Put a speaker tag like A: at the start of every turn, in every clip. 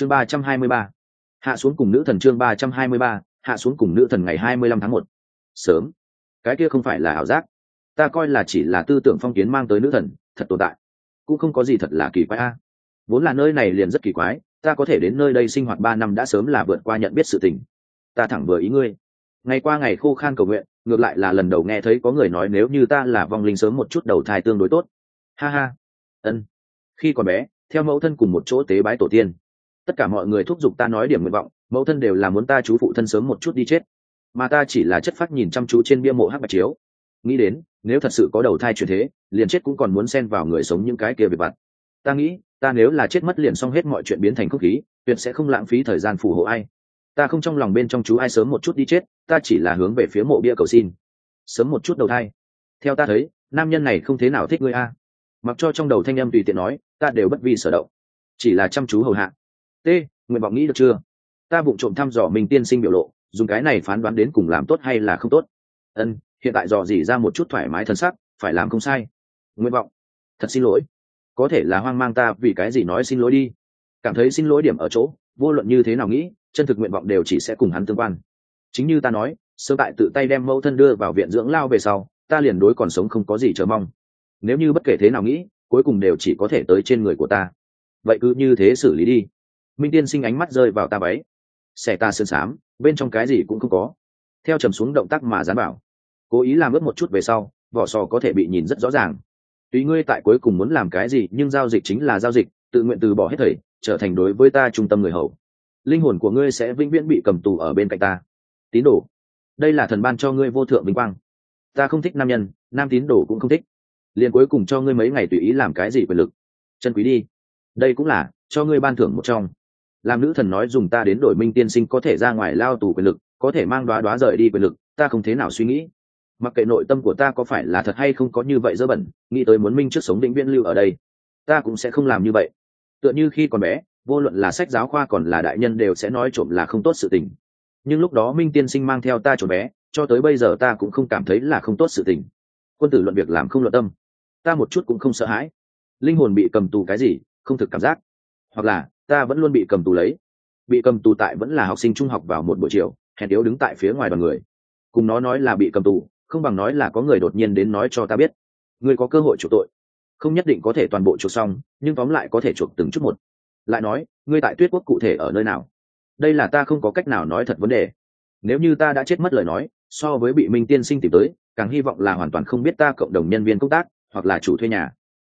A: chương ba trăm hai mươi ba. Hạ xuống cùng nữ thần chương ba trăm hai mươi ba, hạ xuống cùng nữ thần ngày hai mươi lăm tháng một. Sớm. Cái kia không phải là ảo giác. Ta coi là chỉ là tư tưởng phong kiến mang tới nữ thần, thật tồn tại. Cũng không có gì thật là kỳ quái a. Vốn là nơi này liền rất kỳ quái, ta có thể đến nơi đây sinh hoạt ba năm đã sớm là vượt qua nhận biết sự tình. Ta thẳng vừa ý ngươi. Ngày qua ngày khô khan cầu nguyện, ngược lại là lần đầu nghe thấy có người nói nếu như ta là vong linh sớm một chút đầu thai tương đối tốt. Ha ha. Ân. Khi còn bé, theo mẫu thân cùng một chỗ tế bái tổ tiên tất cả mọi người thúc giục ta nói điểm nguyện vọng, mẫu thân đều là muốn ta chú phụ thân sớm một chút đi chết. Mà ta chỉ là chất phát nhìn chăm chú trên bia mộ hắc bạch chiếu. Nghĩ đến, nếu thật sự có đầu thai chuyển thế, liền chết cũng còn muốn xen vào người sống những cái kia về vặt. Ta nghĩ, ta nếu là chết mất liền xong hết mọi chuyện biến thành không khí, tuyệt sẽ không lãng phí thời gian phù hộ ai. Ta không trong lòng bên trong chú ai sớm một chút đi chết, ta chỉ là hướng về phía mộ bia cầu xin. Sớm một chút đầu thai. Theo ta thấy, nam nhân này không thế nào thích ngươi a. Mặc cho trong đầu thanh em tùy tiện nói, ta đều bất vi sở động. Chỉ là chăm chú hầu hạ t, nguyện vọng nghĩ được chưa? Ta vụng trộm thăm dò mình tiên sinh biểu lộ, dùng cái này phán đoán đến cùng làm tốt hay là không tốt? Ân, hiện tại dò dỉ ra một chút thoải mái thân sắc, phải làm không sai. Nguyện vọng. Thật xin lỗi. Có thể là hoang mang ta, vì cái gì nói xin lỗi đi? Cảm thấy xin lỗi điểm ở chỗ, vô luận như thế nào nghĩ, chân thực nguyện vọng đều chỉ sẽ cùng hắn tương quan. Chính như ta nói, sơ tại tự tay đem mẫu thân đưa vào viện dưỡng lao về sau, ta liền đối còn sống không có gì chờ mong. Nếu như bất kể thế nào nghĩ, cuối cùng đều chỉ có thể tới trên người của ta. Vậy cứ như thế xử lý đi minh tiên sinh ánh mắt rơi vào ta váy. Xẻ ta sơn sám, bên trong cái gì cũng không có. Theo trầm xuống động tác mà dán bảo cố ý làm ướt một chút về sau vỏ sò có thể bị nhìn rất rõ ràng. Tùy ngươi tại cuối cùng muốn làm cái gì nhưng giao dịch chính là giao dịch tự nguyện từ bỏ hết thầy trở thành đối với ta trung tâm người hầu. Linh hồn của ngươi sẽ vĩnh viễn bị cầm tù ở bên cạnh ta. Tín đồ đây là thần ban cho ngươi vô thượng vinh quang. Ta không thích nam nhân nam tín đồ cũng không thích. Liền cuối cùng cho ngươi mấy ngày tùy ý làm cái gì quyền lực. Chân quý đi. Đây cũng là cho ngươi ban thưởng một trong làm nữ thần nói dùng ta đến đổi minh tiên sinh có thể ra ngoài lao tù quyền lực, có thể mang đoá đoá rời đi quyền lực, ta không thế nào suy nghĩ. Mặc kệ nội tâm của ta có phải là thật hay không có như vậy dơ bẩn, nghĩ tới muốn minh trước sống định viễn lưu ở đây, ta cũng sẽ không làm như vậy. Tựa như khi còn bé, vô luận là sách giáo khoa còn là đại nhân đều sẽ nói trộm là không tốt sự tình. Nhưng lúc đó minh tiên sinh mang theo ta trộm bé, cho tới bây giờ ta cũng không cảm thấy là không tốt sự tình. Quân tử luận việc làm không luận tâm. Ta một chút cũng không sợ hãi. Linh hồn bị cầm tù cái gì, không thực cảm giác. Hoặc là ta vẫn luôn bị cầm tù lấy. Bị cầm tù tại vẫn là học sinh trung học vào một buổi chiều, hèn yếu đứng tại phía ngoài đoàn người. Cùng nó nói là bị cầm tù, không bằng nói là có người đột nhiên đến nói cho ta biết. Ngươi có cơ hội chuộc tội. Không nhất định có thể toàn bộ chuộc xong, nhưng tóm lại có thể chuộc từng chút một. Lại nói, ngươi tại tuyết quốc cụ thể ở nơi nào? Đây là ta không có cách nào nói thật vấn đề. Nếu như ta đã chết mất lời nói, so với bị minh tiên sinh tìm tới, càng hy vọng là hoàn toàn không biết ta cộng đồng nhân viên công tác, hoặc là chủ thuê nhà.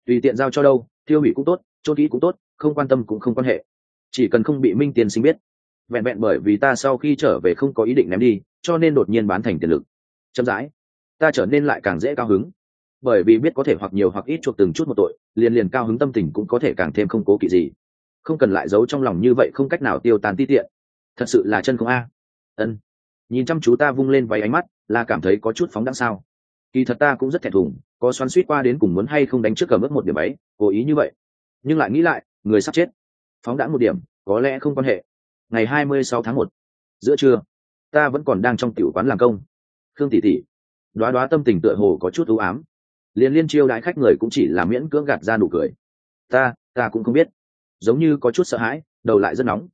A: Tùy tiện giao cho đâu, tiêu hủy cũng tốt chốt kỹ cũng tốt, không quan tâm cũng không quan hệ. Chỉ cần không bị minh tiên sinh biết. Vẹn vẹn bởi vì ta sau khi trở về không có ý định ném đi, cho nên đột nhiên bán thành tiền lực. Chậm rãi, ta trở nên lại càng dễ cao hứng. Bởi vì biết có thể hoặc nhiều hoặc ít chuộc từng chút một tội, liền liền cao hứng tâm tình cũng có thể càng thêm không cố kỵ gì. Không cần lại giấu trong lòng như vậy, không cách nào tiêu tan ti tiện. Thật sự là chân không a. Ân. Nhìn chăm chú ta vung lên váy ánh mắt, là cảm thấy có chút phóng đẳng sao. Kỳ thật ta cũng rất thẹn thùng, có xoắn suýt qua đến cùng muốn hay không đánh trước cầm ướp một điểm ấy, cố ý như vậy nhưng lại nghĩ lại, người sắp chết. Phóng đãng một điểm, có lẽ không quan hệ. Ngày hai mươi sáu tháng một, giữa trưa, ta vẫn còn đang trong tiểu quán làm công. Khương tỷ tỷ, đoá đoá tâm tình tựa hồ có chút ưu ám. Liên liên chiêu đãi khách người cũng chỉ là miễn cưỡng gạt ra nụ cười. Ta ta cũng không biết. Giống như có chút sợ hãi, đầu lại rất nóng.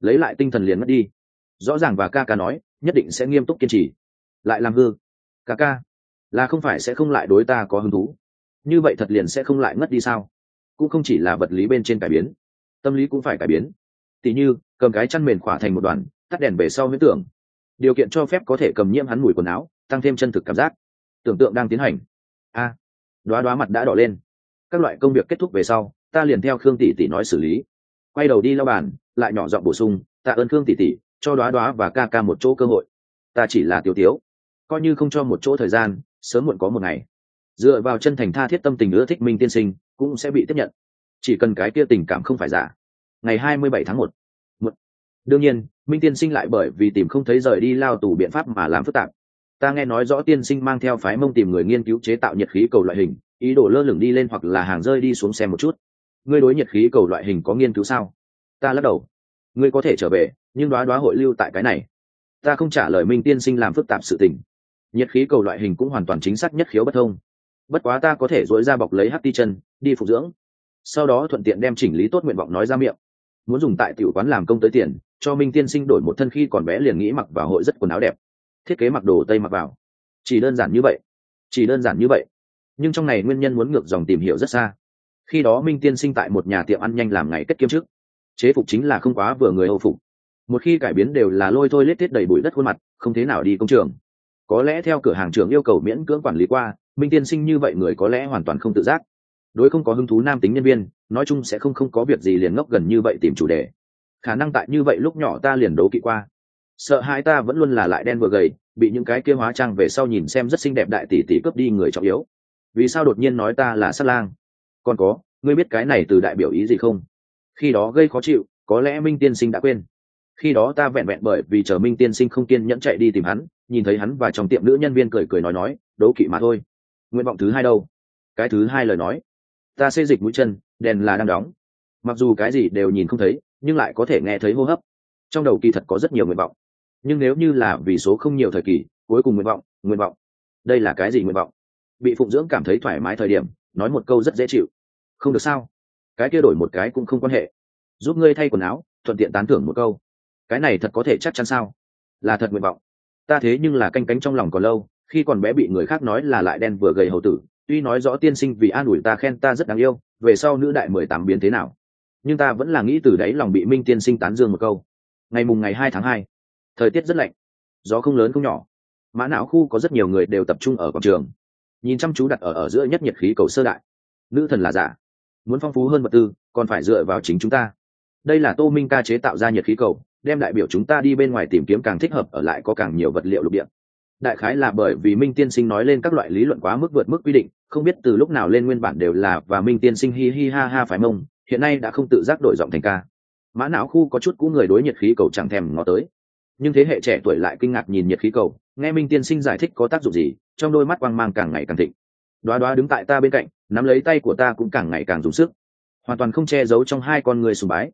A: Lấy lại tinh thần liền mất đi. Rõ ràng và ca ca nói, nhất định sẽ nghiêm túc kiên trì. Lại làm hư. Ca ca, là không phải sẽ không lại đối ta có hứng thú. Như vậy thật liền sẽ không lại ngất đi sao? Cũng không chỉ là vật lý bên trên cải biến tâm lý cũng phải cải biến. Tỉ như cầm cái chăn mền khỏa thành một đoàn tắt đèn về sau huyết tưởng. Điều kiện cho phép có thể cầm nhiễm hắn mùi quần áo tăng thêm chân thực cảm giác. Tưởng tượng đang tiến hành. A à, đoá đoá mặt đã đỏ lên. Các loại công việc kết thúc về sau ta liền theo khương tỷ tỷ nói xử lý. Quay đầu đi lao bàn lại nhỏ giọng bổ sung tạ ơn khương tỷ tỷ cho đoá đoá và ca ca một chỗ cơ hội. Ta chỉ là tiểu tiếu. Coi như không cho một chỗ thời gian sớm muộn có một ngày. Dựa vào chân thành tha thiết tâm tình ưa thích minh tiên sinh cũng sẽ bị tiếp nhận. Chỉ cần cái kia tình cảm không phải giả. Ngày hai mươi bảy tháng một. Đương nhiên, minh tiên sinh lại bởi vì tìm không thấy rời đi lao tù biện pháp mà làm phức tạp. Ta nghe nói rõ tiên sinh mang theo phái mông tìm người nghiên cứu chế tạo nhiệt khí cầu loại hình, ý đồ lơ lửng đi lên hoặc là hàng rơi đi xuống xem một chút. Ngươi đối nhiệt khí cầu loại hình có nghiên cứu sao? Ta lắc đầu. Ngươi có thể trở về, nhưng đoá đoá hội lưu tại cái này. Ta không trả lời minh tiên sinh làm phức tạp sự tình. Nhiệt khí cầu loại hình cũng hoàn toàn chính xác nhất khiếu bất thông bất quá ta có thể dối ra bọc lấy hát ti chân, đi phục dưỡng. Sau đó thuận tiện đem chỉnh lý tốt nguyện vọng nói ra miệng. Muốn dùng tại tiểu quán làm công tới tiền, cho minh tiên sinh đổi một thân khi còn bé liền nghĩ mặc vào hội rất quần áo đẹp. Thiết kế mặc đồ tây mặc vào. Chỉ đơn giản như vậy. Chỉ đơn giản như vậy. Nhưng trong này nguyên nhân muốn ngược dòng tìm hiểu rất xa. Khi đó minh tiên sinh tại một nhà tiệm ăn nhanh làm ngày kết kiếm trước. Chế phục chính là không quá vừa người âu phục. Một khi cải biến đều là lôi thôi lết tiết đầy bụi đất khuôn mặt, không thế nào đi công trường. Có lẽ theo cửa hàng trường yêu cầu miễn cưỡng quản lý qua minh tiên sinh như vậy người có lẽ hoàn toàn không tự giác. Đối không có hứng thú nam tính nhân viên, nói chung sẽ không không có việc gì liền ngốc gần như vậy tìm chủ đề. Khả năng tại như vậy lúc nhỏ ta liền đấu kỵ qua. Sợ hai ta vẫn luôn là lại đen vừa gầy, bị những cái kia hóa trang về sau nhìn xem rất xinh đẹp đại tỷ tỷ cướp đi người trọng yếu. Vì sao đột nhiên nói ta là sát lang? Còn có, ngươi biết cái này từ đại biểu ý gì không? Khi đó gây khó chịu, có lẽ minh tiên sinh đã quên. Khi đó ta vẹn vẹn bởi vì chờ minh tiên sinh không kiên nhẫn chạy đi tìm hắn, nhìn thấy hắn và trong tiệm nữ nhân viên cười cười nói nói, đấu kỵ mà thôi nguyện vọng thứ hai đâu? Cái thứ hai lời nói. Ta xê dịch mũi chân, đèn là đang đóng. Mặc dù cái gì đều nhìn không thấy, nhưng lại có thể nghe thấy hô hấp. Trong đầu kỳ thật có rất nhiều nguyện vọng. Nhưng nếu như là vì số không nhiều thời kỳ, cuối cùng nguyện vọng nguyện vọng. Đây là cái gì nguyện vọng? Bị phụng dưỡng cảm thấy thoải mái thời điểm, nói một câu rất dễ chịu. Không được sao? Cái kia đổi một cái cũng không quan hệ. Giúp ngươi thay quần áo, thuận tiện tán thưởng một câu. Cái này thật có thể chắc chắn sao? Là thật nguyện vọng. Ta thế nhưng là canh cánh trong lòng còn lâu khi còn bé bị người khác nói là lại đen vừa gầy hầu tử, tuy nói rõ tiên sinh vì an ủi ta khen ta rất đáng yêu, về sau nữ đại mười tám biến thế nào? Nhưng ta vẫn là nghĩ từ đáy lòng bị minh tiên sinh tán dương một câu. Ngày mùng ngày hai tháng hai, thời tiết rất lạnh, gió không lớn không nhỏ, mã não khu có rất nhiều người đều tập trung ở quảng trường, nhìn chăm chú đặt ở ở giữa nhất nhiệt khí cầu sơ đại. Nữ thần là giả, muốn phong phú hơn vật tư, còn phải dựa vào chính chúng ta. Đây là tô minh ca chế tạo ra nhiệt khí cầu, đem đại biểu chúng ta đi bên ngoài tìm kiếm càng thích hợp, ở lại có càng nhiều vật liệu lục địa đại khái là bởi vì minh tiên sinh nói lên các loại lý luận quá mức vượt mức quy định, không biết từ lúc nào lên nguyên bản đều là, và minh tiên sinh hi hi ha ha phải mông, hiện nay đã không tự giác đổi giọng thành ca. Mã não khu có chút cũ người đối nhiệt khí cầu chẳng thèm ngó tới. Nhưng thế hệ trẻ tuổi lại kinh ngạc nhìn nhiệt khí cầu, nghe minh tiên sinh giải thích có tác dụng gì, trong đôi mắt quang mang càng ngày càng thịnh. Đoá đoá đứng tại ta bên cạnh, nắm lấy tay của ta cũng càng ngày càng dùng sức. Hoàn toàn không che giấu trong hai con người sùng bái.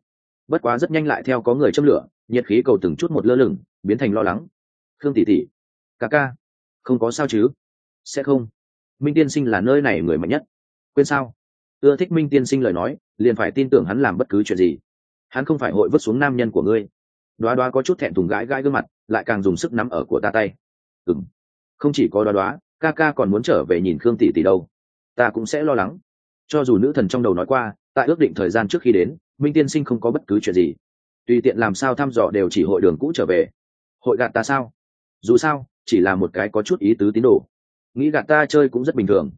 A: Bất quá rất nhanh lại theo có người châm lửa, nhiệt khí cầu từng chút một lơ lửng, biến thành lo lắng. Khương tỷ tỷ ca ca, không có sao chứ? Sẽ không. Minh tiên sinh là nơi này người mạnh nhất. Quên sao? Ưa thích minh tiên sinh lời nói, liền phải tin tưởng hắn làm bất cứ chuyện gì. Hắn không phải hội vứt xuống nam nhân của ngươi. Đoá đoá có chút thẹn thùng gãi gãi gương mặt, lại càng dùng sức nắm ở của ta tay. Ừng không chỉ có đoá đoá, ca ca còn muốn trở về nhìn khương tỷ tỷ đâu. Ta cũng sẽ lo lắng. Cho dù nữ thần trong đầu nói qua, tại ước định thời gian trước khi đến, minh tiên sinh không có bất cứ chuyện gì. Tùy tiện làm sao thăm dò đều chỉ hội đường cũ trở về. Hội gạt ta sao? Dù sao chỉ là một cái có chút ý tứ tín đồ. Nghĩ gạt ta chơi cũng rất bình thường.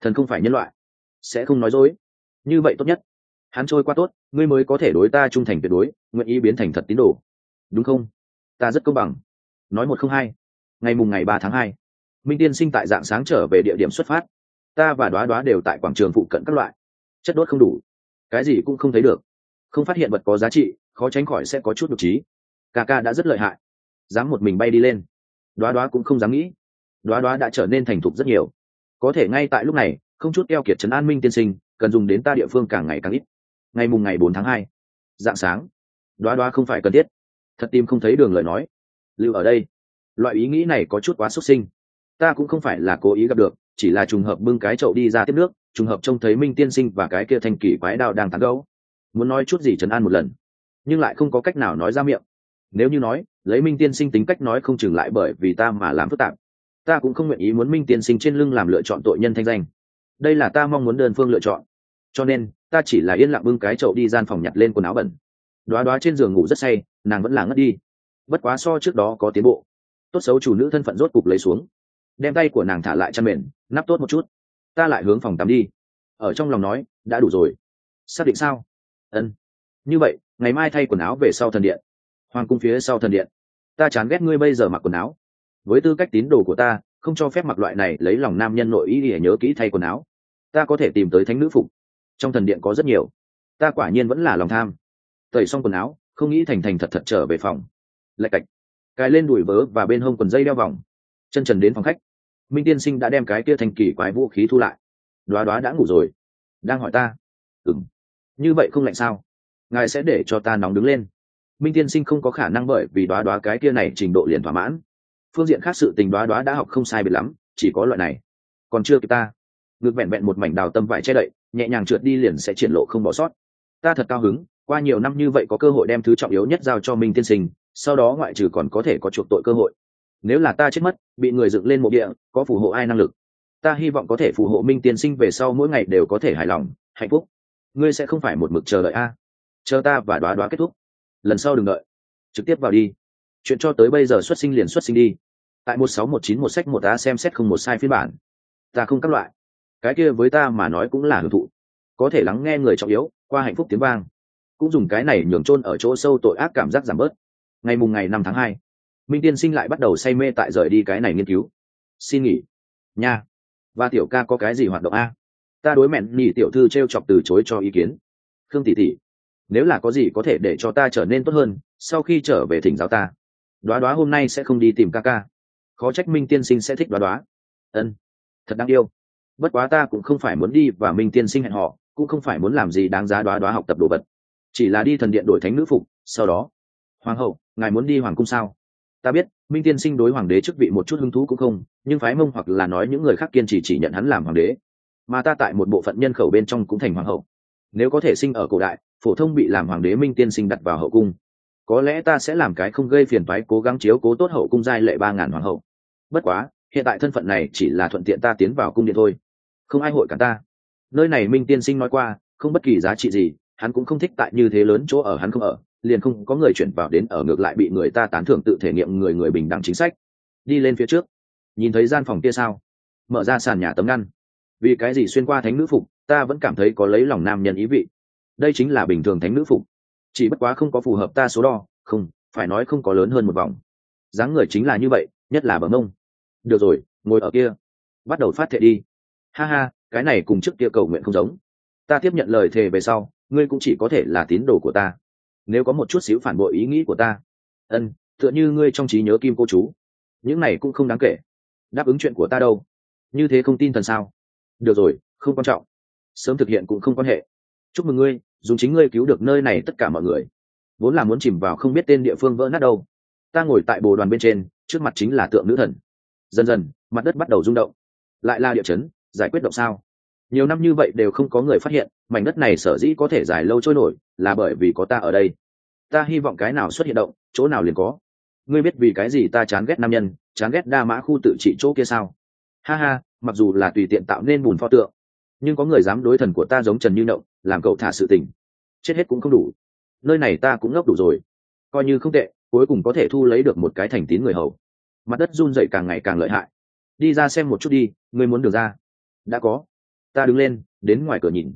A: Thần không phải nhân loại. Sẽ không nói dối. Như vậy tốt nhất. Hắn trôi qua tốt, ngươi mới có thể đối ta trung thành tuyệt đối, nguyện ý biến thành thật tín đồ. Đúng không? Ta rất công bằng. Nói một không hai. Ngày mùng ngày ba tháng hai, minh tiên sinh tại dạng sáng trở về địa điểm xuất phát. Ta và đoá đoá đều tại quảng trường phụ cận các loại. Chất đốt không đủ. Cái gì cũng không thấy được. Không phát hiện vật có giá trị, khó tránh khỏi sẽ có chút đ ộ trí. Ca ca đã rất lợi hại. Dám một mình bay đi lên đoá đoá cũng không dám nghĩ. Đoá đoá đã trở nên thành thục rất nhiều. Có thể ngay tại lúc này, không chút eo kiệt trấn an minh tiên sinh, cần dùng đến ta địa phương càng ngày càng ít. Ngày mùng ngày bốn tháng hai dạng sáng. Đoá đoá không phải cần thiết. Thật tim không thấy đường lời nói. Lưu ở đây. Loại ý nghĩ này có chút quá xuất sinh. Ta cũng không phải là cố ý gặp được, chỉ là trùng hợp bưng cái chậu đi ra tiếp nước, trùng hợp trông thấy minh tiên sinh và cái kia thanh kỳ quái đao đang tán gấu muốn nói chút gì trấn an một lần, nhưng lại không có cách nào nói ra miệng nếu như nói, lấy minh tiên sinh tính cách nói không chừng lại bởi vì ta mà làm phức tạp. Ta cũng không nguyện ý muốn minh tiên sinh trên lưng làm lựa chọn tội nhân thanh danh. Đây là ta mong muốn đơn phương lựa chọn. Cho nên, ta chỉ là yên lặng bưng cái chậu đi gian phòng nhặt lên quần áo bẩn. Đoá đoá trên giường ngủ rất say, nàng vẫn là ngất đi. Bất quá so trước đó có tiến bộ. Tốt xấu chủ nữ thân phận rốt cục lấy xuống. Đem tay của nàng thả lại chăn mền, nắp tốt một chút. Ta lại hướng phòng tắm đi. Ở trong lòng nói, đã đủ rồi. Xác định sao? Ân. Như vậy, ngày mai thay quần áo về sau thần điện hoàng cung phía sau thần điện. Ta chán ghét ngươi bây giờ mặc quần áo. Với tư cách tín đồ của ta, không cho phép mặc loại này lấy lòng nam nhân nội ý để nhớ kỹ thay quần áo. Ta có thể tìm tới thánh nữ phục. Trong thần điện có rất nhiều. Ta quả nhiên vẫn là lòng tham. Tẩy xong quần áo, không nghĩ thành thành thật thật trở về phòng. Lạch cạch. Cài lên đùi vớ và bên hông quần dây đeo vòng. Chân trần đến phòng khách. Minh tiên sinh đã đem cái kia thành kỳ quái vũ khí thu lại. Đoá đoá đã ngủ rồi. Đang hỏi ta. Ừng như vậy không lạnh sao? Ngài sẽ để cho ta nóng đứng lên minh tiên sinh không có khả năng bởi vì đoá đoá cái kia này trình độ liền thỏa mãn. Phương diện khác sự tình đoá đoá đã học không sai biệt lắm, chỉ có loại này. Còn chưa kịp ta. Ngược vẹn vẹn một mảnh đào tâm vải che đậy, nhẹ nhàng trượt đi liền sẽ triển lộ không bỏ sót. Ta thật cao hứng, qua nhiều năm như vậy có cơ hội đem thứ trọng yếu nhất giao cho minh tiên sinh, sau đó ngoại trừ còn có thể có chuộc tội cơ hội. Nếu là ta chết mất, bị người dựng lên mộ địa, có phù hộ ai năng lực? Ta hy vọng có thể phù hộ minh tiên sinh về sau mỗi ngày đều có thể hài lòng, hạnh phúc. Ngươi sẽ không phải một mực chờ đợi a. Chờ ta và đoá đoá kết thúc lần sau đừng đợi. Trực tiếp vào đi. Chuyện cho tới bây giờ xuất sinh liền xuất sinh đi. Tại một sáu một chín một sách một a xem xét không một sai phiên bản. Ta không các loại. Cái kia với ta mà nói cũng là hưởng thụ. Có thể lắng nghe người trọng yếu, qua hạnh phúc tiếng vang. Cũng dùng cái này nhường chôn ở chỗ sâu tội ác cảm giác giảm bớt. Ngày mùng ngày năm tháng hai, minh tiên sinh lại bắt đầu say mê tại rời đi cái này nghiên cứu. Xin nghỉ. Nha. Và tiểu ca có cái gì hoạt động a? Ta đối mẹn nghỉ tiểu thư t r e o chọc từ chối cho ý kiến. Khương tỷ tỷ nếu là có gì có thể để cho ta trở nên tốt hơn, sau khi trở về thỉnh giáo ta. Đoá đoá hôm nay sẽ không đi tìm ca ca. Khó trách minh tiên sinh sẽ thích đoá đoá. Ân, thật đáng yêu. Bất quá ta cũng không phải muốn đi và minh tiên sinh hẹn họ, cũng không phải muốn làm gì đáng giá đoá đoá học tập đồ vật. Chỉ là đi thần điện đổi thánh nữ phục, sau đó. Hoàng hậu, ngài muốn đi hoàng cung sao? Ta biết, minh tiên sinh đối hoàng đế chức vị một chút hứng thú cũng không, nhưng phái mông hoặc là nói những người khác kiên trì chỉ nhận hắn làm hoàng đế. Mà ta tại một bộ phận nhân khẩu bên trong cũng thành hoàng hậu. Nếu có thể sinh ở cổ đại phổ thông bị làm hoàng đế minh tiên sinh đặt vào hậu cung. Có lẽ ta sẽ làm cái không gây phiền toái, cố gắng chiếu cố tốt hậu cung giai lệ ba ngàn hoàng hậu. Bất quá, hiện tại thân phận này chỉ là thuận tiện ta tiến vào cung điện thôi. Không ai hội cả ta. Nơi này minh tiên sinh nói qua, không bất kỳ giá trị gì, hắn cũng không thích tại như thế lớn chỗ ở, hắn không ở, liền không có người chuyển vào đến ở ngược lại bị người ta tán thưởng tự thể nghiệm người người bình đẳng chính sách. Đi lên phía trước. Nhìn thấy gian phòng kia sao? Mở ra sàn nhà tấm ngăn. Vì cái gì xuyên qua thánh nữ phục, ta vẫn cảm thấy có lấy lòng nam nhân ý vị đây chính là bình thường thánh nữ phục. Chỉ bất quá không có phù hợp ta số đo, không, phải nói không có lớn hơn một vòng. Dáng người chính là như vậy, nhất là bờ mông. Được rồi, ngồi ở kia. Bắt đầu phát thệ đi. Ha ha, cái này cùng trước kia cầu nguyện không giống. Ta tiếp nhận lời thề về sau, ngươi cũng chỉ có thể là tín đồ của ta. Nếu có một chút xíu phản bội ý nghĩ của ta. Ân, tựa như ngươi trong trí nhớ kim cô chú. Những này cũng không đáng kể. Đáp ứng chuyện của ta đâu? Như thế không tin thần sao? Được rồi, không quan trọng. Sớm thực hiện cũng không quan hệ chúc mừng ngươi, dùng chính ngươi cứu được nơi này tất cả mọi người. Vốn là muốn chìm vào không biết tên địa phương vỡ nát đâu. Ta ngồi tại bồ đoàn bên trên, trước mặt chính là tượng nữ thần. Dần dần, mặt đất bắt đầu rung động. Lại là địa chấn, giải quyết động sao? Nhiều năm như vậy đều không có người phát hiện, mảnh đất này sở dĩ có thể dài lâu trôi nổi, là bởi vì có ta ở đây. Ta hy vọng cái nào xuất hiện động, chỗ nào liền có. Ngươi biết vì cái gì ta chán ghét nam nhân, chán ghét đa mã khu tự trị chỗ kia sao? Ha ha, mặc dù là tùy tiện tạo nên bùn pho tượng, nhưng có người dám đối thần của ta giống trần như nậu làm cậu thả sự tình. Chết hết cũng không đủ. Nơi này ta cũng ngốc đủ rồi. Coi như không tệ, cuối cùng có thể thu lấy được một cái thành tín người hầu. Mặt đất run dậy càng ngày càng lợi hại. Đi ra xem một chút đi ngươi muốn được ra. Đã có. Ta đứng lên, đến ngoài cửa nhìn.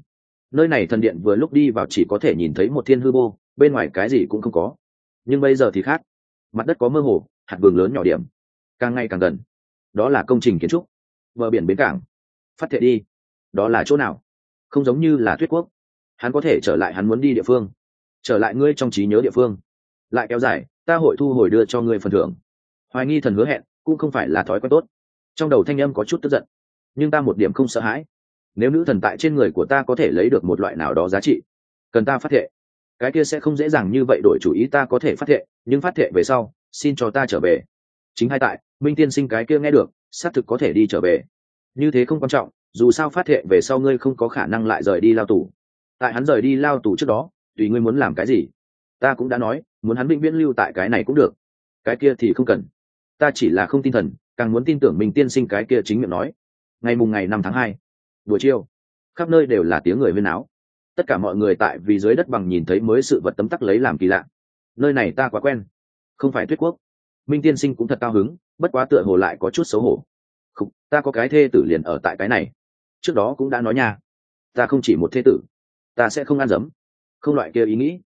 A: Nơi này thần điện vừa lúc đi vào chỉ có thể nhìn thấy một thiên hư vô, bên ngoài cái gì cũng không có. Nhưng bây giờ thì khác. Mặt đất có mơ hồ, hạt vườn lớn nhỏ điểm. Càng ngày càng gần. Đó là công trình kiến trúc. Bờ biển bến cảng. Phát thệ đi. Đó là chỗ nào? Không giống như là thuyết quốc hắn có thể trở lại, hắn muốn đi địa phương. Trở lại ngươi trong trí nhớ địa phương. Lại kéo dài, ta hội thu hồi đưa cho ngươi phần thưởng. Hoài nghi thần hứa hẹn, cũng không phải là thói quen tốt. Trong đầu thanh âm có chút tức giận, nhưng ta một điểm không sợ hãi. Nếu nữ thần tại trên người của ta có thể lấy được một loại nào đó giá trị, cần ta phát thệ. Cái kia sẽ không dễ dàng như vậy đổi chủ ý, ta có thể phát thệ, nhưng phát thệ về sau, xin cho ta trở về. Chính hai tại, minh tiên sinh cái kia nghe được, xác thực có thể đi trở về. Như thế không quan trọng, dù sao phát thệ về sau ngươi không có khả năng lại rời đi lao tù tại hắn rời đi lao tù trước đó tùy ngươi muốn làm cái gì? Ta cũng đã nói muốn hắn vĩnh viễn lưu tại cái này cũng được. Cái kia thì không cần. Ta chỉ là không tin thần càng muốn tin tưởng mình tiên sinh cái kia chính miệng nói. Ngày mùng ngày năm tháng hai buổi chiều khắp nơi đều là tiếng người huyên áo tất cả mọi người tại vì dưới đất bằng nhìn thấy mới sự vật tấm tắc lấy làm kỳ lạ. Nơi này ta quá quen không phải thuyết quốc. Minh tiên sinh cũng thật cao hứng bất quá tựa hồ lại có chút xấu hổ. Không, ta có cái thê tử liền ở tại cái này. Trước đó cũng đã nói nha ta không chỉ một thê tử ta sẽ không ăn dấm. Không loại kia ý nghĩ.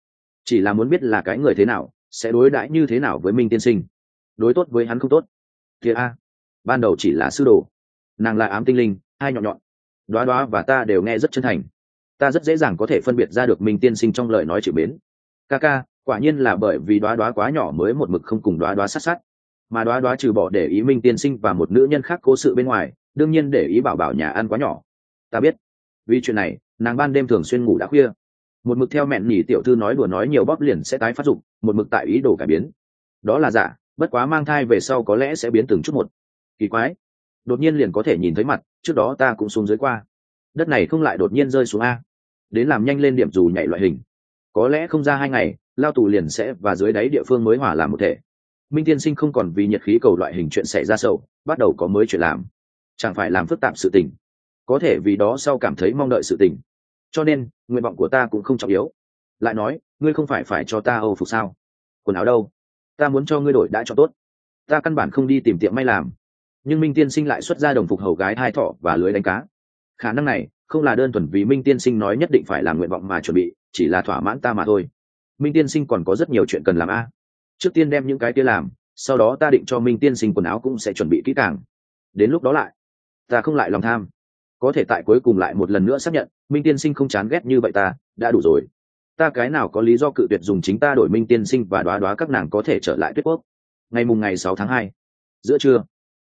A: Chỉ là muốn biết là cái người thế nào, sẽ đối đãi như thế nào với minh tiên sinh. Đối tốt với hắn không tốt. Kia a. Ban đầu chỉ là sư đồ. Nàng là ám tinh linh, hai nhọn nhọn. Đoá đoá và ta đều nghe rất chân thành. Ta rất dễ dàng có thể phân biệt ra được minh tiên sinh trong lời nói chữ mến. Ca ca, quả nhiên là bởi vì đoá đoá quá nhỏ mới một mực không cùng đoá đoá sát sát. Mà đoá đoá trừ bỏ để ý minh tiên sinh và một nữ nhân khác cố sự bên ngoài, đương nhiên để ý bảo bảo nhà ăn quá nhỏ. Ta biết. Vì chuyện này nàng ban đêm thường xuyên ngủ đã khuya. Một mực theo mẹn nhỉ tiểu thư nói đùa nói nhiều bóp liền sẽ tái phát dụng một mực tại ý đồ cải biến. Đó là giả, bất quá mang thai về sau có lẽ sẽ biến từng chút một. Kỳ quái. Đột nhiên liền có thể nhìn thấy mặt, trước đó ta cũng xuống dưới qua. Đất này không lại đột nhiên rơi xuống a. Đến làm nhanh lên điểm dù nhảy loại hình. Có lẽ không ra hai ngày, lao tù liền sẽ và dưới đáy địa phương mới hỏa làm một thể. Minh tiên sinh không còn vì nhiệt khí cầu loại hình chuyện xảy ra sâu bắt đầu có mới chuyện làm. Chẳng phải làm phức tạp sự tình. Có thể vì đó sau cảm thấy mong đợi sự tình cho nên, nguyện vọng của ta cũng không trọng yếu. Lại nói, ngươi không phải phải cho ta âu phục sao? Quần áo đâu? Ta muốn cho ngươi đổi đã cho tốt. Ta căn bản không đi tìm tiệm may làm. Nhưng minh tiên sinh lại xuất ra đồng phục hầu gái hai thọ và lưới đánh cá. Khả năng này, không là đơn thuần vì minh tiên sinh nói nhất định phải làm nguyện vọng mà chuẩn bị, chỉ là thỏa mãn ta mà thôi. Minh tiên sinh còn có rất nhiều chuyện cần làm a. Trước tiên đem những cái kia làm, sau đó ta định cho minh tiên sinh quần áo cũng sẽ chuẩn bị kỹ càng. Đến lúc đó lại, ta không lại lòng tham có thể tại cuối cùng lại một lần nữa xác nhận, minh tiên sinh không chán ghét như vậy ta, đã đủ rồi. Ta cái nào có lý do cự tuyệt dùng chính ta đổi minh tiên sinh và đoá đoá các nàng có thể trở lại tuyết quốc? Ngày mùng ngày sáu tháng hai, giữa trưa,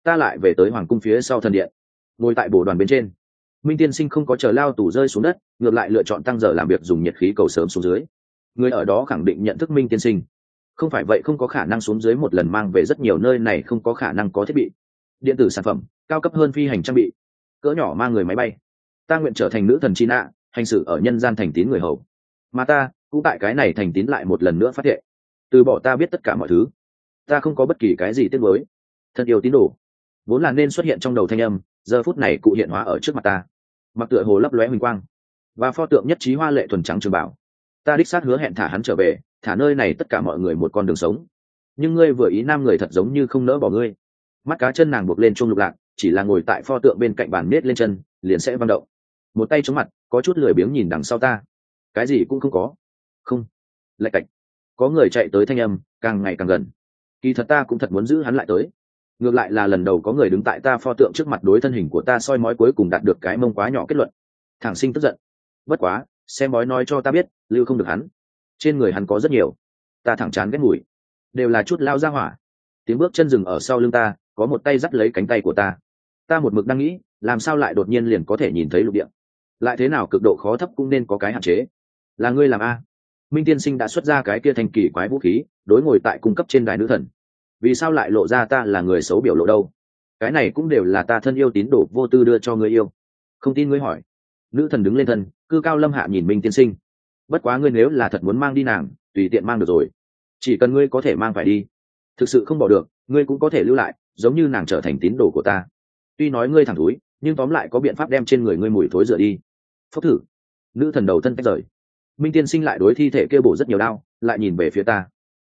A: ta lại về tới hoàng cung phía sau thần điện, ngồi tại bồ đoàn bên trên. Minh tiên sinh không có chờ lao tù rơi xuống đất, ngược lại lựa chọn tăng giờ làm việc dùng nhiệt khí cầu sớm xuống dưới. Người ở đó khẳng định nhận thức minh tiên sinh. Không phải vậy không có khả năng xuống dưới một lần mang về rất nhiều nơi này không có khả năng có thiết bị. Điện tử sản phẩm, cao cấp hơn phi hành trang bị cỡ nhỏ mang người máy bay. Ta nguyện trở thành nữ thần chi nạ, hành xử ở nhân gian thành tín người hầu. Mà ta cũng tại cái này thành tín lại một lần nữa phát hiện. Từ bỏ ta biết tất cả mọi thứ. Ta không có bất kỳ cái gì tiếc mới thật yêu tín đồ. Vốn là nên xuất hiện trong đầu thanh âm, giờ phút này cụ hiện hóa ở trước mặt ta. Mặc tựa hồ lấp lóe huỳnh quang. Và pho tượng nhất trí hoa lệ thuần trắng trường bảo. Ta đích xác hứa hẹn thả hắn trở về, thả nơi này tất cả mọi người một con đường sống. Nhưng ngươi vừa ý nam người thật giống như không nỡ bỏ ngươi. Mắt cá chân nàng buộc lên chung lục lạc chỉ là ngồi tại pho tượng bên cạnh bàn nết lên chân, liền sẽ văng động. Một tay chống mặt, có chút lười biếng nhìn đằng sau ta. Cái gì cũng không có. Không. Lạch cạch. Có người chạy tới thanh âm, càng ngày càng gần. Kỳ thật ta cũng thật muốn giữ hắn lại tới. Ngược lại là lần đầu có người đứng tại ta pho tượng trước mặt đối thân hình của ta soi mói cuối cùng đạt được cái mông quá nhỏ kết luận. Thẳng sinh tức giận. Bất quá, xem bói nói cho ta biết, lưu không được hắn. Trên người hắn có rất nhiều. Ta thẳng chán ghét mùi. Đều là chút lao ra hỏa. Tiếng bước chân rừng ở sau lưng ta, có một tay dắt lấy cánh tay của ta ta một mực đang nghĩ, làm sao lại đột nhiên liền có thể nhìn thấy lục địa? Lại thế nào cực độ khó thấp cũng nên có cái hạn chế. Là ngươi làm a. Minh tiên sinh đã xuất ra cái kia thành kỳ quái vũ khí, đối ngồi tại cung cấp trên đài nữ thần. Vì sao lại lộ ra ta là người xấu biểu lộ đâu? Cái này cũng đều là ta thân yêu tín đồ vô tư đưa cho người yêu. Không tin ngươi hỏi. Nữ thần đứng lên thân, cư cao lâm hạ nhìn minh tiên sinh. Bất quá ngươi nếu là thật muốn mang đi nàng, tùy tiện mang được rồi. Chỉ cần ngươi có thể mang phải đi. Thực sự không bỏ được, ngươi cũng có thể lưu lại, giống như nàng trở thành tín đồ của ta tuy nói ngươi thẳng thúi, nhưng tóm lại có biện pháp đem trên người ngươi mùi thối rửa đi. Phốc thử. Nữ thần đầu thân tách rời. Minh tiên sinh lại đối thi thể kêu bổ rất nhiều đau, lại nhìn về phía ta.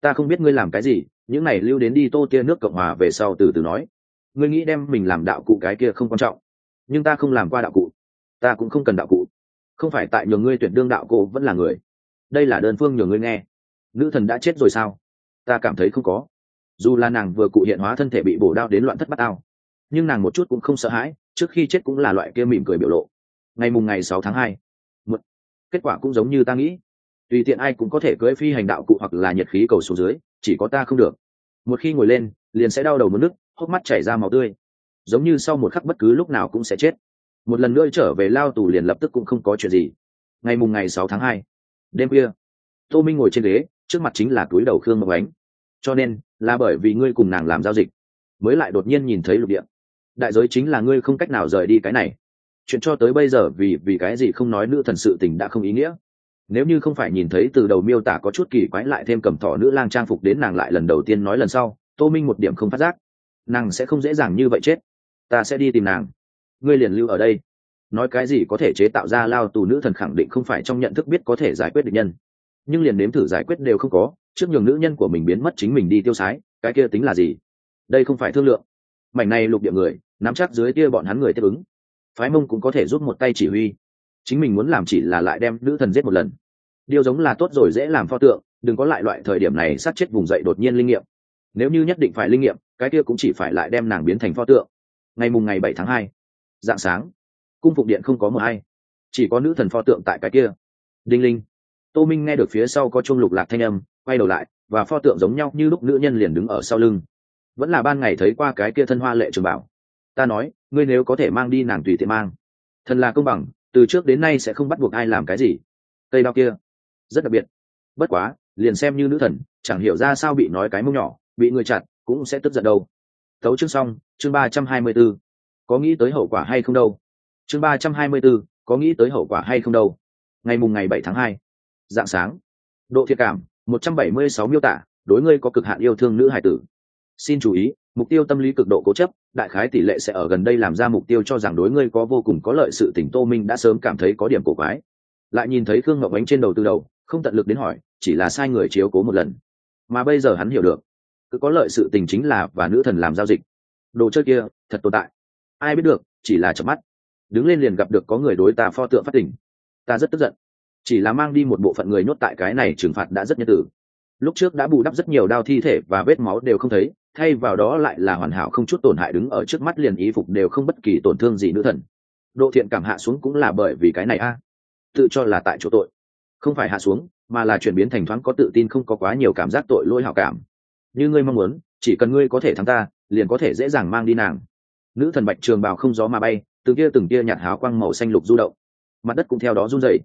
A: Ta không biết ngươi làm cái gì, những này lưu đến đi tô tia nước cộng hòa về sau từ từ nói. Ngươi nghĩ đem mình làm đạo cụ cái kia không quan trọng. Nhưng ta không làm qua đạo cụ. Ta cũng không cần đạo cụ. Không phải tại nhường ngươi tuyển đương đạo cụ vẫn là người. Đây là đơn phương nhường ngươi nghe. Nữ thần đã chết rồi sao? Ta cảm thấy không có. Dù là nàng vừa cụ hiện hóa thân thể bị bổ đao đến loạn thất bát ao nhưng nàng một chút cũng không sợ hãi, trước khi chết cũng là loại kia mỉm cười biểu lộ. Ngày mùng ngày sáu tháng hai kết quả cũng giống như ta nghĩ. Tùy tiện ai cũng có thể cưỡi phi hành đạo cụ hoặc là nhiệt khí cầu xuống dưới, chỉ có ta không được. Một khi ngồi lên, liền sẽ đau đầu mất nước, hốc mắt chảy ra máu tươi. Giống như sau một khắc bất cứ lúc nào cũng sẽ chết. Một lần nữa trở về lao tù liền lập tức cũng không có chuyện gì. Ngày mùng ngày sáu tháng hai, đêm khuya, tô minh ngồi trên ghế, trước mặt chính là túi đầu khương mộc ánh. Cho nên, là bởi vì ngươi cùng nàng làm giao dịch, mới lại đột nhiên nhìn thấy lục địa đại giới chính là ngươi không cách nào rời đi cái này. Chuyện cho tới bây giờ vì vì cái gì không nói nữ thần sự tình đã không ý nghĩa. Nếu như không phải nhìn thấy từ đầu miêu tả có chút kỳ quái lại thêm cầm thỏ nữ lang trang phục đến nàng lại lần đầu tiên nói lần sau, tô minh một điểm không phát giác. Nàng sẽ không dễ dàng như vậy chết. Ta sẽ đi tìm nàng. Ngươi liền lưu ở đây. Nói cái gì có thể chế tạo ra lao tù nữ thần khẳng định không phải trong nhận thức biết có thể giải quyết được nhân. Nhưng liền nếm thử giải quyết đều không có, trước nhường nữ nhân của mình biến mất chính mình đi tiêu sái, cái kia tính là gì? Đây không phải thương lượng mảnh này lục địa người, nắm chắc dưới kia bọn hắn người tiếp ứng. Phái mông cũng có thể giúp một tay chỉ huy. Chính mình muốn làm chỉ là lại đem nữ thần giết một lần. Điều giống là tốt rồi dễ làm pho tượng, đừng có lại loại thời điểm này sát chết vùng dậy đột nhiên linh nghiệm. Nếu như nhất định phải linh nghiệm, cái kia cũng chỉ phải lại đem nàng biến thành pho tượng. Ngày mùng ngày bảy tháng hai dạng sáng, cung phục điện không có mờ hay chỉ có nữ thần pho tượng tại cái kia. Đinh linh, tô minh nghe được phía sau có chuông lục lạc thanh âm, quay đầu lại, và pho tượng giống nhau như lúc nữ nhân liền đứng ở sau lưng vẫn là ban ngày thấy qua cái kia thân hoa lệ trường bảo. Ta nói, ngươi nếu có thể mang đi nàng tùy tiện mang thần là công bằng, từ trước đến nay sẽ không bắt buộc ai làm cái gì. Cây đao kia, rất đặc biệt. Bất quá, liền xem như nữ thần, chẳng hiểu ra sao bị nói cái mông nhỏ, bị người chặt, cũng sẽ tức giận đâu. Tấu chương xong, chương ba trăm hai mươi b ố có nghĩ tới hậu quả hay không đâu? Chương ba trăm hai mươi b ố có nghĩ tới hậu quả hay không đâu? Ngày mùng ngày bảy tháng hai, dạng sáng. Độ thiệt cảm, một trăm bảy mươi sáu miêu tả, đối ngươi có cực hạn yêu thương nữ hải tử xin chú ý, mục tiêu tâm lý cực độ cố chấp, đại khái tỷ lệ sẽ ở gần đây làm ra mục tiêu cho rằng đối ngươi có vô cùng có lợi sự tỉnh tô minh đã sớm cảm thấy có điểm cổ quái. Lại nhìn thấy khương ngọc ánh trên đầu từ đầu, không tận lực đến hỏi, chỉ là sai người chiếu cố một lần. Mà bây giờ hắn hiểu được, cứ có lợi sự tình chính là và nữ thần làm giao dịch. Đồ chơi kia, thật tồn tại. Ai biết được, chỉ là chợp mắt. Đứng lên liền gặp được có người đối ta pho tượng phát tỉnh ta rất tức giận. Chỉ là mang đi một bộ phận người nhốt tại cái này trừng phạt đã rất nhân tử lúc trước đã bù đắp rất nhiều đao thi thể và vết máu đều không thấy thay vào đó lại là hoàn hảo không chút tổn hại đứng ở trước mắt liền ý phục đều không bất kỳ tổn thương gì nữ thần. Độ thiện cảm hạ xuống cũng là bởi vì cái này a. Tự cho là tại chỗ tội. Không phải hạ xuống, mà là chuyển biến thành thoáng có tự tin không có quá nhiều cảm giác tội lỗi hảo cảm. Như ngươi mong muốn, chỉ cần ngươi có thể thắng ta, liền có thể dễ dàng mang đi nàng. Nữ thần bạch trường bào không gió mà bay từng kia từng kia nhạt háo quang màu xanh lục du động. Mặt đất cũng theo đó run rẩy.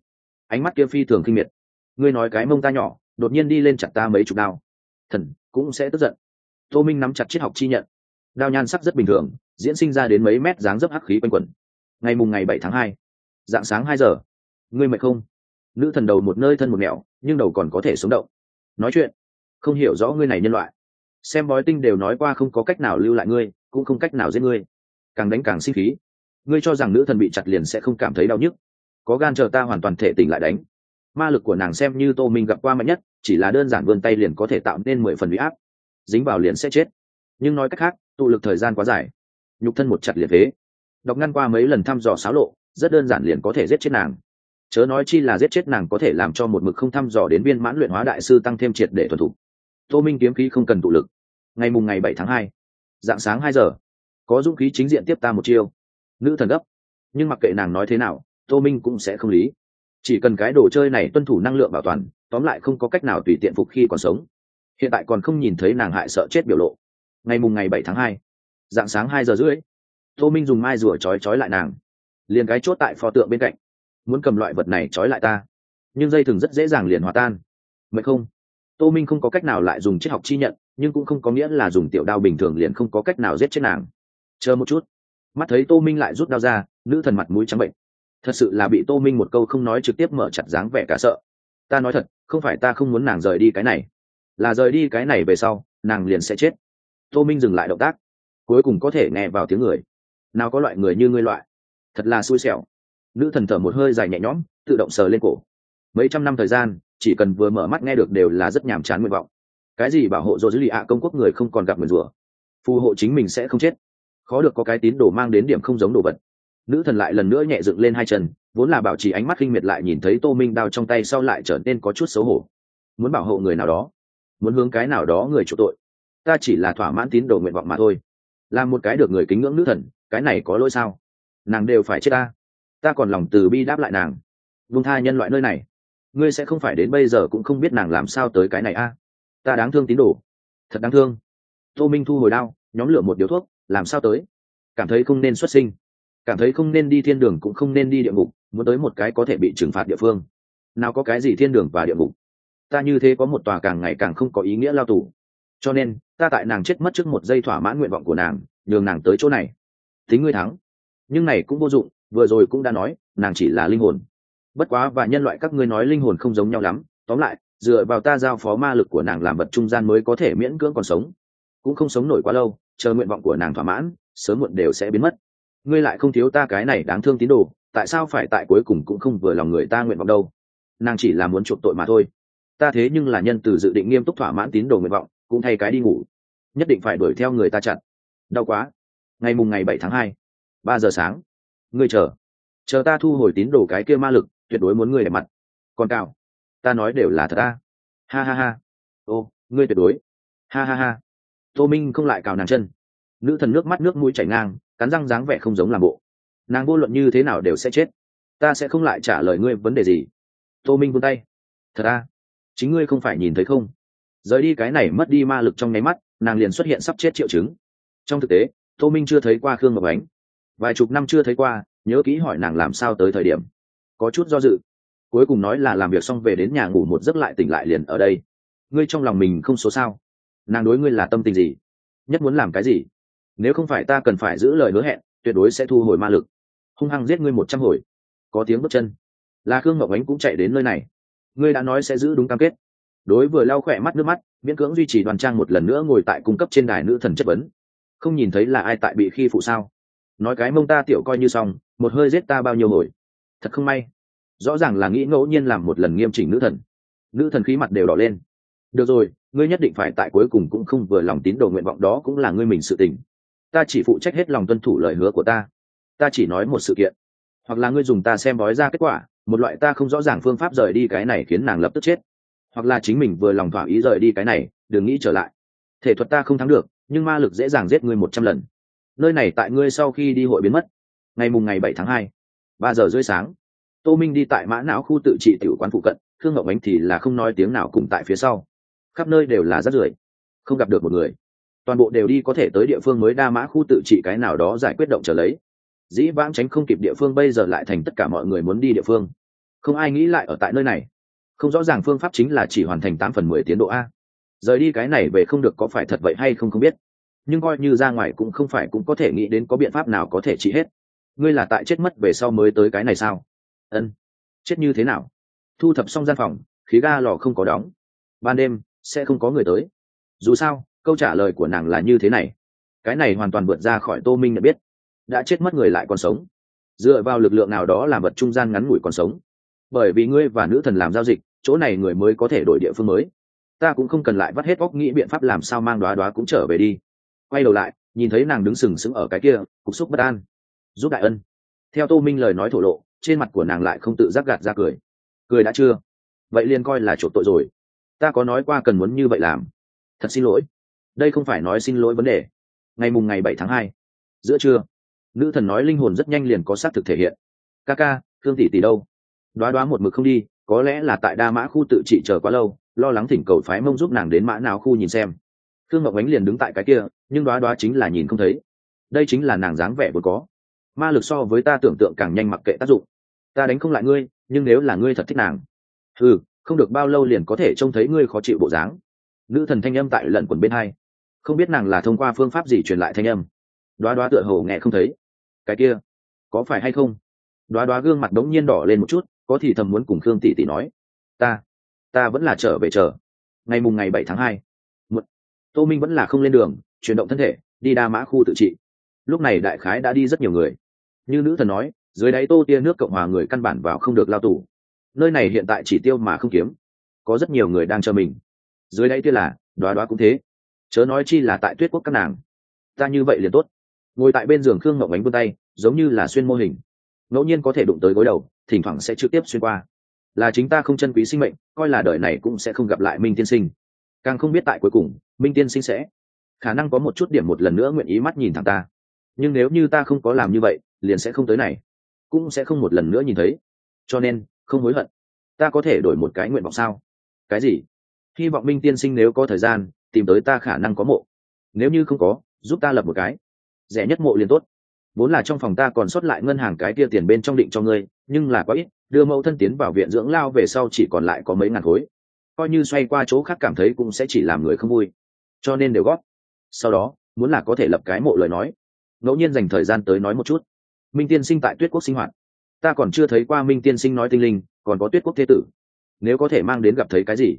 A: Ánh mắt kia phi thường khinh miệt. Ngươi nói cái mông ta nhỏ, đột nhiên đi lên chặt ta mấy chục đao. Thần cũng sẽ tức giận tô minh nắm chặt triết học chi nhận. Đao nhan sắc rất bình thường, diễn sinh ra đến mấy mét dáng dấp hắc khí quanh quẩn. Ngày mùng ngày bảy tháng hai, dạng sáng hai giờ. Ngươi mệt không? Nữ thần đầu một nơi thân một mẹo nhưng đầu còn có thể sống động. Nói chuyện. Không hiểu rõ ngươi này nhân loại. Xem bói tinh đều nói qua không có cách nào lưu lại ngươi, cũng không cách nào giết ngươi. Càng đánh càng sinh khí. Ngươi cho rằng nữ thần bị chặt liền sẽ không cảm thấy đau nhức. Có gan chờ ta hoàn toàn thể tỉnh lại đánh. Ma lực của nàng xem như tô minh gặp qua mạnh nhất, chỉ là đơn giản vươn tay liền có thể tạo nên mười phần bị áp dính vào liền sẽ chết. Nhưng nói cách khác, tụ lực thời gian quá dài. Nhục thân một chặt liệt thế. Đọc ngăn qua mấy lần thăm dò xáo lộ, rất đơn giản liền có thể giết chết nàng. Chớ nói chi là giết chết nàng có thể làm cho một mực không thăm dò đến viên mãn luyện hóa đại sư tăng thêm triệt để thuần thục. Tô minh kiếm khí không cần tụ lực. Ngày mùng ngày bảy tháng hai, dạng sáng hai giờ, có dũng khí chính diện tiếp ta một chiêu. Nữ thần gấp. Nhưng mặc kệ nàng nói thế nào, tô minh cũng sẽ không lý. Chỉ cần cái đồ chơi này tuân thủ năng lượng bảo toàn, tóm lại không có cách nào tùy tiện phục khi còn sống hiện tại còn không nhìn thấy nàng hại sợ chết biểu lộ. Ngày mùng ngày bảy tháng hai, dạng sáng hai giờ rưỡi, tô minh dùng mai rùa trói trói lại nàng. Liền cái chốt tại pho tượng bên cạnh. Muốn cầm loại vật này trói lại ta. Nhưng dây thừng rất dễ dàng liền hòa tan. Mệt không? Tô minh không có cách nào lại dùng triết học chi nhận, nhưng cũng không có nghĩa là dùng tiểu đao bình thường liền không có cách nào giết chết nàng. Chờ một chút. Mắt thấy tô minh lại rút đao ra, nữ thần mặt mũi trắng bệnh. Thật sự là bị tô minh một câu không nói trực tiếp mở chặt dáng vẻ cả sợ. Ta nói thật, không phải ta không muốn nàng rời đi cái này là rời đi cái này về sau, nàng liền sẽ chết. Tô minh dừng lại động tác, cuối cùng có thể nghe vào tiếng người. Nào có loại người như ngươi loại? Thật là xui xẻo. Nữ thần thở một hơi dài nhẹ nhõm, tự động sờ lên cổ. Mấy trăm năm thời gian, chỉ cần vừa mở mắt nghe được đều là rất nhàm chán nguyện vọng. Cái gì bảo hộ dô dữ lì ạ, công quốc người không còn gặp người rủa phù hộ chính mình sẽ không chết. Khó được có cái tín đồ mang đến điểm không giống đồ vật. Nữ thần lại lần nữa nhẹ dựng lên hai chân, vốn là bảo trì ánh mắt kinh miệt lại nhìn thấy tô minh đao trong tay sau lại trở nên có chút xấu hổ. Muốn bảo hộ người nào đó muốn hướng cái nào đó người chủ tội. Ta chỉ là thỏa mãn tín đồ nguyện vọng mà thôi. Là một cái được người kính ngưỡng nữ thần, cái này có lỗi sao? Nàng đều phải chết ta. Ta còn lòng từ bi đáp lại nàng. Vung tha nhân loại nơi này. Ngươi sẽ không phải đến bây giờ cũng không biết nàng làm sao tới cái này a. Ta đáng thương tín đồ. Thật đáng thương. Tô minh thu hồi đao, nhóm lửa một điếu thuốc, làm sao tới? Cảm thấy không nên xuất sinh. Cảm thấy không nên đi thiên đường cũng không nên đi địa ngục, muốn tới một cái có thể bị trừng phạt địa phương. Nào có cái gì thiên đường và địa ngục ta như thế có một tòa càng ngày càng không có ý nghĩa lao tù. Cho nên, ta tại nàng chết mất trước một giây thỏa mãn nguyện vọng của nàng, nhường nàng tới chỗ này. Tính ngươi thắng. Nhưng này cũng vô dụng, vừa rồi cũng đã nói, nàng chỉ là linh hồn. Bất quá và nhân loại các ngươi nói linh hồn không giống nhau lắm. Tóm lại, dựa vào ta giao phó ma lực của nàng làm vật trung gian mới có thể miễn cưỡng còn sống. Cũng không sống nổi quá lâu, chờ nguyện vọng của nàng thỏa mãn, sớm muộn đều sẽ biến mất. Ngươi lại không thiếu ta cái này đáng thương tín đồ, tại sao phải tại cuối cùng cũng không vừa lòng người ta nguyện vọng đâu? Nàng chỉ là muốn chuộc tội mà thôi ta thế nhưng là nhân từ dự định nghiêm túc thỏa mãn tín đồ nguyện vọng, cũng thay cái đi ngủ. Nhất định phải đuổi theo người ta chặn. Đau quá. Ngày mùng ngày bảy tháng hai, ba giờ sáng. Ngươi chờ. Chờ ta thu hồi tín đồ cái kia ma lực, tuyệt đối muốn ngươi để mặt. Còn cào. Ta nói đều là thật ta ha ha ha. Ô, ngươi tuyệt đối. Ha ha ha. Tô minh không lại cào nàng chân. Nữ thần nước mắt nước mũi chảy ngang, cắn răng dáng vẻ không giống làm bộ. Nàng vô luận như thế nào đều sẽ chết. Ta sẽ không lại trả lời ngươi vấn đề gì. Tô minh vươn tay. Thật ta chính ngươi không phải nhìn thấy không? Rời đi cái này mất đi ma lực trong nháy mắt, nàng liền xuất hiện sắp chết triệu chứng. Trong thực tế, tô minh chưa thấy qua khương ngọc ánh. Vài chục năm chưa thấy qua, nhớ kỹ hỏi nàng làm sao tới thời điểm. Có chút do dự. Cuối cùng nói là làm việc xong về đến nhà ngủ một giấc lại tỉnh lại liền ở đây. Ngươi trong lòng mình không số sao? Nàng đối ngươi là tâm tình gì? Nhất muốn làm cái gì? Nếu không phải ta cần phải giữ lời hứa hẹn, tuyệt đối sẽ thu hồi ma lực. Hung hăng giết ngươi một trăm hồi. Có tiếng bước chân. Là khương ngọc ánh cũng chạy đến nơi này ngươi đã nói sẽ giữ đúng cam kết. Đối vừa lau khỏe mắt nước mắt, miễn cưỡng duy trì đoàn trang một lần nữa ngồi tại cung cấp trên đài nữ thần chất vấn. Không nhìn thấy là ai tại bị khi phụ sao? Nói cái mông ta tiểu coi như xong, một hơi giết ta bao nhiêu hồi? Thật không may. Rõ ràng là nghĩ ngẫu nhiên làm một lần nghiêm chỉnh nữ thần. Nữ thần khí mặt đều đỏ lên. Được rồi, ngươi nhất định phải tại cuối cùng cũng không vừa lòng tín đồ nguyện vọng đó cũng là ngươi mình sự tình. Ta chỉ phụ trách hết lòng tuân thủ lời hứa của ta. Ta chỉ nói một sự kiện. Hoặc là ngươi dùng ta xem bói ra kết quả một loại ta không rõ ràng phương pháp rời đi cái này khiến nàng lập tức chết. Hoặc là chính mình vừa lòng thỏa ý rời đi cái này, đừng nghĩ trở lại. Thể thuật ta không thắng được, nhưng ma lực dễ dàng giết ngươi một trăm lần. Nơi này tại ngươi sau khi đi hội biến mất. Ngày mùng ngày bảy tháng hai, ba giờ rưỡi sáng. Tô minh đi tại mã não khu tự trị tiểu quán phụ cận thương ngọc ánh thì là không nói tiếng nào cùng tại phía sau. Khắp nơi đều là rắt rưởi, không gặp được một người. Toàn bộ đều đi có thể tới địa phương mới đa mã khu tự trị cái nào đó giải quyết động trở lấy. Dĩ vãng tránh không kịp địa phương bây giờ lại thành tất cả mọi người muốn đi địa phương không ai nghĩ lại ở tại nơi này. Không rõ ràng phương pháp chính là chỉ hoàn thành tám phần mười tiến độ a. Rời đi cái này về không được có phải thật vậy hay không không biết. Nhưng coi như ra ngoài cũng không phải cũng có thể nghĩ đến có biện pháp nào có thể trị hết. Ngươi là tại chết mất về sau mới tới cái này sao? Ân. Chết như thế nào? Thu thập xong gian phòng, khí ga lò không có đóng. Ban đêm, sẽ không có người tới. Dù sao, câu trả lời của nàng là như thế này. Cái này hoàn toàn vượt ra khỏi tô minh nhận biết. Đã chết mất người lại còn sống. Dựa vào lực lượng nào đó làm vật trung gian ngắn ngủi còn sống bởi vì ngươi và nữ thần làm giao dịch, chỗ này người mới có thể đổi địa phương mới. Ta cũng không cần lại vắt hết óc nghĩ biện pháp làm sao mang đoá đoá cũng trở về đi. Quay đầu lại, nhìn thấy nàng đứng sừng sững ở cái kia, cục xúc bất an. Giúp đại ân. Theo tô minh lời nói thổ lộ, trên mặt của nàng lại không tự giác gạt ra cười. Cười đã chưa? Vậy liền coi là chuộc tội rồi. Ta có nói qua cần muốn như vậy làm. Thật xin lỗi. Đây không phải nói xin lỗi vấn đề. Ngày mùng ngày bảy tháng hai. Giữa trưa, nữ thần nói linh hồn rất nhanh liền có xác thực thể hiện. Ca ca thương tỷ tỷ đâu? Đoá đoá một mực không đi, có lẽ là tại đa mã khu tự trị chờ quá lâu, lo lắng thỉnh cầu phái mông giúp nàng đến mã nào khu nhìn xem. Thương ngọc ánh liền đứng tại cái kia, nhưng đoá đoá chính là nhìn không thấy. Đây chính là nàng dáng vẻ vừa có. Ma lực so với ta tưởng tượng càng nhanh mặc kệ tác dụng. Ta đánh không lại ngươi, nhưng nếu là ngươi thật thích nàng ừ không được bao lâu liền có thể trông thấy ngươi khó chịu bộ dáng. Nữ thần thanh âm tại lần quần bên hai. Không biết nàng là thông qua phương pháp gì truyền lại thanh âm. Đoá đoá tựa hồ nghe không thấy. Cái kia, có phải hay không? Đoá đoá gương mặt đống nhiên đỏ lên một chút có thì thầm muốn cùng khương tỷ tỷ nói, ta ta vẫn là trở về chờ. Ngày mùng ngày bảy tháng hai tô minh vẫn là không lên đường, chuyển động thân thể, đi đa mã khu tự trị. Lúc này đại khái đã đi rất nhiều người. Như nữ thần nói, dưới đáy tô tia nước cộng hòa người căn bản vào không được lao tù. Nơi này hiện tại chỉ tiêu mà không kiếm. Có rất nhiều người đang chờ mình. Dưới đáy tia là, đoá đoá cũng thế. Chớ nói chi là tại tuyết quốc các nàng. Ta như vậy liền tốt. Ngồi tại bên giường khương ngọc ánh vươn tay, giống như là xuyên mô hình. Ngẫu nhiên có thể đụng tới gối đầu thỉnh thoảng sẽ trực tiếp xuyên qua. Là chính ta không chân quý sinh mệnh, coi là đời này cũng sẽ không gặp lại minh tiên sinh. Càng không biết tại cuối cùng, minh tiên sinh sẽ khả năng có một chút điểm một lần nữa nguyện ý mắt nhìn thẳng ta. Nhưng nếu như ta không có làm như vậy, liền sẽ không tới này. Cũng sẽ không một lần nữa nhìn thấy. Cho nên, không hối hận. Ta có thể đổi một cái nguyện vọng sao? Cái gì? Hy vọng minh tiên sinh nếu có thời gian, tìm tới ta khả năng có mộ. Nếu như không có, giúp ta lập một cái. Rẻ nhất mộ liền tốt vốn là trong phòng ta còn sót lại ngân hàng cái kia tiền bên trong định cho ngươi, nhưng là quá ít, đưa mẫu thân tiến vào viện dưỡng lao về sau chỉ còn lại có mấy ngàn khối. Coi như xoay qua chỗ khác cảm thấy cũng sẽ chỉ làm người không vui. Cho nên đều góp. Sau đó, muốn là có thể lập cái mộ lời nói. Ngẫu nhiên dành thời gian tới nói một chút. Minh tiên sinh tại tuyết quốc sinh hoạt. Ta còn chưa thấy qua minh tiên sinh nói tinh linh, còn có tuyết quốc thế tử. Nếu có thể mang đến gặp thấy cái gì?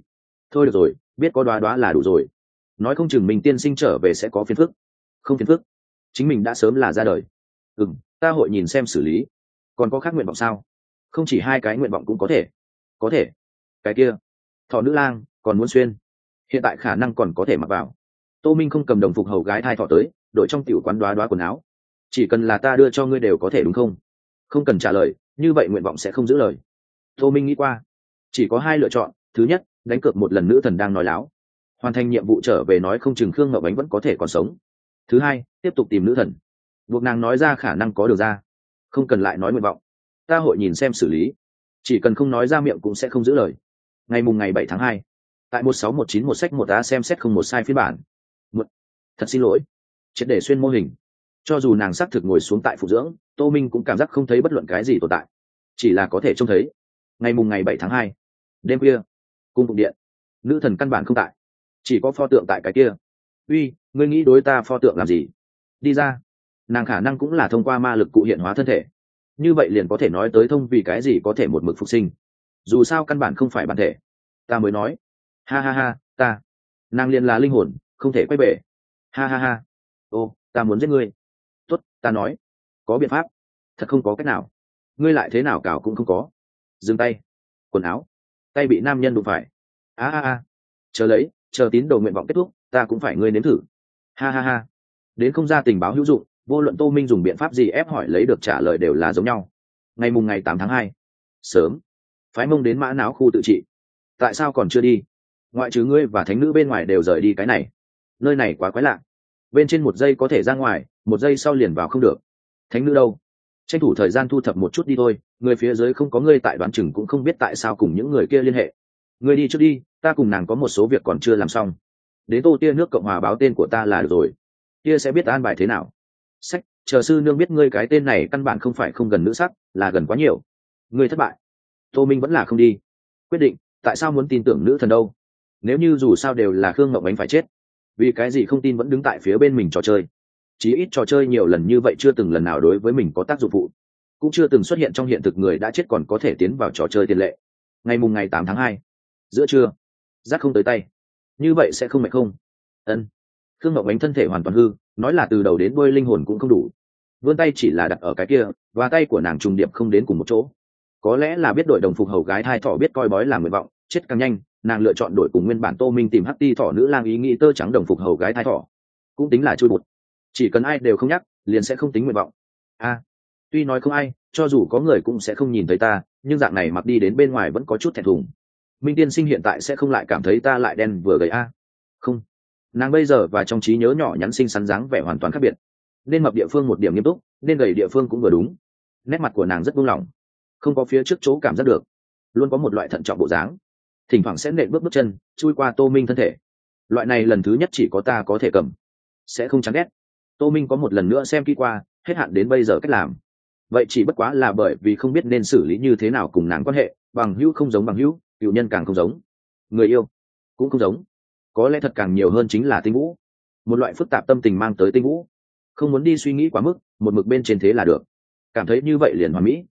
A: Thôi được rồi, biết có đoá đoá là đủ rồi. Nói không chừng minh tiên sinh trở về sẽ có phiền phức. Không phiền phức. Chính mình đã sớm là ra đời ừ m ta hội nhìn xem xử lý. Còn có khác nguyện vọng sao? Không chỉ hai cái nguyện vọng cũng có thể. Có thể. Cái kia. Thọ nữ lang, còn muốn xuyên. Hiện tại khả năng còn có thể mặc vào. Tô minh không cầm đồng phục hầu gái thai thọ tới, đội trong tiểu quán đoá đoá quần áo. Chỉ cần là ta đưa cho ngươi đều có thể đúng không? Không cần trả lời, như vậy nguyện vọng sẽ không giữ lời. Tô minh nghĩ qua. Chỉ có hai lựa chọn, thứ nhất, đánh cược một lần nữ thần đang nói láo. Hoàn thành nhiệm vụ trở về nói không chừng khương ngậu bánh vẫn có thể còn sống. Thứ hai, tiếp tục tìm nữ thần buộc nàng nói ra khả năng có được ra. Không cần lại nói nguyện vọng. Ta hội nhìn xem xử lý. Chỉ cần không nói ra miệng cũng sẽ không giữ lời. Ngày mùng ngày bảy tháng hai, tại một sáu một chín một sách một a xem xét không một sai phiên bản. Một, thật xin lỗi. Triệt để xuyên mô hình. Cho dù nàng xác thực ngồi xuống tại phụ dưỡng, tô minh cũng cảm giác không thấy bất luận cái gì tồn tại. Chỉ là có thể trông thấy. Ngày mùng ngày bảy tháng hai, đêm khuya, cung phục điện. Nữ thần căn bản không tại. Chỉ có pho tượng tại cái kia. Uy, ngươi nghĩ đối ta pho tượng làm gì? Đi ra nàng khả năng cũng là thông qua ma lực cụ hiện hóa thân thể. Như vậy liền có thể nói tới thông vì cái gì có thể một mực phục sinh. Dù sao căn bản không phải bản thể. Ta mới nói. Ha ha ha, ta. Nàng liền là linh hồn, không thể quay về. Ha ha ha. Ô, ta muốn giết ngươi. Tuất ta nói. Có biện pháp. Thật không có cách nào. Ngươi lại thế nào cào cũng không có. Dừng tay. Quần áo. Tay bị nam nhân đụng phải. A a a. Chờ lấy, chờ tín đồ nguyện vọng kết thúc, ta cũng phải ngươi nếm thử. Ha ha ha. Đến không ra tình báo hữu dụng vô luận tô minh dùng biện pháp gì ép hỏi lấy được trả lời đều là giống nhau. Ngày mùng ngày tám tháng hai, sớm. Phái mông đến mã não khu tự trị. Tại sao còn chưa đi? Ngoại trừ ngươi và thánh nữ bên ngoài đều rời đi cái này. Nơi này quá quái lạ. Bên trên một giây có thể ra ngoài, một giây sau liền vào không được. Thánh nữ đâu? Tranh thủ thời gian thu thập một chút đi thôi, người phía dưới không có ngươi tại đoán chừng cũng không biết tại sao cùng những người kia liên hệ. Người đi trước đi, ta cùng nàng có một số việc còn chưa làm xong. Đến tô tia nước cộng hòa báo tên của ta là được rồi. Tia sẽ biết an bài thế nào sách, chờ sư nương biết ngươi cái tên này căn bản không phải không gần nữ sắc, là gần quá nhiều. Ngươi thất bại. Tô minh vẫn là không đi. Quyết định, tại sao muốn tin tưởng nữ thần đâu? Nếu như dù sao đều là khương ngọc ánh phải chết, vì cái gì không tin vẫn đứng tại phía bên mình trò chơi? Chí ít trò chơi nhiều lần như vậy chưa từng lần nào đối với mình có tác dụng phụ. Cũng chưa từng xuất hiện trong hiện thực người đã chết còn có thể tiến vào trò chơi tiền lệ. Ngày mùng ngày tám tháng hai, giữa trưa rác không tới tay. Như vậy sẽ không mệt không? Ân khương ngọc ánh thân thể hoàn toàn hư, nói là từ đầu đến đôi linh hồn cũng không đủ. Vươn tay chỉ là đặt ở cái kia, và tay của nàng trùng điệp không đến cùng một chỗ. Có lẽ là biết đội đồng phục hầu gái thai thỏ biết coi bói làm nguyện vọng, chết càng nhanh, nàng lựa chọn đổi cùng nguyên bản tô minh tìm hắc ti thỏ nữ lang ý nghĩ tơ trắng đồng phục hầu gái thai thỏ. Cũng tính là chui bụt. Chỉ cần ai đều không nhắc, liền sẽ không tính nguyện vọng. A, tuy nói không ai, cho dù có người cũng sẽ không nhìn thấy ta, nhưng dạng này mặc đi đến bên ngoài vẫn có chút thẹn thùng. Minh tiên sinh hiện tại sẽ không lại cảm thấy ta lại đen vừa gầy a. Không nàng bây giờ và trong trí nhớ nhỏ nhắn xinh xắn dáng vẻ hoàn toàn khác biệt. Nên mập địa phương một điểm nghiêm túc, nên gầy địa phương cũng vừa đúng. Nét mặt của nàng rất buông lỏng, không có phía trước chỗ cảm giác được. Luôn có một loại thận trọng bộ dáng. Thỉnh thoảng sẽ nện bước bước chân, chui qua tô minh thân thể. Loại này lần thứ nhất chỉ có ta có thể cầm. Sẽ không chán ghét. Tô minh có một lần nữa xem kỹ qua, hết hạn đến bây giờ cách làm. Vậy chỉ bất quá là bởi vì không biết nên xử lý như thế nào cùng nàng quan hệ, bằng hữu không giống bằng hữu, cựu nhân càng không giống. Người yêu cũng không giống có lẽ thật càng nhiều hơn chính là tinh vũ. Một loại phức tạp tâm tình mang tới tinh vũ. Không muốn đi suy nghĩ quá mức một mực bên trên thế là được. Cảm thấy như vậy liền hoàn mỹ.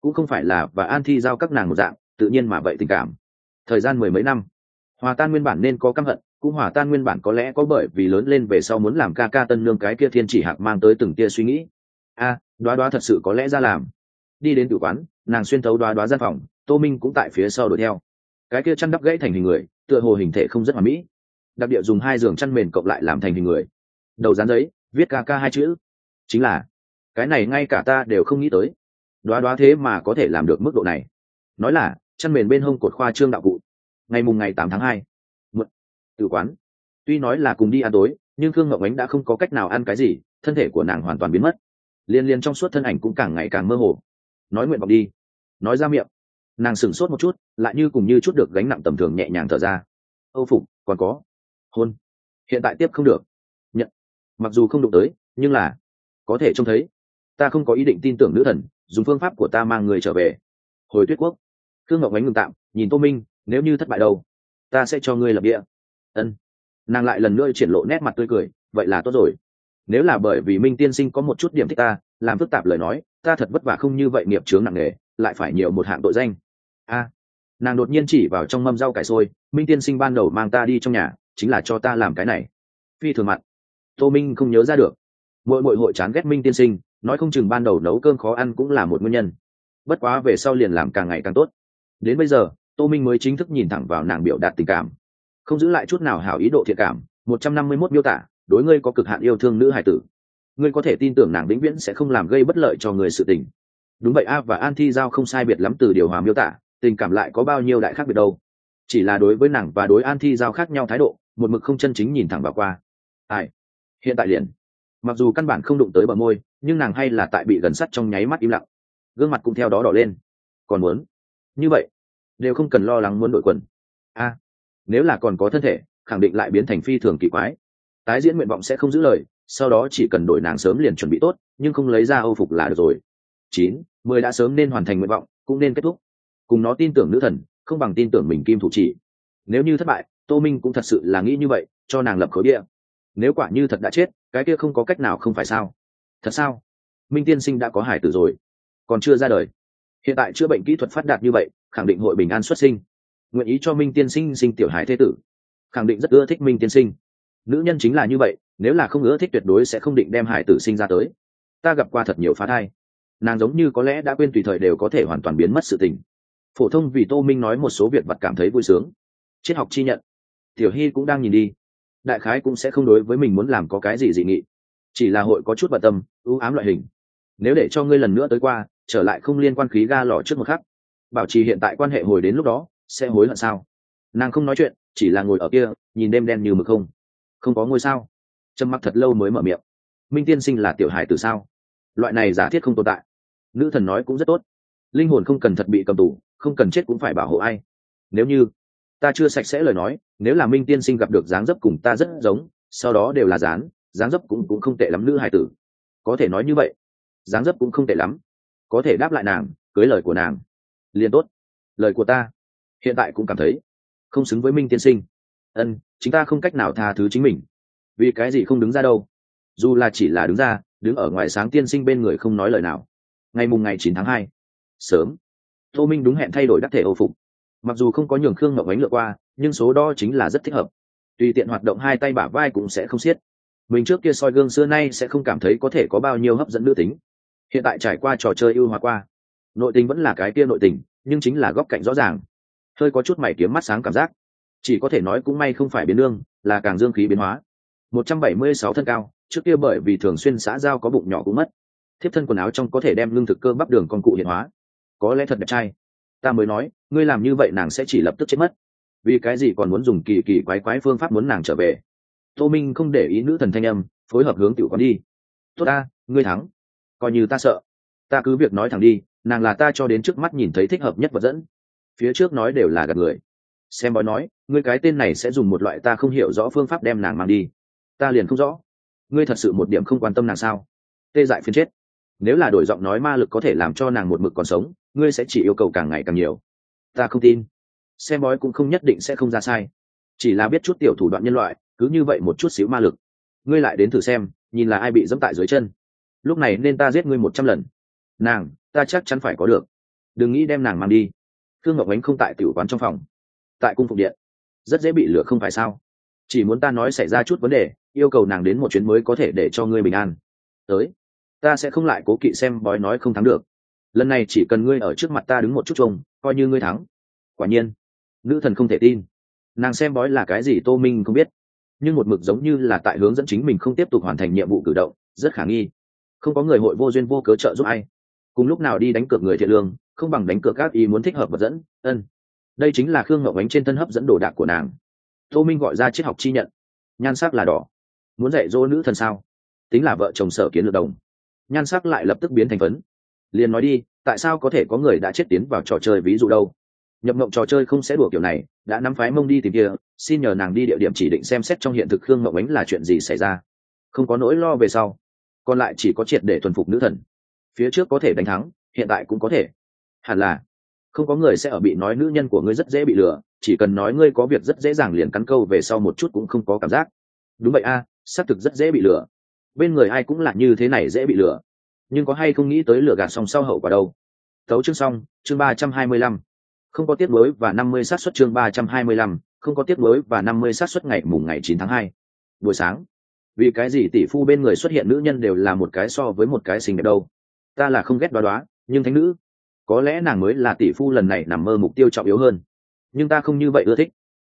A: Cũng không phải là và an thi giao các nàng một dạng tự nhiên mà vậy tình cảm. Thời gian mười mấy năm. Hòa tan nguyên bản nên có căm hận cũng hòa tan nguyên bản có lẽ có bởi vì lớn lên về sau muốn làm ca ca tân lương cái kia thiên chỉ hạc mang tới từng tia suy nghĩ. A à, đoá đoá thật sự có lẽ ra làm. Đi đến tử quán nàng xuyên thấu đoá đoá gian phòng tô minh cũng tại phía sau đuổi theo. Cái kia chăn đắp gãy thành hình người tựa hồ hình thể không rất hoàn mỹ đặc địa dùng hai giường chăn mền cộng lại làm thành hình người. Đầu dán giấy, viết ca ca hai chữ. Chính là, cái này ngay cả ta đều không nghĩ tới. Đoá đoá thế mà có thể làm được mức độ này. Nói là, chăn mền bên hông cột khoa trương đạo cụ. Ngày mùng ngày tám tháng hai mượn tự quán. Tuy nói là cùng đi ăn tối, nhưng thương ngọc ánh đã không có cách nào ăn cái gì, thân thể của nàng hoàn toàn biến mất. Liên liên trong suốt thân ảnh cũng càng ngày càng mơ hồ. Nói nguyện vọng đi. Nói ra miệng. Nàng sửng sốt một chút, lại như cùng như chút được gánh nặng tầm thường nhẹ nhàng thở ra. Âu phục, còn có hôn. Hiện tại tiếp không được. Nhận. Mặc dù không đụng tới, nhưng là có thể trông thấy. Ta không có ý định tin tưởng nữ thần, dùng phương pháp của ta mang người trở về. Hồi tuyết quốc. Khương ngọc ánh ngừng tạm, nhìn tô minh, nếu như thất bại đâu, ta sẽ cho ngươi lập địa. Ân. Nàng lại lần nữa triển lộ nét mặt tươi cười, vậy là tốt rồi. Nếu là bởi vì minh tiên sinh có một chút điểm thích ta, làm phức tạp lời nói, ta thật vất vả không như vậy nghiệp chướng nặng nề, lại phải nhiều một hạng tội danh. A. Nàng đột nhiên chỉ vào trong mâm rau cải sôi minh tiên sinh ban đầu mang ta đi trong nhà chính là cho ta làm cái này. Phi thường mặn. Tô minh không nhớ ra được. Mỗi mỗi hội chán ghét minh tiên sinh, nói không chừng ban đầu nấu cơm khó ăn cũng là một nguyên nhân. Bất quá về sau liền làm càng ngày càng tốt. Đến bây giờ, tô minh mới chính thức nhìn thẳng vào nàng biểu đạt tình cảm. Không giữ lại chút nào hảo ý độ thiện cảm, một trăm năm mươi mốt miêu tả, đối ngươi có cực hạn yêu thương nữ hải tử. Ngươi có thể tin tưởng nàng vĩnh viễn sẽ không làm gây bất lợi cho người sự tình. Đúng vậy a, và an thi giao không sai biệt lắm từ điều hòa miêu tả, tình cảm lại có bao nhiêu đại khác biệt đâu. Chỉ là đối với nàng và đối an thi giao khác nhau thái độ một mực không chân chính nhìn thẳng vào qua. Ai? Hiện tại liền. Mặc dù căn bản không đụng tới bờ môi, nhưng nàng hay là tại bị gần sắt trong nháy mắt im lặng. Gương mặt cũng theo đó đỏ lên. Còn muốn? Như vậy, đều không cần lo lắng muốn đội quần. A, nếu là còn có thân thể, khẳng định lại biến thành phi thường kỳ quái. Tái diễn nguyện vọng sẽ không giữ lời, sau đó chỉ cần đổi nàng sớm liền chuẩn bị tốt, nhưng không lấy ra âu phục là được rồi. Chín, mười đã sớm nên hoàn thành nguyện vọng, cũng nên kết thúc. Cùng nó tin tưởng nữ thần, không bằng tin tưởng mình kim thủ chỉ nếu như thất bại, tô minh cũng thật sự là nghĩ như vậy, cho nàng lập khối địa. Nếu quả như thật đã chết, cái kia không có cách nào không phải sao? Thật sao? Minh tiên sinh đã có hải tử rồi. Còn chưa ra đời. Hiện tại chữa bệnh kỹ thuật phát đạt như vậy, khẳng định hội bình an xuất sinh. Nguyện ý cho minh tiên sinh sinh tiểu hải thế tử. Khẳng định rất ưa thích minh tiên sinh. Nữ nhân chính là như vậy, nếu là không ưa thích tuyệt đối sẽ không định đem hải tử sinh ra tới. Ta gặp qua thật nhiều phá thai. Nàng giống như có lẽ đã quên tùy thời đều có thể hoàn toàn biến mất sự tình. Phổ thông vì tô minh nói một số việc vật cảm thấy vui sướng triết học chi nhận. Tiểu hy cũng đang nhìn đi. Đại khái cũng sẽ không đối với mình muốn làm có cái gì dị nghị. Chỉ là hội có chút bận tâm, ưu ám loại hình. Nếu để cho ngươi lần nữa tới qua, trở lại không liên quan khí ga lò trước một khắc. Bảo trì hiện tại quan hệ hồi đến lúc đó, sẽ hối hận sao? Nàng không nói chuyện, chỉ là ngồi ở kia, nhìn đêm đen như mực không. Không có ngôi sao. Trầm mặc thật lâu mới mở miệng. Minh tiên sinh là tiểu hài từ sao? Loại này giả thiết không tồn tại. Nữ thần nói cũng rất tốt. Linh hồn không cần thật bị cầm tù, không cần chết cũng phải bảo hộ ai. Nếu như ta chưa sạch sẽ lời nói, nếu là minh tiên sinh gặp được dáng dấp cùng ta rất giống, sau đó đều là dán, dáng dấp cũng cũng không tệ lắm nữ hải tử. Có thể nói như vậy. Dáng dấp cũng không tệ lắm. Có thể đáp lại nàng, cưới lời của nàng. Liền tốt. Lời của ta. Hiện tại cũng cảm thấy không xứng với minh tiên sinh. Ân, chính ta không cách nào tha thứ chính mình. Vì cái gì không đứng ra đâu? Dù là chỉ là đứng ra, đứng ở ngoài sáng tiên sinh bên người không nói lời nào. Ngày mùng ngày chín tháng hai. Sớm. Tô minh đúng hẹn thay đổi đắc thể âu phục mặc dù không có nhường khương ngọc ánh lựa qua, nhưng số đo chính là rất thích hợp. Tùy tiện hoạt động hai tay bả vai cũng sẽ không xiết. Mình trước kia soi gương xưa nay sẽ không cảm thấy có thể có bao nhiêu hấp dẫn nữ tính. Hiện tại trải qua trò chơi ưu hóa qua, nội tình vẫn là cái kia nội tình, nhưng chính là góc cạnh rõ ràng. Hơi có chút mày kiếm mắt sáng cảm giác. Chỉ có thể nói cũng may không phải biến lương, là càng dương khí biến hóa. Một trăm bảy mươi sáu thân cao, trước kia bởi vì thường xuyên xã giao có bụng nhỏ cũng mất. Thiếp thân quần áo trong có thể đem lương thực cơ bắp đường con cụ hiện hóa. Có lẽ thật đẹp trai ta mới nói, ngươi làm như vậy nàng sẽ chỉ lập tức chết mất. Vì cái gì còn muốn dùng kỳ kỳ quái quái phương pháp muốn nàng trở về? Tô minh không để ý nữ thần thanh âm, phối hợp hướng tiểu con đi. Tốt ta, ngươi thắng. Coi như ta sợ. Ta cứ việc nói thẳng đi, nàng là ta cho đến trước mắt nhìn thấy thích hợp nhất vật dẫn. Phía trước nói đều là gạt người. Xem bói nói, ngươi cái tên này sẽ dùng một loại ta không hiểu rõ phương pháp đem nàng mang đi. Ta liền không rõ. Ngươi thật sự một điểm không quan tâm nàng sao? Tê dại phiên chết nếu là đổi giọng nói ma lực có thể làm cho nàng một mực còn sống, ngươi sẽ chỉ yêu cầu càng ngày càng nhiều. Ta không tin. Xem bói cũng không nhất định sẽ không ra sai. Chỉ là biết chút tiểu thủ đoạn nhân loại, cứ như vậy một chút xíu ma lực. Ngươi lại đến thử xem, nhìn là ai bị dẫm tại dưới chân. Lúc này nên ta giết ngươi một trăm lần. Nàng, ta chắc chắn phải có được. Đừng nghĩ đem nàng mang đi. Thương ngọc ánh không tại tiểu quán trong phòng. Tại cung phục điện. Rất dễ bị lửa không phải sao? Chỉ muốn ta nói xảy ra chút vấn đề, yêu cầu nàng đến một chuyến mới có thể để cho ngươi bình an. Tới ta sẽ không lại cố kỵ xem bói nói không thắng được. Lần này chỉ cần ngươi ở trước mặt ta đứng một chút trông, coi như ngươi thắng. Quả nhiên, nữ thần không thể tin. Nàng xem bói là cái gì tô minh không biết. Nhưng một mực giống như là tại hướng dẫn chính mình không tiếp tục hoàn thành nhiệm vụ cử động, rất khả nghi. Không có người hội vô duyên vô cớ trợ giúp ai. Cùng lúc nào đi đánh cược người thiện lương, không bằng đánh cược các ý muốn thích hợp vật dẫn, ân. Đây chính là khương ngậu ánh trên thân hấp dẫn đồ đạc của nàng. Tô minh gọi ra triết học chi nhận. Nhan sắc là đỏ. Muốn dạy dỗ nữ thần sao? Tính là vợ chồng sở kiến được đồng nhan sắc lại lập tức biến thành phấn. Liền nói đi tại sao có thể có người đã chết tiến vào trò chơi ví dụ đâu? Nhập mộng trò chơi không sẽ đùa kiểu này đã nắm phái mông đi tìm kia xin nhờ nàng đi địa điểm chỉ định xem xét trong hiện thực khương mộng ánh là chuyện gì xảy ra. Không có nỗi lo về sau còn lại chỉ có triệt để thuần phục nữ thần. Phía trước có thể đánh thắng hiện tại cũng có thể. Hẳn là không có người sẽ ở bị nói nữ nhân của ngươi rất dễ bị lừa chỉ cần nói ngươi có việc rất dễ dàng liền cắn câu về sau một chút cũng không có cảm giác. Đúng vậy a à, xác thực rất dễ bị lừa bên người ai cũng là như thế này dễ bị lừa. Nhưng có hay không nghĩ tới lừa gạt xong sau hậu quả đâu? Thấu chương xong, chương ba trăm hai mươi lăm. Không có tiết mới và năm mươi sát xuất chương ba trăm hai mươi lăm, không có tiết mới và năm mươi sát xuất ngày mùng ngày chín tháng hai. Buổi sáng, vì cái gì tỷ phu bên người xuất hiện nữ nhân đều là một cái so với một cái xinh đẹp đâu? Ta là không ghét đoá đoá, nhưng thánh nữ, có lẽ nàng mới là tỷ phu lần này nằm mơ mục tiêu trọng yếu hơn. Nhưng ta không như vậy ưa thích.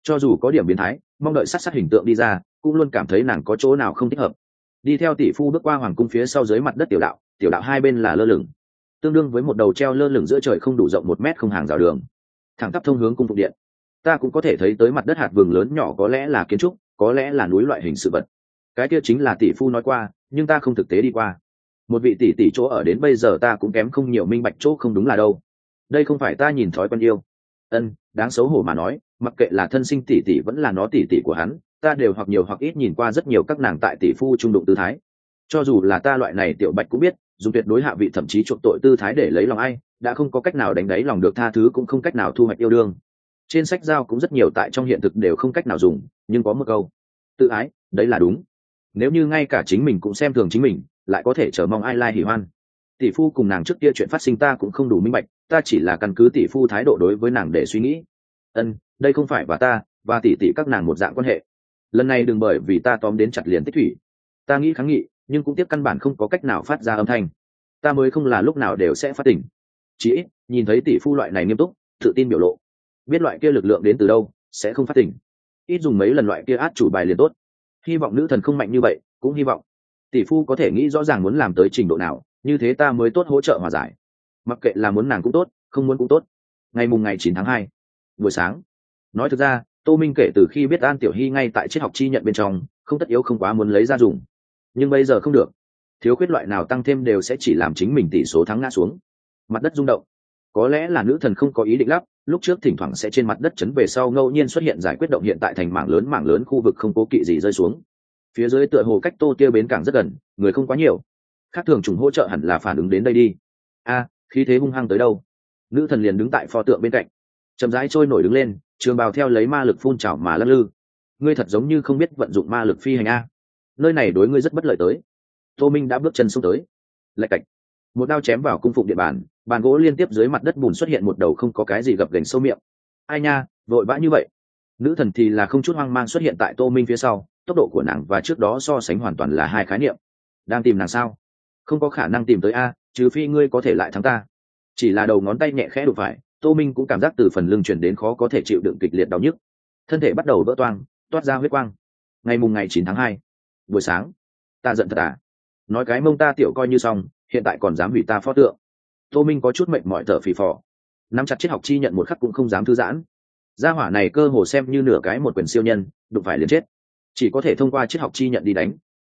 A: Cho dù có điểm biến thái, mong đợi sát sát hình tượng đi ra, cũng luôn cảm thấy nàng có chỗ nào không thích hợp đi theo tỷ phu bước qua hoàng cung phía sau dưới mặt đất tiểu đạo tiểu đạo hai bên là lơ lửng. Tương đương với một đầu treo lơ lửng giữa trời không đủ rộng một mét không hàng rào đường. Thẳng tắp thông hướng cung phục điện. Ta cũng có thể thấy tới mặt đất hạt vườn lớn nhỏ có lẽ là kiến trúc, có lẽ là núi loại hình sự vật. Cái kia chính là tỷ phu nói qua, nhưng ta không thực tế đi qua. Một vị tỷ tỷ chỗ ở đến bây giờ ta cũng kém không nhiều minh bạch chỗ không đúng là đâu. Đây không phải ta nhìn thói quen yêu. Ân, đáng xấu hổ mà nói, mặc kệ là thân sinh tỷ tỷ vẫn là nó tỷ tỷ của hắn ta đều hoặc nhiều hoặc ít nhìn qua rất nhiều các nàng tại tỷ phu trung đụng tư thái. Cho dù là ta loại này tiểu bạch cũng biết, dùng tuyệt đối hạ vị thậm chí chuộc tội tư thái để lấy lòng ai, đã không có cách nào đánh đáy lòng được tha thứ cũng không cách nào thu hoạch yêu đương. Trên sách giao cũng rất nhiều tại trong hiện thực đều không cách nào dùng, nhưng có một câu. Tự ái, đấy là đúng. Nếu như ngay cả chính mình cũng xem thường chính mình, lại có thể chờ mong ai lai hỉ hoan. Tỷ phu cùng nàng trước kia chuyện phát sinh ta cũng không đủ minh bạch, ta chỉ là căn cứ tỷ phu thái độ đối với nàng để suy nghĩ. Ân, đây không phải và ta, và tỷ tỷ các nàng một dạng quan hệ lần này đừng bởi vì ta tóm đến chặt liền tích thủy. Ta nghĩ kháng nghị, nhưng cũng tiếp căn bản không có cách nào phát ra âm thanh. Ta mới không là lúc nào đều sẽ phát tỉnh. Chỉ ít, nhìn thấy tỷ phu loại này nghiêm túc, tự tin biểu lộ. Biết loại kia lực lượng đến từ đâu, sẽ không phát tỉnh. Ít dùng mấy lần loại kia át chủ bài liền tốt. Hy vọng nữ thần không mạnh như vậy, cũng hy vọng tỷ phu có thể nghĩ rõ ràng muốn làm tới trình độ nào, như thế ta mới tốt hỗ trợ hòa giải. Mặc kệ là muốn nàng cũng tốt, không muốn cũng tốt. Ngày mùng ngày chín tháng hai, buổi sáng. Nói thực ra tô minh kể từ khi biết an tiểu hy ngay tại triết học chi nhận bên trong, không tất yếu không quá muốn lấy ra dùng. Nhưng bây giờ không được. Thiếu khuyết loại nào tăng thêm đều sẽ chỉ làm chính mình tỷ số thắng ngã xuống. Mặt đất rung động. Có lẽ là nữ thần không có ý định lắp, lúc trước thỉnh thoảng sẽ trên mặt đất chấn về sau ngẫu nhiên xuất hiện giải quyết động hiện tại thành mảng lớn mảng lớn khu vực không cố kỵ gì rơi xuống. Phía dưới tựa hồ cách tô tiêu bến cảng rất gần, người không quá nhiều. Khác thường trùng hỗ trợ hẳn là phản ứng đến đây đi. A, khí thế hung hăng tới đâu? Nữ thần liền đứng tại pho tượng bên cạnh, chậm rãi trôi nổi đứng lên trường bào theo lấy ma lực phun trào mà lắc lư. Ngươi thật giống như không biết vận dụng ma lực phi hành a. Nơi này đối ngươi rất bất lợi tới. Tô minh đã bước chân xuống tới. Lạch cạch. Một đao chém vào cung phục địa bàn bàn gỗ liên tiếp dưới mặt đất bùn xuất hiện một đầu không có cái gì gập gành sâu miệng. Ai nha, vội vã như vậy. Nữ thần thì là không chút hoang mang xuất hiện tại tô minh phía sau, tốc độ của nàng và trước đó so sánh hoàn toàn là hai khái niệm. Đang tìm nàng sao? Không có khả năng tìm tới a, trừ phi ngươi có thể lại thắng ta. Chỉ là đầu ngón tay nhẹ khẽ đục phải tô minh cũng cảm giác từ phần lưng chuyển đến khó có thể chịu đựng kịch liệt đau nhức. Thân thể bắt đầu vỡ toang, toát ra huyết quang. Ngày mùng ngày chín tháng hai, buổi sáng, ta giận thật à? Nói cái mông ta tiểu coi như xong, hiện tại còn dám hủy ta pho tượng. Tô minh có chút mệnh mọi thở phì phò. Nắm chặt triết học chi nhận một khắc cũng không dám thư giãn. Gia hỏa này cơ hồ xem như nửa cái một quyền siêu nhân, đụng phải liền chết. Chỉ có thể thông qua triết học chi nhận đi đánh.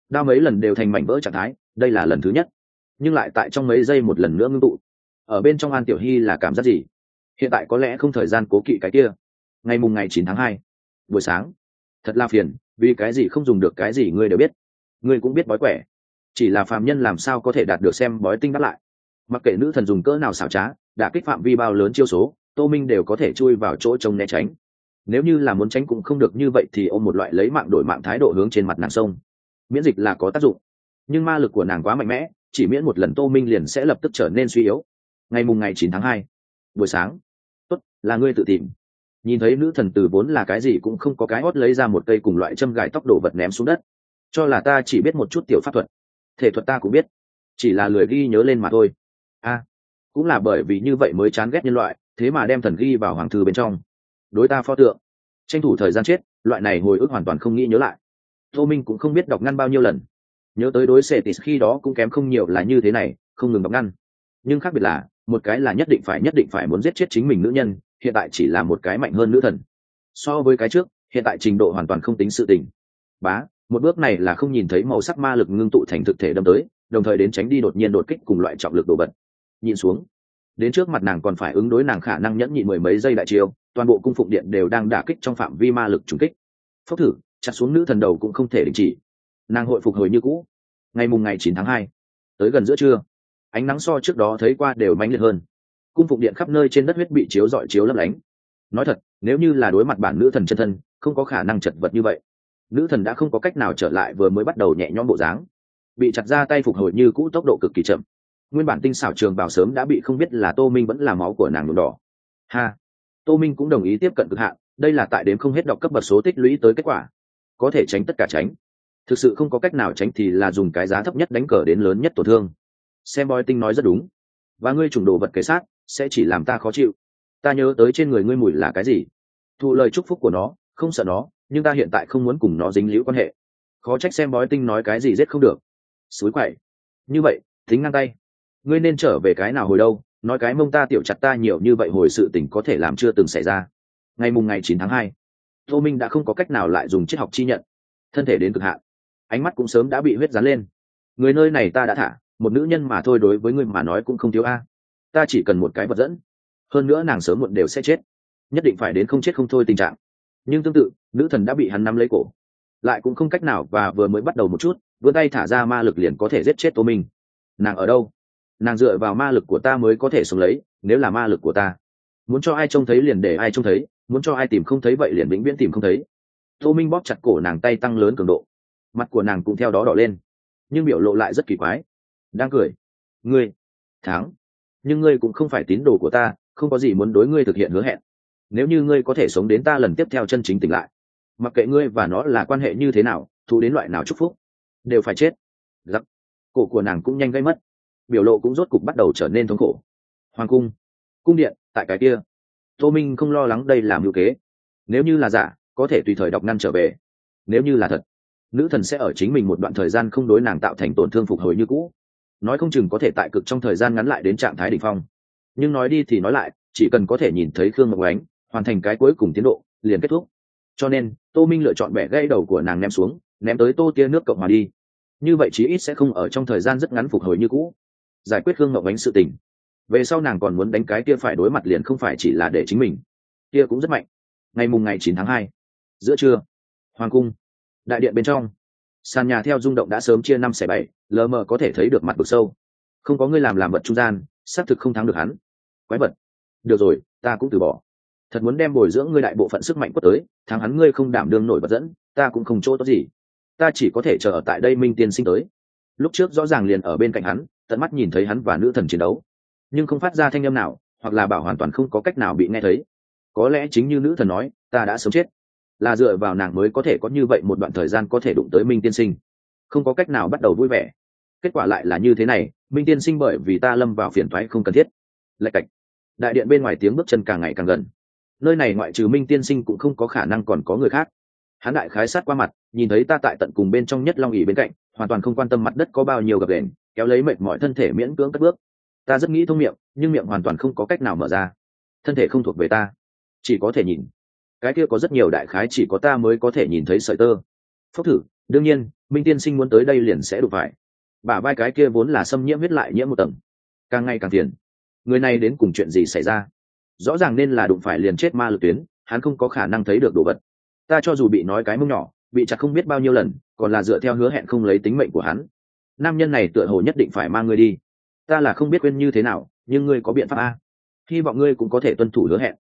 A: Đao mấy lần đều thành mảnh vỡ trạng thái, đây là lần thứ nhất. Nhưng lại tại trong mấy giây một lần nữa ngưng tụ. Ở bên trong an tiểu hy là cảm giác gì? Hiện tại có lẽ không thời gian cố kỵ cái kia. Ngày mùng ngày chín tháng hai, buổi sáng. Thật là phiền, vì cái gì không dùng được cái gì ngươi đều biết. Ngươi cũng biết bói quẻ. Chỉ là phàm nhân làm sao có thể đạt được xem bói tinh bắt lại. Mặc kệ nữ thần dùng cỡ nào xảo trá, đã kích phạm vi bao lớn chiêu số, tô minh đều có thể chui vào chỗ trông né tránh. Nếu như là muốn tránh cũng không được như vậy thì ôm một loại lấy mạng đổi mạng thái độ hướng trên mặt nàng sông. Miễn dịch là có tác dụng. Nhưng ma lực của nàng quá mạnh mẽ, chỉ miễn một lần tô minh liền sẽ lập tức trở nên suy yếu. Ngày mùng ngày chín tháng hai, buổi sáng là ngươi tự tìm. Nhìn thấy nữ thần từ vốn là cái gì cũng không có cái hót lấy ra một cây cùng loại châm gài tóc đổ vật ném xuống đất. Cho là ta chỉ biết một chút tiểu pháp thuật. Thể thuật ta cũng biết, chỉ là lười ghi nhớ lên mà thôi. A, cũng là bởi vì như vậy mới chán ghét nhân loại, thế mà đem thần ghi vào hoàng thư bên trong. Đối ta pho tượng, tranh thủ thời gian chết, loại này hồi ức hoàn toàn không nghĩ nhớ lại. Tô minh cũng không biết đọc ngăn bao nhiêu lần. Nhớ tới đối xệ tịt khi đó cũng kém không nhiều là như thế này, không ngừng đọc ngăn. Nhưng khác biệt là, một cái là nhất định phải nhất định phải muốn giết chết chính mình nữ nhân hiện tại chỉ là một cái mạnh hơn nữ thần. So với cái trước, hiện tại trình độ hoàn toàn không tính sự tình. Bá, một bước này là không nhìn thấy màu sắc ma lực ngưng tụ thành thực thể đâm tới, đồng thời đến tránh đi đột nhiên đột kích cùng loại trọng lực đồ vật. Nhìn xuống, đến trước mặt nàng còn phải ứng đối nàng khả năng nhẫn nhịn mười mấy giây đại chiêu, toàn bộ cung phụng điện đều đang đả kích trong phạm vi ma lực trùng kích. Phốc thử, chặt xuống nữ thần đầu cũng không thể đình chỉ. Nàng hội phục hồi như cũ. Ngày mùng ngày chín tháng hai, tới gần giữa trưa, ánh nắng so trước đó thấy qua đều mãnh liệt hơn cung phụng điện khắp nơi trên đất huyết bị chiếu dọi chiếu lấp lánh. Nói thật, nếu như là đối mặt bản nữ thần chân thân, không có khả năng chật vật như vậy. Nữ thần đã không có cách nào trở lại vừa mới bắt đầu nhẹ nhõm bộ dáng. Bị chặt ra tay phục hồi như cũ tốc độ cực kỳ chậm. Nguyên bản tinh xảo trường bào sớm đã bị không biết là tô minh vẫn là máu của nàng nhuộm đỏ. Ha! Tô minh cũng đồng ý tiếp cận cực hạn, đây là tại đếm không hết đọc cấp bậc số tích lũy tới kết quả. Có thể tránh tất cả tránh. Thực sự không có cách nào tránh thì là dùng cái giá thấp nhất đánh cờ đến lớn nhất tổn thương. Xem bói tinh nói rất đúng. Và ngươi trùng đồ vật kế sát sẽ chỉ làm ta khó chịu. Ta nhớ tới trên người ngươi mùi là cái gì? Thụ lời chúc phúc của nó, không sợ nó, nhưng ta hiện tại không muốn cùng nó dính liễu quan hệ. Khó trách xem bói tinh nói cái gì giết không được. Suối quậy. Như vậy tính ngang tay. Ngươi nên trở về cái nào hồi đâu? Nói cái mông ta tiểu chặt ta nhiều như vậy hồi sự tình có thể làm chưa từng xảy ra. Ngày mùng ngày chín tháng hai, tô minh đã không có cách nào lại dùng triết học chi nhận. Thân thể đến cực hạn. Ánh mắt cũng sớm đã bị huyết dán lên. Người nơi này ta đã thả, một nữ nhân mà thôi đối với ngươi mà nói cũng không thiếu a ta chỉ cần một cái vật dẫn. Hơn nữa nàng sớm muộn đều sẽ chết. Nhất định phải đến không chết không thôi tình trạng. Nhưng tương tự, nữ thần đã bị hắn nắm lấy cổ. Lại cũng không cách nào và vừa mới bắt đầu một chút, vươn tay thả ra ma lực liền có thể giết chết tô minh. Nàng ở đâu? Nàng dựa vào ma lực của ta mới có thể sống lấy, nếu là ma lực của ta. Muốn cho ai trông thấy liền để ai trông thấy, muốn cho ai tìm không thấy vậy liền vĩnh viễn tìm không thấy. Tô minh bóp chặt cổ nàng tay tăng lớn cường độ. Mặt của nàng cũng theo đó đỏ lên. Nhưng biểu lộ lại rất kỳ quái. Đang cười. Ngươi. Thắng nhưng ngươi cũng không phải tín đồ của ta, không có gì muốn đối ngươi thực hiện hứa hẹn. Nếu như ngươi có thể sống đến ta lần tiếp theo chân chính tỉnh lại, mặc kệ ngươi và nó là quan hệ như thế nào thu đến loại nào chúc phúc, đều phải chết. Giặc. Cổ của nàng cũng nhanh gây mất. Biểu lộ cũng rốt cục bắt đầu trở nên thống khổ. Hoàng cung. Cung điện, tại cái kia. Tô minh không lo lắng đây làm hữu kế. Nếu như là giả, có thể tùy thời đọc ngăn trở về. Nếu như là thật, nữ thần sẽ ở chính mình một đoạn thời gian không đối nàng tạo thành tổn thương phục hồi như cũ nói không chừng có thể tại cực trong thời gian ngắn lại đến trạng thái đỉnh phong. Nhưng nói đi thì nói lại, chỉ cần có thể nhìn thấy khương mộng ánh, hoàn thành cái cuối cùng tiến độ, liền kết thúc. Cho nên, tô minh lựa chọn bẻ gãy đầu của nàng ném xuống, ném tới tô tia nước cộng hòa đi. Như vậy chí ít sẽ không ở trong thời gian rất ngắn phục hồi như cũ. Giải quyết khương mộng ánh sự tình. Về sau nàng còn muốn đánh cái kia phải đối mặt liền không phải chỉ là để chính mình. Kia cũng rất mạnh. Ngày mùng ngày chín tháng hai, giữa trưa, hoàng cung, đại điện bên trong. Sàn nhà theo rung động đã sớm chia năm xẻ bảy lờ mờ có thể thấy được mặt vực sâu. Không có ngươi làm làm vật trung gian, xác thực không thắng được hắn. Quái vật. Được rồi, ta cũng từ bỏ. Thật muốn đem bồi dưỡng ngươi đại bộ phận sức mạnh quất tới, thắng hắn ngươi không đảm đương nổi vật dẫn, ta cũng không chỗ tốt gì. Ta chỉ có thể chờ ở tại đây minh tiên sinh tới. Lúc trước rõ ràng liền ở bên cạnh hắn, tận mắt nhìn thấy hắn và nữ thần chiến đấu. Nhưng không phát ra thanh âm nào, hoặc là bảo hoàn toàn không có cách nào bị nghe thấy. Có lẽ chính như nữ thần nói, ta đã sống chết. Là dựa vào nàng mới có thể có như vậy một đoạn thời gian có thể đụng tới minh tiên sinh không có cách nào bắt đầu vui vẻ. Kết quả lại là như thế này, minh tiên sinh bởi vì ta lâm vào phiền thoái không cần thiết. Lạch cạch. Đại điện bên ngoài tiếng bước chân càng ngày càng gần. Nơi này ngoại trừ minh tiên sinh cũng không có khả năng còn có người khác. Hắn đại khái sát qua mặt, nhìn thấy ta tại tận cùng bên trong nhất long ỉ bên cạnh, hoàn toàn không quan tâm mặt đất có bao nhiêu gập đền kéo lấy mệt mọi thân thể miễn cưỡng cất bước. Ta rất nghĩ thông miệng, nhưng miệng hoàn toàn không có cách nào mở ra. Thân thể không thuộc về ta. Chỉ có thể nhìn. Cái kia có rất nhiều đại khái chỉ có ta mới có thể nhìn thấy sợi tơ. Phốc thử đương nhiên, minh tiên sinh muốn tới đây liền sẽ đụng phải. Bả vai cái kia vốn là xâm nhiễm huyết lại nhiễm một tầng. Càng ngày càng thiền. người này đến cùng chuyện gì xảy ra? Rõ ràng nên là đụng phải liền chết ma lực tuyến, hắn không có khả năng thấy được đồ vật. Ta cho dù bị nói cái mông nhỏ, bị chặt không biết bao nhiêu lần, còn là dựa theo hứa hẹn không lấy tính mệnh của hắn. Nam nhân này tựa hồ nhất định phải mang ngươi đi. Ta là không biết quên như thế nào, nhưng ngươi có biện pháp a. Hy vọng ngươi cũng có thể tuân thủ hứa hẹn.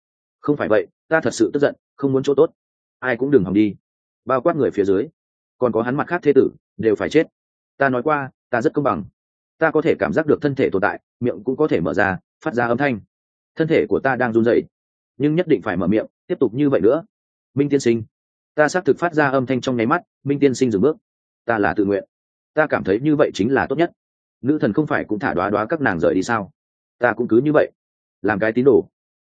A: Không phải vậy, ta thật sự tức giận, không muốn chỗ tốt. Ai cũng đừng hòng đi. Bao quát người phía dưới còn có hắn mặt khác thế tử, đều phải chết. Ta nói qua, ta rất công bằng. Ta có thể cảm giác được thân thể tồn tại, miệng cũng có thể mở ra, phát ra âm thanh. Thân thể của ta đang run rẩy, nhưng nhất định phải mở miệng, tiếp tục như vậy nữa. Minh tiên sinh, ta xác thực phát ra âm thanh trong nháy mắt, minh tiên sinh dừng bước. Ta là tự nguyện. Ta cảm thấy như vậy chính là tốt nhất. Nữ thần không phải cũng thả đoá đoá các nàng rời đi sao? Ta cũng cứ như vậy. Làm cái tín đồ.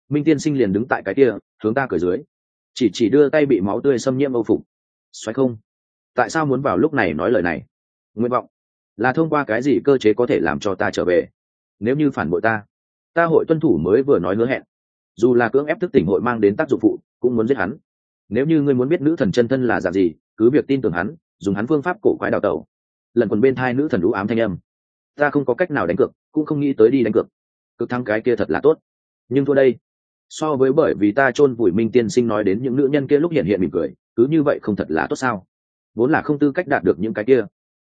A: Minh tiên sinh liền đứng tại cái kia, hướng ta cởi dưới. Chỉ chỉ đưa tay bị máu tươi xâm nhiễm âu phục. Xoáy không tại sao muốn vào lúc này nói lời này? Nguyện vọng là thông qua cái gì cơ chế có thể làm cho ta trở về? Nếu như phản bội ta ta hội tuân thủ mới vừa nói hứa hẹn. Dù là cưỡng ép thức tỉnh hội mang đến tác dụng phụ, cũng muốn giết hắn. Nếu như ngươi muốn biết nữ thần chân thân là dạng gì, cứ việc tin tưởng hắn, dùng hắn phương pháp cổ quái đào tẩu. Lần còn bên thai nữ thần đũ ám thanh âm. Ta không có cách nào đánh cược, cũng không nghĩ tới đi đánh cược. Cực thắng cái kia thật là tốt. Nhưng thua đây. So với bởi vì ta chôn vùi minh tiên sinh nói đến những nữ nhân kia lúc hiện hiện mỉm cười, cứ như vậy không thật là tốt sao? Vốn là không tư cách đạt được những cái kia.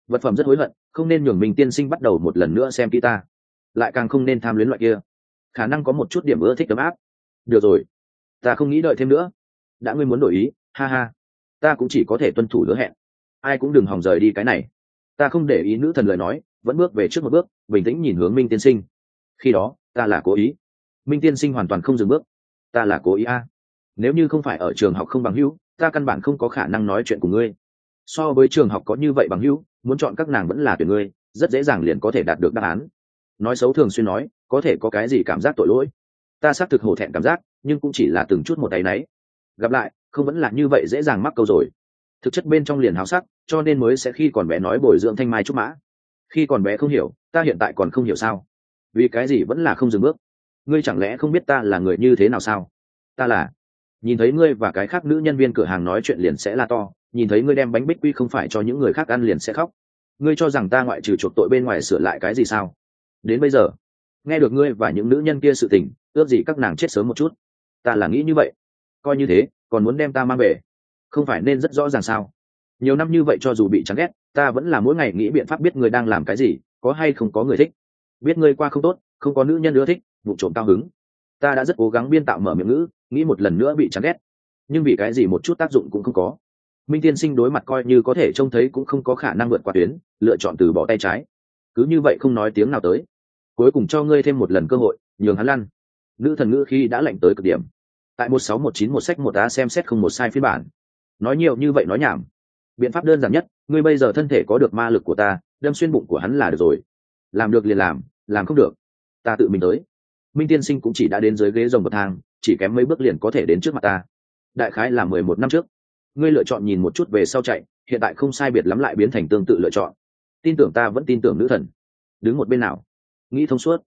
A: Vật phẩm rất hối hận, không nên nhường minh tiên sinh bắt đầu một lần nữa xem kỹ ta. Lại càng không nên tham luyến loại kia. Khả năng có một chút điểm ưa thích ấm áp. Được rồi. Ta không nghĩ đợi thêm nữa. Đã ngươi muốn đổi ý, ha ha. Ta cũng chỉ có thể tuân thủ hứa hẹn. Ai cũng đừng hòng rời đi cái này. Ta không để ý nữ thần lời nói, vẫn bước về trước một bước, bình tĩnh nhìn hướng minh tiên sinh. Khi đó, ta là cố ý. Minh tiên sinh hoàn toàn không dừng bước. Ta là cố ý a. Nếu như không phải ở trường học không bằng hữu, ta căn bản không có khả năng nói chuyện của ngươi so với trường học có như vậy bằng hữu, muốn chọn các nàng vẫn là tuyển ngươi, rất dễ dàng liền có thể đạt được đáp án. Nói xấu thường xuyên nói, có thể có cái gì cảm giác tội lỗi? Ta xác thực hổ thẹn cảm giác, nhưng cũng chỉ là từng chút một tay náy gặp lại, không vẫn là như vậy dễ dàng mắc câu rồi. Thực chất bên trong liền háo sắc, cho nên mới sẽ khi còn bé nói bồi dưỡng thanh mai trúc mã. Khi còn bé không hiểu, ta hiện tại còn không hiểu sao. Vì cái gì vẫn là không dừng bước? Ngươi chẳng lẽ không biết ta là người như thế nào sao? Ta là, nhìn thấy ngươi và cái khác nữ nhân viên cửa hàng nói chuyện liền sẽ là to nhìn thấy ngươi đem bánh bích quy không phải cho những người khác ăn liền sẽ khóc. Ngươi cho rằng ta ngoại trừ chuộc tội bên ngoài sửa lại cái gì sao? Đến bây giờ, nghe được ngươi và những nữ nhân kia sự tình, ước gì các nàng chết sớm một chút. Ta là nghĩ như vậy. Coi như thế, còn muốn đem ta mang về. Không phải nên rất rõ ràng sao? Nhiều năm như vậy cho dù bị chán ghét, ta vẫn là mỗi ngày nghĩ biện pháp biết ngươi đang làm cái gì, có hay không có người thích. Biết ngươi qua không tốt, không có nữ nhân ưa thích, vụ trộm cao hứng. Ta đã rất cố gắng biên tạo mở miệng ngữ, nghĩ một lần nữa bị chán ghét. Nhưng vì cái gì một chút tác dụng cũng không có? Minh tiên sinh đối mặt coi như có thể trông thấy cũng không có khả năng vượt qua tuyến, lựa chọn từ bỏ tay trái. Cứ như vậy không nói tiếng nào tới. Cuối cùng cho ngươi thêm một lần cơ hội, nhường hắn lăn. Nữ thần ngữ khi đã lạnh tới cực điểm. Tại một sáu một chín một sách một á xem xét không một sai phiên bản. Nói nhiều như vậy nói nhảm. Biện pháp đơn giản nhất, ngươi bây giờ thân thể có được ma lực của ta, đâm xuyên bụng của hắn là được rồi. Làm được liền làm làm không được. Ta tự mình tới. Minh tiên sinh cũng chỉ đã đến dưới ghế rồng bậc thang, chỉ kém mấy bước liền có thể đến trước mặt ta. Đại khái là mười một năm trước ngươi lựa chọn nhìn một chút về sau chạy, hiện tại không sai biệt lắm lại biến thành tương tự lựa chọn. Tin tưởng ta vẫn tin tưởng nữ thần. Đứng một bên nào? Nghĩ thông suốt.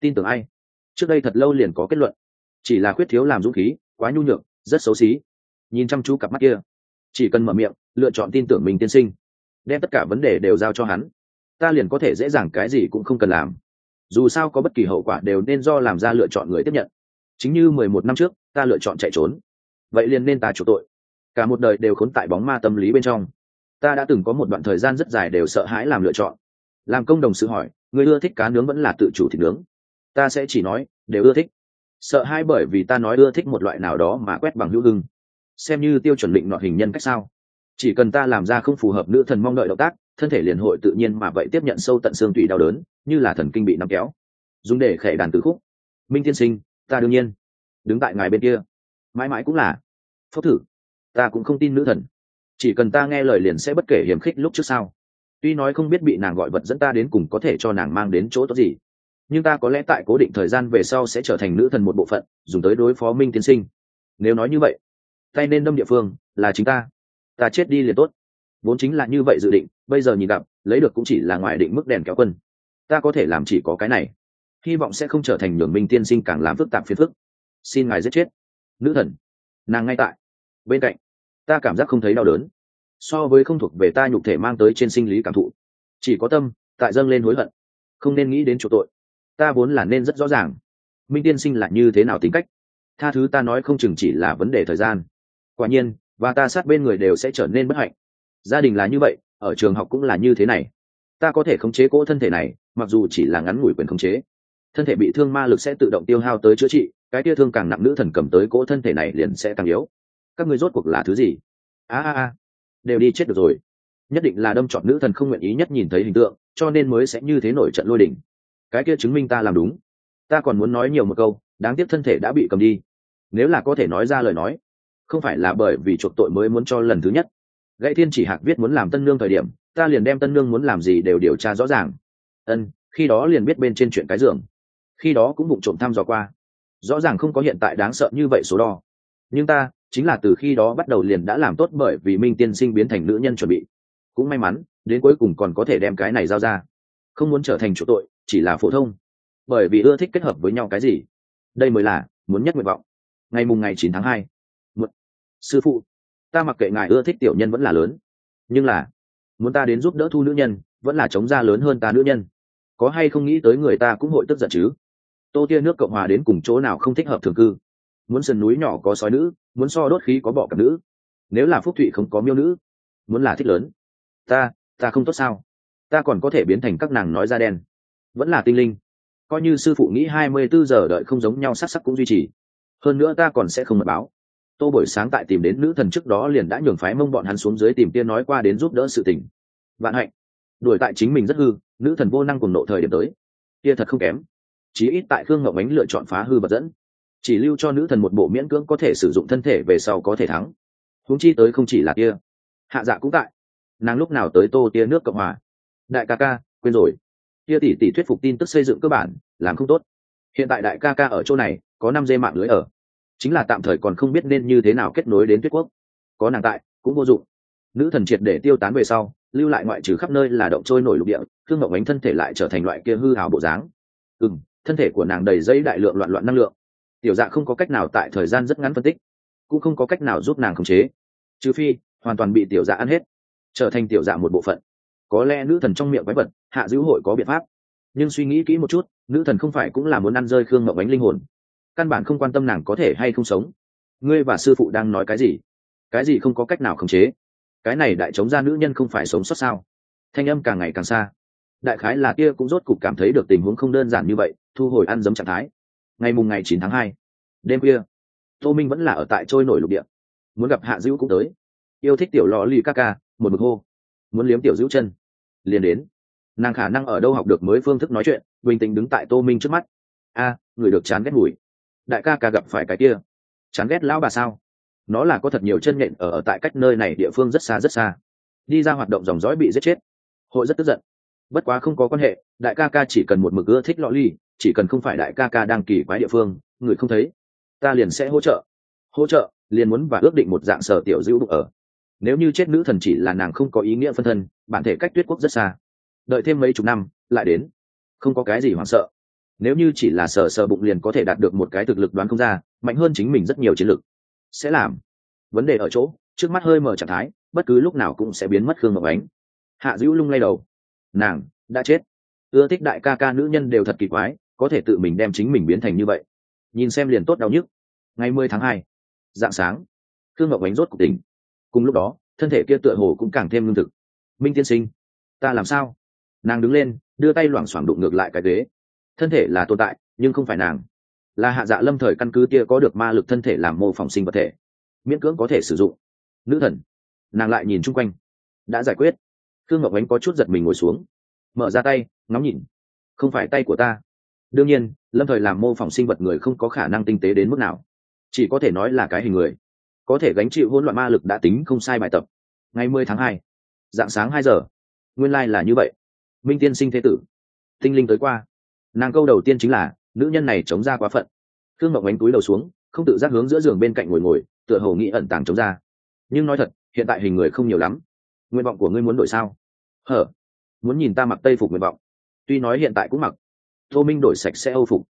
A: Tin tưởng ai? Trước đây thật lâu liền có kết luận. Chỉ là khuyết thiếu làm dũng khí, quá nhu nhược, rất xấu xí. Nhìn chăm chú cặp mắt kia. Chỉ cần mở miệng, lựa chọn tin tưởng mình tiên sinh. Đem tất cả vấn đề đều giao cho hắn. Ta liền có thể dễ dàng cái gì cũng không cần làm. Dù sao có bất kỳ hậu quả đều nên do làm ra lựa chọn người tiếp nhận. Chính như mười một năm trước, ta lựa chọn chạy trốn. Vậy liền nên ta chủ tội cả một đời đều khốn tại bóng ma tâm lý bên trong. Ta đã từng có một đoạn thời gian rất dài đều sợ hãi làm lựa chọn. Làm công đồng sự hỏi, người ưa thích cá nướng vẫn là tự chủ thịt nướng. Ta sẽ chỉ nói, đều ưa thích. Sợ hai bởi vì ta nói ưa thích một loại nào đó mà quét bằng hữu hưng. Xem như tiêu chuẩn định nọ hình nhân cách sao. Chỉ cần ta làm ra không phù hợp nữ thần mong đợi động tác, thân thể liền hội tự nhiên mà vậy tiếp nhận sâu tận xương tủy đau đớn, như là thần kinh bị nắm kéo. Dùng để khệ đàn từ khúc. Minh tiên sinh, ta đương nhiên. Đứng tại ngài bên kia. Mãi mãi cũng là. Phúc thử ta cũng không tin nữ thần. Chỉ cần ta nghe lời liền sẽ bất kể hiềm khích lúc trước sau tuy nói không biết bị nàng gọi vật dẫn ta đến cùng có thể cho nàng mang đến chỗ tốt gì, nhưng ta có lẽ tại cố định thời gian về sau sẽ trở thành nữ thần một bộ phận, dùng tới đối phó minh tiên sinh. Nếu nói như vậy, tay nên đâm địa phương là chính ta. Ta chết đi liền tốt. Vốn chính là như vậy dự định, bây giờ nhìn gặp, lấy được cũng chỉ là ngoài định mức đèn kéo quân. Ta có thể làm chỉ có cái này. Hy vọng sẽ không trở thành nhường minh tiên sinh càng làm phức tạp phiền phức. Xin ngài giết chết. Nữ thần, nàng ngay tại. Bên cạnh ta cảm giác không thấy đau đớn. So với không thuộc về ta nhục thể mang tới trên sinh lý cảm thụ. Chỉ có tâm, tại dâng lên hối hận. Không nên nghĩ đến chỗ tội. Ta vốn là nên rất rõ ràng. Minh tiên sinh là như thế nào tính cách? Tha thứ ta nói không chừng chỉ là vấn đề thời gian. Quả nhiên, và ta sát bên người đều sẽ trở nên bất hạnh. Gia đình là như vậy, ở trường học cũng là như thế này. Ta có thể khống chế cỗ thân thể này, mặc dù chỉ là ngắn ngủi quyền khống chế. Thân thể bị thương ma lực sẽ tự động tiêu hao tới chữa trị, cái tia thương càng nặng nữ thần cầm tới cỗ thân thể này liền sẽ càng yếu các ngươi rốt cuộc là thứ gì? A a a. Đều đi chết được rồi. Nhất định là đâm chọn nữ thần không nguyện ý nhất nhìn thấy hình tượng, cho nên mới sẽ như thế nổi trận lôi đỉnh cái kia chứng minh ta làm đúng. Ta còn muốn nói nhiều một câu, đáng tiếc thân thể đã bị cầm đi. Nếu là có thể nói ra lời nói, không phải là bởi vì chuộc tội mới muốn cho lần thứ nhất. Gãy thiên chỉ hạc viết muốn làm tân nương thời điểm, ta liền đem tân nương muốn làm gì đều điều tra rõ ràng. Ân, khi đó liền biết bên trên chuyện cái giường. Khi đó cũng bụng trộm thăm dò qua. Rõ ràng không có hiện tại đáng sợ như vậy số đo. Nhưng ta chính là từ khi đó bắt đầu liền đã làm tốt bởi vì minh tiên sinh biến thành nữ nhân chuẩn bị. Cũng may mắn, đến cuối cùng còn có thể đem cái này giao ra. Không muốn trở thành chủ tội, chỉ là phổ thông. Bởi vì ưa thích kết hợp với nhau cái gì? Đây mới là muốn nhất nguyện vọng. Ngày mùng ngày chín tháng hai. Sư phụ, ta mặc kệ ngài ưa thích tiểu nhân vẫn là lớn. Nhưng là, muốn ta đến giúp đỡ thu nữ nhân, vẫn là chống ra lớn hơn ta nữ nhân. Có hay không nghĩ tới người ta cũng hội tức giận chứ? Tô tia nước cộng hòa đến cùng chỗ nào không thích hợp thường cư? Muốn sườn núi nhỏ có sói nữ muốn so đốt khí có bọ cặp nữ. Nếu là phúc thụy không có miêu nữ, muốn là thích lớn. Ta ta không tốt sao? Ta còn có thể biến thành các nàng nói da đen. Vẫn là tinh linh. Coi như sư phụ nghĩ hai mươi bốn giờ đợi không giống nhau sắc sắc cũng duy trì. Hơn nữa ta còn sẽ không mật báo. Tô buổi sáng tại tìm đến nữ thần trước đó liền đã nhường phái mông bọn hắn xuống dưới tìm tiên nói qua đến giúp đỡ sự tình. Vạn hạnh. Đuổi tại chính mình rất hư, nữ thần vô năng cùng nộ thời điểm tới. Kia thật không kém. Chí ít tại khương ngọc ánh lựa chọn phá hư vật dẫn chỉ lưu cho nữ thần một bộ miễn cưỡng có thể sử dụng thân thể về sau có thể thắng. Huống chi tới không chỉ là kia. Hạ dạ cũng tại. Nàng lúc nào tới tô tia nước cộng hòa. Đại ca ca, quên rồi. Tia tỷ tỷ thuyết phục tin tức xây dựng cơ bản, làm không tốt. Hiện tại đại ca ca ở chỗ này, có năm dây mạng lưới ở. Chính là tạm thời còn không biết nên như thế nào kết nối đến tuyết quốc. Có nàng tại, cũng vô dụng. Nữ thần triệt để tiêu tán về sau, lưu lại ngoại trừ khắp nơi là động trôi nổi lục địa, thương ngọc ánh thân thể lại trở thành loại kia hư hào bộ dáng. Ừ m thân thể của nàng đầy dây đại lượng loạn loạn năng lượng tiểu dạ không có cách nào tại thời gian rất ngắn phân tích, cũng không có cách nào giúp nàng khống chế. Trừ phi, hoàn toàn bị tiểu dạ ăn hết, trở thành tiểu dạ một bộ phận. Có lẽ nữ thần trong miệng quái vật, hạ dữ hội có biện pháp. Nhưng suy nghĩ kỹ một chút, nữ thần không phải cũng là muốn ăn rơi khương mậu bánh linh hồn. Căn bản không quan tâm nàng có thể hay không sống. Ngươi và sư phụ đang nói cái gì? Cái gì không có cách nào khống chế? Cái này đại chống ra nữ nhân không phải sống sót sao? Thanh âm càng ngày càng xa. Đại khái là kia cũng rốt cục cảm thấy được tình huống không đơn giản như vậy, thu hồi ăn giấm trạng thái ngày mùng ngày chín tháng hai đêm khuya tô minh vẫn là ở tại trôi nổi lục địa. Muốn gặp hạ dữ cũng tới. Yêu thích tiểu lò lì ca ca một mực hô. Muốn liếm tiểu dữ chân. Liền đến. Nàng khả năng ở đâu học được mới phương thức nói chuyện bình tĩnh đứng tại tô minh trước mắt. A người được chán ghét mùi. Đại ca ca gặp phải cái kia. Chán ghét lão bà sao? Nó là có thật nhiều chân nhện ở, ở tại cách nơi này địa phương rất xa rất xa. Đi ra hoạt động dòng dõi bị giết chết. Hội rất tức giận. Bất quá không có quan hệ đại ca ca chỉ cần một mực ưa thích lọ ly chỉ cần không phải đại ca ca đang kỳ quái địa phương, người không thấy, ta liền sẽ hỗ trợ. Hỗ trợ, liền muốn và ước định một dạng sở tiểu dữ ở. Nếu như chết nữ thần chỉ là nàng không có ý nghĩa phân thân, bản thể cách tuyết quốc rất xa. Đợi thêm mấy chục năm, lại đến. Không có cái gì hoảng sợ. Nếu như chỉ là sở sở bụng liền có thể đạt được một cái thực lực đoán không ra, mạnh hơn chính mình rất nhiều chiến lực. Sẽ làm. Vấn đề ở chỗ, trước mắt hơi mở trạng thái, bất cứ lúc nào cũng sẽ biến mất khương ngọc ánh. Hạ dữ lung lay đầu. Nàng đã chết ưa thích đại ca ca nữ nhân đều thật kỳ quái, có thể tự mình đem chính mình biến thành như vậy. Nhìn xem liền tốt đau nhức. Ngày mười tháng hai, dạng sáng thương ngọc ánh rốt cuộc tỉnh. Cùng lúc đó, thân thể kia tựa hồ cũng càng thêm lương thực. Minh tiên sinh, ta làm sao? Nàng đứng lên, đưa tay loảng xoảng đụng ngược lại cái ghế. Thân thể là tồn tại, nhưng không phải nàng. Là hạ dạ lâm thời căn cứ kia có được ma lực thân thể làm mô phỏng sinh vật thể. Miễn cưỡng có thể sử dụng. Nữ thần. Nàng lại nhìn chung quanh. Đã giải quyết. Thương ngọc ánh có chút giật mình ngồi xuống mở ra tay, ngắm nhìn. Không phải tay của ta. Đương nhiên, lâm thời làm mô phỏng sinh vật người không có khả năng tinh tế đến mức nào. Chỉ có thể nói là cái hình người. Có thể gánh chịu hỗn loạn ma lực đã tính không sai bài tập. Ngày mười tháng hai, dạng sáng hai giờ. Nguyên lai、like、là như vậy. Minh tiên sinh thế tử. Tinh linh tới qua. Nàng câu đầu tiên chính là, nữ nhân này chống ra quá phận. Thương mộng ánh túi đầu xuống, không tự giác hướng giữa giường bên cạnh ngồi ngồi, tựa hồ nghĩ ẩn tàng chống ra. Nhưng nói thật, hiện tại hình người không nhiều lắm. Nguyện vọng của ngươi muốn đổi sao? Hở? Muốn nhìn ta mặc tây phục nguyện vọng. Tuy nói hiện tại cũng mặc. Tô minh đổi sạch sẽ âu phục.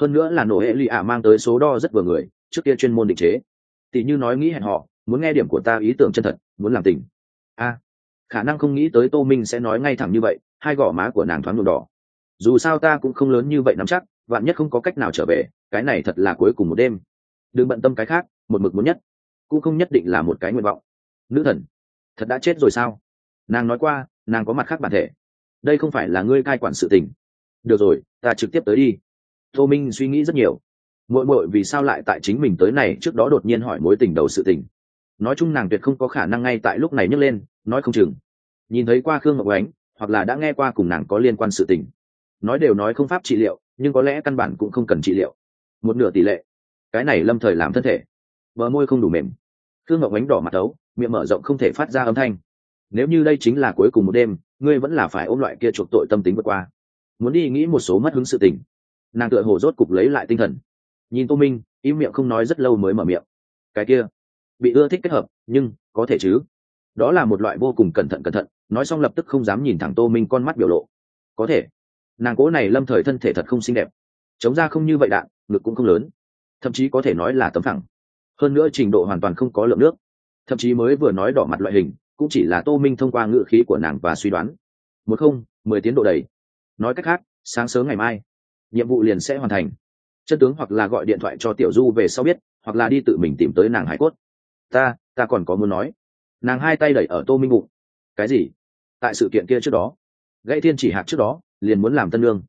A: Hơn nữa là nổ hệ lụy ả mang tới số đo rất vừa người, trước kia chuyên môn định chế. Tỷ như nói nghĩ hẹn họ, muốn nghe điểm của ta ý tưởng chân thật, muốn làm tình. A, khả năng không nghĩ tới tô minh sẽ nói ngay thẳng như vậy, hai gò má của nàng thoáng nhuộm đỏ. Dù sao ta cũng không lớn như vậy nắm chắc, vạn nhất không có cách nào trở về, cái này thật là cuối cùng một đêm. Đừng bận tâm cái khác, một mực muốn nhất. Cũng không nhất định là một cái nguyện vọng. Nữ thần, thật đã chết rồi sao? Nàng nói qua nàng có mặt khác bản thể. Đây không phải là ngươi cai quản sự tình. Được rồi, ta trực tiếp tới đi. Tô minh suy nghĩ rất nhiều. Mội mội vì sao lại tại chính mình tới này trước đó đột nhiên hỏi mối tình đầu sự tình. Nói chung nàng tuyệt không có khả năng ngay tại lúc này nhấc lên, nói không chừng. Nhìn thấy qua khương ngọc ánh, hoặc là đã nghe qua cùng nàng có liên quan sự tình. Nói đều nói không pháp trị liệu, nhưng có lẽ căn bản cũng không cần trị liệu. Một nửa tỷ lệ. Cái này lâm thời làm thân thể. Bờ môi không đủ mềm. Khương ngọc ánh đỏ mặt ấu miệng mở rộng không thể phát ra âm thanh nếu như đây chính là cuối cùng một đêm, ngươi vẫn là phải ôm loại kia chuộc tội tâm tính vượt qua. Muốn đi nghĩ một số mất hứng sự tình. Nàng tựa hồ rốt cục lấy lại tinh thần. Nhìn tô minh, im miệng không nói rất lâu mới mở miệng. Cái kia, bị ưa thích kết hợp, nhưng có thể chứ? Đó là một loại vô cùng cẩn thận cẩn thận, nói xong lập tức không dám nhìn thẳng tô minh con mắt biểu lộ. Có thể, nàng cố này lâm thời thân thể thật không xinh đẹp. Chống ra không như vậy đạn, ngực cũng không lớn. Thậm chí có thể nói là tấm thẳng hơn nữa trình độ hoàn toàn không có lượng nước. Thậm chí mới vừa nói đỏ mặt loại hình cũng chỉ là tô minh thông qua ngữ khí của nàng và suy đoán. Một không, mười tiến độ đầy. Nói cách khác, sáng sớm ngày mai, nhiệm vụ liền sẽ hoàn thành. Chân tướng hoặc là gọi điện thoại cho tiểu du về sau biết, hoặc là đi tự mình tìm tới nàng hải cốt. Ta ta còn có muốn nói. Nàng hai tay đẩy ở tô minh bụng. Cái gì? Tại sự kiện kia trước đó. Gãy thiên chỉ hạt trước đó, liền muốn làm tân lương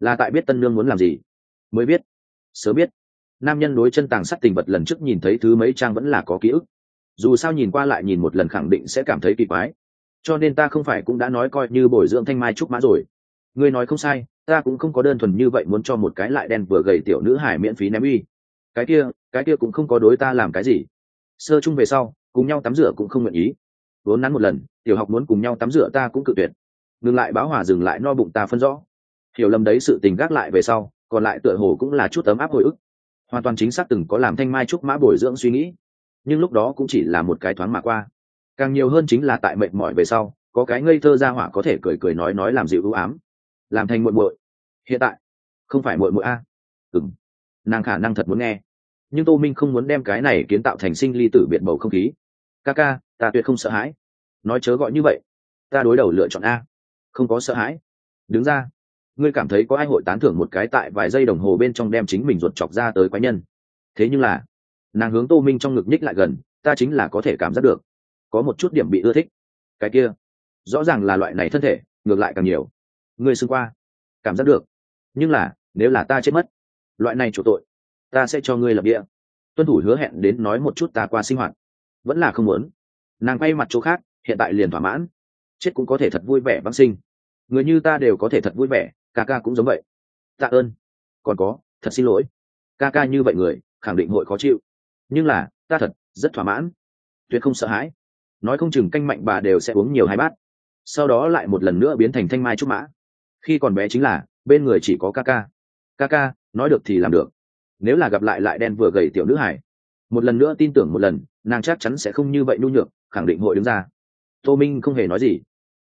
A: là tại biết tân lương muốn làm gì? Mới biết. Sớm biết. Nam nhân đối chân tàng sắt tình vật lần trước nhìn thấy thứ mấy trang vẫn là có ký ức dù sao nhìn qua lại nhìn một lần khẳng định sẽ cảm thấy kỳ quái. Cho nên ta không phải cũng đã nói coi như bồi dưỡng thanh mai trúc mã rồi. Ngươi nói không sai, ta cũng không có đơn thuần như vậy muốn cho một cái lại đen vừa gầy tiểu nữ hải miễn phí ném uy. Cái kia cái kia cũng không có đối ta làm cái gì. Sơ chung về sau, cùng nhau tắm rửa cũng không nguyện ý. Vốn nắn một lần, tiểu học muốn cùng nhau tắm rửa ta cũng cự tuyệt. Ngừng lại báo hòa dừng lại no bụng ta phân rõ. Hiểu lầm đấy sự tình gác lại về sau, còn lại tựa hồ cũng là chút tấm áp hồi ức. Hoàn toàn chính xác từng có làm thanh mai trúc mã bồi dưỡng suy nghĩ nhưng lúc đó cũng chỉ là một cái thoáng mà qua. Càng nhiều hơn chính là tại mệt mỏi về sau, có cái ngây thơ ra hỏa có thể cười cười nói nói làm dịu ưu ám. Làm thành muội muội. Hiện tại, không phải muội muội a. Ừng nàng khả năng thật muốn nghe. Nhưng tô minh không muốn đem cái này kiến tạo thành sinh ly tử biệt bầu không khí. Ca ca, ta tuyệt không sợ hãi. Nói chớ gọi như vậy. Ta đối đầu lựa chọn a. Không có sợ hãi. Đứng ra. Ngươi cảm thấy có ai hội tán thưởng một cái tại vài giây đồng hồ bên trong đem chính mình ruột chọc ra tới quái nhân. Thế nhưng là nàng hướng tô minh trong ngực nhích lại gần, ta chính là có thể cảm giác được. Có một chút điểm bị ưa thích. Cái kia, rõ ràng là loại này thân thể, ngược lại càng nhiều. Người xưng qua, cảm giác được. Nhưng là, nếu là ta chết mất, loại này chủ tội, ta sẽ cho ngươi lập địa. Tuân thủ hứa hẹn đến nói một chút ta qua sinh hoạt. Vẫn là không muốn. Nàng quay mặt chỗ khác, hiện tại liền thỏa mãn. Chết cũng có thể thật vui vẻ vãng sinh. Người như ta đều có thể thật vui vẻ, ca ca cũng giống vậy. Tạ ơn. Còn có, thật xin lỗi. Ca ca như vậy người, khẳng định hội khó chịu nhưng là, ta thật, rất thỏa mãn. Tuyệt không sợ hãi. Nói không chừng canh mạnh bà đều sẽ uống nhiều hai bát. Sau đó lại một lần nữa biến thành thanh mai trúc mã. Khi còn bé chính là, bên người chỉ có ca ca. Ca ca, nói được thì làm được. Nếu là gặp lại lại đen vừa gầy tiểu nữ hải. Một lần nữa tin tưởng một lần, nàng chắc chắn sẽ không như vậy nhu nhược, khẳng định hội đứng ra. Tô minh không hề nói gì.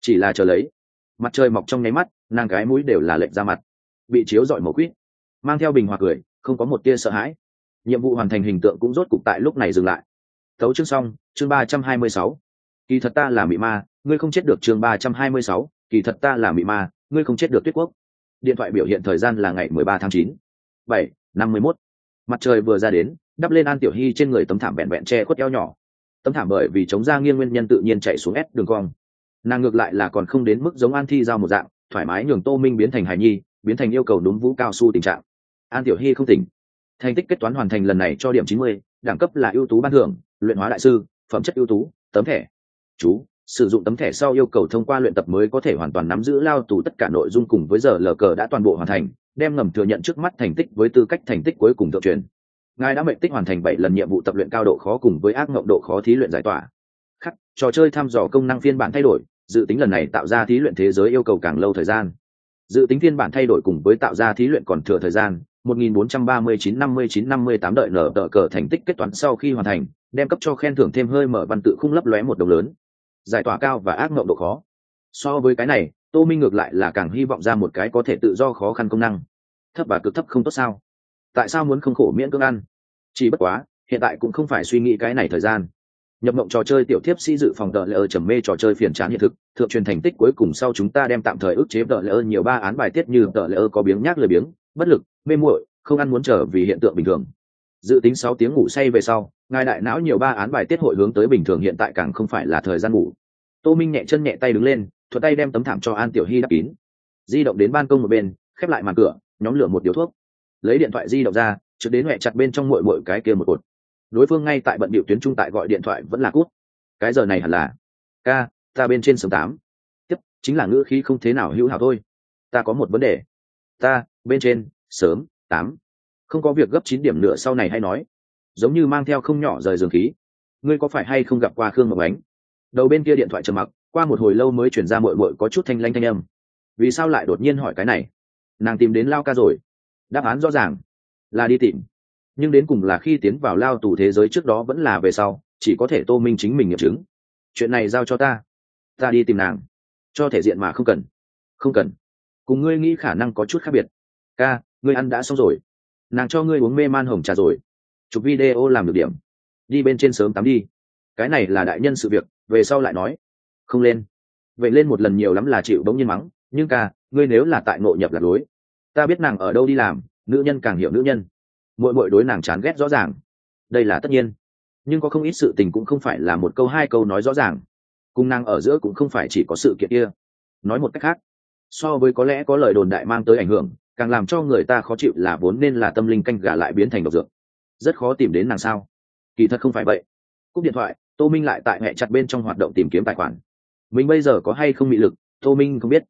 A: Chỉ là chờ lấy. Mặt trời mọc trong nháy mắt, nàng cái mũi đều là lệnh ra mặt. Bị chiếu dọi màu quýt. Mang theo bình hòa cười, không có một tia sợ hãi nhiệm vụ hoàn thành hình tượng cũng rốt cục tại lúc này dừng lại. Thấu chương xong, chương ba trăm hai mươi sáu. Kỳ thật ta là mị ma, ngươi không chết được chương ba trăm hai mươi sáu. Kỳ thật ta là mị ma, ngươi không chết được tuyết quốc. Điện thoại biểu hiện thời gian là ngày mười ba tháng chín. Bảy, năm mươi mốt. Mặt trời vừa ra đến, đắp lên an tiểu hy trên người tấm thảm vẹn vẹn che khuất eo nhỏ. Tấm thảm bởi vì chống ra nghiêng nguyên nhân tự nhiên chạy xuống ép đường cong. Nàng ngược lại là còn không đến mức giống an thi giao một dạng, thoải mái nhường tô minh biến thành hài nhi, biến thành yêu cầu đúng vũ cao su tình trạng. An tiểu hy không tỉnh thành tích kết toán hoàn thành lần này cho điểm chín mươi, đẳng cấp là ưu tú ban thưởng, luyện hóa đại sư, phẩm chất ưu tú, tấm thẻ. Chú, sử dụng tấm thẻ sau yêu cầu thông qua luyện tập mới có thể hoàn toàn nắm giữ lao tù tất cả nội dung cùng với giờ lờ cờ đã toàn bộ hoàn thành, đem ngầm thừa nhận trước mắt thành tích với tư cách thành tích cuối cùng thượng truyền. Ngài đã mệnh tích hoàn thành bảy lần nhiệm vụ tập luyện cao độ khó cùng với ác mộng độ khó thí luyện giải tỏa. Khắc, trò chơi thăm dò công năng phiên bản thay đổi, dự tính lần này tạo ra thí luyện thế giới yêu cầu càng lâu thời gian. Dự tính phiên bản thay đổi cùng với tạo ra thí luyện còn thừa thời gian 1439-59-58 đợi nở tờ cờ thành tích kết toán sau khi hoàn thành, đem cấp cho khen thưởng thêm hơi mở văn tự khung lấp lóe một đồng lớn. Giải tỏa cao và ác ngộng độ khó. So với cái này, tô minh ngược lại là càng hy vọng ra một cái có thể tự do khó khăn công năng. Thấp và cực thấp không tốt sao? Tại sao muốn không khổ miễn cưỡng ăn? Chỉ bất quá, hiện tại cũng không phải suy nghĩ cái này thời gian. Nhập mộng trò chơi tiểu thiếp sĩ dự phòng đợi lỡ trầm mê trò chơi phiền chán hiện thực, thượng truyền thành tích cuối cùng sau chúng ta đem tạm thời ức chế đợi lỡ nhiều ba án bài tiết như đợi lỡ có biếng nhác lười biếng bất lực, mê muội, không ăn muốn trở vì hiện tượng bình thường. Dự tính sáu tiếng ngủ say về sau, ngài đại não nhiều ba án bài tiết hội hướng tới bình thường hiện tại càng không phải là thời gian ngủ. Tô minh nhẹ chân nhẹ tay đứng lên thuật tay đem tấm thảm cho an tiểu hy đắp kín. Di động đến ban công một bên, khép lại màn cửa, nhóm lửa một điếu thuốc. Lấy điện thoại di động ra, trực đến huệ chặt bên trong mội mội cái kia một cột. Đối phương ngay tại bận điệu tuyến trung tại gọi điện thoại vẫn là cút. Cái giờ này hẳn là, ca, ta bên trên sầm tám. Tiếp, chính là ngữ khí không thế nào hữu hảo thôi. Ta có một vấn đề. Ta bên trên, sớm, tám. Không có việc gấp chín điểm nữa sau này hay nói. Giống như mang theo không nhỏ rời giường khí. Ngươi có phải hay không gặp qua khương mộng ánh? Đầu bên kia điện thoại trầm mặc, qua một hồi lâu mới chuyển ra mội mội có chút thanh lanh thanh âm. Vì sao lại đột nhiên hỏi cái này? Nàng tìm đến lao ca rồi. Đáp án rõ ràng. Là đi tìm. Nhưng đến cùng là khi tiến vào lao tù thế giới trước đó vẫn là về sau, chỉ có thể tô minh chính mình nghiệm chứng. Chuyện này giao cho ta. Ta đi tìm nàng. Cho thể diện mà không cần. Không cần. Cùng ngươi nghĩ khả năng có chút khác biệt ca, ngươi ăn đã xong rồi. Nàng cho ngươi uống mê man hồng trà rồi. Chụp video làm được điểm. Đi bên trên sớm tắm đi. Cái này là đại nhân sự việc, về sau lại nói. Không lên. Vậy lên một lần nhiều lắm là chịu bỗng nhiên mắng, nhưng ca, ngươi nếu là tại ngộ nhập lạc lối ta biết nàng ở đâu đi làm, nữ nhân càng hiểu nữ nhân. Mỗi mỗi đối nàng chán ghét rõ ràng. Đây là tất nhiên. Nhưng có không ít sự tình cũng không phải là một câu hai câu nói rõ ràng. Cung nàng ở giữa cũng không phải chỉ có sự kiện kia. Nói một cách khác, so với có lẽ có lời đồn đại mang tới ảnh hưởng càng làm cho người ta khó chịu là vốn nên là tâm linh canh gà lại biến thành độc dược. Rất khó tìm đến nàng sao? Kỳ thật không phải vậy. Cúp điện thoại, tô minh lại tại hệ chặt bên trong hoạt động tìm kiếm tài khoản. Mình bây giờ có hay không bị lực, tô minh không biết.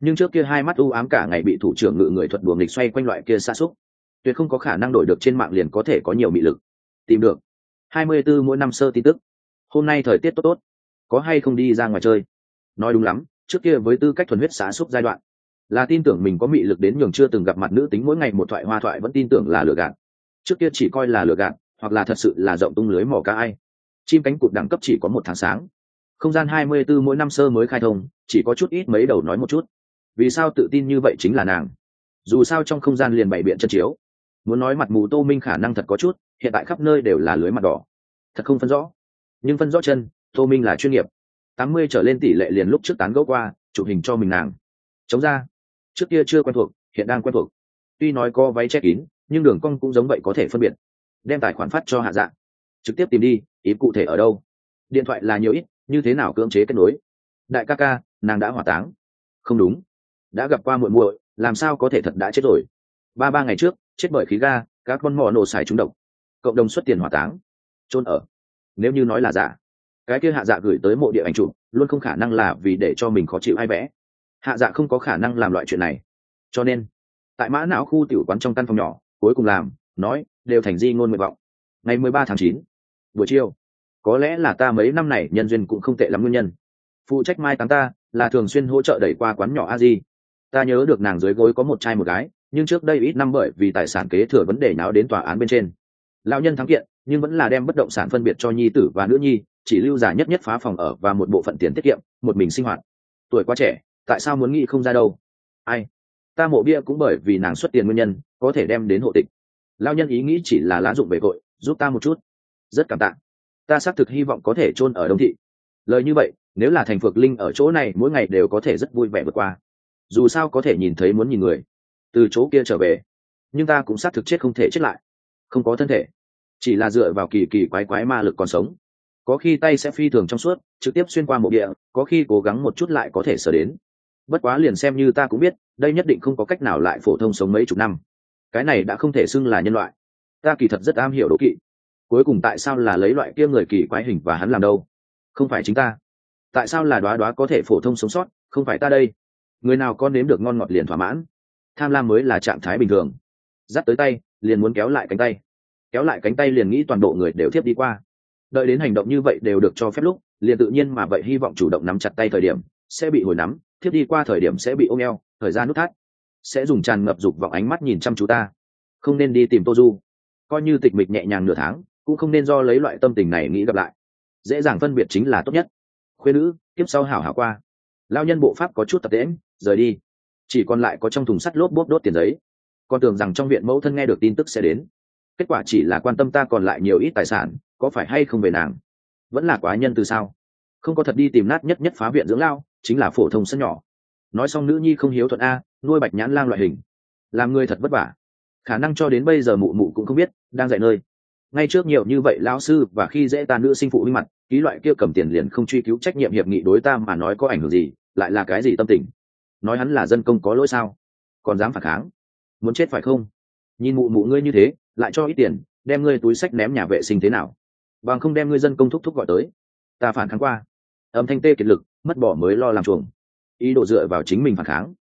A: Nhưng trước kia hai mắt u ám cả ngày bị thủ trưởng ngự người thuật buồng địch xoay quanh loại kia xa xúc. Tuyệt không có khả năng đổi được trên mạng liền có thể có nhiều mị lực. Tìm được. Hai mươi 24 mỗi năm sơ tin tức. Hôm nay thời tiết tốt tốt. Có hay không đi ra ngoài chơi? Nói đúng lắm, trước kia với tư cách thuần huyết xá xúc giai đoạn là tin tưởng mình có mị lực đến nhường chưa từng gặp mặt nữ tính mỗi ngày một thoại hoa thoại vẫn tin tưởng là lừa gạt. Trước kia chỉ coi là lừa gạt, hoặc là thật sự là rộng tung lưới mỏ cá ai. Chim cánh cụt đẳng cấp chỉ có một tháng sáng. Không gian hai mươi 24 mỗi năm sơ mới khai thông, chỉ có chút ít mấy đầu nói một chút. Vì sao tự tin như vậy chính là nàng. Dù sao trong không gian liền bày biện chân chiếu. Muốn nói mặt mù tô minh khả năng thật có chút, hiện tại khắp nơi đều là lưới mặt đỏ. Thật không phân rõ. Nhưng phân rõ chân, tô minh là chuyên nghiệp. tám mươi trở lên tỷ lệ liền lúc trước tán gẫu qua, chụp hình cho mình nàng. Chống ra trước kia chưa quen thuộc, hiện đang quen thuộc. Tuy nói có váy che kín, nhưng đường cong cũng giống vậy có thể phân biệt. Đem tài khoản phát cho hạ dạng. Trực tiếp tìm đi, ý cụ thể ở đâu? Điện thoại là nhiều ít, như thế nào cưỡng chế kết nối? Đại ca ca, nàng đã hỏa táng. Không đúng. Đã gặp qua muội muội, làm sao có thể thật đã chết rồi? Ba ba ngày trước, chết bởi khí ga, các con mò nổ xài trúng độc. Cộng đồng xuất tiền hỏa táng. Trôn ở. Nếu như nói là giả, cái kia hạ dạ gửi tới mộ địa ảnh chụp, luôn không khả năng là vì để cho mình khó chịu ai vẽ hạ dạ không có khả năng làm loại chuyện này. Cho nên, tại mã não khu tiểu quán trong căn phòng nhỏ, cuối cùng làm, nói, đều thành di ngôn nguyện vọng. Ngày mười ba tháng chín, buổi chiều, có lẽ là ta mấy năm này nhân duyên cũng không tệ lắm nguyên nhân. Phụ trách mai táng ta, là thường xuyên hỗ trợ đẩy qua quán nhỏ a di. Ta nhớ được nàng dưới gối có một trai một gái, nhưng trước đây ít năm bởi vì tài sản kế thừa vấn đề náo đến tòa án bên trên. Lão nhân thắng kiện, nhưng vẫn là đem bất động sản phân biệt cho nhi tử và nữ nhi, chỉ lưu giả nhất nhất phá phòng ở và một bộ phận tiền tiết kiệm, một mình sinh hoạt. Tuổi quá trẻ tại sao muốn nghĩ không ra đâu? Ai? Ta mộ bia cũng bởi vì nàng xuất tiền nguyên nhân, có thể đem đến hộ tịch. Lao nhân ý nghĩ chỉ là lá dụng về cội giúp ta một chút. Rất cảm tạ. Ta xác thực hy vọng có thể chôn ở đông thị. Lời như vậy, nếu là thành phược linh ở chỗ này, mỗi ngày đều có thể rất vui vẻ vượt qua. Dù sao có thể nhìn thấy muốn nhìn người. Từ chỗ kia trở về, nhưng ta cũng xác thực chết không thể chết lại. Không có thân thể. Chỉ là dựa vào kỳ kỳ quái quái ma lực còn sống. Có khi tay sẽ phi thường trong suốt, trực tiếp xuyên qua mộ địa, có khi cố gắng một chút lại có thể sở đến bất quá liền xem như ta cũng biết, đây nhất định không có cách nào lại phổ thông sống mấy chục năm. Cái này đã không thể xưng là nhân loại. Ta kỳ thật rất am hiểu đố kỵ. Cuối cùng tại sao là lấy loại kia người kỳ quái hình và hắn làm đâu? Không phải chính ta. Tại sao là đoá đoá có thể phổ thông sống sót, không phải ta đây? Người nào có nếm được ngon ngọt liền thỏa mãn. Tham lam mới là trạng thái bình thường. Dắt tới tay, liền muốn kéo lại cánh tay. Kéo lại cánh tay liền nghĩ toàn bộ người đều thiếp đi qua. Đợi đến hành động như vậy đều được cho phép lúc, liền tự nhiên mà vậy hy vọng chủ động nắm chặt tay thời điểm, sẽ bị hồi nắm thiếp đi qua thời điểm sẽ bị ôm eo, thời gian nút thắt, sẽ dùng tràn ngập dục vọng ánh mắt nhìn chăm chú ta. Không nên đi tìm tô du. Coi như tịch mịch nhẹ nhàng nửa tháng, cũng không nên do lấy loại tâm tình này nghĩ gặp lại. Dễ dàng phân biệt chính là tốt nhất. Khuyên nữ tiếp sau hảo hảo qua. Lao nhân bộ pháp có chút tập tễm rời đi. Chỉ còn lại có trong thùng sắt lốp bốp đốt tiền giấy. Con tưởng rằng trong viện mẫu thân nghe được tin tức sẽ đến. Kết quả chỉ là quan tâm ta còn lại nhiều ít tài sản, có phải hay không về nàng? Vẫn là quá nhân từ sao? Không có thật đi tìm nát nhất nhất phá viện dưỡng lao chính là phổ thông sân nhỏ. Nói xong nữ nhi không hiếu thuận a, nuôi bạch nhãn lang loại hình. Làm người thật vất vả. Khả năng cho đến bây giờ mụ mụ cũng không biết, đang dạy nơi. Ngay trước nhiều như vậy lão sư và khi dễ ta nữ sinh phụ huynh mặt, ký loại kia cầm tiền liền không truy cứu trách nhiệm hiệp nghị đối ta mà nói có ảnh hưởng gì, lại là cái gì tâm tình? Nói hắn là dân công có lỗi sao? Còn dám phản kháng? Muốn chết phải không? Nhìn mụ mụ ngươi như thế, lại cho ít tiền, đem ngươi túi sách ném nhà vệ sinh thế nào? Bằng không đem ngươi dân công thúc thúc gọi tới. Ta phản kháng qua âm thanh tê kiệt lực, mất bỏ mới lo làm chuồng. Ý đồ dựa vào chính mình phản kháng.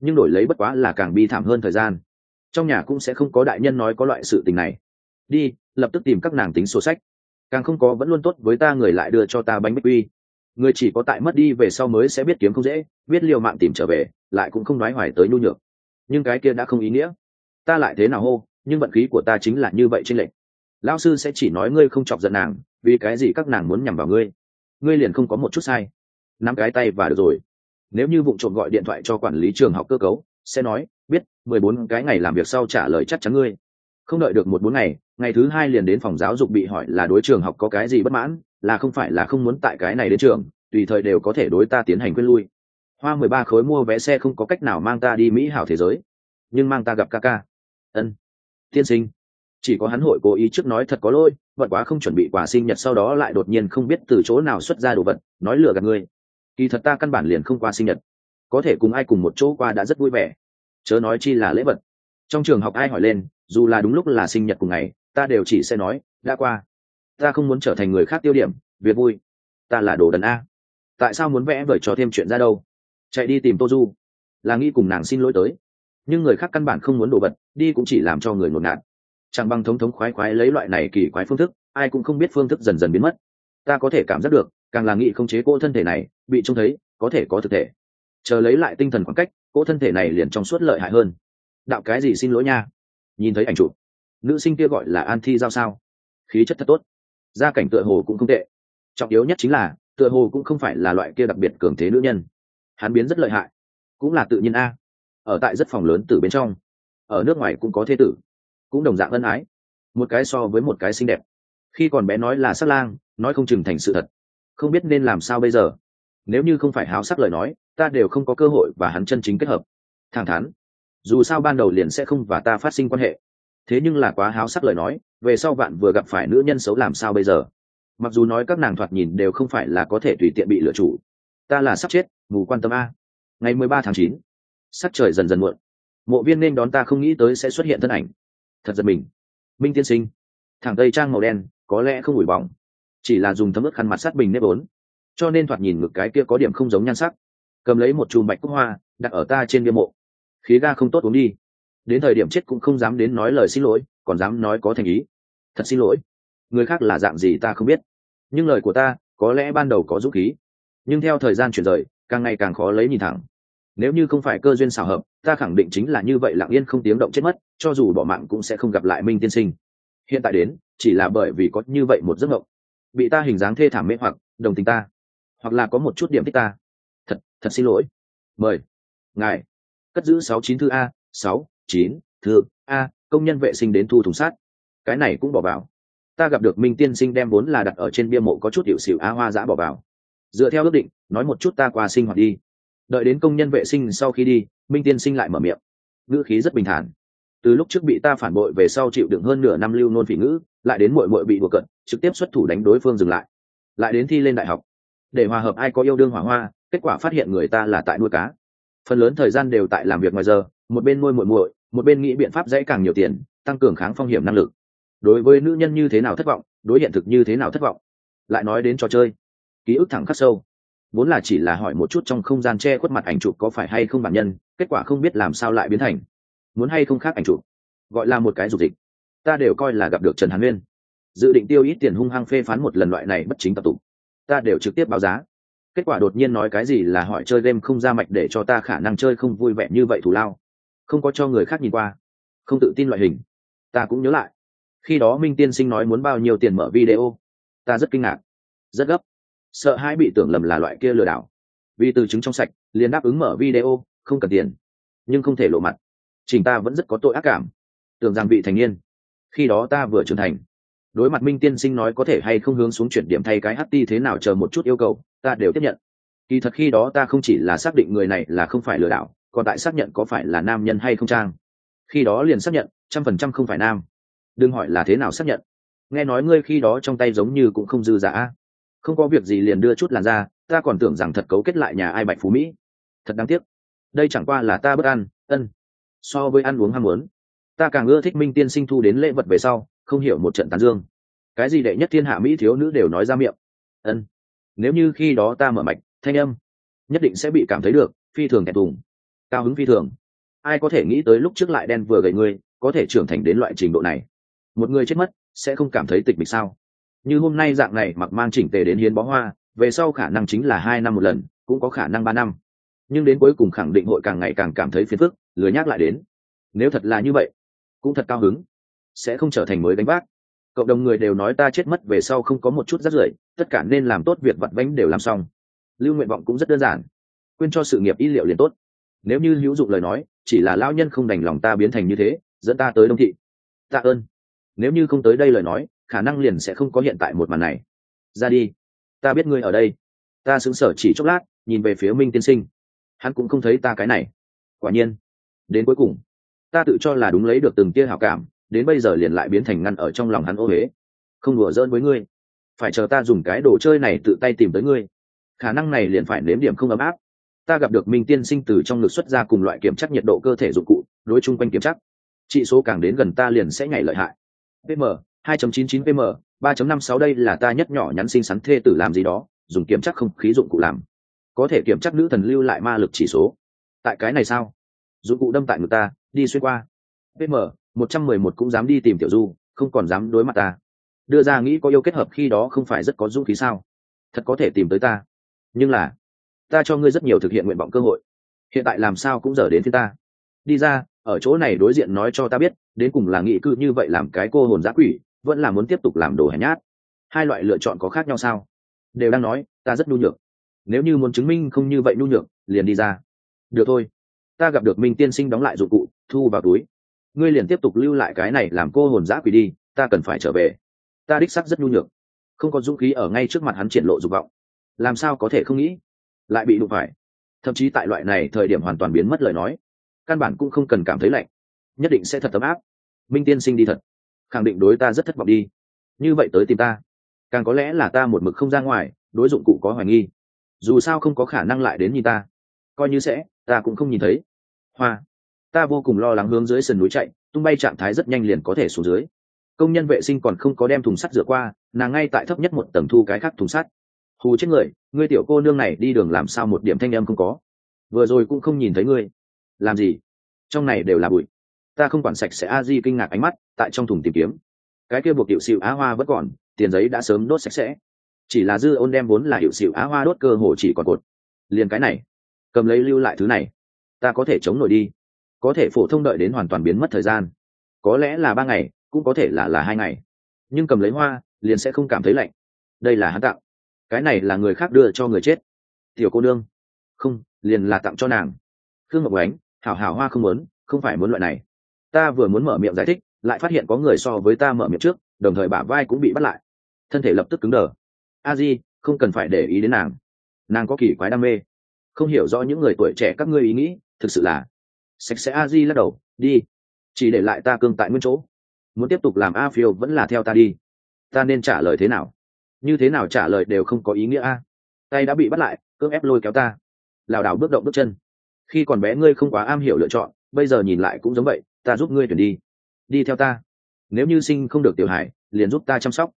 A: Nhưng đổi lấy bất quá là càng bi thảm hơn thời gian. Trong nhà cũng sẽ không có đại nhân nói có loại sự tình này. Đi, lập tức tìm các nàng tính sổ sách. Càng không có vẫn luôn tốt với ta người lại đưa cho ta bánh bích quy. Người chỉ có tại mất đi về sau mới sẽ biết kiếm không dễ, biết liều mạng tìm trở về, lại cũng không nói hoài tới nhu nhược. Nhưng cái kia đã không ý nghĩa. Ta lại thế nào hô, nhưng vận khí của ta chính là như vậy trên lệnh lao sư sẽ chỉ nói ngươi không chọc giận nàng, vì cái gì các nàng muốn nhằm vào ngươi ngươi liền không có một chút sai. Nắm cái tay và được rồi. Nếu như vụ trộm gọi điện thoại cho quản lý trường học cơ cấu, sẽ nói, biết, mười bốn cái ngày làm việc sau trả lời chắc chắn ngươi. Không đợi được một bốn ngày ngày thứ hai liền đến phòng giáo dục bị hỏi là đối trường học có cái gì bất mãn, là không phải là không muốn tại cái này đến trường, tùy thời đều có thể đối ta tiến hành quyết lui. Hoa mười ba khối mua vé xe không có cách nào mang ta đi mỹ hảo thế giới, nhưng mang ta gặp ca ca. Ân, tiên sinh chỉ có hắn hội cố ý trước nói thật có lỗi vật quá không chuẩn bị quà sinh nhật sau đó lại đột nhiên không biết từ chỗ nào xuất ra đồ vật, nói lừa gạt ngươi kỳ thật ta căn bản liền không qua sinh nhật. Có thể cùng ai cùng một chỗ qua đã rất vui vẻ. Chớ nói chi là lễ vật. Trong trường học ai hỏi lên, dù là đúng lúc là sinh nhật cùng ngày, ta đều chỉ sẽ nói, đã qua. Ta không muốn trở thành người khác tiêu điểm, việc vui. Ta là đồ đần a. Tại sao muốn vẽ vời cho thêm chuyện ra đâu? Chạy đi tìm tô du. Là nghĩ cùng nàng xin lỗi tới. Nhưng người khác căn bản không muốn đồ vật, đi cũng chỉ làm cho người ngột ngạt chẳng bằng thống thống khoái khoái lấy loại này kỳ quái phương thức, ai cũng không biết phương thức dần dần biến mất. Ta có thể cảm giác được, càng là nghị không chế cỗ thân thể này, bị trông thấy, có thể có thực thể. Chờ lấy lại tinh thần khoảng cách, cỗ thân thể này liền trong suốt lợi hại hơn. Đạo cái gì xin lỗi nha. Nhìn thấy ảnh chụp, nữ sinh kia gọi là an thi giao sao? Khí chất thật tốt. Gia cảnh tựa hồ cũng không tệ. Trọng yếu nhất chính là, tựa hồ cũng không phải là loại kia đặc biệt cường thế nữ nhân. Hắn biến rất lợi hại. Cũng là tự nhiên a. Ở tại rất phòng lớn từ bên trong. Ở nước ngoài cũng có thế tử cũng đồng dạng ân ái. Một cái so với một cái xinh đẹp. Khi còn bé nói là sắc lang, nói không chừng thành sự thật. Không biết nên làm sao bây giờ. Nếu như không phải háo sắc lời nói, ta đều không có cơ hội và hắn chân chính kết hợp. Thẳng thắn. Dù sao ban đầu liền sẽ không và ta phát sinh quan hệ. Thế nhưng là quá háo sắc lời nói, về sau bạn vừa gặp phải nữ nhân xấu làm sao bây giờ? Mặc dù nói các nàng thoạt nhìn đều không phải là có thể tùy tiện bị lựa chủ. Ta là sắp chết, mù quan tâm a. Ngày mười ba tháng chín, sắc trời dần dần muộn. Mộ viên nên đón ta không nghĩ tới sẽ xuất hiện thân ảnh thật giật mình. Minh tiên sinh thẳng tây trang màu đen, có lẽ không ủi bỏng, chỉ là dùng thấm ướt khăn mặt sát bình nếp ốn cho nên thoạt nhìn ngực cái kia có điểm không giống nhan sắc. Cầm lấy một chùm bạch cúc hoa, đặt ở ta trên bia mộ. Khí ga không tốt uống đi. Đến thời điểm chết cũng không dám đến nói lời xin lỗi, còn dám nói có thành ý. Thật xin lỗi. Người khác là dạng gì ta không biết. Nhưng lời của ta, có lẽ ban đầu có dũng khí. Nhưng theo thời gian chuyển rời, càng ngày càng khó lấy nhìn thẳng nếu như không phải cơ duyên xảo hợp, ta khẳng định chính là như vậy lặng yên không tiếng động chết mất, cho dù bỏ mạng cũng sẽ không gặp lại minh tiên sinh. Hiện tại đến, chỉ là bởi vì có như vậy một giấc mộng. Bị ta hình dáng thê thảm mê hoặc, đồng tình ta. Hoặc là có một chút điểm thích ta. Thật thật xin lỗi. Mời. Ngài. Cất giữ sáu chín thư a, sáu, chín, thư a, công nhân vệ sinh đến thu thùng sát. Cái này cũng bỏ vào. Ta gặp được minh tiên sinh đem vốn là đặt ở trên bia mộ có chút hiệu xịu á hoa giã bỏ vào. Dựa theo ước định, nói một chút ta qua sinh hoạt đi đợi đến công nhân vệ sinh sau khi đi, minh tiên sinh lại mở miệng. Ngữ khí rất bình thản. Từ lúc trước bị ta phản bội về sau chịu đựng hơn nửa năm lưu nôn phỉ ngữ, lại đến mội mội bị buộc cận trực tiếp xuất thủ đánh đối phương dừng lại. Lại đến thi lên đại học. Để hòa hợp ai có yêu đương hỏa hoa, kết quả phát hiện người ta là tại nuôi cá. Phần lớn thời gian đều tại làm việc ngoài giờ, một bên nuôi muội muội, một bên nghĩ biện pháp dễ càng nhiều tiền, tăng cường kháng phong hiểm năng lực. Đối với nữ nhân như thế nào thất vọng, đối hiện thực như thế nào thất vọng? Lại nói đến trò chơi. Ký ức thẳng khắc sâu vốn là chỉ là hỏi một chút trong không gian che khuất mặt ảnh chụp có phải hay không bản nhân, kết quả không biết làm sao lại biến thành. Muốn hay không khác ảnh chụp? Gọi là một cái dục dịch. Ta đều coi là gặp được trần hàn nguyên. Dự định tiêu ít tiền hung hăng phê phán một lần loại này bất chính tập tụ. Ta đều trực tiếp báo giá. Kết quả đột nhiên nói cái gì là hỏi chơi game không ra mạch để cho ta khả năng chơi không vui vẻ như vậy thủ lao. Không có cho người khác nhìn qua. Không tự tin loại hình. Ta cũng nhớ lại. Khi đó minh tiên sinh nói muốn bao nhiêu tiền mở video. Ta rất kinh ngạc. Rất gấp sợ hai bị tưởng lầm là loại kia lừa đảo. Vì từ chứng trong sạch, liền đáp ứng mở video, không cần tiền. Nhưng không thể lộ mặt. Trình ta vẫn rất có tội ác cảm. Tưởng rằng vị thành niên, khi đó ta vừa trưởng thành. Đối mặt minh tiên sinh nói có thể hay không hướng xuống chuyển điểm thay cái ht thế nào chờ một chút yêu cầu, ta đều tiếp nhận. Kỳ thật khi đó ta không chỉ là xác định người này là không phải lừa đảo, còn tại xác nhận có phải là nam nhân hay không trang. Khi đó liền xác nhận, trăm phần trăm không phải nam. Đừng hỏi là thế nào xác nhận. Nghe nói ngươi khi đó trong tay giống như cũng không dư dả không có việc gì liền đưa chút làn ra, ta còn tưởng rằng thật cấu kết lại nhà ai bạch phú mỹ. Thật đáng tiếc. Đây chẳng qua là ta bất ăn, ân. So với ăn uống ham muốn. Ta càng ưa thích minh tiên sinh thu đến lễ vật về sau, không hiểu một trận tán dương. Cái gì đệ nhất thiên hạ mỹ thiếu nữ đều nói ra miệng. Ân. Nếu như khi đó ta mở mạch, thanh âm, nhất định sẽ bị cảm thấy được, phi thường thẹn thùng, cao hứng phi thường. Ai có thể nghĩ tới lúc trước lại đen vừa gầy ngươi có thể trưởng thành đến loại trình độ này. Một người chết mất, sẽ không cảm thấy tịch mịch sao? Như hôm nay dạng này mặc mang chỉnh tề đến hiến bó hoa, về sau khả năng chính là hai năm một lần, cũng có khả năng ba năm. Nhưng đến cuối cùng khẳng định hội càng ngày càng cảm thấy phiền phức lừa nhắc lại đến. Nếu thật là như vậy, cũng thật cao hứng. Sẽ không trở thành mới đánh bác cộng đồng người đều nói ta chết mất về sau không có một chút rắt rưởi, tất cả nên làm tốt việc vặt vánh đều làm xong. Lưu nguyện vọng cũng rất đơn giản. Quên cho sự nghiệp y liệu liền tốt. Nếu như hữu dụng lời nói, chỉ là lao nhân không đành lòng ta biến thành như thế, dẫn ta tới đông thị. Tạ ơn. Nếu như không tới đây lời nói khả năng liền sẽ không có hiện tại một màn này. Ra đi. Ta biết ngươi ở đây. Ta xứng sở chỉ chốc lát, nhìn về phía minh tiên sinh. Hắn cũng không thấy ta cái này. Quả nhiên, đến cuối cùng, ta tự cho là đúng lấy được từng tia hảo cảm, đến bây giờ liền lại biến thành ngăn ở trong lòng hắn ô huế không đùa giỡn với ngươi. Phải chờ ta dùng cái đồ chơi này tự tay tìm tới ngươi. Khả năng này liền phải nếm điểm không ấm áp. Ta gặp được minh tiên sinh từ trong ngực xuất ra cùng loại kiểm chắc nhiệt độ cơ thể dụng cụ, đối chung quanh kiểm chắc. Trị số càng đến gần ta liền sẽ nhảy lợi hại. Pm 2.99 pm 3.56 đây là ta nhất nhỏ nhắn sinh sắn thê tử làm gì đó, dùng kiểm chắc không khí dụng cụ làm. Có thể kiểm chắc nữ thần lưu lại ma lực chỉ số. Tại cái này sao? Dụng cụ đâm tại người ta, đi xuyên qua. Pm 111 cũng dám đi tìm tiểu du, không còn dám đối mặt ta. Đưa ra nghĩ có yêu kết hợp khi đó không phải rất có dũng khí sao? Thật có thể tìm tới ta. Nhưng là, ta cho ngươi rất nhiều thực hiện nguyện vọng cơ hội. Hiện tại làm sao cũng giờ đến phía ta. Đi ra, ở chỗ này đối diện nói cho ta biết, đến cùng là nghĩ cư như vậy làm cái cô hồn giã quỷ vẫn là muốn tiếp tục làm đồ hèn nhát. Hai loại lựa chọn có khác nhau sao? Đều đang nói, ta rất nhu nhược. Nếu như muốn chứng minh không như vậy nhu nhược, liền đi ra. Được thôi. Ta gặp được minh tiên sinh đóng lại dụng cụ, thu vào túi. Ngươi liền tiếp tục lưu lại cái này làm cô hồn giã quỷ đi, ta cần phải trở về. Ta đích sắc rất nhu nhược. Không có dũng khí ở ngay trước mặt hắn triển lộ dục vọng. Làm sao có thể không nghĩ? Lại bị đụng phải. Thậm chí tại loại này thời điểm hoàn toàn biến mất lời nói. Căn bản cũng không cần cảm thấy lạnh. Nhất định sẽ thật tấm áp. Minh tiên sinh đi thật khẳng định đối ta rất thất vọng đi. Như vậy tới tìm ta, càng có lẽ là ta một mực không ra ngoài, đối dụng cụ có hoài nghi. Dù sao không có khả năng lại đến nhìn ta. Coi như sẽ, ta cũng không nhìn thấy. Hoa, ta vô cùng lo lắng hướng dưới sườn núi chạy, tung bay trạng thái rất nhanh liền có thể xuống dưới. Công nhân vệ sinh còn không có đem thùng sắt rửa qua, nàng ngay tại thấp nhất một tầng thu cái khác thùng sắt. Hù chết người, ngươi tiểu cô nương này đi đường làm sao một điểm thanh âm không có. Vừa rồi cũng không nhìn thấy ngươi. Làm gì? Trong này đều là bụi. Ta không quản sạch sẽ a di kinh ngạc ánh mắt tại trong thùng tìm kiếm. Cái kia buộc hiệu xịu á hoa vẫn còn, tiền giấy đã sớm đốt sạch sẽ. Chỉ là dư ôn đem vốn là hiệu xịu á hoa đốt cơ hồ chỉ còn cột. Liền cái này, cầm lấy lưu lại thứ này. Ta có thể chống nổi đi. Có thể phổ thông đợi đến hoàn toàn biến mất thời gian. Có lẽ là ba ngày, cũng có thể là là hai ngày. Nhưng cầm lấy hoa, liền sẽ không cảm thấy lạnh. Đây là hắn tặng. Cái này là người khác đưa cho người chết. Tiểu cô nương. Không, liền là tặng cho nàng. Khương ngọc ánh, hảo hảo hoa không muốn, không phải muốn loại này. Ta vừa muốn mở miệng giải thích lại phát hiện có người so với ta mở miệng trước, đồng thời bả vai cũng bị bắt lại. Thân thể lập tức cứng đờ. A di, không cần phải để ý đến nàng. Nàng có kỳ quái đam mê. Không hiểu rõ những người tuổi trẻ các ngươi ý nghĩ, thực sự là sạch sẽ. A di lắc đầu, đi, chỉ để lại ta cương tại nguyên chỗ. Muốn tiếp tục làm a phiêu vẫn là theo ta đi. Ta nên trả lời thế nào? Như thế nào trả lời đều không có ý nghĩa a. Tay đã bị bắt lại, cưỡng ép lôi kéo ta. Lảo đảo bước động bước chân. Khi còn bé ngươi không quá am hiểu lựa chọn, bây giờ nhìn lại cũng giống vậy, ta giúp ngươi tuyển đi đi theo ta. Nếu như sinh không được tiểu hải, liền giúp ta chăm sóc.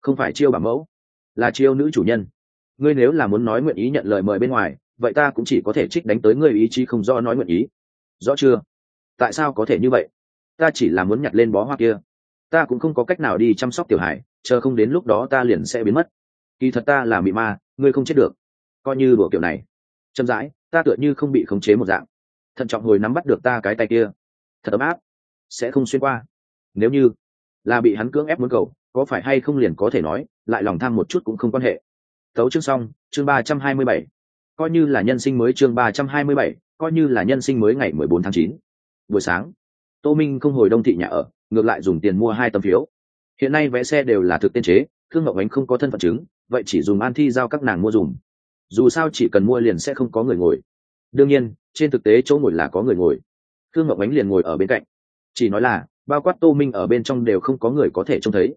A: Không phải chiêu bảo mẫu, là chiêu nữ chủ nhân. Ngươi nếu là muốn nói nguyện ý nhận lời mời bên ngoài, vậy ta cũng chỉ có thể trích đánh tới ngươi ý chí không do nói nguyện ý. Rõ chưa? Tại sao có thể như vậy? Ta chỉ là muốn nhặt lên bó hoa kia. Ta cũng không có cách nào đi chăm sóc tiểu hải, chờ không đến lúc đó ta liền sẽ biến mất. Kỳ thật ta là mị ma, ngươi không chết được. Coi như đùa kiểu này. Chậm rãi, ta tựa như không bị khống chế một dạng. Thận trọng hồi nắm bắt được ta cái tay kia. Thật ấm áp sẽ không xuyên qua. Nếu như là bị hắn cưỡng ép muốn cầu, có phải hay không liền có thể nói, lại lòng tham một chút cũng không quan hệ. Tấu chương xong, chương ba trăm hai mươi bảy. Coi như là nhân sinh mới chương ba trăm hai mươi bảy, coi như là nhân sinh mới ngày mười bốn tháng chín. Buổi sáng, tô minh không hồi đông thị nhà ở, ngược lại dùng tiền mua hai tấm phiếu. Hiện nay vé xe đều là thực tiên chế thương ngọc ánh không có thân phận chứng, vậy chỉ dùng an thi giao các nàng mua dùng. Dù sao chỉ cần mua liền sẽ không có người ngồi. Đương nhiên, trên thực tế chỗ ngồi là có người ngồi. Thương ngọc ánh liền ngồi ở bên cạnh chỉ nói là bao quát tô minh ở bên trong đều không có người có thể trông thấy.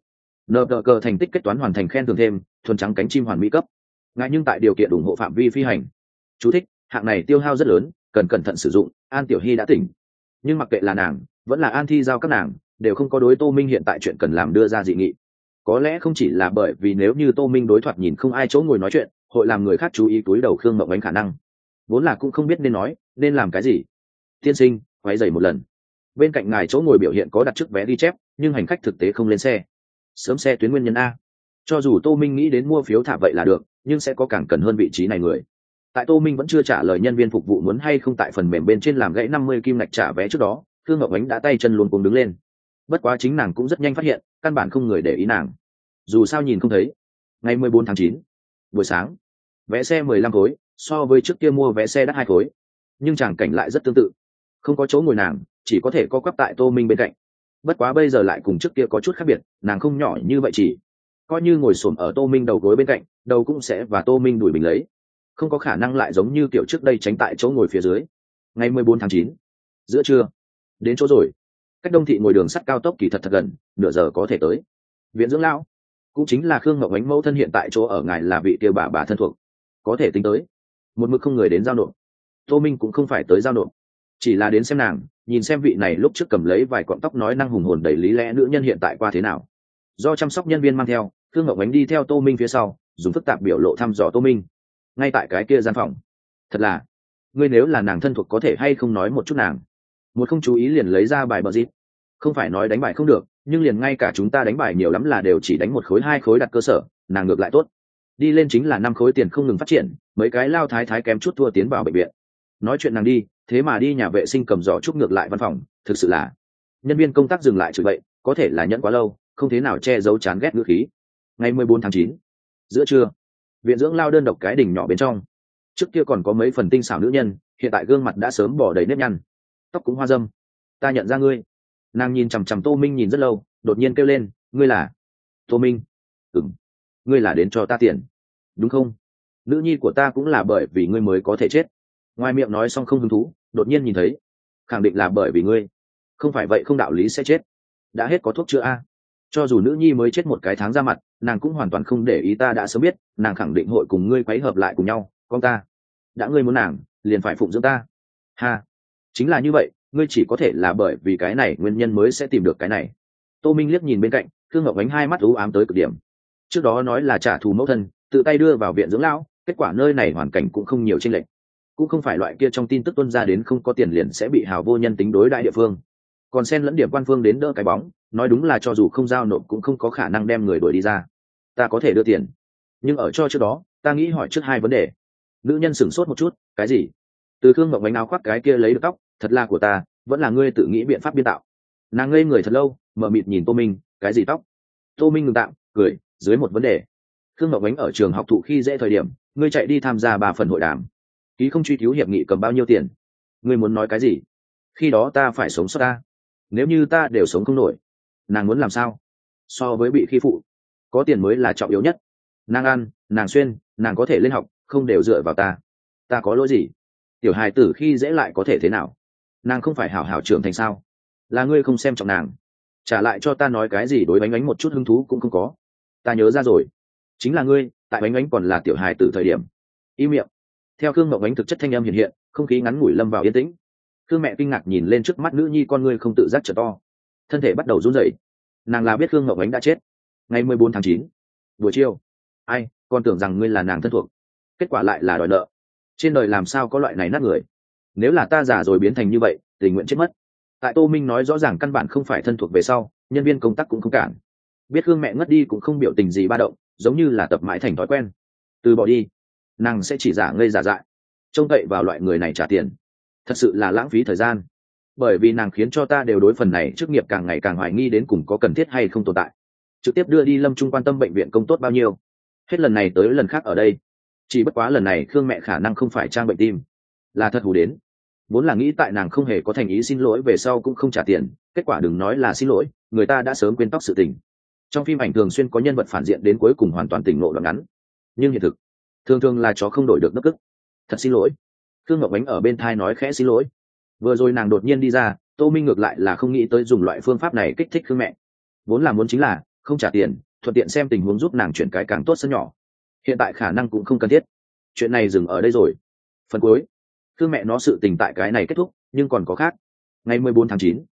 A: Nợ đỡ cờ thành tích kết toán hoàn thành khen thưởng thêm thuần trắng cánh chim hoàn mỹ cấp. Ngại nhưng tại điều kiện ủng hộ phạm vi phi hành. Chú thích, hạng này tiêu hao rất lớn cần cẩn thận sử dụng an tiểu hy đã tỉnh. Nhưng mặc kệ là nàng vẫn là an thi giao các nàng đều không có đối tô minh hiện tại chuyện cần làm đưa ra dị nghị. Có lẽ không chỉ là bởi vì nếu như tô minh đối thoại nhìn không ai chỗ ngồi nói chuyện hội làm người khác chú ý túi đầu khương mộng ánh khả năng. Vốn là cũng không biết nên nói nên làm cái gì. Tiên sinh quay dày một lần bên cạnh ngài chỗ ngồi biểu hiện có đặt trước vé đi chép, nhưng hành khách thực tế không lên xe. Sớm xe tuyến nguyên nhân a. Cho dù tô minh nghĩ đến mua phiếu thả vậy là được, nhưng sẽ có càng cần hơn vị trí này người. Tại tô minh vẫn chưa trả lời nhân viên phục vụ muốn hay không tại phần mềm bên trên làm gãy năm mươi kim ngạch trả vé trước đó thương ngọc ánh đã tay chân luôn cùng đứng lên. Bất quá chính nàng cũng rất nhanh phát hiện, căn bản không người để ý nàng. Dù sao nhìn không thấy. Ngày mười bốn tháng chín, buổi sáng, vé xe mười lăm khối, so với trước kia mua vé xe đắt hai khối. Nhưng chàng cảnh lại rất tương tự. Không có chỗ ngồi nàng chỉ có thể co quắp tại tô minh bên cạnh. Bất quá bây giờ lại cùng trước kia có chút khác biệt, nàng không nhỏ như vậy chỉ. Coi như ngồi xổm ở tô minh đầu gối bên cạnh, đầu cũng sẽ và tô minh đuổi bình lấy. Không có khả năng lại giống như kiểu trước đây tránh tại chỗ ngồi phía dưới. Ngày mười bốn tháng chín, giữa trưa. Đến chỗ rồi. Cách đông thị ngồi đường sắt cao tốc kỳ thật thật gần, nửa giờ có thể tới. Viện dưỡng lão, cũng chính là khương ngọc ánh mẫu thân hiện tại chỗ ở ngài là vị tiêu bà bà thân thuộc. Có thể tính tới. Một mực không người đến giao nộp. Tô minh cũng không phải tới giao nộp chỉ là đến xem nàng, nhìn xem vị này lúc trước cầm lấy vài cọng tóc nói năng hùng hồn đầy lý lẽ nữ nhân hiện tại qua thế nào. Do chăm sóc nhân viên mang theo thương ngọc ánh đi theo tô minh phía sau, dùng phức tạp biểu lộ thăm dò tô minh. Ngay tại cái kia gian phòng. Thật là, ngươi nếu là nàng thân thuộc có thể hay không nói một chút nàng? Một không chú ý liền lấy ra bài bờ dịp không phải nói đánh bài không được, nhưng liền ngay cả chúng ta đánh bài nhiều lắm là đều chỉ đánh một khối, hai khối đặt cơ sở, nàng ngược lại tốt. Đi lên chính là năm khối tiền không ngừng phát triển, mấy cái lao thái thái kém chút thua tiến vào bệnh viện. Nói chuyện nàng đi thế mà đi nhà vệ sinh cầm giỏ trúc ngược lại văn phòng, thực sự là, nhân viên công tác dừng lại chửi bậy, có thể là nhận quá lâu, không thế nào che giấu chán ghét ngữ khí. Ngày mười bốn tháng chín, giữa trưa, viện dưỡng lao đơn độc cái đỉnh nhỏ bên trong. Trước kia còn có mấy phần tinh xảo nữ nhân, hiện tại gương mặt đã sớm bỏ đầy nếp nhăn. Tóc cũng hoa dâm. Ta nhận ra ngươi. Nàng nhìn chằm chằm tô minh nhìn rất lâu, đột nhiên kêu lên, ngươi là? Tô minh. Ừng ngươi là đến cho ta tiền. Đúng không? Nữ nhi của ta cũng là bởi vì ngươi mới có thể chết. Ngoài miệng nói xong không hứng thú đột nhiên nhìn thấy. Khẳng định là bởi vì ngươi. Không phải vậy không đạo lý sẽ chết. Đã hết có thuốc chữa a. Cho dù nữ nhi mới chết một cái tháng ra mặt, nàng cũng hoàn toàn không để ý ta đã sớm biết, nàng khẳng định hội cùng ngươi quấy hợp lại cùng nhau, con ta. Đã ngươi muốn nàng, liền phải phụng dưỡng ta. Ha. Chính là như vậy, ngươi chỉ có thể là bởi vì cái này nguyên nhân mới sẽ tìm được cái này. Tô minh liếc nhìn bên cạnh thương ngọc ánh hai mắt ú ám tới cực điểm. Trước đó nói là trả thù mẫu thân, tự tay đưa vào viện dưỡng lão, kết quả nơi này hoàn cảnh cũng không nhiều tranh lệch cũng không phải loại kia trong tin tức tuân ra đến không có tiền liền sẽ bị hào vô nhân tính đối đại địa phương. Còn xen lẫn điểm quan phương đến đỡ cái bóng, nói đúng là cho dù không giao nộp cũng không có khả năng đem người đuổi đi ra. Ta có thể đưa tiền. Nhưng ở cho trước đó, ta nghĩ hỏi trước hai vấn đề. Nữ nhân sửng sốt một chút, cái gì? Từ thương mộng bánh áo khoác cái kia lấy được tóc, thật là của ta, vẫn là ngươi tự nghĩ biện pháp biên tạo. Nàng ngây người thật lâu mờ mịt nhìn tô minh, cái gì tóc? Tô minh ngừng tạm, cười, dưới một vấn đề. Thương mộng bánh ở trường học thụ khi dễ thời điểm, ngươi chạy đi tham gia ba phần hội đàm ký không truy cứu hiệp nghị cầm bao nhiêu tiền? Ngươi muốn nói cái gì? Khi đó ta phải sống sót ta. Nếu như ta đều sống không nổi, nàng muốn làm sao? So với bị khi phụ, có tiền mới là trọng yếu nhất. Nàng ăn, nàng xuyên, nàng có thể lên học, không đều dựa vào ta. Ta có lỗi gì? Tiểu hài tử khi dễ lại có thể thế nào? Nàng không phải hảo hảo trưởng thành sao? Là ngươi không xem trọng nàng. Trả lại cho ta nói cái gì đối bánh ánh một chút hứng thú cũng không có. Ta nhớ ra rồi. Chính là ngươi, tại bánh ánh còn là tiểu hài tử thời điểm. Y miệng theo khương mậu ánh thực chất thanh âm hiện hiện, không khí ngắn ngủi lâm vào yên tĩnh. Khương mẹ kinh ngạc nhìn lên trước mắt nữ nhi con ngươi không tự giác trở to. Thân thể bắt đầu run rẩy. Nàng là biết khương ngọc ánh đã chết. Ngày mười bốn tháng chín, buổi chiều. Ai, con tưởng rằng ngươi là nàng thân thuộc. Kết quả lại là đòi nợ. Trên đời làm sao có loại này nát người? Nếu là ta giả rồi biến thành như vậy, tình nguyện chết mất. Tại tô minh nói rõ ràng căn bản không phải thân thuộc về sau, nhân viên công tác cũng không cản. Biết khương mẹ ngất đi cũng không biểu tình gì ba động, giống như là tập mãi thành thói quen. Từ bỏ đi nàng sẽ chỉ giả ngây giả dại. Trông cậy vào loại người này trả tiền. Thật sự là lãng phí thời gian. Bởi vì nàng khiến cho ta đều đối phần này chức nghiệp càng ngày càng hoài nghi đến cùng có cần thiết hay không tồn tại. Trực tiếp đưa đi lâm trung quan tâm bệnh viện công tốt bao nhiêu. Hết lần này tới lần khác ở đây. Chỉ bất quá lần này khương mẹ khả năng không phải trang bệnh tim. Là thật hù đến. Vốn là nghĩ tại nàng không hề có thành ý xin lỗi về sau cũng không trả tiền. Kết quả đừng nói là xin lỗi, người ta đã sớm quên tóc sự tình. Trong phim ảnh thường xuyên có nhân vật phản diện đến cuối cùng hoàn toàn tỉnh ngộ đoạn ngắn. Nhưng hiện thực thường thường là chó không đổi được nấc ức thật xin lỗi. Khương ngọc ánh ở bên thai nói khẽ xin lỗi. Vừa rồi nàng đột nhiên đi ra, tô minh ngược lại là không nghĩ tới dùng loại phương pháp này kích thích khương mẹ. Vốn là muốn chính là không trả tiền, thuận tiện xem tình huống giúp nàng chuyển cái càng tốt sân nhỏ. Hiện tại khả năng cũng không cần thiết. Chuyện này dừng ở đây rồi. Phần cuối. Khương mẹ nó sự tình tại cái này kết thúc, nhưng còn có khác. Ngày mười bốn tháng chín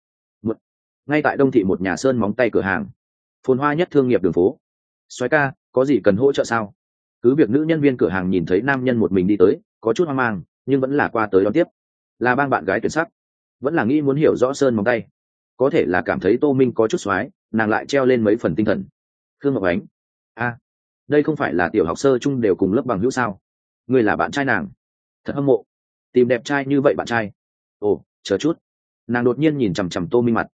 A: ngay tại đông thị một nhà sơn móng tay cửa hàng. Phồn hoa nhất thương nghiệp đường phố. Xoáy ca, có gì cần hỗ trợ sao? Cứ việc nữ nhân viên cửa hàng nhìn thấy nam nhân một mình đi tới, có chút hoang mang, nhưng vẫn là qua tới đón tiếp. Là bang bạn gái tuyển sắc. Vẫn là nghĩ muốn hiểu rõ sơn móng tay. Có thể là cảm thấy tô minh có chút x nàng lại treo lên mấy phần tinh thần. Khương ngọc ánh. A, đây không phải là tiểu học sơ chung đều cùng lớp bằng hữu sao? Người là bạn trai nàng. Thật hâm mộ. Tìm đẹp trai như vậy bạn trai. Ồ, chờ chút. Nàng đột nhiên nhìn chằm chằm tô minh mặt.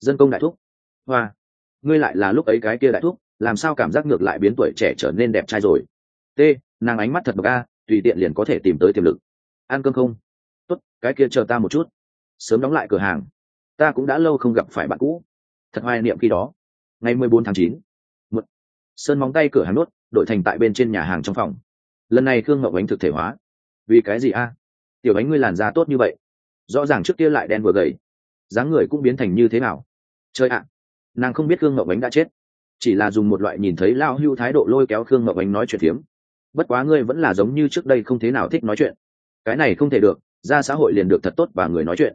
A: Dân công đại thúc. Hoa. Ngươi lại là lúc ấy cái kia đại thúc, làm sao cảm giác ngược lại biến tuổi trẻ trở nên đẹp trai rồi? T, nàng ánh mắt thật bậc a, tùy tiện liền có thể tìm tới tiềm lực. Ăn cơm không? Tốt, cái kia chờ ta một chút. Sớm đóng lại cửa hàng. Ta cũng đã lâu không gặp phải bạn cũ. Thật hoài niệm khi đó. Ngày mười bốn tháng chín. Một. Sơn móng tay cửa hàng nốt đội thành tại bên trên nhà hàng trong phòng. Lần này khương ngậu ánh thực thể hóa. Vì cái gì a? Tiểu ánh ngươi làn da tốt như vậy. Rõ ràng trước kia lại đen vừa gầy. Dáng người cũng biến thành như thế nào? Chơi ạ! Nàng không biết khương ngậu ánh đã chết. Chỉ là dùng một loại nhìn thấy lao hưu thái độ lôi kéo khương ngậu ánh nói chuyện phiếm bất quá ngươi vẫn là giống như trước đây không thế nào thích nói chuyện. Cái này không thể được, ra xã hội liền được thật tốt và người nói chuyện.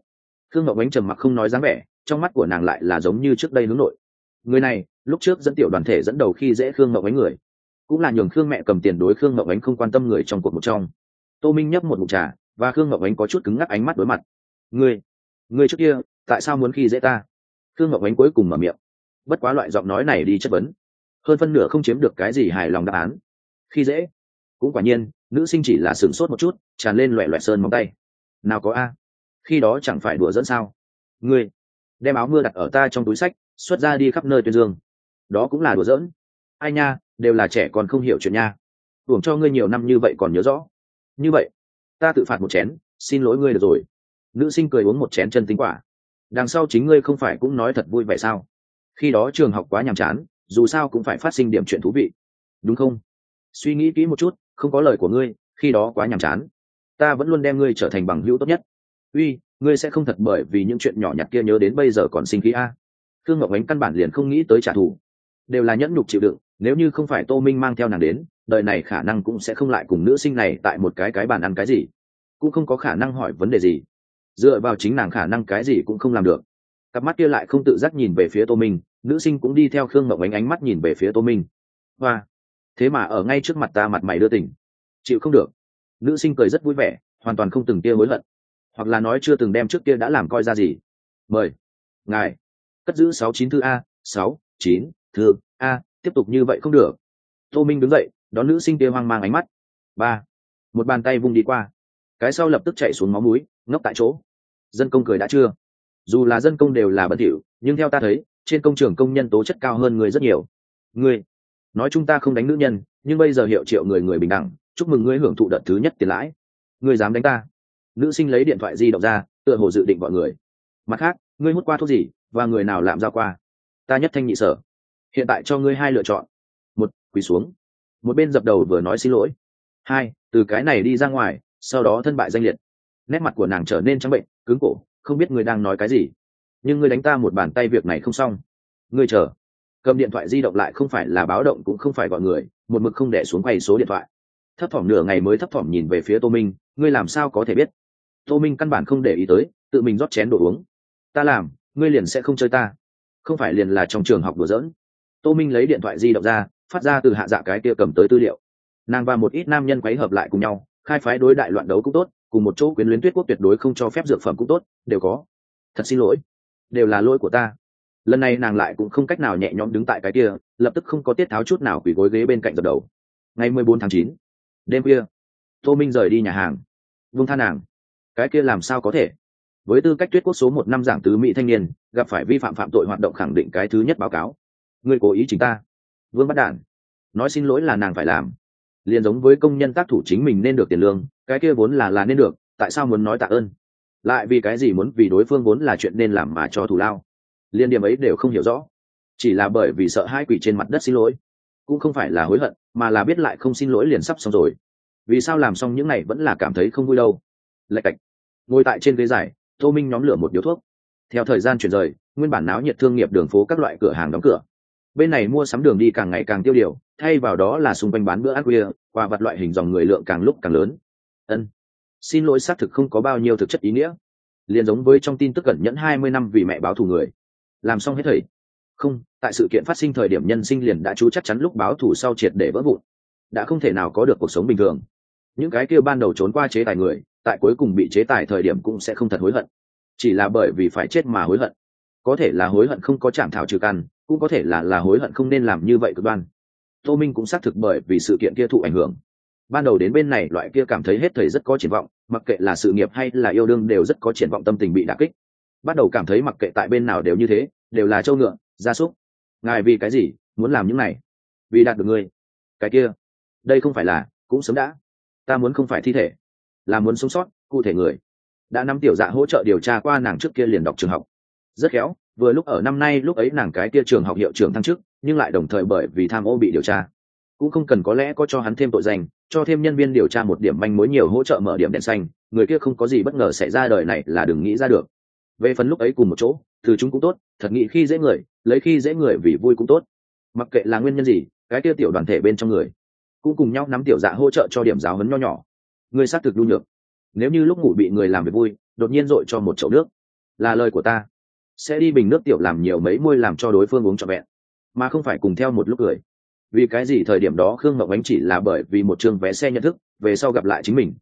A: Khương ngọc ánh trầm mặc không nói dáng vẻ, trong mắt của nàng lại là giống như trước đây hướng nội. Người này, lúc trước dẫn tiểu đoàn thể dẫn đầu khi dễ khương ngọc ánh người, cũng là nhường khương mẹ cầm tiền đối khương ngọc ánh không quan tâm người trong cuộc một trong. Tô minh nhấp một mục trà, và khương ngọc ánh có chút cứng ngắc ánh mắt đối mặt. Ngươi ngươi trước kia, tại sao muốn khi dễ ta? Khương ngọc ánh cuối cùng mở miệng. Bất quá loại giọng nói này đi chất vấn. Hơn phân nửa không chiếm được cái gì hài lòng đáp án. Khi dễ cũng quả nhiên, nữ sinh chỉ là sửng sốt một chút, tràn lên loẹ loẹ sơn móng tay. Nào có a? Khi đó chẳng phải đùa dẫn sao? Ngươi, đem áo mưa đặt ở ta trong túi sách, xuất ra đi khắp nơi tuyên dương. Đó cũng là đùa giỡn. Ai nha, đều là trẻ còn không hiểu chuyện nha. Hưởng cho ngươi nhiều năm như vậy còn nhớ rõ. Như vậy, ta tự phạt một chén, xin lỗi ngươi được rồi. Nữ sinh cười uống một chén chân tính quả. Đằng sau chính ngươi không phải cũng nói thật vui vẻ sao? Khi đó trường học quá nhàm chán, dù sao cũng phải phát sinh điểm chuyện thú vị. Đúng không? Suy nghĩ kỹ một chút không có lời của ngươi, khi đó quá nhàm chán. Ta vẫn luôn đem ngươi trở thành bằng hữu tốt nhất. Uy, ngươi sẽ không thật bởi vì những chuyện nhỏ nhặt kia nhớ đến bây giờ còn sinh khí a. Thương ngọc ánh căn bản liền không nghĩ tới trả thù. Đều là nhẫn nhục chịu đựng, nếu như không phải tô minh mang theo nàng đến, đời này khả năng cũng sẽ không lại cùng nữ sinh này tại một cái cái bàn ăn cái gì. Cũng không có khả năng hỏi vấn đề gì. Dựa vào chính nàng khả năng cái gì cũng không làm được. Cặp mắt kia lại không tự giác nhìn về phía tô minh, nữ sinh cũng đi theo khương mộng ánh ánh mắt nhìn về phía tô minh. Hoa thế mà ở ngay trước mặt ta mặt mày đưa tình. Chịu không được. Nữ sinh cười rất vui vẻ, hoàn toàn không từng kia hối hận. Hoặc là nói chưa từng đem trước kia đã làm coi ra gì. Mời. Ngài. Cất giữ sáu chín thư a, sáu chín thư a, tiếp tục như vậy không được. Tô minh đứng dậy, đón nữ sinh kia hoang mang ánh mắt. Ba. Một bàn tay vung đi qua. Cái sau lập tức chạy xuống máu mũi ngốc tại chỗ. Dân công cười đã chưa? Dù là dân công đều là bẩn thỉu nhưng theo ta thấy, trên công trường công nhân tố chất cao hơn người rất nhiều. Người nói chúng ta không đánh nữ nhân, nhưng bây giờ hiệu triệu người người bình đẳng, chúc mừng ngươi hưởng thụ đợt thứ nhất tiền lãi. Ngươi dám đánh ta? Nữ sinh lấy điện thoại di động ra, tựa hồ dự định gọi người. Mặt khác, ngươi hút qua thuốc gì, và người nào làm ra qua? Ta nhất thanh nhị sở. Hiện tại cho ngươi hai lựa chọn. Một, quỳ xuống. Một bên dập đầu vừa nói xin lỗi. Hai, từ cái này đi ra ngoài, sau đó thân bại danh liệt. Nét mặt của nàng trở nên trắng bệnh, cứng cổ, không biết ngươi đang nói cái gì. Nhưng ngươi đánh ta một bàn tay việc này không xong. Ngươi chờ cầm điện thoại di động lại không phải là báo động cũng không phải gọi người, một mực không để xuống quay số điện thoại. Thấp thỏm nửa ngày mới thấp thỏm nhìn về phía tô minh, ngươi làm sao có thể biết? Tô minh căn bản không để ý tới, tự mình rót chén đồ uống. Ta làm, ngươi liền sẽ không chơi ta. Không phải liền là trong trường học đùa giỡn. Tô minh lấy điện thoại di động ra, phát ra từ hạ dạ cái kia cầm tới tư liệu. Nàng và một ít nam nhân quấy hợp lại cùng nhau, khai phái đối đại loạn đấu cũng tốt, cùng một chỗ quyến luyến tuyết quốc tuyệt đối không cho phép dược phẩm cũng tốt, đều có. Thật xin lỗi. Đều là lỗi của ta lần này nàng lại cũng không cách nào nhẹ nhõm đứng tại cái kia, lập tức không có tiết tháo chút nào quỳ gối ghế bên cạnh dập đầu. Ngày mười bốn tháng chín, đêm kia tô minh rời đi nhà hàng vung tha nàng. Cái kia làm sao có thể? Với tư cách tuyết quốc số một năm giảng tứ mỹ thanh niên, gặp phải vi phạm phạm tội hoạt động khẳng định cái thứ nhất báo cáo. Người cố ý chính ta. Vương bắt đản nói xin lỗi là nàng phải làm. Liền giống với công nhân tác thủ chính mình nên được tiền lương, cái kia vốn là là nên được, tại sao muốn nói tạ ơn? Lại vì cái gì muốn vì đối phương vốn là chuyện nên làm mà cho thủ lao? Liên điểm ấy đều không hiểu rõ. Chỉ là bởi vì sợ hai quỷ trên mặt đất xin lỗi, cũng không phải là hối hận, mà là biết lại không xin lỗi liền sắp xong rồi. Vì sao làm xong những này vẫn là cảm thấy không vui đâu? Lạch cạch. Ngồi tại trên ghế dài, tô minh nhóm lửa một điếu thuốc. Theo thời gian chuyển rời, nguyên bản náo nhiệt thương nghiệp đường phố các loại cửa hàng đóng cửa. Bên này mua sắm đường đi càng ngày càng tiêu điều, thay vào đó là xung quanh bán bữa ăn khuya và vặt loại hình dòng người lượng càng lúc càng lớn. Ân. Xin lỗi xác thực không có bao nhiêu thực chất ý nghĩa. Liền giống với trong tin tức gần nhẫn hai mươi năm vì mẹ báo thù người làm xong hết thầy. Không, tại sự kiện phát sinh thời điểm nhân sinh liền đã chú chắc chắn lúc báo thù sau triệt để vỡ vụn. Đã không thể nào có được cuộc sống bình thường. Những cái kia ban đầu trốn qua chế tài người, tại cuối cùng bị chế tài thời điểm cũng sẽ không thật hối hận. Chỉ là bởi vì phải chết mà hối hận. Có thể là hối hận không có chạm thảo trừ căn, cũng có thể là là hối hận không nên làm như vậy cực đoan. Tô minh cũng xác thực bởi vì sự kiện kia thụ ảnh hưởng. Ban đầu đến bên này loại kia cảm thấy hết thời rất có triển vọng, mặc kệ là sự nghiệp hay là yêu đương đều rất có triển vọng tâm tình bị đả kích. Bắt đầu cảm thấy mặc kệ tại bên nào đều như thế đều là trâu ngựa, gia súc. Ngài vì cái gì muốn làm những này? Vì đạt được ngươi. Cái kia, đây không phải là, cũng sớm đã. Ta muốn không phải thi thể, là muốn sống sót, cụ thể người. Đã năm tiểu dạ hỗ trợ điều tra qua nàng trước kia liền đọc trường học. Rất khéo, vừa lúc ở năm nay, lúc ấy nàng cái kia trường học hiệu trưởng thăng chức, nhưng lại đồng thời bởi vì tham ô bị điều tra. Cũng không cần có lẽ có cho hắn thêm tội danh, cho thêm nhân viên điều tra một điểm manh mối nhiều hỗ trợ mở điểm đèn xanh, người kia không có gì bất ngờ xảy ra đời này là đừng nghĩ ra được. Về phần lúc ấy cùng một chỗ từ chúng cũng tốt, thật nghĩ khi dễ người, lấy khi dễ người vì vui cũng tốt. Mặc kệ là nguyên nhân gì, cái kia tiểu đoàn thể bên trong người cũng cùng nhau nắm tiểu dạ hỗ trợ cho điểm giáo hấn nho nhỏ. Người xác thực đu nhược. Nếu như lúc ngủ bị người làm việc vui, đột nhiên dội cho một chậu nước, là lời của ta. Sẽ đi bình nước tiểu làm nhiều mấy môi làm cho đối phương uống trọn vẹn, mà không phải cùng theo một lúc cười. Vì cái gì thời điểm đó khương ngọc ánh chỉ là bởi vì một chương vé xe nhận thức, về sau gặp lại chính mình,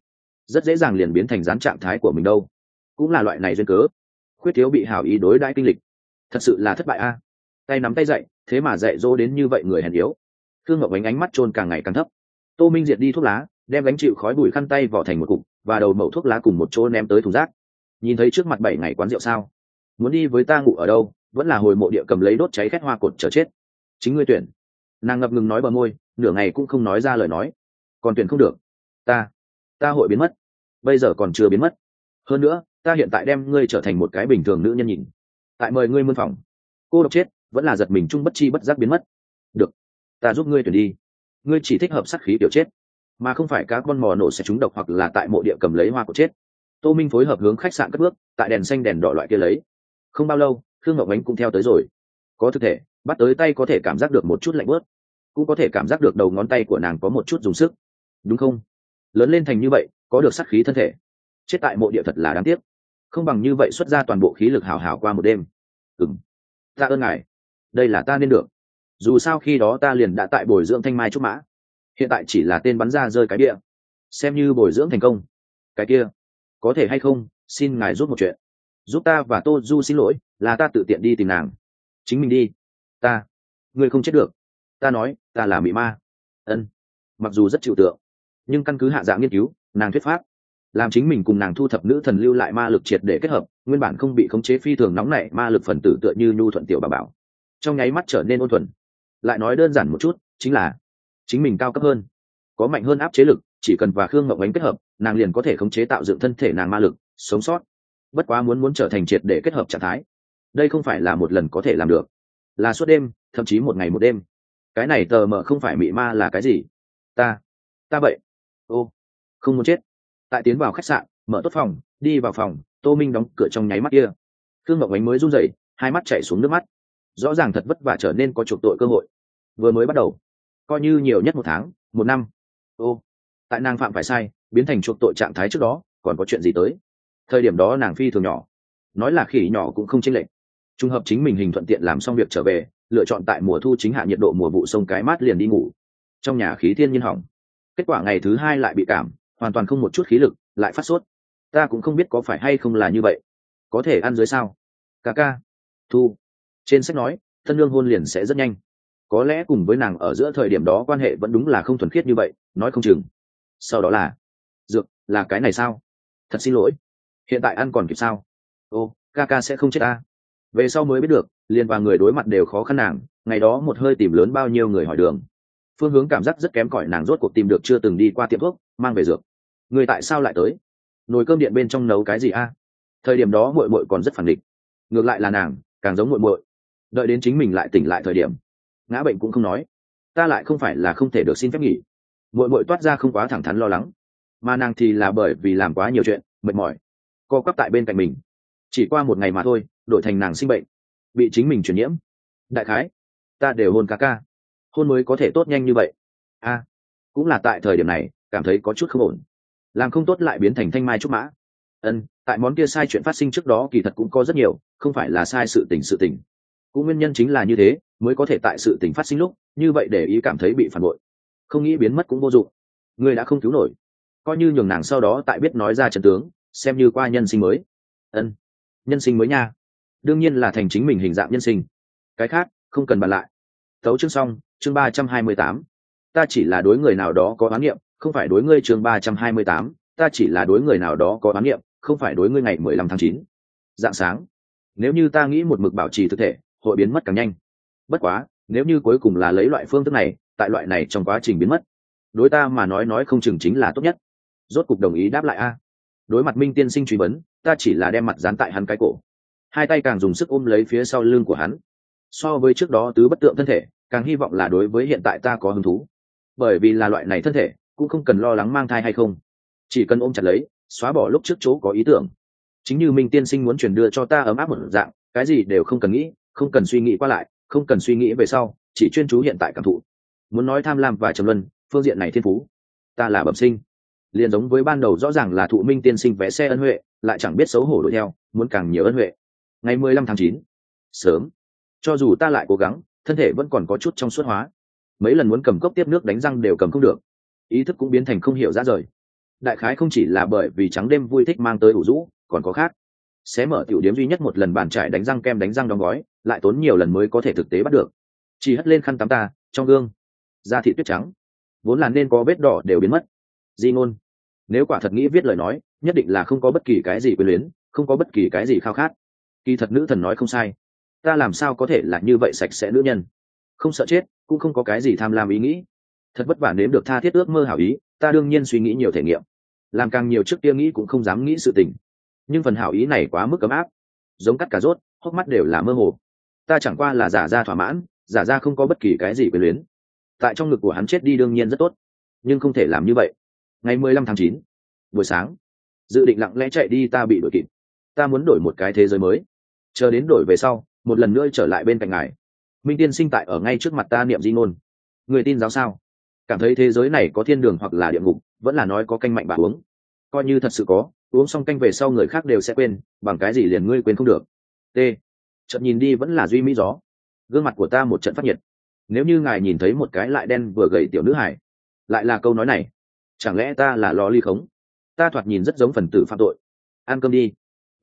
A: rất dễ dàng liền biến thành dán trạng thái của mình đâu. Cũng là loại này duyên cớ khuyết thiếu bị hảo ý đối đãi kinh lịch. Thật sự là thất bại a. Tay nắm tay dậy, thế mà dạy dỗ đến như vậy người hèn yếu. Thương ngọc ánh ánh mắt trôn càng ngày càng thấp. Tô minh diệt đi thuốc lá, đem gánh chịu khói bụi khăn tay vỏ thành một cục, và đầu mẩu thuốc lá cùng một chỗ ném tới thùng rác. Nhìn thấy trước mặt bảy ngày quán rượu sao? Muốn đi với ta ngủ ở đâu? Vẫn là hồi mộ địa cầm lấy đốt cháy khét hoa cột chờ chết. Chính ngươi tuyển. Nàng ngập ngừng nói bờ môi, nửa ngày cũng không nói ra lời nói. Còn tuyển không được. Ta ta hội biến mất. Bây giờ còn chưa biến mất. Hơn nữa ta hiện tại đem ngươi trở thành một cái bình thường nữ nhân nhìn. Tại mời ngươi mân phòng cô độc chết, vẫn là giật mình chung bất chi bất giác biến mất. Được, ta giúp ngươi tuyển đi. Ngươi chỉ thích hợp sát khí kiểu chết, mà không phải các con mò nổ sẽ trúng độc hoặc là tại mộ địa cầm lấy hoa của chết. Tô minh phối hợp hướng khách sạn cất bước, tại đèn xanh đèn đỏ loại kia lấy. Không bao lâu, khương ngọc ánh cũng theo tới rồi. Có thực thể, bắt tới tay có thể cảm giác được một chút lạnh bớt cũng có thể cảm giác được đầu ngón tay của nàng có một chút dùng sức. Đúng không? Lớn lên thành như vậy, có được sát khí thân thể. Chết tại mộ địa thật là đáng tiếc không bằng như vậy xuất ra toàn bộ khí lực hào hào qua một đêm. Ừng ta ơn ngài. Đây là ta nên được. Dù sao khi đó ta liền đã tại bồi dưỡng thanh mai trúc mã. Hiện tại chỉ là tên bắn ra rơi cái địa xem như bồi dưỡng thành công. Cái kia. Có thể hay không, xin ngài giúp một chuyện. Giúp ta và tô du xin lỗi, là ta tự tiện đi tìm nàng. Chính mình đi. Ta. Ngươi không chết được. Ta nói, ta là mỹ ma. Ân. Mặc dù rất chịu tượng, nhưng căn cứ hạ dạng nghiên cứu, nàng thuyết pháp làm chính mình cùng nàng thu thập nữ thần lưu lại ma lực triệt để kết hợp, nguyên bản không bị khống chế phi thường nóng nảy, ma lực phần tử tựa như nhu thuận tiểu bà bảo. Trong nháy mắt trở nên ôn thuần. Lại nói đơn giản một chút, chính là chính mình cao cấp hơn, có mạnh hơn áp chế lực, chỉ cần và khương ngọc ánh kết hợp, nàng liền có thể khống chế tạo dựng thân thể nàng ma lực, sống sót. Bất quá muốn muốn trở thành triệt để kết hợp trạng thái, đây không phải là một lần có thể làm được. Là suốt đêm, thậm chí một ngày một đêm. Cái này tờ mờ không phải mị ma là cái gì? Ta ta vậy ô, không muốn chết tại tiến vào khách sạn, mở tốt phòng, đi vào phòng, tô minh đóng cửa trong nháy mắt kia. Khương ngọc ánh mới run rẩy, hai mắt chảy xuống nước mắt. Rõ ràng thật vất vả trở nên có chuộc tội cơ hội. Vừa mới bắt đầu, coi như nhiều nhất một tháng, một năm. Ô, tại nàng phạm phải sai, biến thành chuộc tội trạng thái trước đó, còn có chuyện gì tới? Thời điểm đó nàng phi thường nhỏ. Nói là khỉ nhỏ cũng không chênh lệch. Trùng hợp chính mình hình thuận tiện làm xong việc trở về, lựa chọn tại mùa thu chính hạ nhiệt độ mùa vụ sông cái mát liền đi ngủ. Trong nhà khí thiên nhiên hỏng. Kết quả ngày thứ hai lại bị cảm hoàn toàn không một chút khí lực, lại phát sốt. Ta cũng không biết có phải hay không là như vậy. Có thể ăn dưới sao? Ca ca. Thu. Trên sách nói, thân lương hôn liền sẽ rất nhanh. Có lẽ cùng với nàng ở giữa thời điểm đó quan hệ vẫn đúng là không thuần khiết như vậy, nói không chừng. Sau đó là, dược, là cái này sao? Thật xin lỗi. Hiện tại ăn còn kịp sao? Ô, ca ca sẽ không chết ta. Về sau mới biết được, liền và người đối mặt đều khó khăn nàng, ngày đó một hơi tìm lớn bao nhiêu người hỏi đường. Phương hướng cảm giác rất kém cỏi, nàng rốt cuộc tìm được chưa từng đi qua tiệm thuốc, mang về dược người tại sao lại tới? Nồi cơm điện bên trong nấu cái gì a? Thời điểm đó muội muội còn rất phản định ngược lại là nàng, càng giống muội muội. Đợi đến chính mình lại tỉnh lại thời điểm, ngã bệnh cũng không nói. Ta lại không phải là không thể được xin phép nghỉ. Muội muội toát ra không quá thẳng thắn lo lắng. Mà nàng thì là bởi vì làm quá nhiều chuyện, mệt mỏi. Co quắp tại bên cạnh mình. Chỉ qua một ngày mà thôi, đổi thành nàng sinh bệnh. Bị chính mình truyền nhiễm. Đại khái, ta đều hôn ca ca. Hôn mới có thể tốt nhanh như vậy. A, cũng là tại thời điểm này, cảm thấy có chút không ổn làm không tốt lại biến thành thanh mai trúc mã. Ân, tại món kia sai chuyện phát sinh trước đó kỳ thật cũng có rất nhiều, không phải là sai sự tình sự tình. Cũng nguyên nhân chính là như thế, mới có thể tại sự tình phát sinh lúc, như vậy để ý cảm thấy bị phản bội. Không nghĩ biến mất cũng vô dụng. Người đã không cứu nổi. Coi như nhường nàng sau đó tại biết nói ra trận tướng, xem như qua nhân sinh mới. Ân, nhân sinh mới nha. Đương nhiên là thành chính mình hình dạng nhân sinh. Cái khác, không cần bàn lại. Tấu chương xong, chương ba trăm hai mươi tám. Ta chỉ là đối người nào đó có oán niệm không phải đối ngươi chương ba trăm hai mươi tám, ta chỉ là đối người nào đó có oán niệm, không phải đối ngươi ngày mười lăm tháng chín. Dạng sáng. Nếu như ta nghĩ một mực bảo trì thực thể, hội biến mất càng nhanh. Bất quá, nếu như cuối cùng là lấy loại phương thức này, tại loại này trong quá trình biến mất, đối ta mà nói nói không chừng chính là tốt nhất. Rốt cục đồng ý đáp lại a. Đối mặt minh tiên sinh truy vấn, ta chỉ là đem mặt dán tại hắn cái cổ. Hai tay càng dùng sức ôm lấy phía sau lưng của hắn. So với trước đó tứ bất tượng thân thể, càng hy vọng là đối với hiện tại ta có hứng thú. Bởi vì là loại này thân thể cũng không cần lo lắng mang thai hay không. Chỉ cần ôm chặt lấy, xóa bỏ lúc trước chỗ có ý tưởng. Chính như minh tiên sinh muốn truyền đưa cho ta ấm áp một dạng, cái gì đều không cần nghĩ, không cần suy nghĩ qua lại, không cần suy nghĩ về sau, chỉ chuyên chú hiện tại cảm thụ. Muốn nói tham lam và trầm luân, phương diện này thiên phú, ta là bẩm sinh. Liền giống với ban đầu rõ ràng là thụ minh tiên sinh vẽ xe ân huệ, lại chẳng biết xấu hổ đuổi theo, muốn càng nhiều ân huệ. Ngày mười lăm tháng chín, sớm. Cho dù ta lại cố gắng, thân thể vẫn còn có chút trong suốt hóa. Mấy lần muốn cầm cốc tiếp nước đánh răng đều cầm không được ý thức cũng biến thành không hiểu ra rời. Đại khái không chỉ là bởi vì trắng đêm vui thích mang tới ủ rũ, còn có khác. Xé mở tiểu điếm duy nhất một lần bàn trải đánh răng kem đánh răng đóng gói, lại tốn nhiều lần mới có thể thực tế bắt được. Chỉ hất lên khăn tắm ta, trong gương. Da thị tuyết trắng. Vốn là nên có vết đỏ đều biến mất. Di ngôn. Nếu quả thật nghĩ viết lời nói, nhất định là không có bất kỳ cái gì quyền luyến, không có bất kỳ cái gì khao khát. Kỳ thật nữ thần nói không sai. Ta làm sao có thể là như vậy sạch sẽ nữ nhân? Không sợ chết, cũng không có cái gì tham lam ý nghĩ thật vất vả nếm được tha thiết ước mơ hảo ý, ta đương nhiên suy nghĩ nhiều thể nghiệm. Làm càng nhiều trước kia nghĩ cũng không dám nghĩ sự tình. Nhưng phần hảo ý này quá mức ấm áp. Giống cắt cà rốt, hốc mắt đều là mơ hồ. Ta chẳng qua là giả ra thỏa mãn, giả ra không có bất kỳ cái gì quyền luyến. Tại trong ngực của hắn chết đi đương nhiên rất tốt. Nhưng không thể làm như vậy. Ngày mười lăm tháng chín, buổi sáng, dự định lặng lẽ chạy đi ta bị đuổi kịp. Ta muốn đổi một cái thế giới mới. Chờ đến đổi về sau, một lần nữa trở lại bên cạnh ngài. Minh tiên sinh tại ở ngay trước mặt ta niệm di ngôn. Người tin giáo sao? Cảm thấy thế giới này có thiên đường hoặc là địa ngục, vẫn là nói có canh mạnh bà uống. Coi như thật sự có, uống xong canh về sau người khác đều sẽ quên, bằng cái gì liền ngươi quên không được. T. Trận nhìn đi vẫn là duy mỹ gió. Gương mặt của ta một trận phát nhiệt. Nếu như ngài nhìn thấy một cái lại đen vừa gầy tiểu nữ hải lại là câu nói này, chẳng lẽ ta là lo ly khống? Ta thoạt nhìn rất giống phần tử phạm tội. Ăn cơm đi.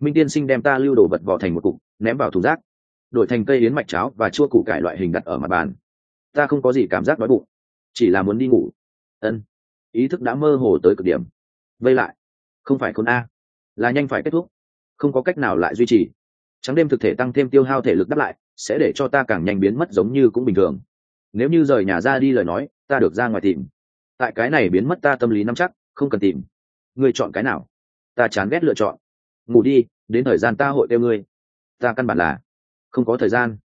A: Minh tiên sinh đem ta lưu đồ vật vỏ thành một cục, ném vào thùng rác. Đổi thành cây yến mạch cháo và chua củ cải loại hình đặt ở mặt bàn. Ta không có gì cảm giác đói bụng chỉ là muốn đi ngủ. Ân, ý thức đã mơ hồ tới cực điểm. Vây lại, không phải khôn a, là nhanh phải kết thúc, không có cách nào lại duy trì. Trắng đêm thực thể tăng thêm tiêu hao thể lực đắp lại, sẽ để cho ta càng nhanh biến mất giống như cũng bình thường. Nếu như rời nhà ra đi lời nói, ta được ra ngoài tìm. Tại cái này biến mất ta tâm lý nắm chắc, không cần tìm. Ngươi chọn cái nào? Ta chán ghét lựa chọn. Ngủ đi, đến thời gian ta hội đeo ngươi. Ta căn bản là không có thời gian.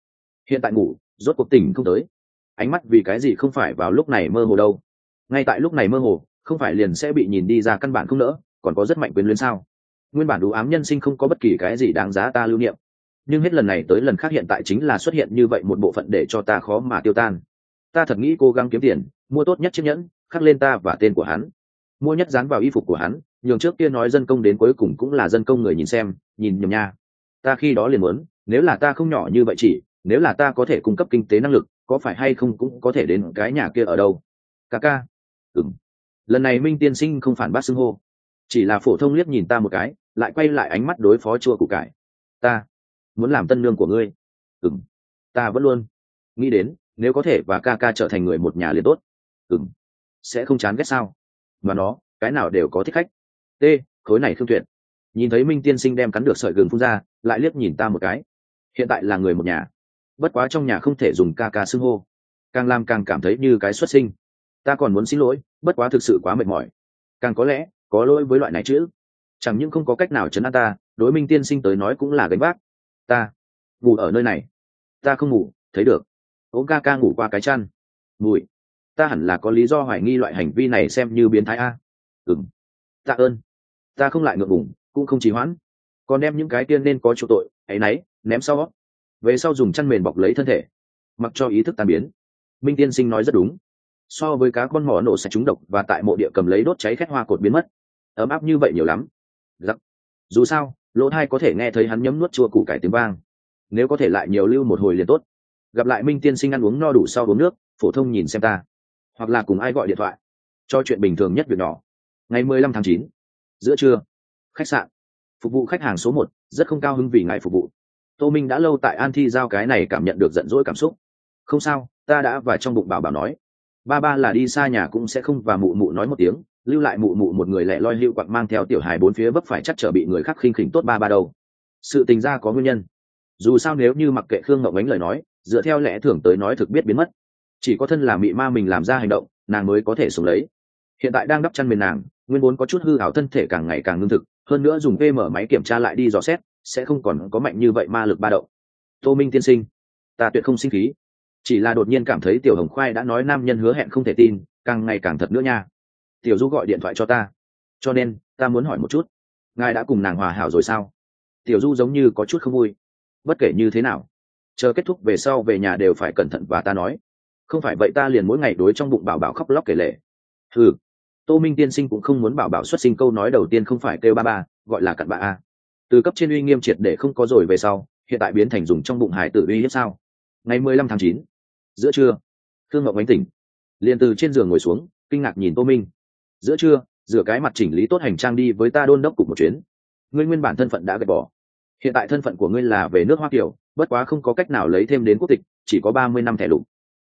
A: Hiện tại ngủ, rốt cuộc tỉnh không tới ánh mắt vì cái gì không phải vào lúc này mơ hồ đâu. Ngay tại lúc này mơ hồ, không phải liền sẽ bị nhìn đi ra căn bản không nỡ, còn có rất mạnh quyền luyến sao? Nguyên bản đủ ám nhân sinh không có bất kỳ cái gì đáng giá ta lưu niệm. Nhưng hết lần này tới lần khác hiện tại chính là xuất hiện như vậy một bộ phận để cho ta khó mà tiêu tan. Ta thật nghĩ cố gắng kiếm tiền, mua tốt nhất chiếc nhẫn, khắc lên ta và tên của hắn. Mua nhất dán vào y phục của hắn, nhường trước kia nói dân công đến cuối cùng cũng là dân công người nhìn xem, nhìn nhầm nha. Ta khi đó liền muốn, nếu là ta không nhỏ như vậy chỉ, nếu là ta có thể cung cấp kinh tế năng lực có phải hay không cũng có thể đến cái nhà kia ở đâu? Ca ca. Ừng lần này minh tiên sinh không phản bác xưng hô. Chỉ là phổ thông liếc nhìn ta một cái, lại quay lại ánh mắt đối phó chua củ cải. Ta muốn làm tân lương của ngươi. Ừng ta vẫn luôn nghĩ đến, nếu có thể và ca ca trở thành người một nhà liền tốt. Ừng sẽ không chán ghét sao? Mà nó, cái nào đều có thích khách. T, khối này thương tuyệt. Nhìn thấy minh tiên sinh đem cắn được sợi gừng phun ra, lại liếc nhìn ta một cái. Hiện tại là người một nhà bất quá trong nhà không thể dùng ca ca xưng hô. Càng làm càng cảm thấy như cái xuất sinh. Ta còn muốn xin lỗi, bất quá thực sự quá mệt mỏi. Càng có lẽ, có lỗi với loại này chữ chẳng những không có cách nào chấn an ta, đối minh tiên sinh tới nói cũng là gánh vác. Ta, ngủ ở nơi này. Ta không ngủ, thấy được. Ố ca ca ngủ qua cái chăn. Mùi. Ta hẳn là có lý do hoài nghi loại hành vi này xem như biến thái a. Ừng tạ ơn. Ta không lại ngượng ngủng cũng không trì hoãn. Còn đem những cái tiên nên có chỗ tội hãy náy ném sau về sau dùng chăn mền bọc lấy thân thể. Mặc cho ý thức tan biến. Minh tiên sinh nói rất đúng. So với cá con mỏ nổ sẽ trúng độc và tại mộ địa cầm lấy đốt cháy khét hoa cột biến mất. Ấm áp như vậy nhiều lắm. Giặc. Dù sao, lỗ thai có thể nghe thấy hắn nhấm nuốt chua củ cải tiếng vang. Nếu có thể lại nhiều lưu một hồi liền tốt. Gặp lại minh tiên sinh ăn uống no đủ sau uống nước, phổ thông nhìn xem ta. Hoặc là cùng ai gọi điện thoại. Cho chuyện bình thường nhất việc nhỏ. Ngày mười lăm tháng chín, giữa trưa, khách sạn. Phục vụ khách hàng số một, rất không cao hứng vì ngài phục vụ tô minh đã lâu tại an thi giao cái này cảm nhận được giận dỗi cảm xúc. Không sao, ta đã và trong bụng bảo bảo nói. Ba ba là đi xa nhà cũng sẽ không và mụ mụ nói một tiếng, lưu lại mụ mụ một người lẻ loi lưu quặng mang theo tiểu hài bốn phía vấp phải chắc trở bị người khác khinh khỉnh tốt ba ba đâu. Sự tình ra có nguyên nhân. Dù sao nếu như mặc kệ khương ngậu ánh lời nói, dựa theo lẽ thường tới nói thực biết biến mất. Chỉ có thân là mị ma mình làm ra hành động, nàng mới có thể sống lấy. Hiện tại đang đắp chăn mền nàng, nguyên vốn có chút hư hảo thân thể càng ngày càng ngưng thực, hơn nữa dùng vê mở máy kiểm tra lại đi dò xét sẽ không còn có mạnh như vậy ma lực ba động. Tô minh tiên sinh, ta tuyệt không sinh khí. Chỉ là đột nhiên cảm thấy tiểu hồng khoai đã nói nam nhân hứa hẹn không thể tin, càng ngày càng thật nữa nha. Tiểu du gọi điện thoại cho ta. Cho nên, ta muốn hỏi một chút. Ngài đã cùng nàng hòa hảo rồi sao? Tiểu du giống như có chút không vui. Bất kể như thế nào, chờ kết thúc về sau về nhà đều phải cẩn thận và ta nói. Không phải vậy ta liền mỗi ngày đối trong bụng bảo bảo khóc lóc kể lệ ừ tô minh tiên sinh cũng không muốn bảo bảo xuất sinh câu nói đầu tiên không phải kêu ba ba, gọi là cặn bã a từ cấp trên uy nghiêm triệt để không có rồi về sau, hiện tại biến thành dùng trong bụng hải tử uy hiếp sao? Ngày mười lăm tháng chín, giữa trưa thương ngọc ánh tỉnh. Liền từ trên giường ngồi xuống, kinh ngạc nhìn tô minh. Giữa trưa, rửa cái mặt chỉnh lý tốt hành trang đi với ta đôn đốc cục một chuyến. Ngươi nguyên bản thân phận đã gạch bỏ. Hiện tại thân phận của ngươi là về nước hoa kiều, bất quá không có cách nào lấy thêm đến quốc tịch, chỉ có ba mươi năm thẻ lục.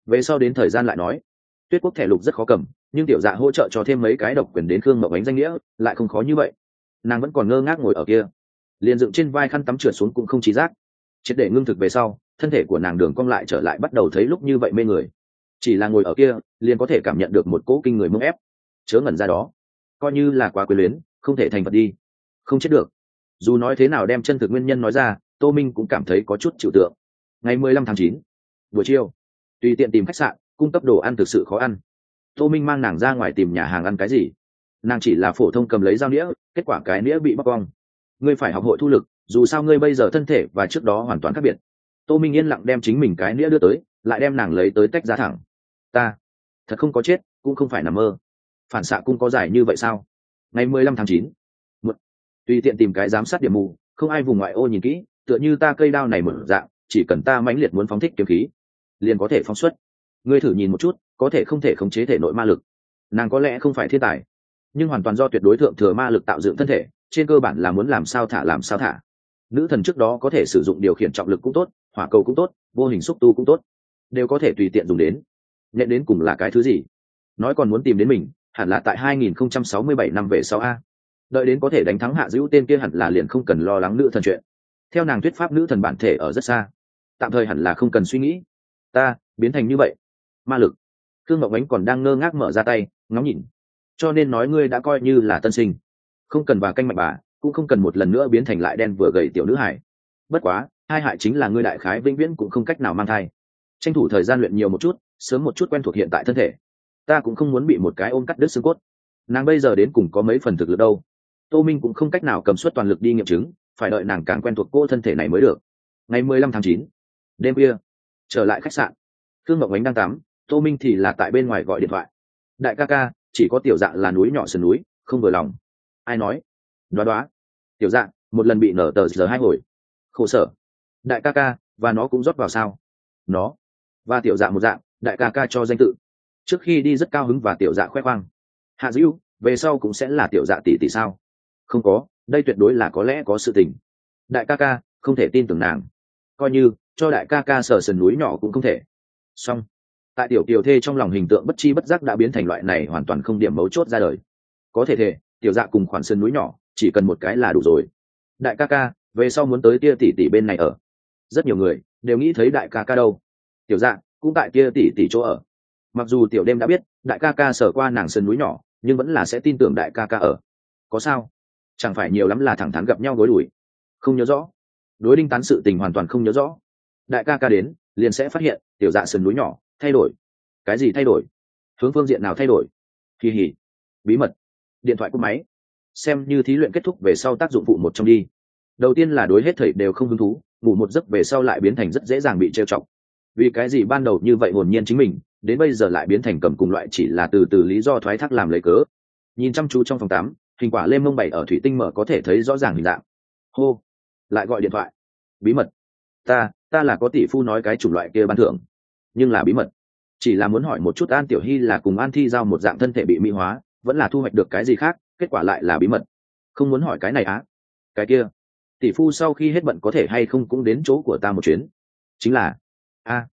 A: Về sau đến thời gian lại nói. Tuyết quốc thẻ lục rất khó cầm, nhưng tiểu dạ hỗ trợ cho thêm mấy cái độc quyền đến khương mậu ánh danh nghĩa, lại không khó như vậy. Nàng vẫn còn ngơ ngác ngồi ở kia liền dựng trên vai khăn tắm trượt xuống cũng không trí giác. Triệt để ngưng thực về sau, thân thể của nàng đường cong lại trở lại bắt đầu thấy lúc như vậy mê người. Chỉ là ngồi ở kia, liền có thể cảm nhận được một cỗ kinh người mưng ép. Chớ ngẩn ra đó. Coi như là quá quyền luyến, không thể thành vật đi. Không chết được. Dù nói thế nào đem chân thực nguyên nhân nói ra, tô minh cũng cảm thấy có chút chịu tượng. Ngày mười lăm tháng chín, buổi chiều, tùy tiện tìm khách sạn, cung cấp đồ ăn thực sự khó ăn. Tô minh mang nàng ra ngoài tìm nhà hàng ăn cái gì? Nàng chỉ là phổ thông cầm lấy dao nĩa, kết quả cái nĩa bị bóc cong ngươi phải học hội thu lực, dù sao ngươi bây giờ thân thể và trước đó hoàn toàn khác biệt. Tô minh yên lặng đem chính mình cái nĩa đưa tới, lại đem nàng lấy tới tách ra thẳng. Ta, thật không có chết, cũng không phải nằm mơ. Phản xạ cũng có giải như vậy sao? Ngày mười lăm tháng chín tùy tiện tìm cái giám sát điểm mù, không ai vùng ngoại ô nhìn kỹ, tựa như ta cây đao này mở dạng, chỉ cần ta mãnh liệt muốn phóng thích kiếm khí, liền có thể phóng xuất. Ngươi thử nhìn một chút, có thể không thể khống chế thể nội ma lực. Nàng có lẽ không phải thiên tài, nhưng hoàn toàn do tuyệt đối thượng thừa ma lực tạo dựng thân thể trên cơ bản là muốn làm sao thả làm sao thả. Nữ thần trước đó có thể sử dụng điều khiển trọng lực cũng tốt, hỏa cầu cũng tốt, vô hình xúc tu cũng tốt, đều có thể tùy tiện dùng đến. Nhận đến cùng là cái thứ gì? Nói còn muốn tìm đến mình, hẳn là tại 2067 năm về sau a. Đợi đến có thể đánh thắng hạ dữ tên kia hẳn là liền không cần lo lắng nữ thần chuyện. Theo nàng thuyết pháp nữ thần bản thể ở rất xa. Tạm thời hẳn là không cần suy nghĩ. Ta, biến thành như vậy. Ma lực. Thương ngọc ánh còn đang ngơ ngác mở ra tay, ngóng nhìn. Cho nên nói ngươi đã coi như là tân sinh không cần bà canh mạnh bà, cũng không cần một lần nữa biến thành lại đen vừa gầy tiểu nữ hải bất quá, hai hại chính là ngươi đại khái vĩnh viễn cũng không cách nào mang thai. Tranh thủ thời gian luyện nhiều một chút, sớm một chút quen thuộc hiện tại thân thể. Ta cũng không muốn bị một cái ôm cắt đứt xương cốt. Nàng bây giờ đến cùng có mấy phần thực lực đâu? Tô minh cũng không cách nào cầm suất toàn lực đi nghiệm chứng, phải đợi nàng càng quen thuộc cô thân thể này mới được. Ngày mười lăm tháng chín, đêm khuya, trở lại khách sạn. Thương ngọc ánh đang tắm, tô minh thì là tại bên ngoài gọi điện thoại. Đại ca ca, chỉ có tiểu dạng là núi nhỏ sườn núi, không vừa lòng ai nói? Đoá đoá. Tiểu dạng một lần bị nở tờ giờ hai hồi. Khổ sở. Đại ca ca, và nó cũng rót vào sao? Nó. Và tiểu dạng một dạng, đại ca ca cho danh tự. Trước khi đi rất cao hứng và tiểu dạ khoe khoang. Hạ dữ về sau cũng sẽ là tiểu dạ tỷ tỷ sao? Không có, đây tuyệt đối là có lẽ có sự tình. Đại ca ca, không thể tin tưởng nàng. Coi như, cho đại ca ca sờ sườn núi nhỏ cũng không thể. Song tại tiểu tiểu thê trong lòng hình tượng bất chi bất giác đã biến thành loại này hoàn toàn không điểm mấu chốt ra đời. Có thể thể tiểu dạ cùng khoản sân núi nhỏ, chỉ cần một cái là đủ rồi. Đại ca ca, về sau muốn tới tia tỷ tỷ bên này ở. Rất nhiều người đều nghĩ thấy đại ca ca đâu. Tiểu dạ cũng tại kia tỷ tỷ chỗ ở. Mặc dù tiểu đêm đã biết, đại ca ca sở qua nàng sân núi nhỏ, nhưng vẫn là sẽ tin tưởng đại ca ca ở. Có sao? Chẳng phải nhiều lắm là thẳng thắn gặp nhau gối đuổi. Không nhớ rõ. Đối đinh tán sự tình hoàn toàn không nhớ rõ. Đại ca ca đến, liền sẽ phát hiện, tiểu dạ sườn núi nhỏ, thay đổi. Cái gì thay đổi? Hướng phương diện nào thay đổi? Kỳ hỉ. Bí mật điện thoại cúp máy. Xem như thí luyện kết thúc về sau tác dụng phụ một trong đi. Đầu tiên là đối hết thầy đều không hứng thú, ngủ một giấc về sau lại biến thành rất dễ dàng bị trêu chọc. Vì cái gì ban đầu như vậy hồn nhiên chính mình, đến bây giờ lại biến thành cầm cùng loại chỉ là từ từ lý do thoái thác làm lấy cớ. Nhìn chăm chú trong phòng tắm, hình quả lên mông bảy ở thủy tinh mở có thể thấy rõ ràng hình dạng. Hô, lại gọi điện thoại. Bí mật. Ta ta là có tỷ phu nói cái chủng loại kia ban thưởng. Nhưng là bí mật. Chỉ là muốn hỏi một chút an tiểu hy là cùng an thi giao một dạng thân thể bị mỹ hóa vẫn là thu hoạch được cái gì khác, kết quả lại là bí mật. Không muốn hỏi cái này á. Cái kia. Tỷ phu sau khi hết bận có thể hay không cũng đến chỗ của ta một chuyến. Chính là, a,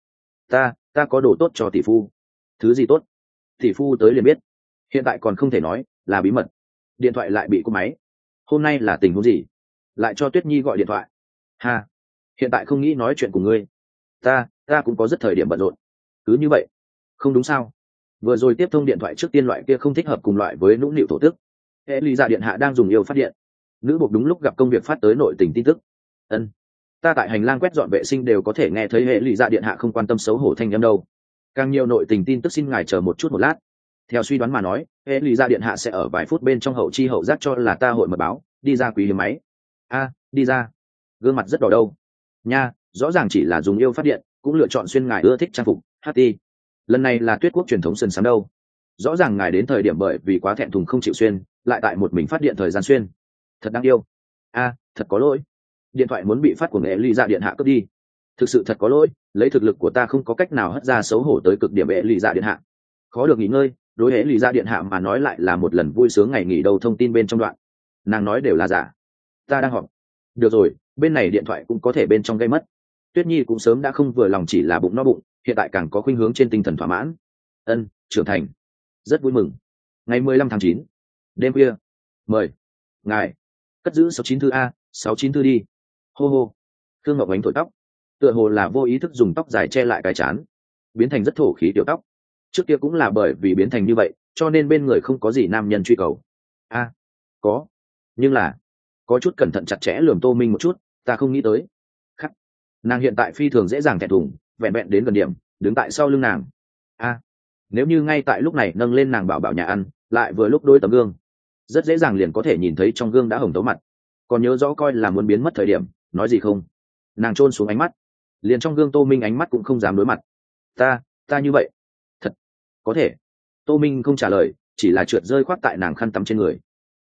A: ta ta có đồ tốt cho tỷ phu. Thứ gì tốt? Tỷ phu tới liền biết. Hiện tại còn không thể nói, là bí mật. Điện thoại lại bị cúp máy. Hôm nay là tình huống gì? Lại cho tuyết nhi gọi điện thoại. Ha, hiện tại không nghĩ nói chuyện của ngươi. Ta ta cũng có rất thời điểm bận rộn. Cứ như vậy. Không đúng sao? Vừa rồi tiếp thông điện thoại trước tiên loại kia không thích hợp cùng loại với nũng nịu thổ tức. Hệ lý dạ điện hạ đang dùng yêu phát điện. Nữ buộc đúng lúc gặp công việc phát tới nội tình tin tức. Ân. Ta tại hành lang quét dọn vệ sinh đều có thể nghe thấy hệ lý dạ điện hạ không quan tâm xấu hổ thanh â đâu. Càng nhiều nội tình tin tức xin ngài chờ một chút một lát. Theo suy đoán mà nói, hệ lý ra điện hạ sẽ ở vài phút bên trong hậu chi hậu giác cho là ta hội mật báo, đi ra quý hiếm máy. A, đi ra. Gương mặt rất đỏ đâu. Nha, rõ ràng chỉ là dùng yêu phát điện, cũng lựa chọn xuyên ngài ưa thích trang phục ht lần này là tuyết quốc truyền thống sân sám đâu. Rõ ràng ngài đến thời điểm bởi vì quá thẹn thùng không chịu xuyên, lại tại một mình phát điện thời gian xuyên. Thật đáng yêu. A, thật có lỗi. Điện thoại muốn bị phát của nghệ ly ra điện hạ cướp đi. Thực sự thật có lỗi, lấy thực lực của ta không có cách nào hất ra xấu hổ tới cực điểm hệ ly dạ điện hạ. Khó được nghỉ ngơi, đối hệ ly dạ điện hạ mà nói lại là một lần vui sướng ngày nghỉ đầu thông tin bên trong đoạn. Nàng nói đều là giả. Ta đang họp. Được rồi, bên này điện thoại cũng có thể bên trong gây mất tuyết nhi cũng sớm đã không vừa lòng chỉ là bụng no bụng, hiện tại càng có khuynh hướng trên tinh thần thỏa mãn. Ân, trưởng thành. Rất vui mừng. Ngày mười lăm tháng chín, đêm khuya. Mời. Ngài. Cất giữ sáu chín thư a, sáu chín thư đi. Hô hô. Thương ngọc ánh thổi tóc. Tựa hồ là vô ý thức dùng tóc dài che lại cái chán. Biến thành rất thổ khí tiểu tóc. Trước kia cũng là bởi vì biến thành như vậy, cho nên bên người không có gì nam nhân truy cầu. A. Có. Nhưng là, có chút cẩn thận chặt chẽ lườm tô minh một chút, ta không nghĩ tới nàng hiện tại phi thường dễ dàng thẹn thùng, vẹn vẹn đến gần điểm, đứng tại sau lưng nàng. A, nếu như ngay tại lúc này nâng lên nàng bảo bảo nhà ăn, lại vừa lúc đôi tấm gương, rất dễ dàng liền có thể nhìn thấy trong gương đã hồng tấu mặt. Còn nhớ rõ coi là muốn biến mất thời điểm, nói gì không? Nàng trôn xuống ánh mắt. Liền trong gương tô minh ánh mắt cũng không dám đối mặt. Ta ta như vậy. Thật, có thể. Tô minh không trả lời, chỉ là trượt rơi khoác tại nàng khăn tắm trên người.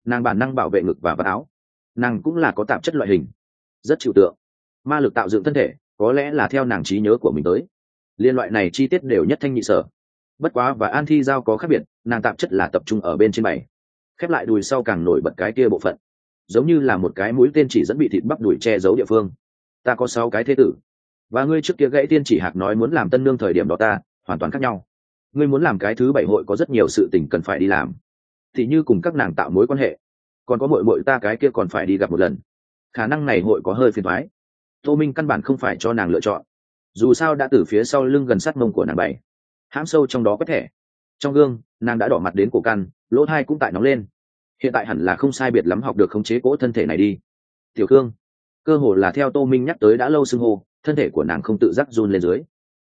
A: Nàng bản năng bảo vệ ngực và vạt áo. Nàng cũng là có tạp chất loại hình. Rất chịu tượng ma lực tạo dựng thân thể, có lẽ là theo nàng trí nhớ của mình tới. Liên loại này chi tiết đều nhất thanh nhị sở. Bất quá và an thi giao có khác biệt, nàng tạp chất là tập trung ở bên trên bảy khép lại đùi sau càng nổi bật cái kia bộ phận. Giống như là một cái mũi tên chỉ dẫn bị thịt bắp đùi che giấu địa phương. Ta có sáu cái thế tử. Và ngươi trước kia gãy tiên chỉ hạc nói muốn làm tân nương thời điểm đó ta, hoàn toàn khác nhau. Ngươi muốn làm cái thứ bảy hội có rất nhiều sự tình cần phải đi làm. Thì như cùng các nàng tạo mối quan hệ. Còn có mội mội ta cái kia còn phải đi gặp một lần. Khả năng này hội có hơi phiền thoái tô minh căn bản không phải cho nàng lựa chọn. Dù sao đã từ phía sau lưng gần sát mông của nàng bảy. Hãm sâu trong đó có thể. Trong gương, nàng đã đỏ mặt đến cổ căn, lỗ thai cũng tại nóng lên. Hiện tại hẳn là không sai biệt lắm học được khống chế cỗ thân thể này đi. Tiểu khương, cơ hồ là theo tô minh nhắc tới đã lâu xưng hô, thân thể của nàng không tự giác run lên dưới.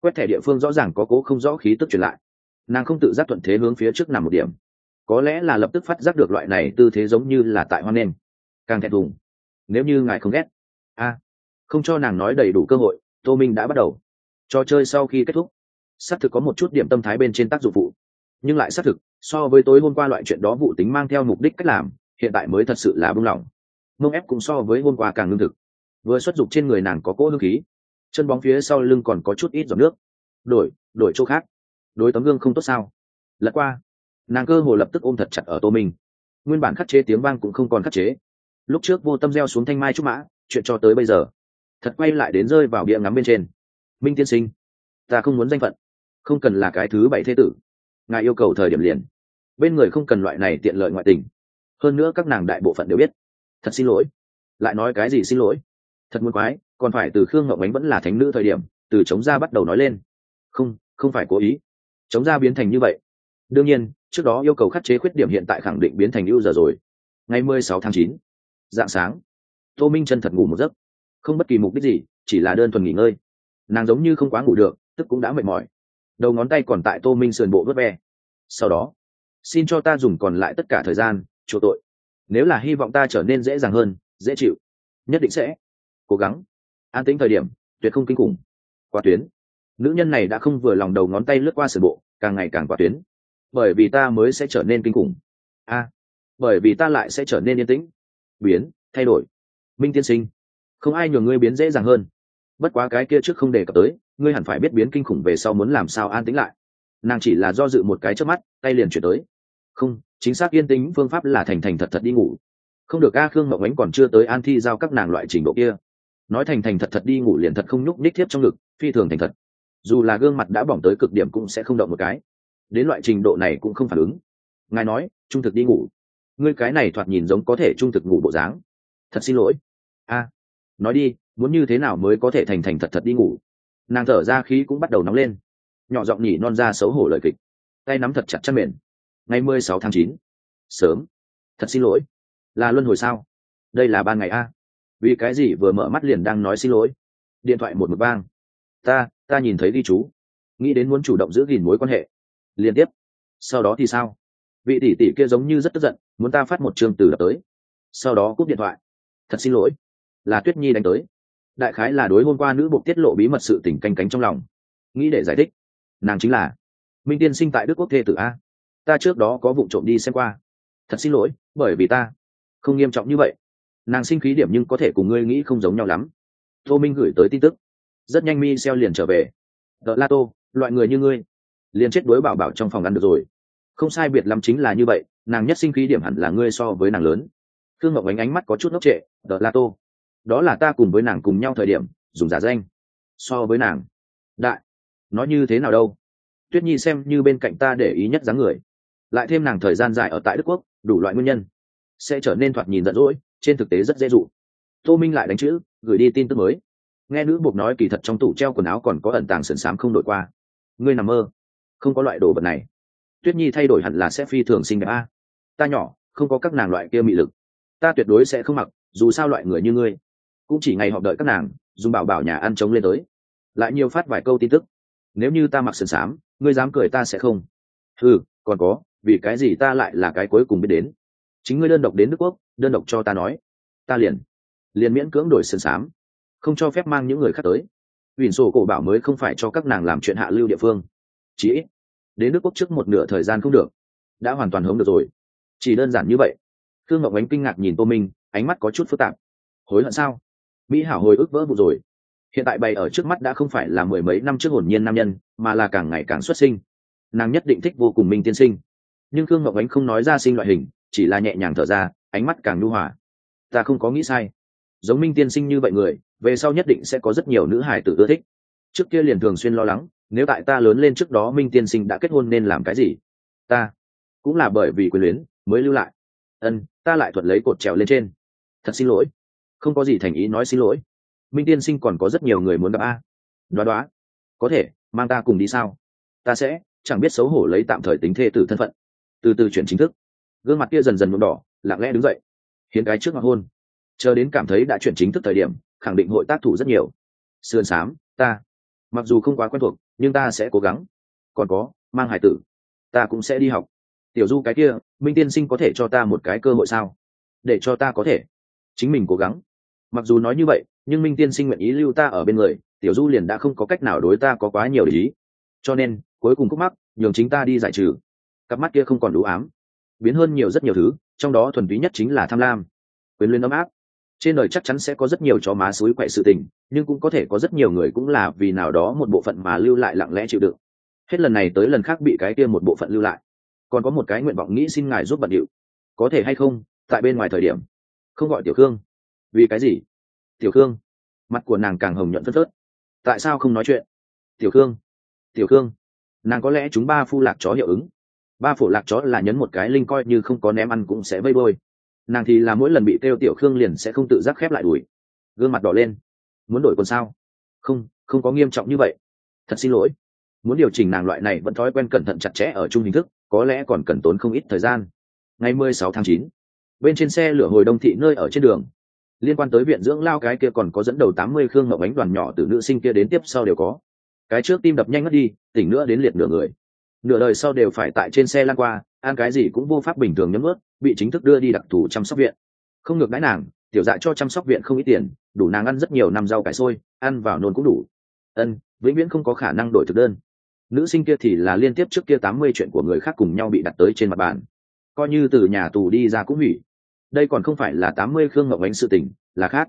A: Quét thẻ địa phương rõ ràng có cố không rõ khí tức truyền lại. Nàng không tự giác thuận thế hướng phía trước nằm một điểm. Có lẽ là lập tức phát giác được loại này tư thế giống như là tại hoan nghênh. Càng thẹn thùng. Nếu như ngài không ghét. A không cho nàng nói đầy đủ cơ hội, tô minh đã bắt đầu. Trò chơi sau khi kết thúc, xác thực có một chút điểm tâm thái bên trên tác dụng phụ. Nhưng lại xác thực, so với tối hôm qua loại chuyện đó vụ tính mang theo mục đích cách làm, hiện tại mới thật sự là bung lỏng. Mông ép cũng so với hôm qua càng lương thực. Vừa xuất dục trên người nàng có cỗ hương khí. Chân bóng phía sau lưng còn có chút ít giọt nước. Đổi đổi chỗ khác. Đối tấm gương không tốt sao? Lật qua. Nàng cơ hồ lập tức ôm thật chặt ở tô minh. Nguyên bản khắc chế tiếng vang cũng không còn khắc chế. Lúc trước vô tâm gieo xuống thanh mai trúc mã, chuyện cho tới bây giờ thật quay lại đến rơi vào bia ngắm bên trên. Minh tiên sinh, ta không muốn danh phận, không cần là cái thứ bảy thế tử. Ngài yêu cầu thời điểm liền. Bên người không cần loại này tiện lợi ngoại tình. Hơn nữa các nàng đại bộ phận đều biết. Thật xin lỗi. Lại nói cái gì xin lỗi? Thật muốn quái, còn phải từ khương ngọc ánh vẫn là thánh nữ thời điểm, từ chống ra bắt đầu nói lên. Không không phải cố ý. Chống ra biến thành như vậy. Đương nhiên, trước đó yêu cầu khắc chế khuyết điểm hiện tại khẳng định biến thành ưu giờ rồi. Ngày mười sáu tháng chín, dạng sáng, tô minh chân thật ngủ một giấc không bất kỳ mục đích gì, chỉ là đơn thuần nghỉ ngơi. Nàng giống như không quá ngủ được, tức cũng đã mệt mỏi. Đầu ngón tay còn tại tô minh sườn bộ vớt ve. Sau đó, xin cho ta dùng còn lại tất cả thời gian, chỗ tội. Nếu là hy vọng ta trở nên dễ dàng hơn, dễ chịu, nhất định sẽ cố gắng. An tĩnh thời điểm, tuyệt không kinh khủng. Quả tuyến. Nữ nhân này đã không vừa lòng đầu ngón tay lướt qua sườn bộ, càng ngày càng quả tuyến. Bởi vì ta mới sẽ trở nên kinh khủng. A. Bởi vì ta lại sẽ trở nên yên tĩnh. Biến, thay đổi. Minh tiên sinh không ai nhường ngươi biến dễ dàng hơn. Bất quá cái kia trước không đề cập tới, ngươi hẳn phải biết biến kinh khủng về sau muốn làm sao an tĩnh lại. Nàng chỉ là do dự một cái trước mắt, tay liền chuyển tới. Không, chính xác yên tĩnh, phương pháp là thành thành thật thật đi ngủ. Không được, a khương mậu ánh còn chưa tới an thi giao các nàng loại trình độ kia. Nói thành thành thật thật đi ngủ liền thật không nhúc ních thiếp trong ngực, phi thường thành thật. Dù là gương mặt đã bỏng tới cực điểm cũng sẽ không động một cái. Đến loại trình độ này cũng không phản ứng. Ngài nói, trung thực đi ngủ. Ngươi cái này thoạt nhìn giống có thể trung thực ngủ bộ dáng. Thật xin lỗi. A nói đi, muốn như thế nào mới có thể thành thành thật thật đi ngủ? Nàng thở ra khí cũng bắt đầu nóng lên. Nhỏ giọng nhỉ non ra xấu hổ lời kịch. Tay nắm thật chặt chăn mềm ngày mười sáu tháng chín. Sớm. Thật xin lỗi. Là luân hồi sao? Đây là ban ngày a. Vì cái gì vừa mở mắt liền đang nói xin lỗi? Điện thoại một một vang. Ta ta nhìn thấy ghi chú. Nghĩ đến muốn chủ động giữ gìn mối quan hệ. Liên tiếp. Sau đó thì sao? Vị tỷ tỷ kia giống như rất tức giận, muốn ta phát một trường từ đập tới. Sau đó cúp điện thoại. Thật xin lỗi là tuyết nhi đánh tới. Đại khái là đối hôm qua nữ buộc tiết lộ bí mật sự tình canh cánh trong lòng. Nghĩ để giải thích. Nàng chính là minh tiên sinh tại đức quốc thê tử a. Ta trước đó có vụ trộm đi xem qua. Thật xin lỗi, bởi vì ta không nghiêm trọng như vậy. Nàng sinh khí điểm nhưng có thể cùng ngươi nghĩ không giống nhau lắm. Tô minh gửi tới tin tức. Rất nhanh mi xeo liền trở về. Đợt la tô, loại người như ngươi, liền chết đối bảo bảo trong phòng ăn được rồi. Không sai biệt lắm chính là như vậy, nàng nhất sinh khí điểm hẳn là ngươi so với nàng lớn. Thương ngọc ánh ánh mắt có chút ngốc trệ đợt la tô đó là ta cùng với nàng cùng nhau thời điểm, dùng giả danh. So với nàng. Đại. Nói như thế nào đâu? Tuyết nhi xem như bên cạnh ta để ý nhất dáng người. Lại thêm nàng thời gian dài ở tại đức quốc, đủ loại nguyên nhân. Sẽ trở nên thoạt nhìn giận dỗi, trên thực tế rất dễ dụ. Tô minh lại đánh chữ, gửi đi tin tức mới. Nghe nữ buộc nói kỳ thật trong tủ treo quần áo còn có ẩn tàng sườn xám không đổi qua. Ngươi nằm mơ. Không có loại đồ vật này. Tuyết nhi thay đổi hẳn là sẽ phi thường sinh đẹp a. Ta nhỏ, không có các nàng loại kia mị lực. Ta tuyệt đối sẽ không mặc, dù sao loại người như ngươi cũng chỉ ngày họp đợi các nàng, dùng bảo bảo nhà ăn trống lên tới. Lại nhiều phát vài câu tin tức. Nếu như ta mặc sườn xám, ngươi dám cười ta sẽ không. Ừ còn có, vì cái gì ta lại là cái cuối cùng biết đến? Chính ngươi đơn độc đến nước quốc, đơn độc cho ta nói. Ta liền liền miễn cưỡng đổi sườn xám. Không cho phép mang những người khác tới. Ủy sổ cổ bảo mới không phải cho các nàng làm chuyện hạ lưu địa phương. Chỉ ít, đến nước quốc trước một nửa thời gian không được. Đã hoàn toàn hống được rồi. Chỉ đơn giản như vậy. Thương ngọc ánh kinh ngạc nhìn tô minh, ánh mắt có chút phức tạp. Hối hận sao? Mỹ hảo hồi ức vỡ vụ rồi. Hiện tại bày ở trước mắt đã không phải là mười mấy năm trước hồn nhiên nam nhân, mà là càng ngày càng xuất sinh. Nàng nhất định thích vô cùng minh tiên sinh. Nhưng khương ngọc ánh không nói ra sinh loại hình, chỉ là nhẹ nhàng thở ra, ánh mắt càng nhu hòa. Ta không có nghĩ sai. Giống minh tiên sinh như vậy người, về sau nhất định sẽ có rất nhiều nữ hải tử ưa thích. Trước kia liền thường xuyên lo lắng, nếu tại ta lớn lên trước đó minh tiên sinh đã kết hôn nên làm cái gì? Ta cũng là bởi vì quyền luyến mới lưu lại. Ân, ta lại thuận lấy cột trèo lên trên. Thật xin lỗi không có gì thành ý nói xin lỗi. Minh tiên sinh còn có rất nhiều người muốn gặp a. Đoá đoá. Có thể, mang ta cùng đi sao? Ta sẽ, chẳng biết xấu hổ lấy tạm thời tính thê tử thân phận. Từ từ chuyển chính thức. Gương mặt kia dần dần nhuộm đỏ, lặng lẽ đứng dậy. Hiến cái trước mặt hôn. Chờ đến cảm thấy đã chuyển chính thức thời điểm, khẳng định hội tác thủ rất nhiều. Sườn xám ta. Mặc dù không quá quen thuộc, nhưng ta sẽ cố gắng. Còn có, mang hải tử. Ta cũng sẽ đi học. Tiểu du cái kia, minh tiên sinh có thể cho ta một cái cơ hội sao? Để cho ta có thể. Chính mình cố gắng mặc dù nói như vậy, nhưng minh tiên sinh nguyện ý lưu ta ở bên người, tiểu du liền đã không có cách nào đối ta có quá nhiều ý. Cho nên, cuối cùng khúc mắc, nhường chính ta đi giải trừ. Cặp mắt kia không còn đủ ám. Biến hơn nhiều rất nhiều thứ, trong đó thuần túy nhất chính là tham lam. Quyền luyến ấm áp. Trên đời chắc chắn sẽ có rất nhiều chó má suối quậy sự tình, nhưng cũng có thể có rất nhiều người cũng là vì nào đó một bộ phận mà lưu lại lặng lẽ chịu đựng. Hết lần này tới lần khác bị cái kia một bộ phận lưu lại. Còn có một cái nguyện vọng nghĩ xin ngài giúp bận điệu. Có thể hay không, tại bên ngoài thời điểm. Không gọi tiểu khương vì cái gì? Tiểu khương. Mặt của nàng càng hồng nhuận phất phớt. Tại sao không nói chuyện? Tiểu khương. Tiểu khương. Nàng có lẽ chúng ba phu lạc chó hiệu ứng. Ba phổ lạc chó là nhấn một cái linh coi như không có ném ăn cũng sẽ vây bôi. Nàng thì là mỗi lần bị kêu tiểu khương liền sẽ không tự giác khép lại đuổi, gương mặt đỏ lên. Muốn đổi còn sao? Không không có nghiêm trọng như vậy. Thật xin lỗi. Muốn điều chỉnh nàng loại này vẫn thói quen cẩn thận chặt chẽ ở chung hình thức có lẽ còn cần tốn không ít thời gian. Ngày mười sáu tháng chín bên trên xe lửa hồi đông thị nơi ở trên đường liên quan tới viện dưỡng lao cái kia còn có dẫn đầu tám mươi khương ngọc bánh đoàn nhỏ từ nữ sinh kia đến tiếp sau đều có. Cái trước tim đập nhanh ngất đi, tỉnh nữa đến liệt nửa người. Nửa đời sau đều phải tại trên xe lan qua, ăn cái gì cũng vô pháp bình thường nhấm ướt bị chính thức đưa đi đặc thù chăm sóc viện. Không ngược đãi nàng, tiểu dạ cho chăm sóc viện không ít tiền, đủ nàng ăn rất nhiều năm rau cải sôi ăn vào nôn cũng đủ. Ân, vĩnh viễn không có khả năng đổi thực đơn. Nữ sinh kia thì là liên tiếp trước kia tám mươi chuyện của người khác cùng nhau bị đặt tới trên mặt bàn. Coi như từ nhà tù đi ra cũng hủy đây còn không phải là tám mươi khương ngọc ánh sự tình, là khác.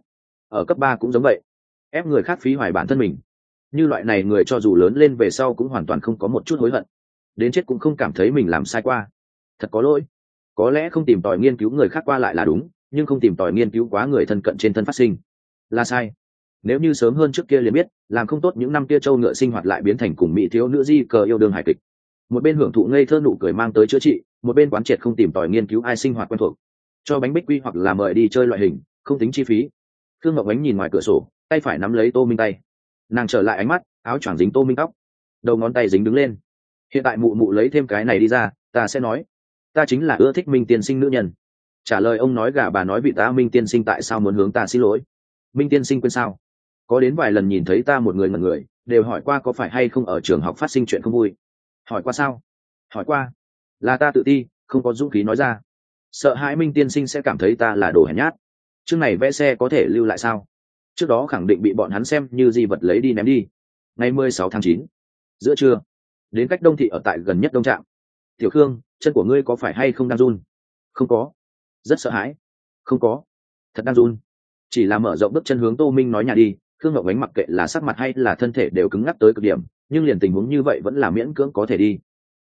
A: Ở cấp ba cũng giống vậy. Ép người khác phí hoài bản thân mình. Như loại này người cho dù lớn lên về sau cũng hoàn toàn không có một chút hối hận. Đến chết cũng không cảm thấy mình làm sai qua. Thật có lỗi. Có lẽ không tìm tòi nghiên cứu người khác qua lại là đúng, nhưng không tìm tòi nghiên cứu quá người thân cận trên thân phát sinh. Là sai. Nếu như sớm hơn trước kia liền biết, làm không tốt những năm kia châu ngựa sinh hoạt lại biến thành cùng mỹ thiếu nữ di cờ yêu đương hài kịch. Một bên hưởng thụ ngây thơ nụ cười mang tới chữa trị, một bên quán triệt không tìm tòi nghiên cứu ai sinh hoạt quen thuộc cho bánh bích quy hoặc là mời đi chơi loại hình, không tính chi phí. Thương ngọc bánh nhìn ngoài cửa sổ, tay phải nắm lấy tô minh tay. Nàng trở lại ánh mắt, áo choàng dính tô minh tóc. Đầu ngón tay dính đứng lên. Hiện tại mụ mụ lấy thêm cái này đi ra, ta sẽ nói. Ta chính là ưa thích minh tiên sinh nữ nhân. Trả lời ông nói gà bà nói vị ta minh tiên sinh tại sao muốn hướng ta xin lỗi. Minh tiên sinh quên sao? Có đến vài lần nhìn thấy ta một người ngần người, đều hỏi qua có phải hay không ở trường học phát sinh chuyện không vui. Hỏi qua sao? Hỏi qua. Là ta tự ti, không có dũng khí nói ra sợ hãi minh tiên sinh sẽ cảm thấy ta là đồ hèn nhát. Chương này vẽ xe có thể lưu lại sao? Trước đó khẳng định bị bọn hắn xem như di vật lấy đi ném đi. Ngày mười sáu tháng chín, giữa trưa, đến cách đông thị ở tại gần nhất đông trạm. Tiểu khương, chân của ngươi có phải hay không đang run? Không có. Rất sợ hãi. Không có. Thật đang run. Chỉ là mở rộng bước chân hướng tô minh nói nhà đi, khương ngậu ánh mặc kệ là sắc mặt hay là thân thể đều cứng ngắc tới cực điểm, nhưng liền tình huống như vậy vẫn là miễn cưỡng có thể đi.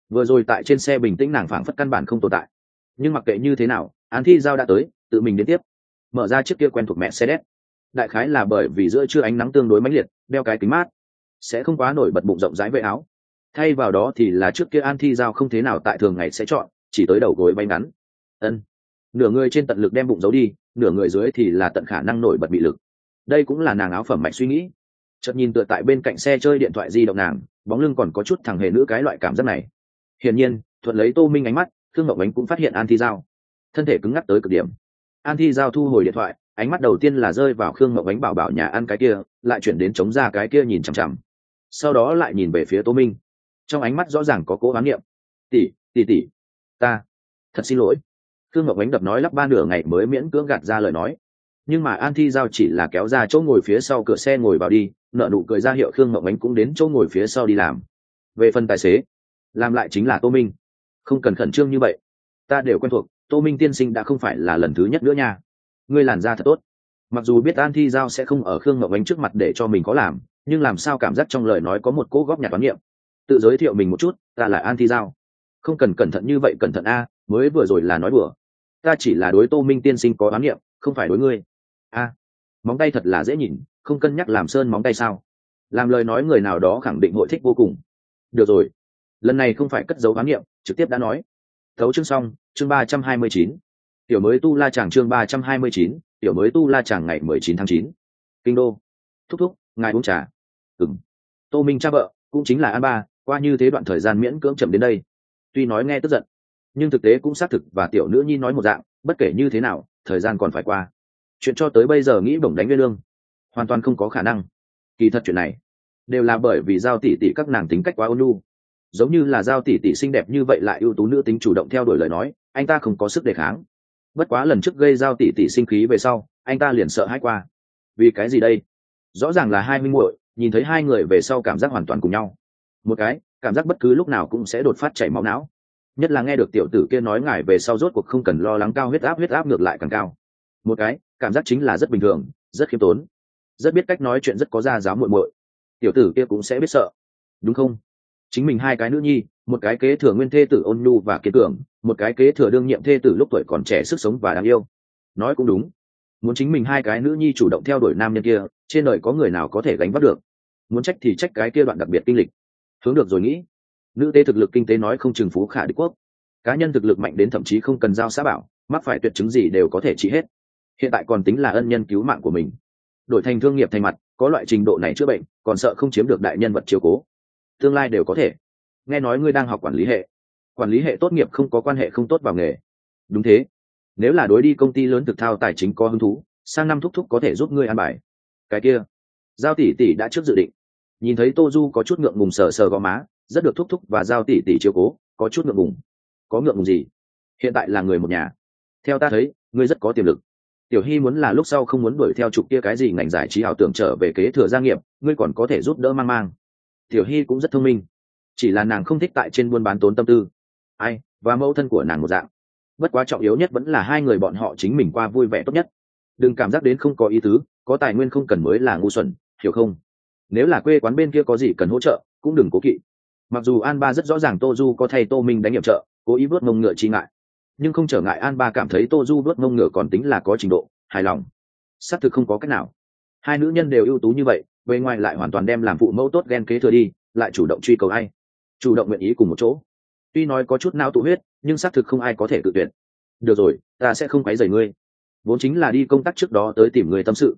A: Vừa rồi tại trên xe bình tĩnh nàng phảng phất căn bản không tồn tại nhưng mặc kệ như thế nào, án thi giao đã tới, tự mình đến tiếp. Mở ra chiếc kia quen thuộc mẹ xe đét đại khái là bởi vì giữa trưa ánh nắng tương đối mãnh liệt, đeo cái kính mát, sẽ không quá nổi bật bụng rộng rãi vệ áo. Thay vào đó thì là trước kia an thi giao không thế nào tại thường ngày sẽ chọn, chỉ tới đầu gối bay ngắn. Ân. Nửa người trên tận lực đem bụng giấu đi, nửa người dưới thì là tận khả năng nổi bật bị lực. Đây cũng là nàng áo phẩm mạnh suy nghĩ. Chợt nhìn tựa tại bên cạnh xe chơi điện thoại di động nàng, bóng lưng còn có chút thằng hề nữ cái loại cảm giác này. Hiển nhiên, thuận lấy tô minh ánh mắt thương ngọc ánh cũng phát hiện an thi giao. Thân thể cứng ngắc tới cực điểm. An thi giao thu hồi điện thoại, ánh mắt đầu tiên là rơi vào khương ngọc ánh bảo bảo nhà ăn cái kia, lại chuyển đến chống ra cái kia nhìn chằm chằm. Sau đó lại nhìn về phía tô minh. Trong ánh mắt rõ ràng có cố hoán niệm. Tỷ tỷ tỷ, ta thật xin lỗi. Khương ngọc ánh đập nói lắp ba nửa ngày mới miễn cưỡng gạt ra lời nói. Nhưng mà an thi giao chỉ là kéo ra chỗ ngồi phía sau cửa xe ngồi vào đi nợ nụ cười ra hiệu khương ngọc ánh cũng đến chỗ ngồi phía sau đi làm. Về phần tài xế, làm lại chính là tô minh không cần khẩn trương như vậy. Ta đều quen thuộc, tô minh tiên sinh đã không phải là lần thứ nhất nữa nha. Ngươi làn da thật tốt. Mặc dù biết an thi giao sẽ không ở khương ngọc ánh trước mặt để cho mình có làm, nhưng làm sao cảm giác trong lời nói có một cỗ góp nhặt toán niệm. Tự giới thiệu mình một chút, ta là an thi giao. Không cần cẩn thận như vậy, cẩn thận a, mới vừa rồi là nói bừa ta chỉ là đối tô minh tiên sinh có toán niệm, không phải đối ngươi. A, móng tay thật là dễ nhìn, không cân nhắc làm sơn móng tay sao. Làm lời nói người nào đó khẳng định hội thích vô cùng. Được rồi, lần này không phải cất dấu toán niệm trực tiếp đã nói. Thấu chương xong, chương ba trăm hai mươi chín. Tiểu mới tu la chàng chương ba trăm hai mươi chín, tiểu mới tu la chàng ngày mười chín tháng chín. Kinh đô. Thúc thúc, ngài uống trà. Ừng tô minh cha vợ, cũng chính là an ba, qua như thế đoạn thời gian miễn cưỡng chậm đến đây. Tuy nói nghe tức giận, nhưng thực tế cũng xác thực và tiểu nữ nhi nói một dạng, bất kể như thế nào, thời gian còn phải qua. Chuyện cho tới bây giờ nghĩ bổng đánh nguyên lương, hoàn toàn không có khả năng. Kỳ thật chuyện này, đều là bởi vì giao tỷ tỷ các nàng tính cách quá ôn nhu giống như là giao tỷ tỷ xinh đẹp như vậy lại ưu tú nữ tính chủ động theo đuổi lời nói, anh ta không có sức đề kháng. Bất quá lần trước gây giao tỷ tỷ sinh khí về sau, anh ta liền sợ hãi qua. Vì cái gì đây? Rõ ràng là hai minh muội, nhìn thấy hai người về sau cảm giác hoàn toàn cùng nhau. Một cái, cảm giác bất cứ lúc nào cũng sẽ đột phát chảy máu não. Nhất là nghe được tiểu tử kia nói ngài về sau rốt cuộc không cần lo lắng cao huyết áp huyết áp ngược lại càng cao. Một cái, cảm giác chính là rất bình thường, rất khiêm tốn. Rất biết cách nói chuyện rất có ra giáo muội muội. Tiểu tử kia cũng sẽ biết sợ. Đúng không? Chính mình hai cái nữ nhi, một cái kế thừa nguyên thê tử ôn nhu và kiên cường, một cái kế thừa đương nhiệm thê tử lúc tuổi còn trẻ sức sống và đáng yêu. Nói cũng đúng. Muốn chính mình hai cái nữ nhi chủ động theo đuổi nam nhân kia, trên đời có người nào có thể gánh vác được? Muốn trách thì trách cái kia đoạn đặc biệt kinh lịch. Hướng được rồi nghĩ. Nữ tế thực lực kinh tế nói không trừng phú khả đế quốc. Cá nhân thực lực mạnh đến thậm chí không cần giao xã bảo, mắc phải tuyệt chứng gì đều có thể trị hết. Hiện tại còn tính là ân nhân cứu mạng của mình. Đổi thành thương nghiệp thay mặt, có loại trình độ này chữa bệnh, còn sợ không chiếm được đại nhân vật chiều cố tương lai đều có thể. Nghe nói ngươi đang học quản lý hệ. Quản lý hệ tốt nghiệp không có quan hệ không tốt vào nghề. Đúng thế. Nếu là đối đi công ty lớn thực thao tài chính có hứng thú, sang năm thúc thúc có thể giúp ngươi ăn bài. Cái kia. Giao tỷ tỷ đã trước dự định. Nhìn thấy tô du có chút ngượng ngùng sờ sờ gò má, rất được thúc thúc và giao tỷ tỷ chiều cố, có chút ngượng ngùng. Có ngượng ngùng gì? Hiện tại là người một nhà. Theo ta thấy, ngươi rất có tiềm lực. Tiểu hy muốn là lúc sau không muốn đuổi theo trục kia cái gì ngành giải trí ảo tưởng trở về kế thừa gia nghiệp, ngươi còn có thể giúp đỡ mang mang tiểu hy cũng rất thông minh. Chỉ là nàng không thích tại trên buôn bán tốn tâm tư. Ai, và mẫu thân của nàng một dạng. Bất quá trọng yếu nhất vẫn là hai người bọn họ chính mình qua vui vẻ tốt nhất. Đừng cảm giác đến không có ý tứ, có tài nguyên không cần mới là ngu xuẩn, hiểu không? Nếu là quê quán bên kia có gì cần hỗ trợ, cũng đừng cố kỵ. Mặc dù an ba rất rõ ràng tô du có thay tô minh đánh nhiệm trợ, cố ý vớt mông ngựa chi ngại. Nhưng không trở ngại an ba cảm thấy tô du vớt mông ngựa còn tính là có trình độ, hài lòng. Xác thực không có cách nào. Hai nữ nhân đều ưu tú như vậy bề ngoài lại hoàn toàn đem làm phụ mẫu tốt ghen kế thừa đi, lại chủ động truy cầu ai. Chủ động nguyện ý cùng một chỗ. Tuy nói có chút nao tụ huyết, nhưng xác thực không ai có thể tự tuyển được rồi, ta sẽ không quấy rầy ngươi. Vốn chính là đi công tác trước đó tới tìm người tâm sự.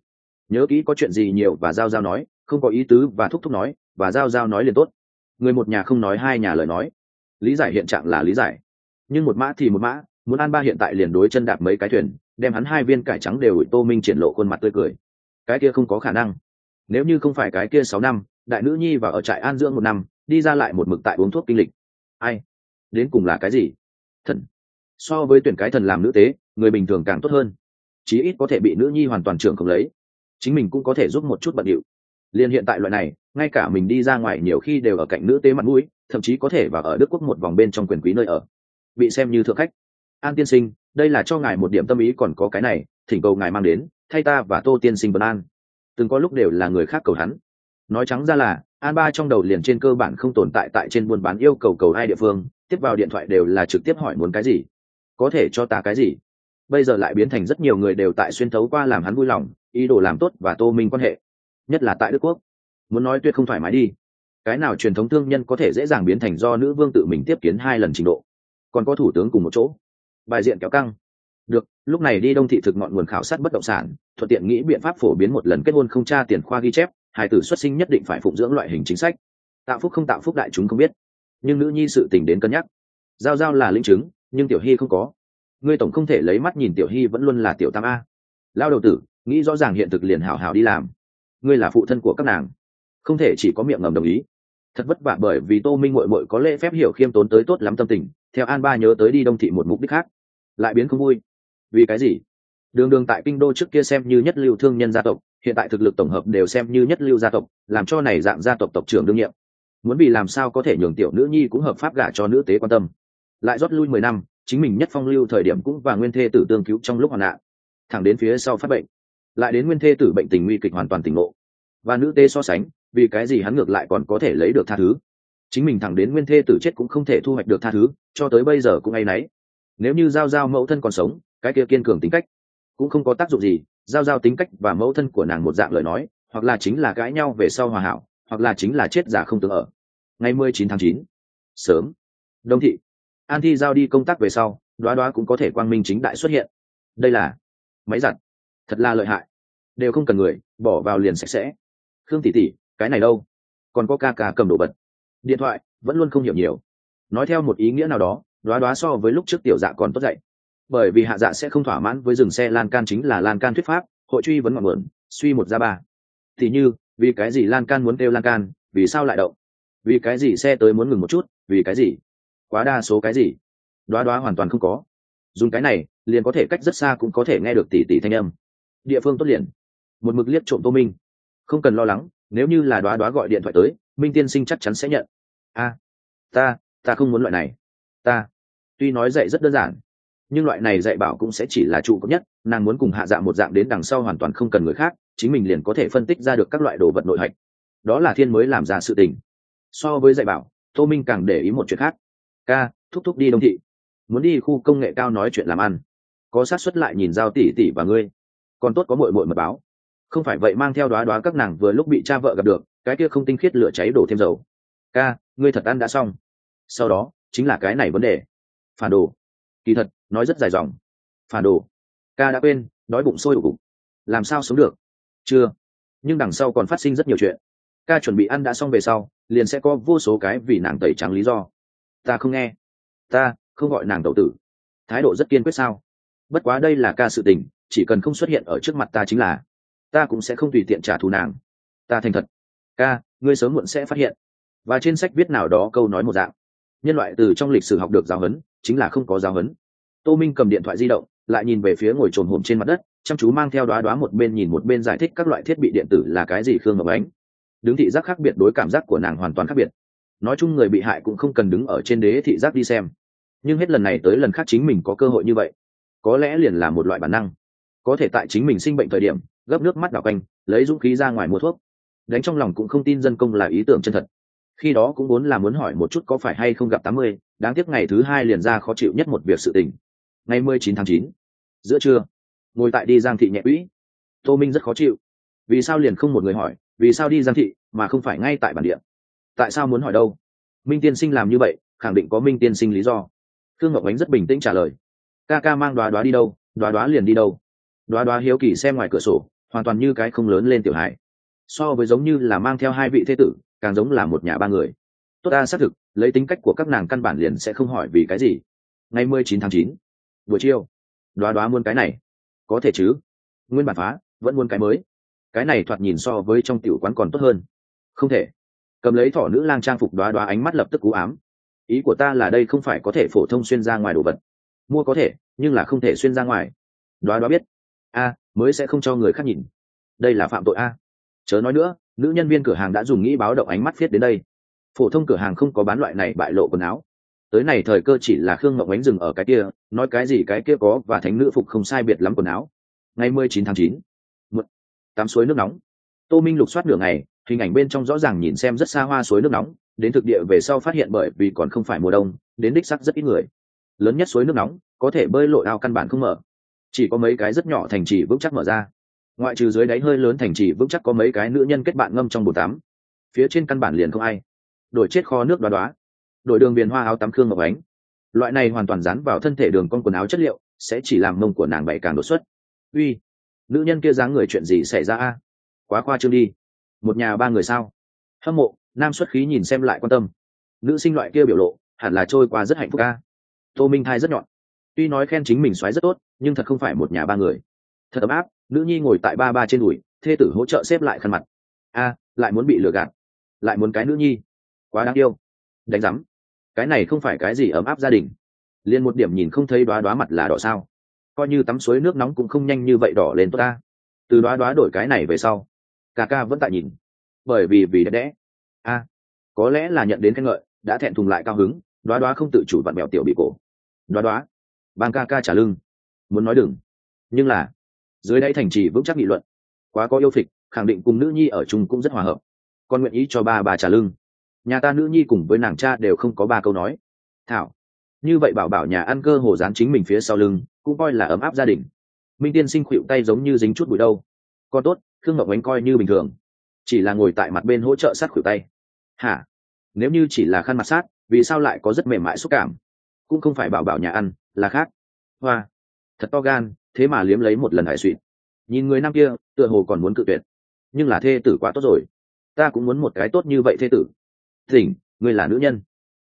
A: Nhớ kỹ có chuyện gì nhiều và giao giao nói, không có ý tứ và thúc thúc nói, và giao giao nói liền tốt. Người một nhà không nói hai nhà lời nói. Lý giải hiện trạng là lý giải. Nhưng một mã thì một mã, muốn an ba hiện tại liền đối chân đạp mấy cái thuyền, đem hắn hai viên cải trắng đều ủi tô minh triển lộ khuôn mặt tươi cười. Cái kia không có khả năng nếu như không phải cái kia sáu năm, đại nữ nhi và ở trại an dưỡng một năm, đi ra lại một mực tại uống thuốc kinh lịch. Ai? Đến cùng là cái gì? Thần. So với tuyển cái thần làm nữ tế, người bình thường càng tốt hơn. Chí ít có thể bị nữ nhi hoàn toàn trưởng không lấy. Chính mình cũng có thể giúp một chút bận điệu. Liền hiện tại loại này, ngay cả mình đi ra ngoài nhiều khi đều ở cạnh nữ tế mặt mũi, thậm chí có thể vào ở đức quốc một vòng bên trong quyền quý nơi ở. Bị xem như thượng khách. An tiên sinh, đây là cho ngài một điểm tâm ý còn có cái này, thỉnh cầu ngài mang đến, thay ta và tô tiên sinh vân an từng có lúc đều là người khác cầu hắn. Nói trắng ra là, an ba trong đầu liền trên cơ bản không tồn tại tại trên buôn bán yêu cầu cầu hai địa phương, tiếp vào điện thoại đều là trực tiếp hỏi muốn cái gì. Có thể cho ta cái gì? Bây giờ lại biến thành rất nhiều người đều tại xuyên thấu qua làm hắn vui lòng, ý đồ làm tốt và tô minh quan hệ. Nhất là tại đức quốc. Muốn nói tuyệt không thoải mái đi. Cái nào truyền thống thương nhân có thể dễ dàng biến thành do nữ vương tự mình tiếp kiến hai lần trình độ? Còn có thủ tướng cùng một chỗ. Bài diện kéo căng được, lúc này đi đông thị thực ngọn nguồn khảo sát bất động sản, thuận tiện nghĩ biện pháp phổ biến một lần kết hôn không tra tiền khoa ghi chép hài tử xuất sinh nhất định phải phụng dưỡng loại hình chính sách. Tạo phúc không tạo phúc đại chúng không biết. Nhưng nữ nhi sự tình đến cân nhắc. Giao giao là linh chứng, nhưng tiểu hy không có. Ngươi tổng không thể lấy mắt nhìn tiểu hy vẫn luôn là tiểu tam a. Lao đầu tử, nghĩ rõ ràng hiện thực liền hảo hảo đi làm. Ngươi là phụ thân của các nàng. Không thể chỉ có miệng ngầm đồng ý. Thật vất vả bởi vì tô minh mội mội có lễ phép hiểu khiêm tốn tới tốt lắm tâm tình, theo an ba nhớ tới đi đông thị một mục đích khác. Lại biến không vui vì cái gì? Đường đường tại kinh đô trước kia xem như nhất lưu thương nhân gia tộc, hiện tại thực lực tổng hợp đều xem như nhất lưu gia tộc, làm cho này dạng gia tộc tộc trưởng đương nhiệm. Muốn vì làm sao có thể nhường tiểu nữ nhi cũng hợp pháp gả cho nữ tế quan tâm. Lại rót lui mười năm, chính mình nhất phong lưu thời điểm cũng và nguyên thê tử tương cứu trong lúc hoạn nạn. Thẳng đến phía sau phát bệnh. Lại đến nguyên thê tử bệnh tình nguy kịch hoàn toàn tỉnh ngộ. Và nữ tế so sánh, vì cái gì hắn ngược lại còn có thể lấy được tha thứ? Chính mình thẳng đến nguyên thê tử chết cũng không thể thu hoạch được tha thứ, cho tới bây giờ cũng ngay nấy. Nếu như giao giao mẫu thân còn sống cái kia kiên cường tính cách. Cũng không có tác dụng gì, giao giao tính cách và mẫu thân của nàng một dạng lời nói, hoặc là chính là cãi nhau về sau hòa hảo, hoặc là chính là chết giả không tưởng ở. Ngày mười chín tháng chín, sớm. Đông thị. An thi giao đi công tác về sau, đoá đoá cũng có thể quang minh chính đại xuất hiện. Đây là máy giặt. Thật là lợi hại. Đều không cần người, bỏ vào liền sạch sẽ. Khương tỷ tỷ, cái này đâu? Còn có ca ca cầm đồ bật điện thoại, vẫn luôn không hiểu nhiều. Nói theo một ý nghĩa nào đó, đoá đoá so với lúc trước tiểu dạ còn tốt dậy bởi vì hạ dạ sẽ không thỏa mãn với dừng xe lan can chính là lan can thuyết pháp, hội truy vấn ngọn nguồn, suy một ra ba. Thì như, vì cái gì lan can muốn kêu lan can, vì sao lại động? Vì cái gì xe tới muốn ngừng một chút, vì cái gì? Quá đa số cái gì? Đoá đoá hoàn toàn không có. Dùng cái này, liền có thể cách rất xa cũng có thể nghe được tỷ tỷ thanh âm. Địa phương tốt liền. Một mực liếc trộm tô minh. Không cần lo lắng, nếu như là đoá đoá gọi điện thoại tới, minh tiên sinh chắc chắn sẽ nhận. A, ta ta không muốn loại này. Ta, tuy nói dạy rất đơn giản nhưng loại này dạy bảo cũng sẽ chỉ là trụ cấp nhất, nàng muốn cùng hạ dạ một dạng đến đằng sau hoàn toàn không cần người khác, chính mình liền có thể phân tích ra được các loại đồ vật nội hạch. Đó là thiên mới làm ra sự tình. So với dạy bảo, tô minh càng để ý một chuyện khác. Ca, thúc thúc đi đông thị. Muốn đi khu công nghệ cao nói chuyện làm ăn. Có sát xuất lại nhìn giao tỷ tỷ và ngươi. Còn tốt có mội mội mật báo. Không phải vậy mang theo đoá đoá các nàng vừa lúc bị cha vợ gặp được, cái kia không tinh khiết lửa cháy đổ thêm dầu. Ca, ngươi thật ăn đã xong. Sau đó, chính là cái này vấn đề. Phản đồ. Kỳ thật nói rất dài dòng. Phản đồ. Ca đã quên, đói bụng sôi ủ cục. Làm sao sống được? Chưa. Nhưng đằng sau còn phát sinh rất nhiều chuyện. Ca chuẩn bị ăn đã xong về sau, liền sẽ có vô số cái vì nàng tẩy trắng lý do. Ta không nghe. Ta không gọi nàng tẩu tử. Thái độ rất kiên quyết sao? Bất quá đây là ca sự tình, chỉ cần không xuất hiện ở trước mặt ta chính là, ta cũng sẽ không tùy tiện trả thù nàng. Ta thành thật. Ca, ngươi sớm muộn sẽ phát hiện. Và trên sách viết nào đó câu nói một dạng. Nhân loại từ trong lịch sử học được giáo huấn, chính là không có giáo huấn tô minh cầm điện thoại di động, lại nhìn về phía ngồi trồn hổm trên mặt đất, chăm chú mang theo đoá đoá một bên nhìn một bên giải thích các loại thiết bị điện tử là cái gì khương ngọc ánh. Đứng thị giác khác biệt đối cảm giác của nàng hoàn toàn khác biệt. Nói chung người bị hại cũng không cần đứng ở trên đế thị giác đi xem. Nhưng hết lần này tới lần khác chính mình có cơ hội như vậy. Có lẽ liền là một loại bản năng. Có thể tại chính mình sinh bệnh thời điểm, gấp nước mắt đảo quanh, lấy dũng khí ra ngoài mua thuốc. Đánh trong lòng cũng không tin dân công là ý tưởng chân thật. Khi đó cũng muốn là muốn hỏi một chút có phải hay không gặp tám mươi, đáng tiếc ngày thứ hai liền ra khó chịu nhất một việc sự tình ngày mười chín tháng chín, giữa trưa, ngồi tại đi giang thị nhẹ quỹ. Tô minh rất khó chịu. Vì sao liền không một người hỏi, vì sao đi giang thị mà không phải ngay tại bản địa? Tại sao muốn hỏi đâu? Minh tiên sinh làm như vậy, khẳng định có minh tiên sinh lý do. Thương ngọc ánh rất bình tĩnh trả lời. Ca ca mang đoá đoá đi đâu, đoá đoá liền đi đâu. Đoá đoá hiếu kỳ xem ngoài cửa sổ, hoàn toàn như cái không lớn lên tiểu hải so với giống như là mang theo hai vị thế tử, càng giống là một nhà ba người. Tốt ta xác thực, lấy tính cách của các nàng căn bản liền sẽ không hỏi vì cái gì. Ngày mười chín tháng chín buổi chiều. Đoá đoá muôn cái này. Có thể chứ. Nguyên bản phá, vẫn muôn cái mới. Cái này thoạt nhìn so với trong tiểu quán còn tốt hơn. Không thể. Cầm lấy thỏ nữ lang trang phục đoá đoá ánh mắt lập tức cú ám. Ý của ta là đây không phải có thể phổ thông xuyên ra ngoài đồ vật. Mua có thể, nhưng là không thể xuyên ra ngoài. Đoá đoá biết. A, mới sẽ không cho người khác nhìn. Đây là phạm tội a. Chớ nói nữa, nữ nhân viên cửa hàng đã dùng nghĩ báo động ánh mắt viết đến đây. Phổ thông cửa hàng không có bán loại này bại lộ quần áo tới này thời cơ chỉ là khương ngọc ánh dừng ở cái kia, nói cái gì cái kia có và thánh nữ phục không sai biệt lắm quần áo. Ngày mười chín tháng chín tắm suối nước nóng. Tô minh lục soát nửa ngày, hình ảnh bên trong rõ ràng nhìn xem rất xa hoa suối nước nóng, đến thực địa về sau phát hiện bởi vì còn không phải mùa đông, đến đích sắc rất ít người. Lớn nhất suối nước nóng, có thể bơi lội ao căn bản không mở. Chỉ có mấy cái rất nhỏ thành trì vững chắc mở ra. Ngoại trừ dưới đáy hơi lớn thành trì vững chắc có mấy cái nữ nhân kết bạn ngâm trong bồn tắm. Phía trên căn bản liền không ai. Đổi chết kho nước đoá đoá đội đường viền hoa áo tắm khương ngọc ánh. Loại này hoàn toàn dán vào thân thể đường con quần áo chất liệu, sẽ chỉ làm mông của nàng bảy càng đột xuất. Uy, nữ nhân kia dáng người chuyện gì xảy ra a? Quá khoa trương đi. Một nhà ba người sao? Hâm mộ, nam xuất khí nhìn xem lại quan tâm. Nữ sinh loại kia biểu lộ, hẳn là trôi qua rất hạnh phúc a. Tô minh thai rất nhọn. Tuy nói khen chính mình xoáy rất tốt, nhưng thật không phải một nhà ba người. Thật ấm áp, nữ nhi ngồi tại ba ba trên đùi, thê tử hỗ trợ xếp lại khăn mặt. A, lại muốn bị lừa gạt. Lại muốn cái nữ nhi. Quá đáng yêu. Đánh giám cái này không phải cái gì ấm áp gia đình. Liền một điểm nhìn không thấy đoá đoá mặt là đỏ sao. Coi như tắm suối nước nóng cũng không nhanh như vậy đỏ lên tốt ta. Từ đoá đoá đổi cái này về sau ca ca vẫn tại nhìn. Bởi vì vì đẹp đẽ. A, có lẽ là nhận đến khen ngợi, đã thẹn thùng lại cao hứng, đoá đoá không tự chủ vặn mèo tiểu bị cổ. Đoá đoá, bang ca ca trả lưng. Muốn nói đừng. Nhưng là, dưới đây thành trì vững chắc nghị luận. Quá có yêu phịch, khẳng định cùng nữ nhi ở chung cũng rất hòa hợp. Con nguyện ý cho ba bà trả lưng nhà ta nữ nhi cùng với nàng cha đều không có ba câu nói. Thảo, như vậy bảo bảo nhà ăn cơ hồ dán chính mình phía sau lưng, cũng coi là ấm áp gia đình. Minh tiên sinh khuỵu tay giống như dính chút bụi đâu. Còn tốt thương ngọc ánh coi như bình thường. Chỉ là ngồi tại mặt bên hỗ trợ sát khuỵu tay. Hả? Nếu như chỉ là khăn mặt sát, vì sao lại có rất mềm mại xúc cảm? Cũng không phải bảo bảo nhà ăn, là khác. Hoa, thật to gan, thế mà liếm lấy một lần hải suỵt nhìn người nam kia, tựa hồ còn muốn cự tuyệt. Nhưng là thê tử quá tốt rồi. Ta cũng muốn một cái tốt như vậy thê tử tỉnh ngươi là nữ nhân.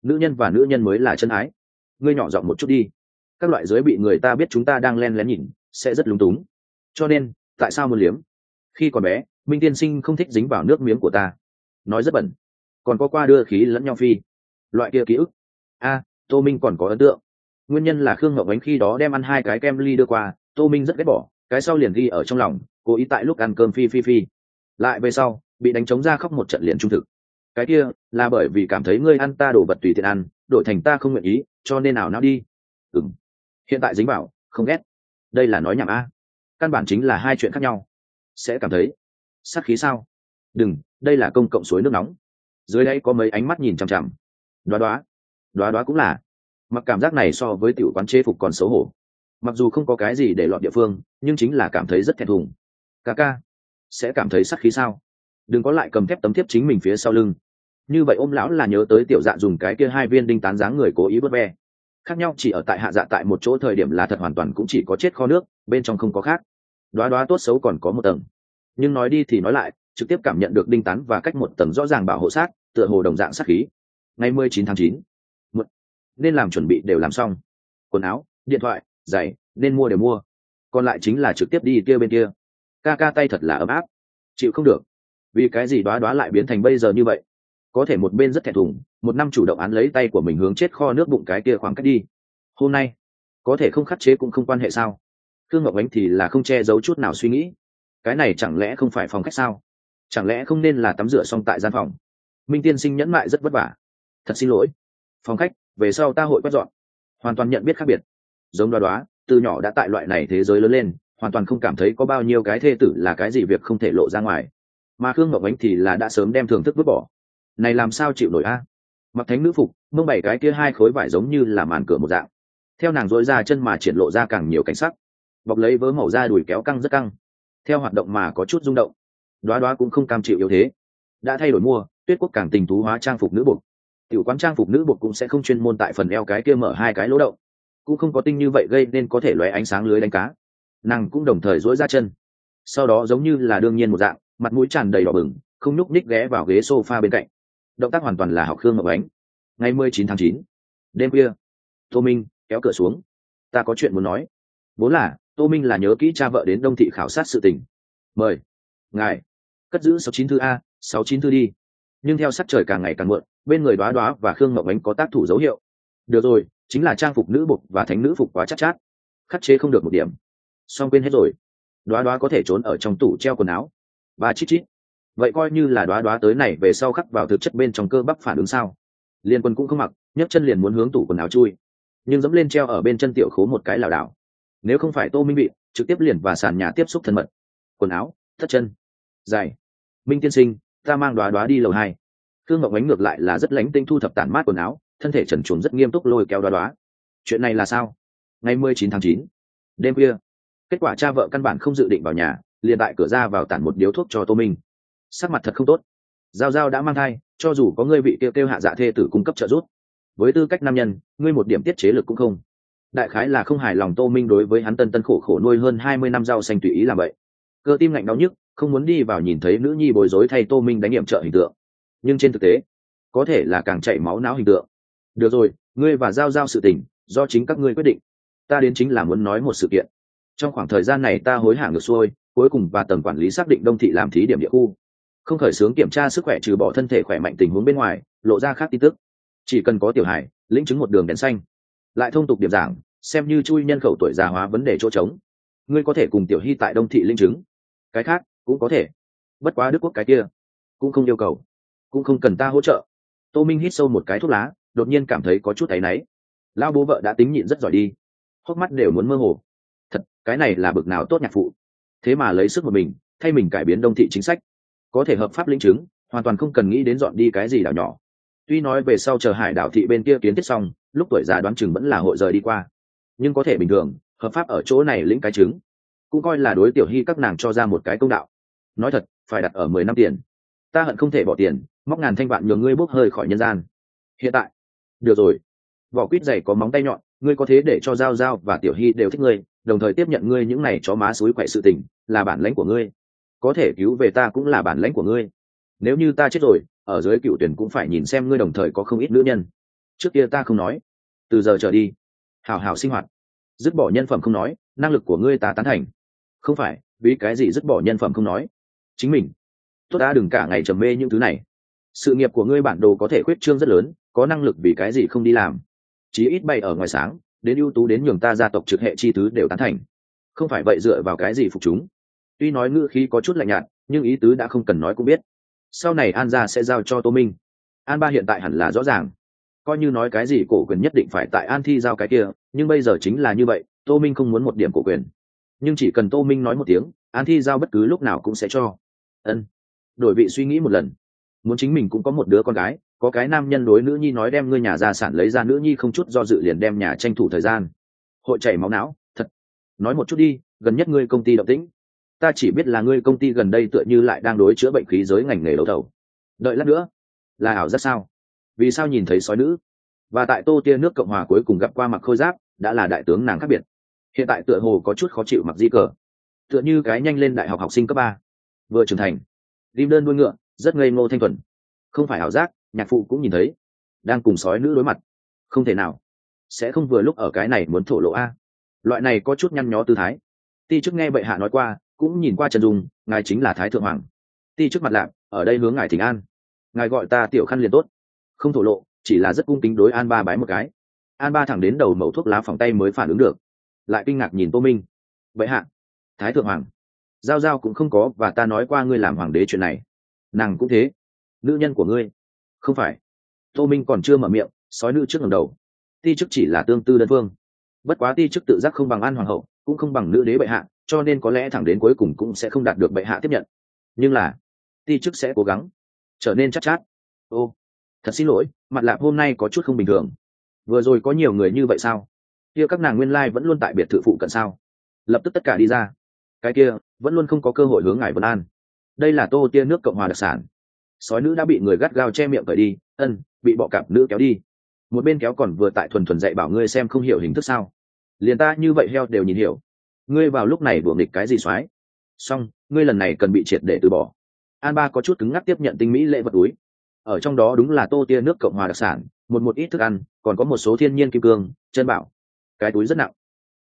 A: Nữ nhân và nữ nhân mới là chân ái. Ngươi nhỏ giọng một chút đi. Các loại giới bị người ta biết chúng ta đang len lén nhìn, sẽ rất lúng túng. Cho nên, tại sao muốn liếm? Khi còn bé, minh tiên sinh không thích dính vào nước miếng của ta. Nói rất bẩn. Còn có qua đưa khí lẫn nhau phi. Loại kia ký ức. A, tô minh còn có ấn tượng. Nguyên nhân là khương ngậu ánh khi đó đem ăn hai cái kem ly đưa qua, tô minh rất ghét bỏ, cái sau liền ghi ở trong lòng, cố ý tại lúc ăn cơm phi phi phi. Lại về sau, bị đánh trống ra khóc một trận liền trung thực cái kia, là bởi vì cảm thấy ngươi ăn ta đổ vật tùy tiện ăn, đổi thành ta không nguyện ý, cho nên nào nào đi. Ừng hiện tại dính bảo không ghét. Đây là nói nhảm a. Căn bản chính là hai chuyện khác nhau. Sẽ cảm thấy, sát khí sao? Đừng, đây là công cộng suối nước nóng. Dưới đây có mấy ánh mắt nhìn chằm chằm. Đoá đoá. Đoá đoá cũng là. Mặc cảm giác này so với tiểu quán chế phục còn xấu hổ. Mặc dù không có cái gì để lọt địa phương, nhưng chính là cảm thấy rất thẹn thùng. Ca ca, sẽ cảm thấy sắc khí sao? Đừng có lại cầm thép tấm thiếp chính mình phía sau lưng như vậy ôm lão là nhớ tới tiểu dạ dùng cái kia hai viên đinh tán dáng người cố ý bớt ve. Khác nhau, chỉ ở tại hạ dạ tại một chỗ thời điểm là thật hoàn toàn cũng chỉ có chết kho nước, bên trong không có khác. Đoá đoá tốt xấu còn có một tầng. Nhưng nói đi thì nói lại, trực tiếp cảm nhận được đinh tán và cách một tầng rõ ràng bảo hộ sát, tựa hồ đồng dạng sát khí. Ngày mười chín tháng chín nên làm chuẩn bị đều làm xong. Quần áo, điện thoại, giày, nên mua đều mua. Còn lại chính là trực tiếp đi kia bên kia. Ca ca tay thật là ấm áp. Chịu không được. Vì cái gì đoá đoá lại biến thành bây giờ như vậy? Có thể một bên rất thẹn thùng, một năm chủ động án lấy tay của mình hướng chết kho nước bụng cái kia khoảng cách đi. Hôm nay, có thể không khắc chế cũng không quan hệ sao? Thương ngọc ánh thì là không che giấu chút nào suy nghĩ. Cái này chẳng lẽ không phải phòng khách sao? Chẳng lẽ không nên là tắm rửa xong tại gian phòng? Minh tiên sinh nhẫn mại rất vất vả. Thật xin lỗi. Phòng khách, về sau ta hội quét dọn. Hoàn toàn nhận biết khác biệt. Giống đoá đoá, từ nhỏ đã tại loại này thế giới lớn lên, hoàn toàn không cảm thấy có bao nhiêu cái thê tử là cái gì việc không thể lộ ra ngoài. Mà khương ngọc ánh thì là đã sớm đem thưởng thức vứt bỏ này làm sao chịu nổi a? Mặc thánh nữ phục, mông bảy cái kia hai khối vải giống như là màn cửa một dạng. Theo nàng dối ra chân mà triển lộ ra càng nhiều cảnh sắc. Bọc lấy vớ màu da đùi kéo căng rất căng. Theo hoạt động mà có chút rung động. Đoá đoá cũng không cam chịu yếu thế. Đã thay đổi mua, tuyết quốc càng tình thú hóa trang phục nữ bột tiểu quán trang phục nữ bột cũng sẽ không chuyên môn tại phần eo cái kia mở hai cái lỗ động. Cũng không có tinh như vậy gây nên có thể lóe ánh sáng lưới đánh cá. Nàng cũng đồng thời dối ra chân. Sau đó giống như là đương nhiên một dạng, mặt mũi tràn đầy đỏ bừng, không nhúc ních ghé vào ghế sofa bên cạnh động tác hoàn toàn là học khương ngọc ánh. Ngày mười chín tháng chín đêm khuya tô minh kéo cửa xuống. Ta có chuyện muốn nói. Vốn là tô minh là nhớ kỹ cha vợ đến đông thị khảo sát sự tình. Mời. Ngài. Cất giữ sáu chín thư a sáu chín thư đi. Nhưng theo sắc trời càng ngày càng muộn bên người đoá đoá và khương ngọc ánh có tác thủ dấu hiệu. Được rồi chính là trang phục nữ bục và thánh nữ phục quá chắc chát, chát khắc chế không được một điểm. Xong quên hết rồi. Đoá đoá có thể trốn ở trong tủ treo quần áo. Và chít chít vậy coi như là đoá đoá tới này về sau khắc vào thực chất bên trong cơ bắp phản ứng sao? Liên quân cũng không mặc, nhấc chân liền muốn hướng tủ quần áo chui. Nhưng dẫm lên treo ở bên chân tiểu khố một cái lảo đảo. Nếu không phải tô minh bị, trực tiếp liền và sàn nhà tiếp xúc thân mật. Quần áo, thất chân dài minh tiên sinh, ta mang đoá đoá đi lầu hai. Thương ngọc ánh ngược lại là rất lánh tinh thu thập tản mát quần áo, thân thể trần chuồng rất nghiêm túc lôi kéo đoá đoá. Chuyện này là sao? Ngày mười chín tháng chín, đêm khuya. Kết quả cha vợ căn bản không dự định vào nhà, liền tại cửa ra vào tản một điếu thuốc cho tô minh sắc mặt thật không tốt. Giao giao đã mang thai, cho dù có ngươi vị kêu kêu hạ dạ thê tử cung cấp trợ giúp, với tư cách nam nhân, ngươi một điểm tiết chế lực cũng không. Đại khái là không hài lòng tô minh đối với hắn tân tân khổ khổ nuôi hơn hai mươi năm rau xanh tùy ý làm vậy. Cơ tim lạnh đau nhức, không muốn đi vào nhìn thấy nữ nhi bối rối thay tô minh đánh nghiệm trợ hình tượng. Nhưng trên thực tế, có thể là càng chảy máu não hình tượng. Được rồi, ngươi và giao giao sự tình, do chính các ngươi quyết định. Ta đến chính là muốn nói một sự kiện. Trong khoảng thời gian này ta hối hả ngược xuôi, cuối cùng và tầng quản lý xác định đông thị làm thí điểm địa khu không khởi xướng kiểm tra sức khỏe trừ bỏ thân thể khỏe mạnh tình huống bên ngoài, lộ ra khác tin tức. Chỉ cần có tiểu hải lĩnh chứng một đường đèn xanh. Lại thông tục điểm giảng, xem như chui nhân khẩu tuổi già hóa vấn đề chỗ trống. Ngươi có thể cùng tiểu hy tại đông thị linh chứng. Cái khác, cũng có thể. Bất quá đức quốc cái kia, cũng không yêu cầu, cũng không cần ta hỗ trợ. Tô minh hít sâu một cái thuốc lá, đột nhiên cảm thấy có chút thấy náy. Lao bố vợ đã tính nhịn rất giỏi đi. Hốc mắt đều muốn mơ hồ. Thật, cái này là bực nào tốt nhạc phụ. Thế mà lấy sức một mình, thay mình cải biến đông thị chính sách có thể hợp pháp lĩnh chứng, hoàn toàn không cần nghĩ đến dọn đi cái gì đảo nhỏ. Tuy nói về sau chờ hải đảo thị bên kia kiến thiết xong, lúc tuổi già đoán chừng vẫn là hội rời đi qua. Nhưng có thể bình thường, hợp pháp ở chỗ này lĩnh cái chứng, cũng coi là đối tiểu hy các nàng cho ra một cái công đạo. Nói thật, phải đặt ở mười năm tiền. Ta hận không thể bỏ tiền, móc ngàn thanh vạn nhường ngươi bốc hơi khỏi nhân gian. Hiện tại. Được rồi. Vỏ quýt dày có móng tay nhọn, ngươi có thế để cho giao giao và tiểu hy đều thích ngươi, đồng thời tiếp nhận ngươi những này chó má suối quậy sự tình, là bản lãnh của ngươi có thể cứu về ta cũng là bản lãnh của ngươi. Nếu như ta chết rồi, ở dưới cựu tuyển cũng phải nhìn xem ngươi đồng thời có không ít nữ nhân. Trước kia ta không nói. Từ giờ trở đi hào hào sinh hoạt. Dứt bỏ nhân phẩm không nói, năng lực của ngươi ta tán thành. Không phải, vì cái gì dứt bỏ nhân phẩm không nói? Chính mình. Tốt đã đừng cả ngày trầm mê những thứ này. Sự nghiệp của ngươi bản đồ có thể khuyết trương rất lớn, có năng lực vì cái gì không đi làm. Chí ít bay ở ngoài sáng, đến ưu tú đến nhường ta gia tộc trực hệ chi tứ đều tán thành. Không phải vậy dựa vào cái gì phục chúng? Tuy nói ngữ khí có chút lạnh nhạt, nhưng ý tứ đã không cần nói cũng biết. Sau này an gia sẽ giao cho tô minh. An ba hiện tại hẳn là rõ ràng. Coi như nói cái gì cổ quyền nhất định phải tại an thi giao cái kia, nhưng bây giờ chính là như vậy, tô minh không muốn một điểm cổ quyền. Nhưng chỉ cần tô minh nói một tiếng, an thi giao bất cứ lúc nào cũng sẽ cho. Ân. Đổi vị suy nghĩ một lần. Muốn chính mình cũng có một đứa con gái, có cái nam nhân đối nữ nhi nói đem ngươi nhà gia sản lấy ra, nữ nhi không chút do dự liền đem nhà tranh thủ thời gian. Hội chảy máu não, thật. Nói một chút đi, gần nhất ngươi công ty động tĩnh ta chỉ biết là ngươi công ty gần đây tựa như lại đang đối chữa bệnh khí giới ngành nghề đấu thầu. Đợi lát nữa, là ảo rất sao? Vì sao nhìn thấy sói nữ? Và tại tô tia nước cộng hòa cuối cùng gặp qua mặc khôi giáp, đã là đại tướng nàng khác biệt. Hiện tại tựa hồ có chút khó chịu mặc di cờ. Tựa như cái nhanh lên đại học học sinh cấp ba. Vừa trưởng thành, rim đơn đuôi ngựa, rất ngây ngô thanh thuần. Không phải ảo giác, nhạc phụ cũng nhìn thấy. Đang cùng sói nữ đối mặt. Không thể nào. Sẽ không vừa lúc ở cái này muốn thổ lộ a. Loại này có chút nhăn nhó tư thái. Ti chức nghe bệ hạ nói qua cũng nhìn qua trần dung, ngài chính là thái thượng hoàng. Ti trước mặt lạp, ở đây hướng ngài thỉnh an. Ngài gọi ta tiểu khăn liền tốt. Không thổ lộ, chỉ là rất cung kính đối an ba bái một cái. An ba thẳng đến đầu mẩu thuốc lá phòng tay mới phản ứng được. Lại kinh ngạc nhìn tô minh. Vậy hạ, thái thượng hoàng. Giao giao cũng không có, và ta nói qua ngươi làm hoàng đế chuyện này. Nàng cũng thế. Nữ nhân của ngươi. Không phải. Tô minh còn chưa mở miệng, sói nữ trước ngầm đầu. Ti chức chỉ là tương tư đơn phương. Bất quá ti chức tự giác không bằng an hoàng hậu cũng không bằng nữ đế bệ hạ cho nên có lẽ thẳng đến cuối cùng cũng sẽ không đạt được bệ hạ tiếp nhận. Nhưng là ti chức sẽ cố gắng trở nên chắc chát, chát ô thật xin lỗi mặt lạp hôm nay có chút không bình thường. Vừa rồi có nhiều người như vậy sao? Kia các nàng nguyên lai vẫn luôn tại biệt thự phụ cận sao? Lập tức tất cả đi ra. Cái kia vẫn luôn không có cơ hội hướng ngài vân an. Đây là tô tia nước cộng hòa đặc sản. Sói nữ đã bị người gắt gao che miệng cởi đi. Ân bị bọ cạp nữ kéo đi. Một bên kéo còn vừa tại thuần thuần dạy bảo ngươi xem không hiểu hình thức sao liền ta như vậy heo đều nhìn hiểu. Ngươi vào lúc này buồng địch cái gì soái xong, ngươi lần này cần bị triệt để từ bỏ. An ba có chút cứng ngắc tiếp nhận tinh mỹ lễ vật túi. Ở trong đó đúng là tô tia nước cộng hòa đặc sản, một một ít thức ăn, còn có một số thiên nhiên kim cương, chân bảo. Cái túi rất nặng.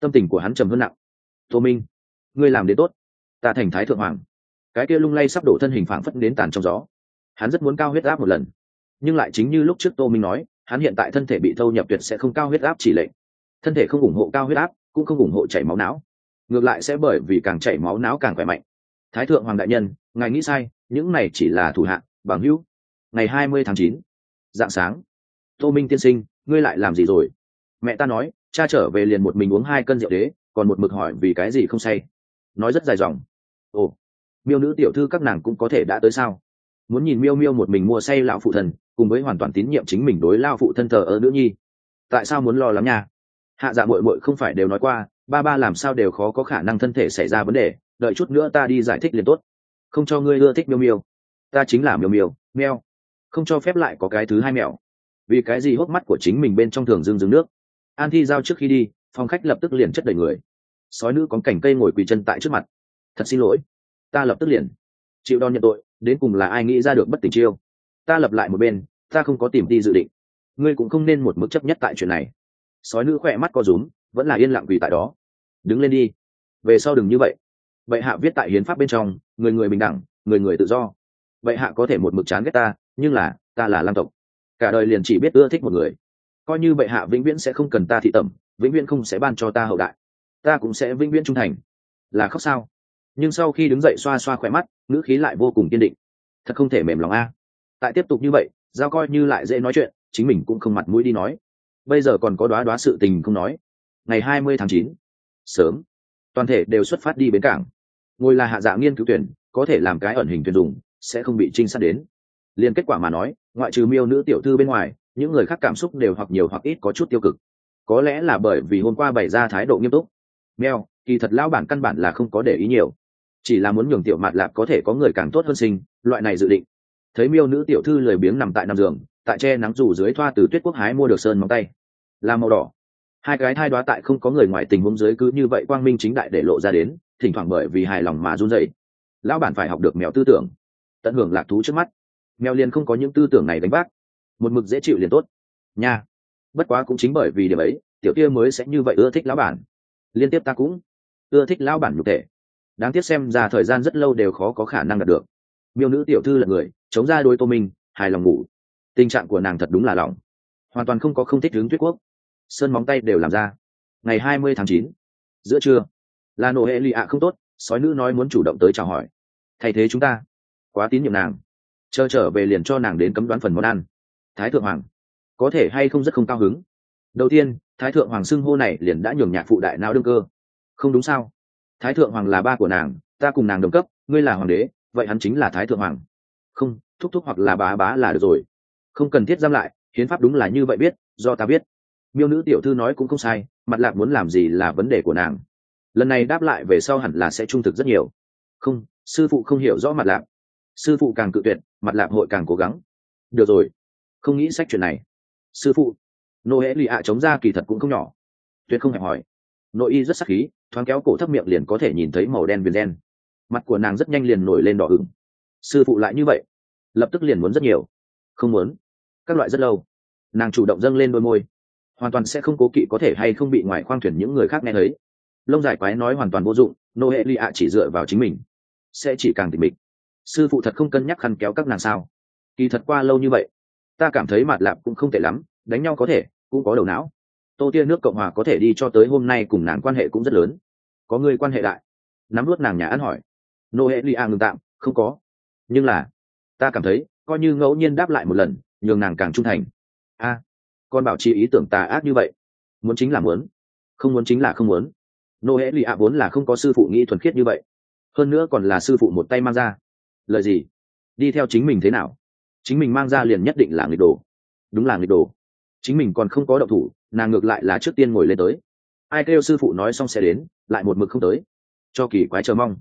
A: Tâm tình của hắn trầm hơn nặng. Tô minh, ngươi làm đến tốt. Ta thành thái thượng hoàng. Cái kia lung lay sắp đổ thân hình phảng phất đến tàn trong gió. Hắn rất muốn cao huyết áp một lần. Nhưng lại chính như lúc trước tô minh nói, hắn hiện tại thân thể bị thâu nhập tuyệt sẽ không cao huyết áp chỉ lệnh thân thể không ủng hộ cao huyết áp, cũng không ủng hộ chảy máu não. Ngược lại sẽ bởi vì càng chảy máu não càng khỏe mạnh. Thái thượng hoàng đại nhân, ngài nghĩ sai, những này chỉ là thủ hạng bằng hữu. Ngày hai mươi tháng chín, dạng sáng. Tô minh tiên sinh, ngươi lại làm gì rồi? Mẹ ta nói, cha trở về liền một mình uống hai cân rượu đế, còn một mực hỏi vì cái gì không say. Nói rất dài dòng. Ồ, miêu nữ tiểu thư các nàng cũng có thể đã tới sao? Muốn nhìn miêu miêu một mình mua say lão phụ thân cùng với hoàn toàn tín nhiệm chính mình đối lao phụ thân thờ ơ nữ nhi. Tại sao muốn lo lắng nha? Hạ dạ mội mội không phải đều nói qua, ba ba làm sao đều khó có khả năng thân thể xảy ra vấn đề, đợi chút nữa ta đi giải thích liền tốt. Không cho ngươi ưa thích miêu miêu. Ta chính là miêu miêu meo không cho phép lại có cái thứ hai mèo. Vì cái gì hốc mắt của chính mình bên trong thường dưng dưng nước? An thi giao trước khi đi, phòng khách lập tức liền chất đầy người. Sói nữ có cảnh cây ngồi quỳ chân tại trước mặt. Thật xin lỗi. Ta lập tức liền. Chịu đòn nhận tội, đến cùng là ai nghĩ ra được bất tình chiêu? Ta lập lại một bên, ta không có tìm đi dự định. Ngươi cũng không nên một mức chấp nhất tại chuyện này sói nữ khỏe mắt co rúm, vẫn là yên lặng quỳ tại đó. Đứng lên đi. Về sau đừng như vậy. Vậy hạ viết tại hiến pháp bên trong, người người bình đẳng, người người tự do. Vậy hạ có thể một mực chán ghét ta, nhưng là, ta là lam tộc. Cả đời liền chỉ biết ưa thích một người. Coi như bệ hạ vĩnh viễn sẽ không cần ta thị tẩm, vĩnh viễn không sẽ ban cho ta hậu đại. Ta cũng sẽ vĩnh viễn trung thành. Là khóc sao? Nhưng sau khi đứng dậy xoa xoa khỏe mắt, ngữ khí lại vô cùng kiên định. Thật không thể mềm lòng a. Tại tiếp tục như vậy, giao coi như lại dễ nói chuyện, chính mình cũng không mặt mũi đi nói bây giờ còn có đoá đoá sự tình không nói. Ngày hai mươi tháng chín, sớm. Toàn thể đều xuất phát đi bến cảng. Ngồi là hạ dạ nghiên cứu tuyển, có thể làm cái ẩn hình tuyển dùng sẽ không bị trinh sát đến. Liền kết quả mà nói, ngoại trừ miêu nữ tiểu thư bên ngoài, những người khác cảm xúc đều hoặc nhiều hoặc ít có chút tiêu cực. Có lẽ là bởi vì hôm qua bày ra thái độ nghiêm túc. Mèo, kỳ thật lão bản căn bản là không có để ý nhiều. Chỉ là muốn nhường tiểu mạt lạp có thể có người càng tốt hơn sinh, loại này dự định. Thấy miêu nữ tiểu thư lười biếng nằm tại nằm giường tại che nắng rủ dưới thoa từ tuyết quốc hái mua được sơn móng tay. Là màu đỏ. Hai cái thai đoá tại không có người ngoài tình huống dưới cứ như vậy quang minh chính đại để lộ ra đến, thỉnh thoảng bởi vì hài lòng mà run dậy lão bản phải học được mèo tư tưởng. Tận hưởng lạc thú trước mắt. Mèo liền không có những tư tưởng này đánh bác một mực dễ chịu liền tốt. Nha. Bất quá cũng chính bởi vì điểm ấy, tiểu kia mới sẽ như vậy ưa thích lão bản. Liên tiếp ta cũng ưa thích lão bản nhục thể. Đáng tiếc xem ra thời gian rất lâu đều khó có khả năng đạt được. Miêu nữ tiểu thư là người, chống ra đôi tô minh, hài lòng ngủ tình trạng của nàng thật đúng là lỏng, hoàn toàn không có không thích hướng tuyết quốc. Sơn móng tay đều làm ra. Ngày hai mươi tháng chín giữa trưa là nổ hệ lụy ạ không tốt sói nữ nói muốn chủ động tới chào hỏi. Thay thế chúng ta. Quá tín nhiệm nàng. Chờ trở về liền cho nàng đến cấm đoán phần món ăn. Thái thượng hoàng có thể hay không rất không cao hứng? Đầu tiên thái thượng hoàng xưng hô này liền đã nhường nhạc phụ đại não đương cơ. Không đúng sao? Thái thượng hoàng là ba của nàng ta cùng nàng đồng cấp ngươi là hoàng đế vậy hắn chính là thái thượng hoàng. Không thúc thúc hoặc là bá bá là được rồi không cần thiết giam lại, hiến pháp đúng là như vậy biết, do ta biết. Miêu nữ tiểu thư nói cũng không sai, mặt lạc muốn làm gì là vấn đề của nàng. Lần này đáp lại về sau hẳn là sẽ trung thực rất nhiều. Không, sư phụ không hiểu rõ mặt lạc sư phụ càng cự tuyệt, mặt lạc hội càng cố gắng. Được rồi, không nghĩ sách chuyện này. Sư phụ nô hễ lì ạ chống ra kỳ thật cũng không nhỏ. Tuyệt không hẹp hỏi. Nội y rất sắc khí, thoáng kéo cổ thấp miệng liền có thể nhìn thấy màu đen viền đen. Mặt của nàng rất nhanh liền nổi lên đỏ ửng. Sư phụ lại như vậy, lập tức liền muốn rất nhiều. Không muốn các loại rất lâu. Nàng chủ động dâng lên đôi môi. Hoàn toàn sẽ không cố kỵ có thể hay không bị ngoài khoang thuyền những người khác nghe thấy. Lông dài quái nói hoàn toàn vô dụng nô hệ lì ạ chỉ dựa vào chính mình. Sẽ chỉ càng tỉ mịch sư phụ thật không cân nhắc khăn kéo các nàng sao? Kỳ thật qua lâu như vậy, ta cảm thấy mặt lạp cũng không tệ lắm, đánh nhau có thể, cũng có đầu não. Tô tia nước cộng hòa có thể đi cho tới hôm nay cùng nàng quan hệ cũng rất lớn. Có người quan hệ đại? Nắm luốt nàng nhà ăn hỏi. Nô hệ ly a ngừng tạm, không có. Nhưng là, ta cảm thấy, coi như ngẫu nhiên đáp lại một lần nhường nàng càng trung thành. A à, con bảo trì ý tưởng tà ác như vậy muốn chính là muốn không muốn chính là không muốn. Nô hễ lì ạ vốn là không có sư phụ nghĩ thuần khiết như vậy hơn nữa còn là sư phụ một tay mang ra. Lời gì? Đi theo chính mình thế nào? Chính mình mang ra liền nhất định là nghịch đồ. Đúng là nghịch đồ. Chính mình còn không có động thủ nàng ngược lại là trước tiên ngồi lên tới. Ai kêu sư phụ nói xong sẽ đến lại một mực không tới. Cho kỳ quái chờ mong.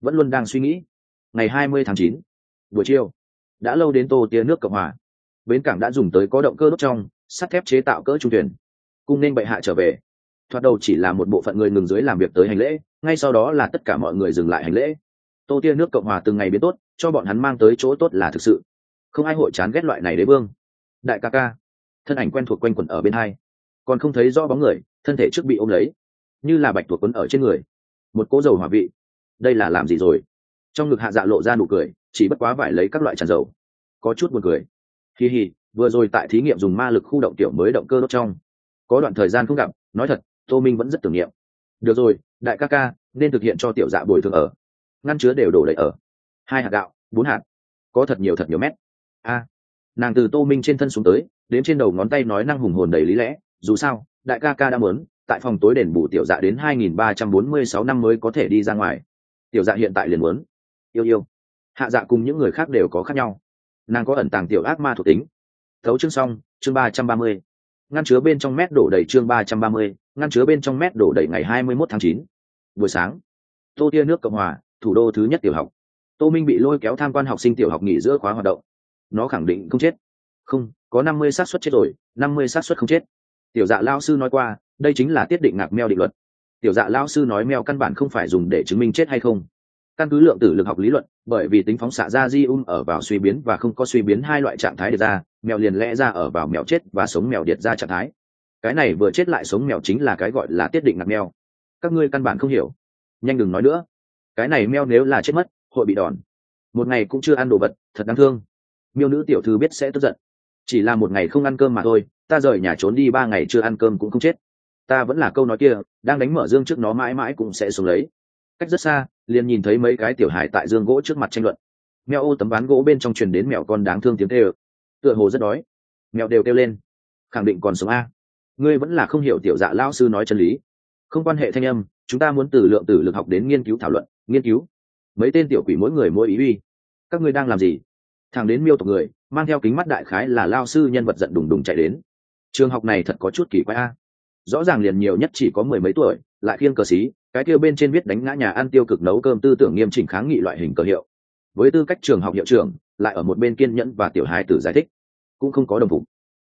A: Vẫn luôn đang suy nghĩ. Ngày hai mươi tháng chín buổi chiều đã lâu đến tô tia nước cộng hòa bến cảng đã dùng tới có động cơ đốt trong, sắt thép chế tạo cỡ trung thuyền. Cung nên bệ hạ trở về. Thoạt đầu chỉ là một bộ phận người ngừng dưới làm việc tới hành lễ, ngay sau đó là tất cả mọi người dừng lại hành lễ. Tô tia nước cộng hòa từng ngày biến tốt, cho bọn hắn mang tới chỗ tốt là thực sự. Không ai hội chán ghét loại này đế vương. Đại ca ca, thân ảnh quen thuộc quanh quẩn ở bên hai. Còn không thấy rõ bóng người, thân thể trước bị ôm lấy. Như là bạch thuộc quấn ở trên người. Một cỗ dầu hỏa vị. Đây là làm gì rồi? Trong ngực hạ dạ lộ ra nụ cười, chỉ bất quá vải lấy các loại tràn dầu. Có chút buồn cười kỳ hì vừa rồi tại thí nghiệm dùng ma lực khu động tiểu mới động cơ đốt trong. Có đoạn thời gian không gặp, nói thật, tô minh vẫn rất tưởng niệm. Được rồi, đại ca ca, nên thực hiện cho tiểu dạ bồi thường ở. Ngăn chứa đều đổ đầy ở. Hai hạt gạo, bốn hạt. Có thật nhiều thật nhiều mét. A. À, nàng từ tô minh trên thân xuống tới, đến trên đầu ngón tay nói năng hùng hồn đầy lý lẽ, dù sao, đại ca ca đã muốn, tại phòng tối đền bù tiểu dạ đến 2346 năm mới có thể đi ra ngoài. Tiểu dạ hiện tại liền muốn. Yêu yêu. Hạ dạ cùng những người khác đều có khác nhau nàng có ẩn tàng tiểu ác ma thuộc tính. Thấu chương xong chương 330. ngăn chứa bên trong mét đổ đầy chương 330, ngăn chứa bên trong mét đổ đầy ngày 21 tháng chín. buổi sáng tô tia nước cộng hòa thủ đô thứ nhất tiểu học. Tô minh bị lôi kéo tham quan học sinh tiểu học nghỉ giữa khóa hoạt động. Nó khẳng định không chết. Không có năm mươi xác suất chết rồi năm mươi xác suất không chết. Tiểu dạ lao sư nói qua đây chính là tiết định ngạc meo định luật. Tiểu dạ lao sư nói meo căn bản không phải dùng để chứng minh chết hay không căn cứ lượng tử lực học lý luận, bởi vì tính phóng xạ ra di un ở vào suy biến và không có suy biến hai loại trạng thái điệt ra, mèo liền lẽ ra ở vào mèo chết và sống mèo điệt ra trạng thái. Cái này vừa chết lại sống mèo chính là cái gọi là tiết định ngạc mèo. Các ngươi căn bản không hiểu. Nhanh đừng nói nữa. Cái này mèo nếu là chết mất, hội bị đòn. Một ngày cũng chưa ăn đồ vật, thật đáng thương. Miêu nữ tiểu thư biết sẽ tức giận. Chỉ là một ngày không ăn cơm mà thôi, ta rời nhà trốn đi ba ngày chưa ăn cơm cũng không chết. Ta vẫn là câu nói kia, đang đánh mở dương trước nó mãi mãi cũng sẽ xuống lấy. Cách rất xa liền nhìn thấy mấy cái tiểu hài tại dương gỗ trước mặt tranh luận. Mèo ô tấm ván gỗ bên trong truyền đến mèo con đáng thương tiếng tê ơ tựa hồ rất đói. Mèo đều kêu lên. Khẳng định còn sống a. Ngươi vẫn là không hiểu tiểu dạ lao sư nói chân lý. Không quan hệ thanh âm, chúng ta muốn từ lượng tử lực học đến nghiên cứu thảo luận, nghiên cứu. Mấy tên tiểu quỷ mỗi người mỗi ý uy. Các ngươi đang làm gì? Thằng đến miêu tộc người, mang theo kính mắt đại khái là lao sư nhân vật giận đùng đùng chạy đến. Trường học này thật có chút kỳ quái a. Rõ ràng liền nhiều nhất chỉ có mười mấy tuổi lại khiêng cờ xí, cái kia bên trên viết đánh ngã nhà ăn tiêu cực nấu cơm tư tưởng nghiêm chỉnh kháng nghị loại hình cờ hiệu. Với tư cách trường học hiệu trưởng, lại ở một bên kiên nhẫn và tiểu hái tử giải thích. Cũng không có đồng phục.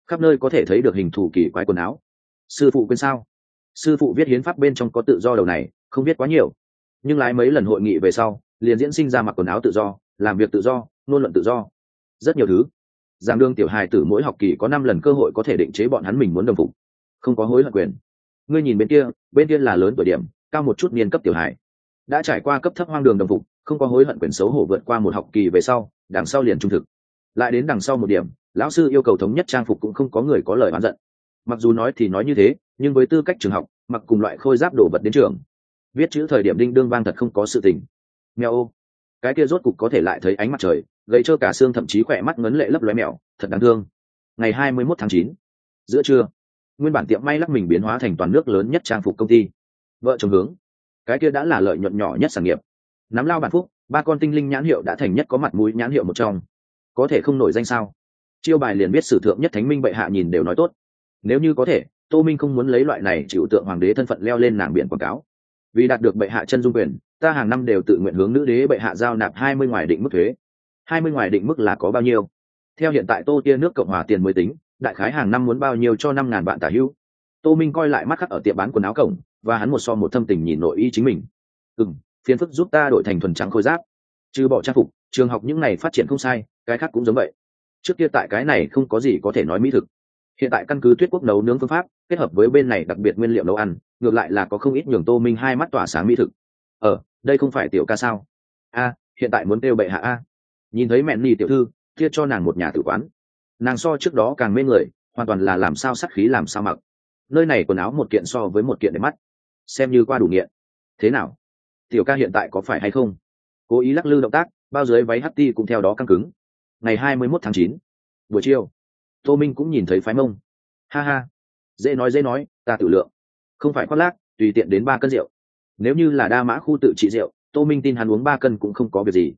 A: Khắp nơi có thể thấy được hình thù kỳ quái quần áo. Sư phụ quên sao? Sư phụ viết hiến pháp bên trong có tự do đầu này, không biết quá nhiều. Nhưng lái mấy lần hội nghị về sau, liền diễn sinh ra mặc quần áo tự do, làm việc tự do, ngôn luận tự do. Rất nhiều thứ. Giảng đương tiểu hài tử mỗi học kỳ có năm lần cơ hội có thể định chế bọn hắn mình muốn đồng phục. Không có hối hận quyền ngươi nhìn bên kia bên kia là lớn tuổi điểm, cao một chút niên cấp tiểu hải. đã trải qua cấp thấp hoang đường đồng phục, không có hối hận quyền xấu hổ vượt qua một học kỳ về sau, đằng sau liền trung thực. Lại đến đằng sau một điểm, lão sư yêu cầu thống nhất trang phục cũng không có người có lời oán giận. Mặc dù nói thì nói như thế, nhưng với tư cách trường học, mặc cùng loại khôi giáp đổ vật đến trường, viết chữ thời điểm đinh đương vang thật không có sự tình. Mèo ô. Cái kia rốt cục có thể lại thấy ánh mặt trời gây cho cả xương thậm chí khỏe mắt ngấn lệ lấp lóe mèo, thật đáng thương. Ngày hai mươi 21 tháng chín, giữa trưa nguyên bản tiệm may lắc mình biến hóa thành toàn nước lớn nhất trang phục công ty. Vợ chồng hướng. Cái kia đã là lợi nhuận nhỏ nhất sản nghiệp. Nắm lao bản phúc, ba con tinh linh nhãn hiệu đã thành nhất có mặt mũi nhãn hiệu một trong. Có thể không nổi danh sao? Chiêu bài liền biết sử thượng nhất thánh minh bệ hạ nhìn đều nói tốt. Nếu như có thể, tô minh không muốn lấy loại này chịu tượng hoàng đế thân phận leo lên nàng biển quảng cáo. Vì đạt được bệ hạ chân dung quyền, ta hàng năm đều tự nguyện hướng nữ đế bệ hạ giao nạp hai mươi ngoài định mức thuế. Hai mươi ngoài định mức là có bao nhiêu? Theo hiện tại tô tia nước cộng hòa tiền mới tính đại khái hàng năm muốn bao nhiêu cho năm ngàn bạn tả hữu. Tô minh coi lại mắt khắc ở tiệm bán quần áo cổng, và hắn một so một thâm tình nhìn nội y chính mình. Ừ m phiền phức giúp ta đổi thành thuần trắng khôi giáp. Trừ bỏ trang phục, trường học những này phát triển không sai, cái khác cũng giống vậy. Trước kia tại cái này không có gì có thể nói mỹ thực. Hiện tại căn cứ tuyết quốc nấu nướng phương pháp, kết hợp với bên này đặc biệt nguyên liệu nấu ăn, ngược lại là có không ít nhường tô minh hai mắt tỏa sáng mỹ thực. Ờ đây không phải tiểu ca sao? A, hiện tại muốn kêu bệ hạ a. Nhìn thấy mẹn ni tiểu thư thiết cho nàng một nhà tử quán nàng so trước đó càng mê người, hoàn toàn là làm sao sắc khí làm sao mặc. Nơi này quần áo một kiện so với một kiện để mắt. Xem như qua đủ nghiện. Thế nào? Tiểu ca hiện tại có phải hay không? Cố ý lắc lư động tác, bao dưới váy hắt ti cũng theo đó căng cứng. Ngày hai mươi mốt tháng chín, buổi chiều, tô minh cũng nhìn thấy phái mông. Ha ha. Dễ nói dễ nói, ta tự lượng. Không phải khoác lác, tùy tiện đến ba cân rượu. Nếu như là đa mã khu tự trị rượu, tô minh tin hắn uống ba cân cũng không có việc gì.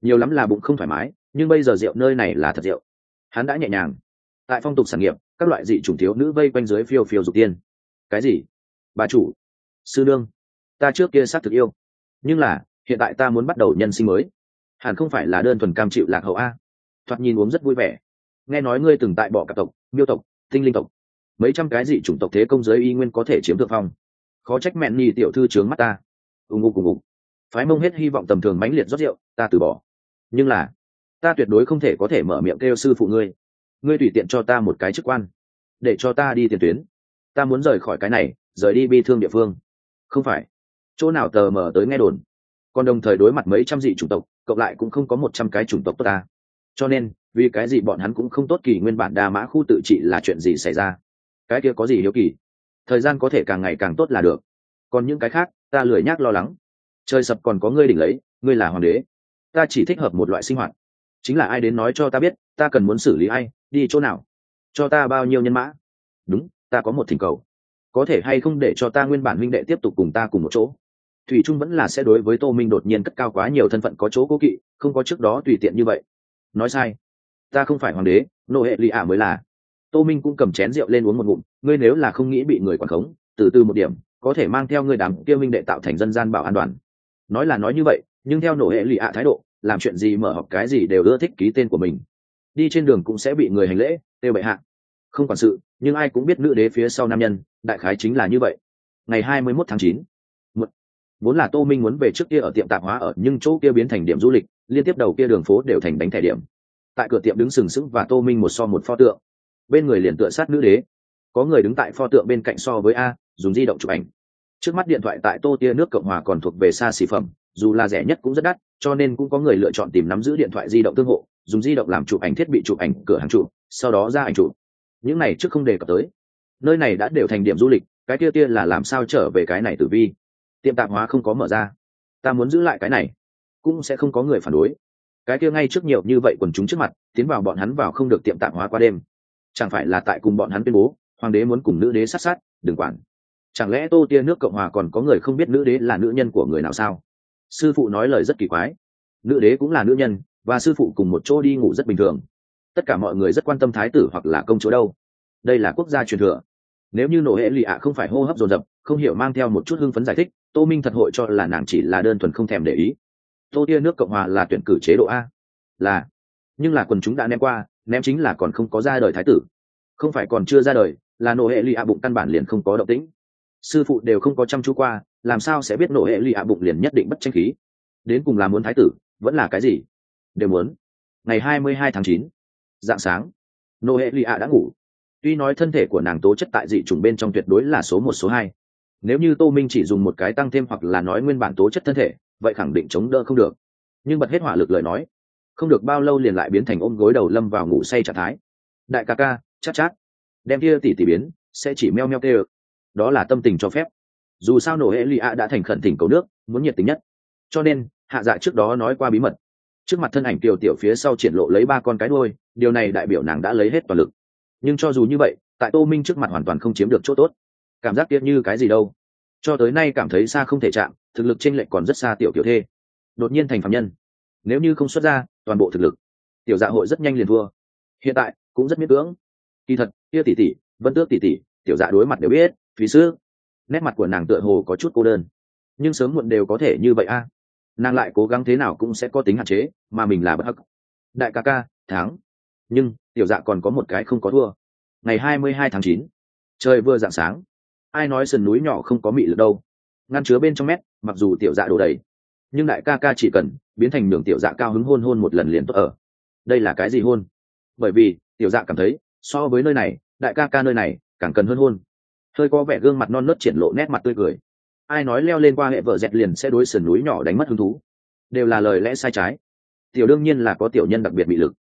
A: Nhiều lắm là bụng không thoải mái, nhưng bây giờ rượu nơi này là thật rượu hắn đã nhẹ nhàng. Tại phong tục sản nghiệp, các loại dị chủng thiếu nữ vây quanh dưới phiêu phiêu dục tiên. Cái gì? Bà chủ. Sư đương. ta trước kia xác thực yêu. Nhưng là, hiện tại ta muốn bắt đầu nhân sinh mới. Hẳn không phải là đơn thuần cam chịu lạc hậu a. Thoạt nhìn uống rất vui vẻ. Nghe nói ngươi từng tại bỏ cả tộc, miêu tộc, tinh linh tộc. Mấy trăm cái dị chủng tộc thế công giới y nguyên có thể chiếm thượng phong. Khó trách mẹn nhì tiểu thư trướng mắt ta. Ùng ục ùng ục phái mông hết hy vọng tầm thường mãnh liệt rót rượu, ta từ bỏ. Nhưng là ta tuyệt đối không thể có thể mở miệng kêu sư phụ ngươi. Ngươi tùy tiện cho ta một cái chức quan, để cho ta đi tiền tuyến. Ta muốn rời khỏi cái này, rời đi bi thương địa phương. Không phải. Chỗ nào tờ mờ tới nghe đồn. Còn đồng thời đối mặt mấy trăm dị chủng tộc, cộng lại cũng không có một trăm cái chủng tộc tốt ta. Cho nên, vì cái gì bọn hắn cũng không tốt kỳ nguyên bản đa mã khu tự trị là chuyện gì xảy ra? Cái kia có gì hiếu kỳ? Thời gian có thể càng ngày càng tốt là được. Còn những cái khác, ta lười nhác lo lắng. Trời sập còn có ngươi đỉnh lấy, ngươi là hoàng đế. Ta chỉ thích hợp một loại sinh hoạt chính là ai đến nói cho ta biết, ta cần muốn xử lý ai, đi chỗ nào? Cho ta bao nhiêu nhân mã? Đúng, ta có một thỉnh cầu. Có thể hay không để cho ta nguyên bản minh đệ tiếp tục cùng ta cùng một chỗ? Thủy trung vẫn là sẽ đối với tô minh đột nhiên cất cao quá nhiều thân phận có chỗ cố kỵ, không có trước đó tùy tiện như vậy. Nói sai. Ta không phải hoàng đế, nô hệ lì ả mới là. Tô minh cũng cầm chén rượu lên uống một ngụm, ngươi nếu là không nghĩ bị người quản khống, từ từ một điểm, có thể mang theo ngươi đám kia minh đệ tạo thành dân gian bảo an toàn. Nói là nói như vậy, nhưng theo nổ hệ lì ạ thái độ làm chuyện gì mở học cái gì đều ưa thích ký tên của mình. Đi trên đường cũng sẽ bị người hành lễ têu bệ hạ. Không quản sự, nhưng ai cũng biết nữ đế phía sau nam nhân, đại khái chính là như vậy. Ngày hai mươi 21 tháng chín vốn là tô minh muốn về trước kia ở tiệm tạp hóa ở, nhưng chỗ kia biến thành điểm du lịch, liên tiếp đầu kia đường phố đều thành đánh thẻ điểm. Tại cửa tiệm đứng sừng sững và tô minh một so một pho tượng. Bên người liền tựa sát nữ đế. Có người đứng tại pho tượng bên cạnh so với a, dùng di động chụp ảnh. Trước mắt điện thoại tại tô tia nước cộng hòa còn thuộc về xa xỉ phẩm dù là rẻ nhất cũng rất đắt, cho nên cũng có người lựa chọn tìm nắm giữ điện thoại di động tương hộ, dùng di động làm chụp ảnh thiết bị, chụp ảnh cửa hàng chụp, sau đó ra ảnh chụp. Những này trước không đề cập tới. Nơi này đã đều thành điểm du lịch, cái kia kia là làm sao trở về cái này tử vi? Tiệm tạp hóa không có mở ra. Ta muốn giữ lại cái này, cũng sẽ không có người phản đối. Cái kia ngay trước nhiều như vậy quần chúng trước mặt, tiến vào bọn hắn vào không được tiệm tạp hóa qua đêm. Chẳng phải là tại cùng bọn hắn tuyên bố, hoàng đế muốn cùng nữ đế sát sát, đừng quản. Chẳng lẽ tô tia nước cộng hòa còn có người không biết nữ đế là nữ nhân của người nào sao? Sư phụ nói lời rất kỳ quái. Nữ đế cũng là nữ nhân, và sư phụ cùng một chỗ đi ngủ rất bình thường. Tất cả mọi người rất quan tâm thái tử hoặc là công chúa đâu. Đây là quốc gia truyền thừa. Nếu như nổ hệ lì ạ không phải hô hấp dồn dập, không hiểu mang theo một chút hưng phấn giải thích, tô minh thật hội cho là nàng chỉ là đơn thuần không thèm để ý. Tô tia nước cộng hòa là tuyển cử chế độ a. Là. Nhưng là quần chúng đã ném qua, ném chính là còn không có ra đời thái tử. Không phải còn chưa ra đời, là nổ hệ lì ạ bụng căn bản liền không có động tĩnh. Sư phụ đều không có chăm chú qua làm sao sẽ biết nổ hệ lì ạ bụng liền nhất định bất tranh khí? Đến cùng là muốn thái tử, vẫn là cái gì? Đều muốn. Ngày hai mươi hai tháng chín, dạng sáng nô hệ lì ạ đã ngủ. Tuy nói thân thể của nàng tố chất tại dị chủng bên trong tuyệt đối là số một, số hai. Nếu như tô minh chỉ dùng một cái tăng thêm hoặc là nói nguyên bản tố chất thân thể, vậy khẳng định chống đỡ không được. Nhưng bật hết hỏa lực lời nói, không được bao lâu liền lại biến thành ôm gối đầu lâm vào ngủ say trạng thái. Đại ca ca, chát chát. Đem kia tỉ tỉ biến, sẽ chỉ meo meo tê ực đó là tâm tình cho phép dù sao nổ hệ lì ạ đã thành khẩn thỉnh cầu nước, muốn nhiệt tình nhất. Cho nên, hạ dạ trước đó nói qua bí mật. Trước mặt thân ảnh tiểu tiểu phía sau triển lộ lấy ba con cái đuôi, điều này đại biểu nàng đã lấy hết toàn lực. Nhưng cho dù như vậy, tại tô minh trước mặt hoàn toàn không chiếm được chỗ tốt. Cảm giác tiếc như cái gì đâu. Cho tới nay cảm thấy xa không thể chạm, thực lực chênh lệch còn rất xa tiểu kiểu thê. Đột nhiên thành phạm nhân. Nếu như không xuất ra, toàn bộ thực lực. Tiểu dạ hội rất nhanh liền thua. Hiện tại, cũng rất miễn cưỡng. Kỳ thật, kia tỷ tỷ vân tước tỷ tỷ, tiểu dạ đối mặt đều biết phí sư nét mặt của nàng tựa hồ có chút cô đơn. Nhưng sớm muộn đều có thể như vậy a. Nàng lại cố gắng thế nào cũng sẽ có tính hạn chế, mà mình là bất hắc. Đại ca ca tháng nhưng, tiểu dạ còn có một cái không có thua. Ngày hai mươi hai tháng chín, trời vừa dạng sáng. Ai nói sườn núi nhỏ không có mị lực đâu. Ngăn chứa bên trong mét, mặc dù tiểu dạ đổ đầy. Nhưng đại ca ca chỉ cần biến thành đường tiểu dạ cao hứng hôn hôn một lần liền tốt ở. Đây là cái gì hôn? Bởi vì, tiểu dạ cảm thấy, so với nơi này, đại ca ca nơi này càng cần hơn hôn hơi có vẻ gương mặt non nớt triển lộ nét mặt tươi cười. Ai nói leo lên qua hệ vợ dẹt liền sẽ đối sườn núi nhỏ đánh mất hứng thú? Đều là lời lẽ sai trái. Tiểu đương nhiên là có tiểu nhân đặc biệt bị lực.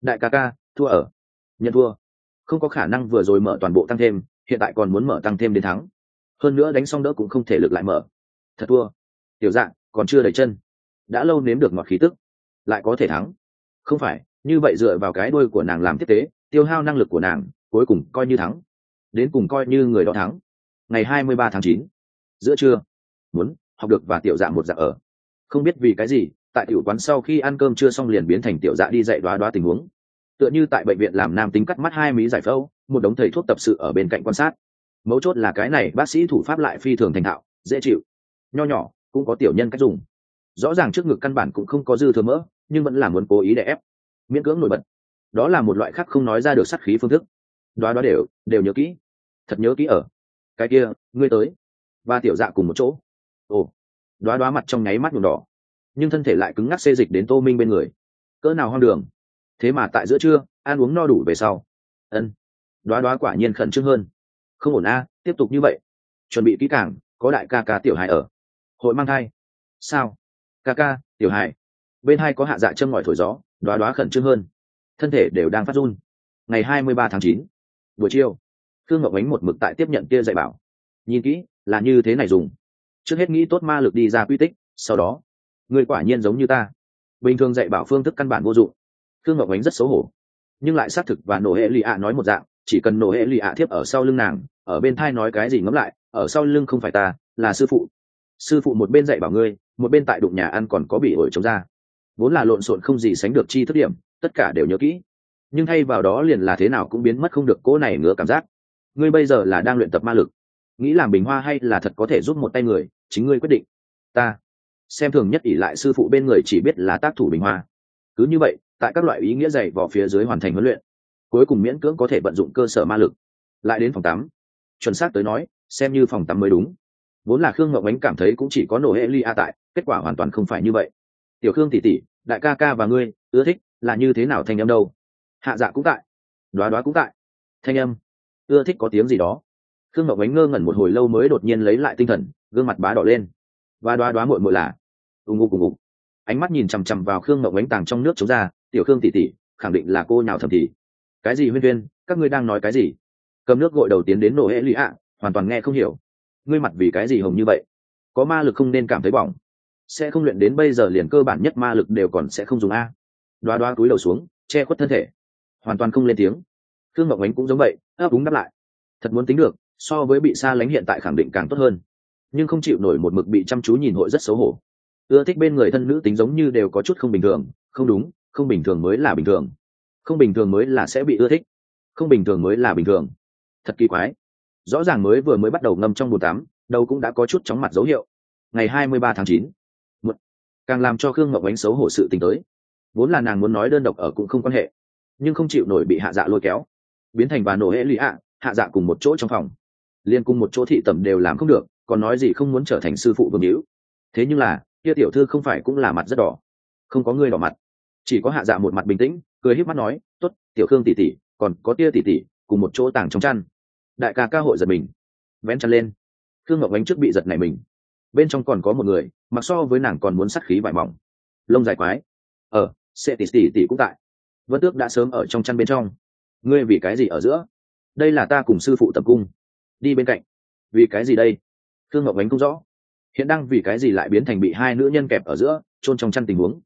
A: Đại ca ca, thua ở. Nhận thua. Không có khả năng vừa rồi mở toàn bộ tăng thêm, hiện tại còn muốn mở tăng thêm đến thắng. Hơn nữa đánh xong đỡ cũng không thể lực lại mở. Thật thua. Tiểu dạng, còn chưa đầy chân. Đã lâu nếm được ngọt khí tức. Lại có thể thắng. Không phải, như vậy dựa vào cái đuôi của nàng làm tiếp tế, tiêu hao năng lực của nàng, cuối cùng coi như thắng đến cùng coi như người đó thắng. Ngày hai mươi ba tháng chín, giữa trưa, muốn học được và tiểu dạ một dạ ở. Không biết vì cái gì, tại tiểu quán sau khi ăn cơm chưa xong liền biến thành tiểu dạ đi dạy đoá đoá tình huống. Tựa như tại bệnh viện làm nam tính cắt mắt hai mí giải phẫu, một đống thầy thuốc tập sự ở bên cạnh quan sát. Mấu chốt là cái này, bác sĩ thủ pháp lại phi thường thành thạo, dễ chịu. Nho nhỏ, cũng có tiểu nhân cách dùng. Rõ ràng trước ngực căn bản cũng không có dư thừa mỡ, nhưng vẫn là muốn cố ý để ép. Miễn cưỡng nổi bật. Đó là một loại khác không nói ra được sát khí phương thức đoá đoá đều đều nhớ kỹ. Thật nhớ kỹ ở. Cái kia, ngươi tới. Và tiểu dạ cùng một chỗ. Ồ. Đoá đoá mặt trong nháy mắt nhuộm đỏ. Nhưng thân thể lại cứng ngắc xê dịch đến tô minh bên người. Cỡ nào hoang đường. Thế mà tại giữa trưa, ăn uống no đủ về sau. Ân. Đoá đoá quả nhiên khẩn trương hơn. Không ổn a, tiếp tục như vậy. Chuẩn bị kỹ càng, có đại ca ca tiểu hài ở. Hội mang thai. Sao? Ca ca, tiểu hài. Bên hai có hạ dạ châm ngòi thổi gió đoá đoá khẩn trương hơn. Thân thể đều đang phát run. Ngày hai mươi ba tháng chín buổi chiều thương ngọc ánh một mực tại tiếp nhận kia dạy bảo. Nhìn kỹ, là như thế này dùng. Trước hết nghĩ tốt ma lực đi ra quy tích, sau đó, người quả nhiên giống như ta. Bình thường dạy bảo phương thức căn bản vô dụng. Thương ngọc ánh rất xấu hổ. Nhưng lại xác thực và nổ hệ lì ạ nói một dạng, chỉ cần nổ hệ lì ạ thiếp ở sau lưng nàng, ở bên thai nói cái gì ngẫm lại, ở sau lưng không phải ta, là sư phụ. Sư phụ một bên dạy bảo ngươi, một bên tại đụng nhà ăn còn có bị ổi chống ra. Vốn là lộn xộn không gì sánh được chi thức điểm, tất cả đều nhớ kỹ nhưng thay vào đó liền là thế nào cũng biến mất không được cỗ này ngứa cảm giác. Ngươi bây giờ là đang luyện tập ma lực. Nghĩ làm bình hoa hay là thật có thể giúp một tay người, chính ngươi quyết định. Ta. Xem thường nhất ỷ lại sư phụ bên người chỉ biết là tác thủ bình hoa. Cứ như vậy, tại các loại ý nghĩa dày vỏ phía dưới hoàn thành huấn luyện, cuối cùng miễn cưỡng có thể vận dụng cơ sở ma lực. Lại đến phòng tắm. Chuẩn xác tới nói, xem như phòng tắm mới đúng. Vốn là khương ngọc ánh cảm thấy cũng chỉ có nổ hệ ly a tại, kết quả hoàn toàn không phải như vậy. Tiểu khương tỷ tỷ, đại ca ca và ngươi, ưa thích là như thế nào thanh em đâu? Hạ dạ cũng tại. Đoá đoá cũng tại. Thanh âm. Ưa thích có tiếng gì đó. Khương ngọc ánh ngơ ngẩn một hồi lâu mới đột nhiên lấy lại tinh thần, gương mặt bá đỏ lên. Và đoá đoá mội mội là. Ù ngụ cùng ngụ ánh mắt nhìn chằm chằm vào khương ngọc ánh tàng trong nước chống ra, tiểu khương tỷ tỷ, khẳng định là cô nào thầm thì. Cái gì huyên viên các ngươi đang nói cái gì? Cầm nước gội đầu tiến đến nổ hễ lụy ạ, hoàn toàn nghe không hiểu. Ngươi mặt vì cái gì hồng như vậy? Có ma lực không nên cảm thấy bỏng. Sẽ không luyện đến bây giờ liền cơ bản nhất ma lực đều còn sẽ không dùng a. Đoá đoá túi đầu xuống, che khuất thân thể hoàn toàn không lên tiếng. Khương ngọc ánh cũng giống vậy, ấp úng đáp lại. Thật muốn tính được, so với bị xa lánh hiện tại khẳng định càng tốt hơn. Nhưng không chịu nổi một mực bị chăm chú nhìn hội rất xấu hổ. Ưa thích bên người thân nữ tính giống như đều có chút không bình thường, không đúng, không bình thường mới là bình thường. Không bình thường mới là sẽ bị ưa thích. Không bình thường mới là bình thường. Thật kỳ quái. Rõ ràng mới vừa mới bắt đầu ngâm trong bồn tắm, đầu cũng đã có chút chóng mặt dấu hiệu. Ngày hai mươi ba tháng chín càng làm cho khương ngọc ánh xấu hổ sự tình tới. Vốn là nàng muốn nói đơn độc ở cũng không quan hệ nhưng không chịu nổi bị hạ dạ lôi kéo. Biến thành bà nổ hệ lụy ạ, hạ dạ cùng một chỗ trong phòng. Liên cùng một chỗ thị tẩm đều làm không được, còn nói gì không muốn trở thành sư phụ vương hữu. Thế nhưng là, kia tiểu thư không phải cũng là mặt rất đỏ. Không có người đỏ mặt. Chỉ có hạ dạ một mặt bình tĩnh, cười híp mắt nói t ố t tiểu khương tỷ tỷ, còn có tia tỷ tỷ, cùng một chỗ tàng trong chăn. Đại ca ca hội giật mình. Vén chăn lên. Khương ngọc ánh trước bị giật này mình. Bên trong còn có một người, mặc so với nàng còn muốn sắt khí vải mỏng. Lông dài quái. Ờ sẽ tỷ tỷ tỷ cũng tại vân tước đã sớm ở trong chăn bên trong. Ngươi vì cái gì ở giữa? Đây là ta cùng sư phụ tập cung. Đi bên cạnh. Vì cái gì đây? Thương ngọc ánh cũng rõ. Hiện đang vì cái gì lại biến thành bị hai nữ nhân kẹp ở giữa, chôn trong chăn tình huống?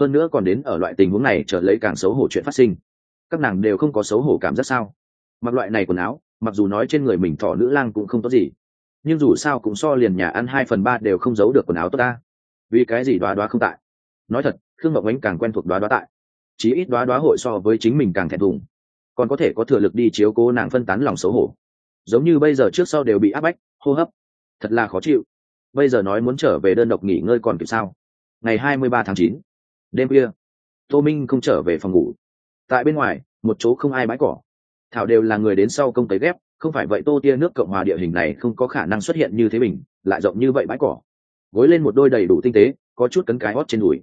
A: Hơn nữa còn đến ở loại tình huống này trở lấy càng xấu hổ chuyện phát sinh. Các nàng đều không có xấu hổ cảm giác sao? Mặc loại này quần áo, mặc dù nói trên người mình thỏ nữ lang cũng không tốt gì. Nhưng dù sao cũng so liền nhà ăn hai phần ba đều không giấu được quần áo tốt ta. Vì cái gì đoá đoá không tại? Nói thật, khương ngọc ánh càng quen thuộc đoá đoá tại chí ít đoá đoá hội so với chính mình càng thẹn thùng. Còn có thể có thừa lực đi chiếu cố nàng phân tán lòng xấu hổ. Giống như bây giờ trước sau đều bị áp bách, hô hấp. Thật là khó chịu. Bây giờ nói muốn trở về đơn độc nghỉ ngơi còn kịp sao? Ngày hai mươi ba tháng chín, đêm kia tô minh không trở về phòng ngủ. Tại bên ngoài, một chỗ không ai bãi cỏ. Thảo đều là người đến sau công tấy ghép, không phải vậy tô tia nước cộng hòa địa hình này không có khả năng xuất hiện như thế mình lại rộng như vậy bãi cỏ. Gối lên một đôi đầy đủ tinh tế, có chút cấn cái hót trên đùi.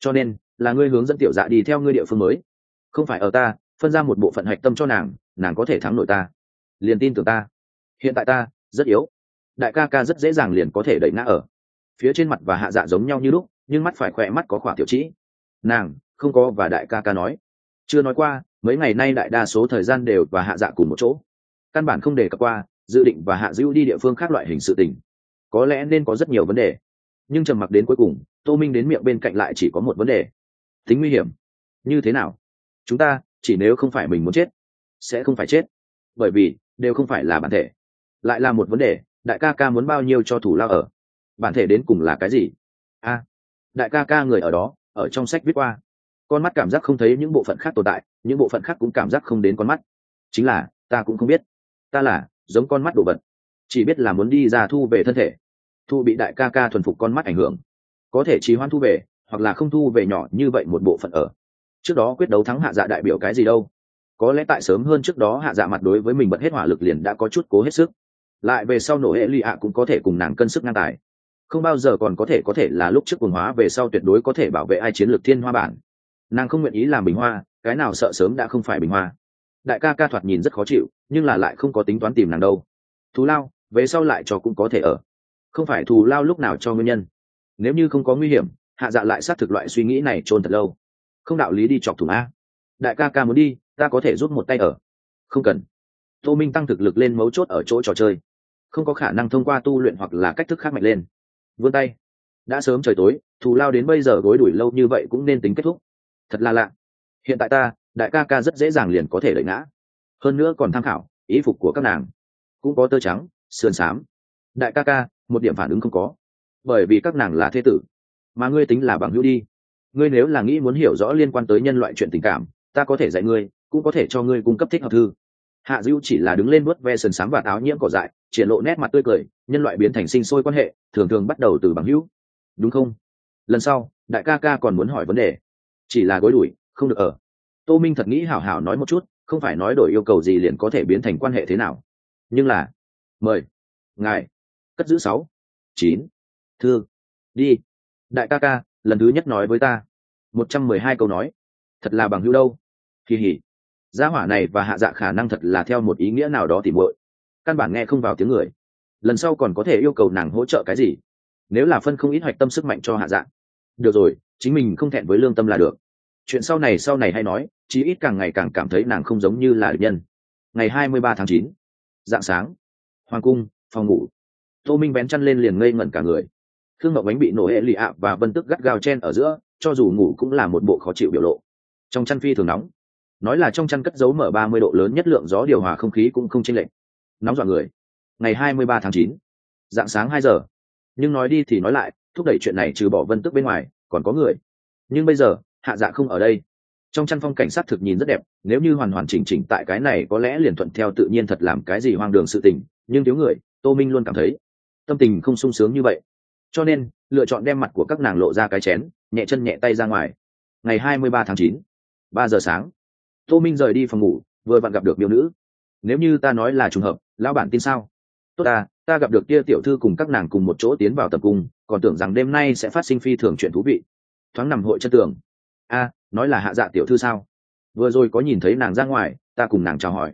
A: Cho nên là ngươi hướng dẫn tiểu dạ đi theo ngươi địa phương mới. Không phải ở ta, phân ra một bộ phận hạch tâm cho nàng nàng có thể thắng nổi ta. Liền tin tưởng ta. Hiện tại ta, rất yếu. Đại ca ca rất dễ dàng liền có thể đẩy ngã ở. Phía trên mặt và hạ dạ giống nhau như lúc, nhưng mắt phải khỏe mắt có khỏa tiểu trĩ. Nàng, không có và đại ca ca nói. Chưa nói qua, mấy ngày nay đại đa số thời gian đều và hạ dạ cùng một chỗ. Căn bản không đề cập qua, dự định và hạ dữ đi địa phương khác loại hình sự tình. Có lẽ nên có rất nhiều vấn đề. Nhưng trầm mặc đến cuối cùng, tô minh đến miệng bên cạnh lại chỉ có một vấn đề tính nguy hiểm. Như thế nào? Chúng ta, chỉ nếu không phải mình muốn chết, sẽ không phải chết. Bởi vì, đều không phải là bản thể. Lại là một vấn đề, đại ca ca muốn bao nhiêu cho thủ lao ở? Bản thể đến cùng là cái gì? A, đại ca ca người ở đó, ở trong sách viết qua. Con mắt cảm giác không thấy những bộ phận khác tồn tại, những bộ phận khác cũng cảm giác không đến con mắt. Chính là, ta cũng không biết. Ta là, giống con mắt đồ vật. Chỉ biết là muốn đi ra thu về thân thể. Thu bị đại ca ca thuần phục con mắt ảnh hưởng. Có thể trì hoãn thu về hoặc là không thu về nhỏ như vậy một bộ phận ở. Trước đó quyết đấu thắng hạ dạ đại biểu cái gì đâu? Có lẽ tại sớm hơn trước đó hạ dạ mặt đối với mình bật hết hỏa lực liền đã có chút cố hết sức. Lại về sau nổ hệ lụy ạ cũng có thể cùng nàng cân sức ngang tài. Không bao giờ còn có thể có thể là lúc trước quần hóa về sau tuyệt đối có thể bảo vệ ai chiến lược thiên hoa bản. Nàng không nguyện ý làm bình hoa, cái nào sợ sớm đã không phải bình hoa. Đại ca ca thoạt nhìn rất khó chịu, nhưng là lại không có tính toán tìm nàng đâu. Thù lao, về sau lại cho cũng có thể ở. Không phải thù lao lúc nào cho nguyên nhân. Nếu như không có nguy hiểm hạ dạ lại xác thực loại suy nghĩ này trôn thật lâu. Không đạo lý đi chọc thủng a. Đại ca ca muốn đi, ta có thể rút một tay ở. Không cần. Tô minh tăng thực lực lên mấu chốt ở chỗ trò chơi. Không có khả năng thông qua tu luyện hoặc là cách thức khác mạnh lên. Vươn tay. Đã sớm trời tối, thù lao đến bây giờ gối đuổi lâu như vậy cũng nên tính kết thúc. Thật là lạ. Hiện tại ta, đại ca ca rất dễ dàng liền có thể đợi ngã. Hơn nữa còn tham khảo, ý phục của các nàng. Cũng có tơ trắng, sườn xám. Đại ca ca, một điểm phản ứng không có. Bởi vì các nàng là thế tử mà ngươi tính là bằng hữu đi. Ngươi nếu là nghĩ muốn hiểu rõ liên quan tới nhân loại chuyện tình cảm, ta có thể dạy ngươi, cũng có thể cho ngươi cung cấp thích hợp thư. Hạ dữ chỉ là đứng lên nuốt ve sườn sám và áo nhiễm cỏ dại, triển lộ nét mặt tươi cười, nhân loại biến thành sinh sôi quan hệ, thường thường bắt đầu từ bằng hữu. Đúng không? Lần sau, đại ca ca còn muốn hỏi vấn đề. Chỉ là gối đuổi, không được ở. Tô minh thật nghĩ hảo hảo nói một chút, không phải nói đổi yêu cầu gì liền có thể biến thành quan hệ thế nào. Nhưng là, mời, ngài, cất giữ sáu, chín, thư, đi đại ca ca, lần thứ nhất nói với ta. Một trăm mười hai câu nói. Thật là bằng hữu đâu. Kỳ hỉ. Gia hỏa này và hạ dạ khả năng thật là theo một ý nghĩa nào đó tìm muội. Căn bản nghe không vào tiếng người. Lần sau còn có thể yêu cầu nàng hỗ trợ cái gì? Nếu là phân không ít hoạch tâm sức mạnh cho hạ dạ. Được rồi, chính mình không thẹn với lương tâm là được. Chuyện sau này sau này hay nói, chí ít càng ngày càng cảm thấy nàng không giống như là địch nhân. Ngày hai mươi ba tháng chín. Dạng sáng. Hoàng cung, phòng ngủ. Tô minh bén chăn lên liền ngây ngẩn cả người thương mậu bánh bị nổ hệ lì ạ và vân tức gắt gao chen ở giữa, cho dù ngủ cũng là một bộ khó chịu biểu lộ. Trong chăn phi thường nóng. Nói là trong chăn cất giấu mở ba mươi độ lớn nhất lượng gió điều hòa không khí cũng không chênh lệch. Nóng dọa người. Ngày hai mươi ba tháng chín, dạng sáng hai giờ. Nhưng nói đi thì nói lại, thúc đẩy chuyện này trừ bỏ vân tức bên ngoài, còn có người. Nhưng bây giờ, hạ dạ không ở đây. Trong chăn phong cảnh sát thực nhìn rất đẹp, nếu như hoàn hoàn chỉnh chỉnh tại cái này có lẽ liền thuận theo tự nhiên thật làm cái gì hoang đường sự tình, nhưng thiếu người, tô minh luôn cảm thấy tâm tình không sung sướng như vậy cho nên, lựa chọn đem mặt của các nàng lộ ra cái chén, nhẹ chân nhẹ tay ra ngoài. Ngày hai mươi ba tháng chín, ba giờ sáng, tô minh rời đi phòng ngủ, vừa vặn gặp được miêu nữ. Nếu như ta nói là trùng hợp, lão bản tin sao? Tốt ta ta gặp được kia tiểu thư cùng các nàng cùng một chỗ tiến vào tập cung, còn tưởng rằng đêm nay sẽ phát sinh phi thường chuyện thú vị. Thoáng nằm hội chân tường. A, nói là hạ dạ tiểu thư sao? Vừa rồi có nhìn thấy nàng ra ngoài, ta cùng nàng chào hỏi.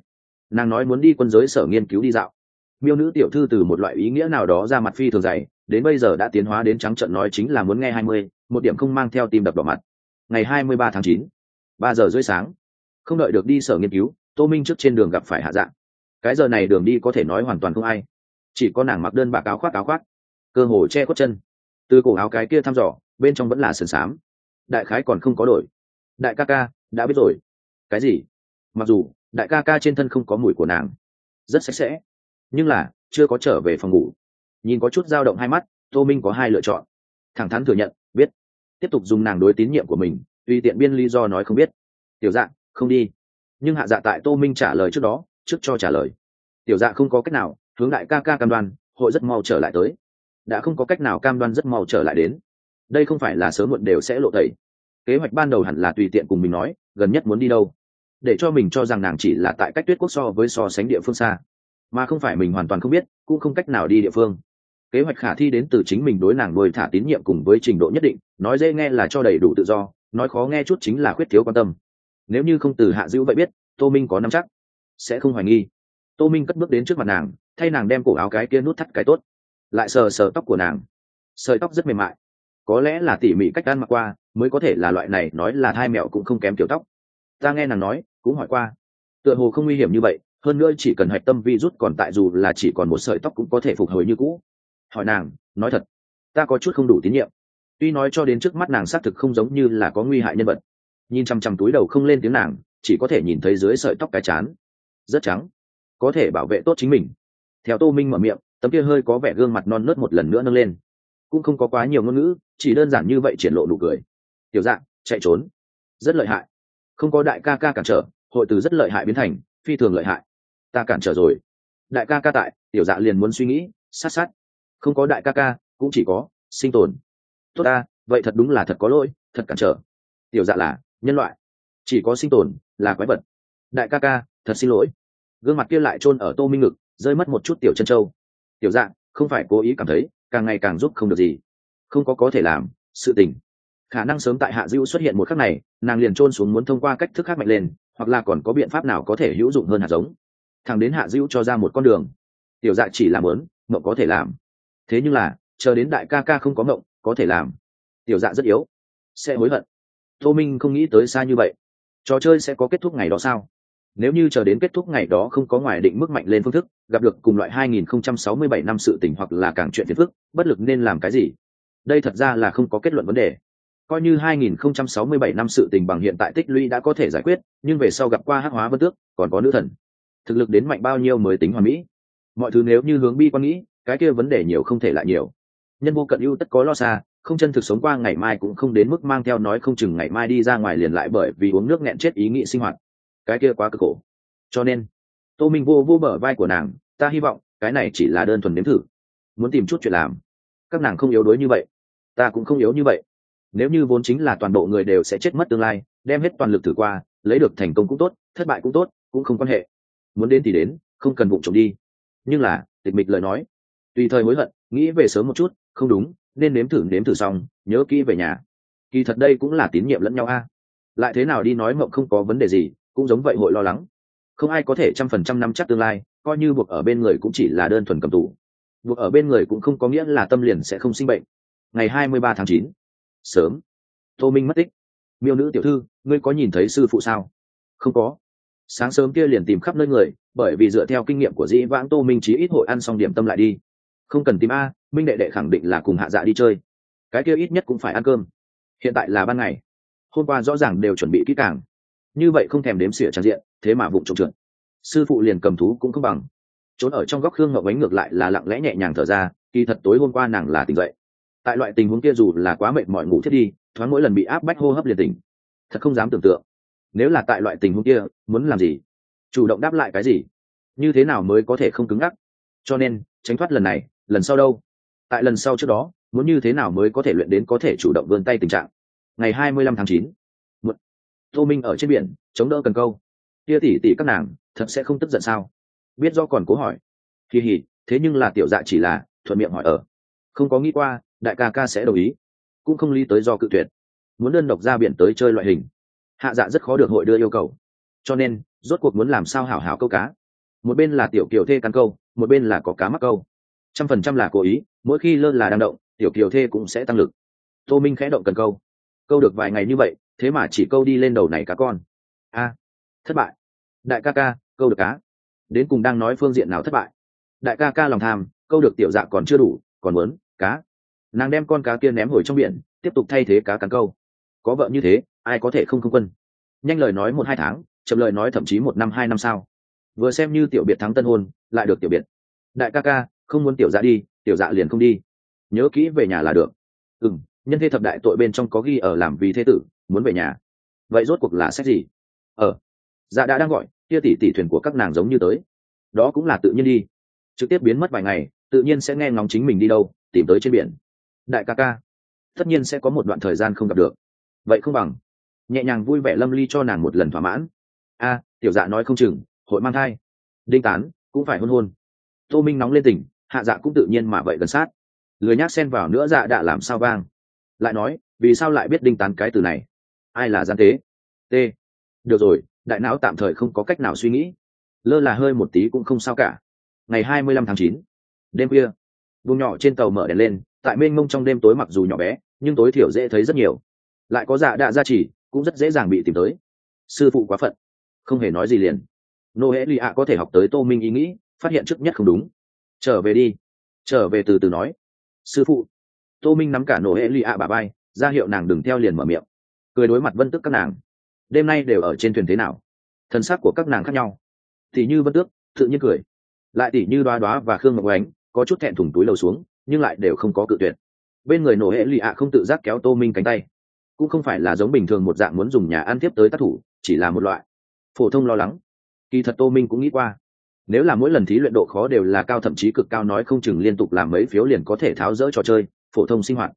A: Nàng nói muốn đi quân giới sở nghiên cứu đi dạo miêu nữ tiểu thư từ một loại ý nghĩa nào đó ra mặt phi thường dày, đến bây giờ đã tiến hóa đến trắng trận nói chính là muốn nghe hai mươi, một điểm không mang theo tim đập đỏ mặt. Ngày hai mươi ba tháng chín, ba giờ rưỡi sáng. Không đợi được đi sở nghiên cứu, tô minh trước trên đường gặp phải hạ dạng. Cái giờ này đường đi có thể nói hoàn toàn không ai. Chỉ có nàng mặc đơn bạc áo khoác áo khoác, cơ hồ che khuất chân. Từ cổ áo cái kia thăm dò, bên trong vẫn là sườn xám. Đại khái còn không có đổi. Đại ca ca, đã biết rồi. Cái gì? Mặc dù, đại ca ca trên thân không có mùi của nàng. Rất sạch sẽ nhưng là, chưa có trở về phòng ngủ. Nhìn có chút dao động hai mắt, tô minh có hai lựa chọn. Thẳng thắn thừa nhận, biết. Tiếp tục dùng nàng đối tín nhiệm của mình, tùy tiện biên lý do nói không biết. Tiểu dạ không đi. Nhưng hạ dạ tại tô minh trả lời trước đó, trước cho trả lời. Tiểu dạ không có cách nào, hướng đại ca ca cam đoan, hội rất mau trở lại tới. Đã không có cách nào cam đoan rất mau trở lại đến. Đây không phải là sớm muộn đều sẽ lộ tẩy. Kế hoạch ban đầu hẳn là tùy tiện cùng mình nói, gần nhất muốn đi đâu? Để cho mình cho rằng nàng chỉ là tại cách tuyết quốc so với so sánh địa phương xa mà không phải mình hoàn toàn không biết, cũng không cách nào đi địa phương. Kế hoạch khả thi đến từ chính mình đối nàng nuôi thả tín nhiệm cùng với trình độ nhất định, nói dễ nghe là cho đầy đủ tự do, nói khó nghe chút chính là khuyết thiếu quan tâm. Nếu như không từ hạ dữ vậy biết, tô minh có nắm chắc, sẽ không hoài nghi. Tô minh cất bước đến trước mặt nàng, thay nàng đem cổ áo cái kia nút thắt cái tốt. Lại sờ sờ tóc của nàng. Sợi tóc rất mềm mại. Có lẽ là tỉ mỉ cách ăn mặc qua, mới có thể là loại này, nói là thai mẹo cũng không kém kiểu tóc. Ta nghe nàng nói, cũng hỏi qua. Tựa hồ không nguy hiểm như vậy hơn nữa chỉ cần hạch tâm vi rút còn tại dù là chỉ còn một sợi tóc cũng có thể phục hồi như cũ. Hỏi nàng, nói thật, ta có chút không đủ tín nhiệm. Tuy nói cho đến trước mắt nàng xác thực không giống như là có nguy hại nhân vật. Nhìn chằm chằm túi đầu không lên tiếng nàng, chỉ có thể nhìn thấy dưới sợi tóc cái chán. Rất trắng, có thể bảo vệ tốt chính mình. Theo tô minh mở miệng, tấm kia hơi có vẻ gương mặt non nớt một lần nữa nâng lên. Cũng không có quá nhiều ngôn ngữ, chỉ đơn giản như vậy triển lộ nụ cười. Tiểu dạng, chạy trốn. Rất lợi hại. Không có đại ca ca cản trở, hội từ rất lợi hại biến thành phi thường lợi hại ta cản trở rồi. Đại ca ca tại, tiểu dạ liền muốn suy nghĩ, sát sát. Không có đại ca ca, cũng chỉ có sinh tồn. Tốt ta, vậy thật đúng là thật có lỗi, thật cản trở. Tiểu dạ là nhân loại. Chỉ có sinh tồn là quái vật. Đại ca ca, thật xin lỗi. Gương mặt kia lại chôn ở tô minh ngực, rơi mất một chút tiểu chân trâu tiểu dạ không phải cố ý cảm thấy, càng ngày càng giúp không được gì. Không có có thể làm, sự tình. Khả năng sớm tại hạ dữ xuất hiện một khắc này, nàng liền trôn xuống muốn thông qua cách thức khác mạnh lên, hoặc là còn có biện pháp nào có thể hữu dụng hơn hạt giống thằng đến hạ dữ cho ra một con đường. Tiểu dạ chỉ làm lớn mộng có thể làm. Thế nhưng là, chờ đến đại ca ca không có mộng, có thể làm. Tiểu dạ rất yếu, sẽ hối hận. Tô minh không nghĩ tới xa như vậy. Trò chơi sẽ có kết thúc ngày đó sao? Nếu như chờ đến kết thúc ngày đó không có ngoài định mức mạnh lên phương thức, gặp được cùng loại 2067 năm sự tình hoặc là càng chuyện phiền phức, bất lực nên làm cái gì? Đây thật ra là không có kết luận vấn đề. Coi như 2067 năm sự tình bằng hiện tại tích lũy đã có thể giải quyết, nhưng về sau gặp qua hắc hóa vân tước, còn có nữ thần thực lực đến mạnh bao nhiêu mới tính hoàn mỹ. Mọi thứ nếu như hướng bi quan nghĩ, cái kia vấn đề nhiều không thể lại nhiều. Nhân vô cận ưu tất có lo xa, không chân thực sống qua ngày mai cũng không đến mức mang theo nói không chừng ngày mai đi ra ngoài liền lại bởi vì uống nước nghẹn chết ý nghĩ sinh hoạt. Cái kia quá cực khổ. Cho nên, tô minh vô vô bờ vai của nàng, ta hy vọng, cái này chỉ là đơn thuần nếm thử. Muốn tìm chút chuyện làm. Các nàng không yếu đuối như vậy. Ta cũng không yếu như vậy. Nếu như vốn chính là toàn bộ người đều sẽ chết mất tương lai, đem hết toàn lực thử qua, lấy được thành công cũng tốt, thất bại cũng tốt, cũng không quan hệ muốn đến thì đến, không cần bụng trộm đi. Nhưng là, tịch mịch lời nói. Tùy thời hối hận, nghĩ về sớm một chút, không đúng, nên nếm thử nếm thử xong, nhớ kỹ về nhà. Kỳ thật đây cũng là tín nhiệm lẫn nhau a. Lại thế nào đi nói mộng không có vấn đề gì, cũng giống vậy hội lo lắng. Không ai có thể trăm phần trăm năm chắc tương lai, coi như buộc ở bên người cũng chỉ là đơn thuần cầm tù. Buộc ở bên người cũng không có nghĩa là tâm liền sẽ không sinh bệnh. Ngày hai mươi ba tháng chín. Sớm. Tô minh mất tích. Miêu nữ tiểu thư, ngươi có nhìn thấy sư phụ sao? Không có sáng sớm kia liền tìm khắp nơi người, bởi vì dựa theo kinh nghiệm của dĩ vãng tô minh chí ít hội ăn xong điểm tâm lại đi. Không cần tìm a, minh đệ đệ khẳng định là cùng hạ dạ đi chơi. Cái kia ít nhất cũng phải ăn cơm. Hiện tại là ban ngày. Hôm qua rõ ràng đều chuẩn bị kỹ càng. Như vậy không thèm đếm xỉa trang diện, thế mà vụ trộm trượt. Sư phụ liền cầm thú cũng không bằng. Trốn ở trong góc khương ngọc bánh ngược lại là lặng lẽ nhẹ nhàng thở ra, kỳ thật tối hôm qua nàng là tỉnh dậy. Tại loại tình huống kia dù là quá mệt mỏi ngủ thiết đi, thoáng mỗi lần bị áp bách hô hấp liền tỉnh. Thật không dám tưởng tượng nếu là tại loại tình huống kia, muốn làm gì? Chủ động đáp lại cái gì? Như thế nào mới có thể không cứng ngắc? Cho nên, tránh thoát lần này, lần sau đâu? Tại lần sau trước đó, muốn như thế nào mới có thể luyện đến có thể chủ động vươn tay tình trạng? Ngày hai mươi lăm tháng chín tô minh ở trên biển, chống đỡ cần câu. Tia tỉ tỉ các nàng, thật sẽ không tức giận sao? Biết do còn cố hỏi. Kỳ hỉ, thế nhưng là tiểu dạ chỉ là, thuận miệng hỏi ở. Không có nghĩ qua, đại ca ca sẽ đồng ý. Cũng không lý tới do cự tuyệt. Muốn đơn độc ra biển tới chơi loại hình hạ dạ rất khó được hội đưa yêu cầu. Cho nên, rốt cuộc muốn làm sao hảo hảo câu cá. Một bên là tiểu kiều thê căn câu, một bên là có cá mắc câu. Trăm phần trăm là cố ý, mỗi khi lơ là đang động, tiểu kiều thê cũng sẽ tăng lực. Tô minh khẽ động cần câu. Câu được vài ngày như vậy, thế mà chỉ câu đi lên đầu này cá con. A, thất bại. Đại ca ca, câu được cá. Đến cùng đang nói phương diện nào thất bại. Đại ca ca lòng tham, câu được tiểu dạ còn chưa đủ, còn muốn, cá. Nàng đem con cá kia ném hồi trong biển, tiếp tục thay thế cá cắn câu. Có vợ như thế ai có thể không không quân? Nhanh lời nói một hai tháng, chậm lời nói thậm chí một năm, hai năm sao vừa xem như tiểu biệt thắng tân hôn, lại được tiểu biệt. Đại ca ca, không muốn tiểu dạ đi, tiểu dạ liền không đi. Nhớ kỹ về nhà là được. Ừ m nhân thê thập đại tội bên trong có ghi ở làm vì thế tử, muốn về nhà. Vậy rốt cuộc là sách gì? Ờ. Dạ đã đang gọi, kia tỷ tỷ thuyền của các nàng giống như tới. Đó cũng là tự nhiên đi. Trực tiếp biến mất vài ngày, tự nhiên sẽ nghe ngóng chính mình đi đâu, tìm tới trên biển. Đại ca ca, tất nhiên sẽ có một đoạn thời gian không gặp được. Vậy không bằng nhẹ nhàng vui vẻ lâm ly cho nàng một lần thỏa mãn. A, tiểu dạ nói không chừng, hội mang thai. Đinh tán, cũng phải hôn hôn. Tô minh nóng lên tỉnh, hạ dạ cũng tự nhiên mà vậy gần sát. Lười nhác xen vào nữa dạ đã làm sao vang. Lại nói, vì sao lại biết đinh tán cái từ này? Ai là gian tế? T. Được rồi, đại não tạm thời không có cách nào suy nghĩ. Lơ là hơi một tí cũng không sao cả. Ngày hai mươi lăm tháng chín, đêm khuya, vùng nhỏ trên tàu mở đèn lên, tại mênh mông trong đêm tối mặc dù nhỏ bé, nhưng tối thiểu dễ thấy rất nhiều. Lại có dạ đạ gia trì cũng rất dễ dàng bị tìm tới. Sư phụ quá phận, không hề nói gì liền. Nô hễ lì ạ có thể học tới tô minh ý nghĩ, phát hiện trước nhất không đúng. Trở về đi. Trở về từ từ nói. Sư phụ. Tô minh nắm cả nô hễ lì ạ bà bay ra hiệu nàng đừng theo liền mở miệng. Cười đối mặt vân tức các nàng. Đêm nay đều ở trên thuyền thế nào? Thân xác của các nàng khác nhau. Thì như vân tước, tự nhiên cười. Lại tỉ như đoá đoá và khương ngọc ánh, có chút thẹn thùng túi lầu xuống, nhưng lại đều không có cự tuyệt. Bên người nổ hệ lụy ạ không tự giác kéo tô minh cánh tay cũng không phải là giống bình thường một dạng muốn dùng nhà ăn tiếp tới tác thủ, chỉ là một loại. Phổ thông lo lắng. Kỳ thật tô minh cũng nghĩ qua. Nếu là mỗi lần thí luyện độ khó đều là cao thậm chí cực cao nói không chừng liên tục làm mấy phiếu liền có thể tháo rỡ trò chơi, phổ thông sinh hoạt.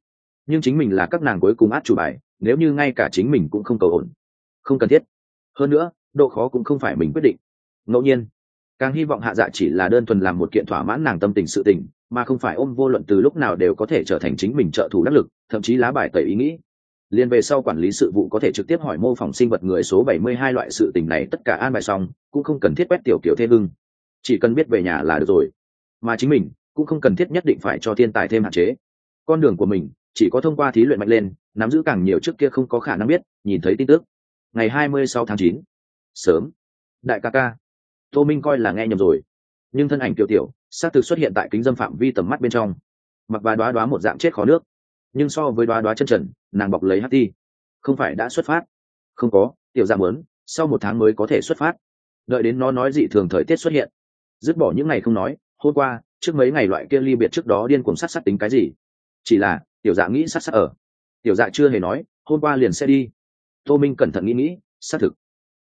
A: Nhưng chính mình là các nàng cuối cùng át chủ bài, nếu như ngay cả chính mình cũng không cầu ổn. Không cần thiết. Hơn nữa, độ khó cũng không phải mình quyết định. Ngẫu nhiên, càng hy vọng hạ dạ chỉ là đơn thuần làm một kiện thỏa mãn nàng tâm tình sự tình, mà không phải ôm vô luận từ lúc nào đều có thể trở thành chính mình trợ thủ đắc lực, thậm chí lá bài tẩy ý nghĩ liên về sau quản lý sự vụ có thể trực tiếp hỏi mô phỏng sinh vật người số 72 loại sự tình này, tất cả an bài xong, cũng không cần thiết quét tiểu kiểu thế hưng. Chỉ cần biết về nhà là được rồi. Mà chính mình, cũng không cần thiết nhất định phải cho thiên tài thêm hạn chế. Con đường của mình, chỉ có thông qua thí luyện mạnh lên, nắm giữ càng nhiều trước kia không có khả năng biết, nhìn thấy tin tức. Ngày 26 tháng 9. sớm. Đại ca ca. Tô minh coi là nghe nhầm rồi. Nhưng thân ảnh tiểu tiểu, xác thực xuất hiện tại kính dâm phạm vi tầm mắt bên trong. Mặc và đoá đoá một dạng chết khó nước. Nhưng so với đoá đoá chân trần nàng bọc lấy hát ti. Không phải đã xuất phát? Không có, tiểu dạ giảm lớn sau một tháng mới có thể xuất phát. Đợi đến nó nói dị thường thời tiết xuất hiện. Dứt bỏ những ngày không nói, hôm qua, trước mấy ngày loại kia ly biệt trước đó điên cuồng sát sát tính cái gì? Chỉ là, tiểu dạ nghĩ sát sát ở. Tiểu dạ chưa hề nói, hôm qua liền sẽ đi. Tô minh cẩn thận nghĩ nghĩ, xác thực.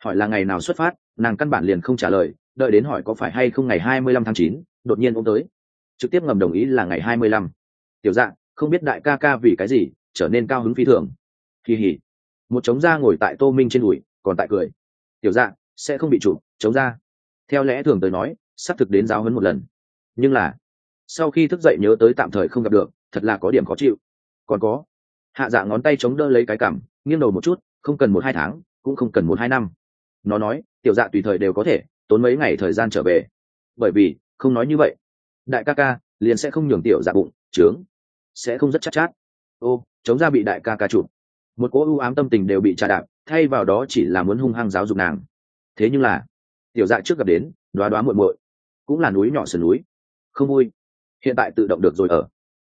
A: Hỏi là ngày nào xuất phát, nàng căn bản liền không trả lời, đợi đến hỏi có phải hay không ngày hai mươi lăm tháng chín, đột nhiên ôm tới. Trực tiếp ngầm đồng ý là ngày hai mươi lăm. Tiểu dạ không biết đại ca ca vì cái gì trở nên cao hứng phi thường. Kỳ hỉ. Một chống da ngồi tại tô minh trên đùi còn tại cười. Tiểu dạ sẽ không bị chụp chống da. Theo lẽ thường tới nói sắp thực đến giáo hấn một lần. Nhưng là sau khi thức dậy nhớ tới tạm thời không gặp được thật là có điểm khó chịu. Còn có hạ dạ ngón tay chống đỡ lấy cái cảm nghiêng đầu một chút không cần một hai tháng cũng không cần một hai năm. Nó nói tiểu dạ tùy thời đều có thể tốn mấy ngày thời gian trở về. Bởi vì không nói như vậy. Đại ca ca liền sẽ không nhường tiểu dạ bụng trướng. Sẽ không rất chắc chát, chát. Ô chống ra bị đại ca ca chụp. Một cỗ ưu ám tâm tình đều bị trà đạp, thay vào đó chỉ là muốn hung hăng giáo dục nàng. Thế nhưng là, tiểu dạ trước gặp đến, đoá đoá muội muội, cũng là núi nhỏ sườn núi. Không vui. Hiện tại tự động được rồi ở.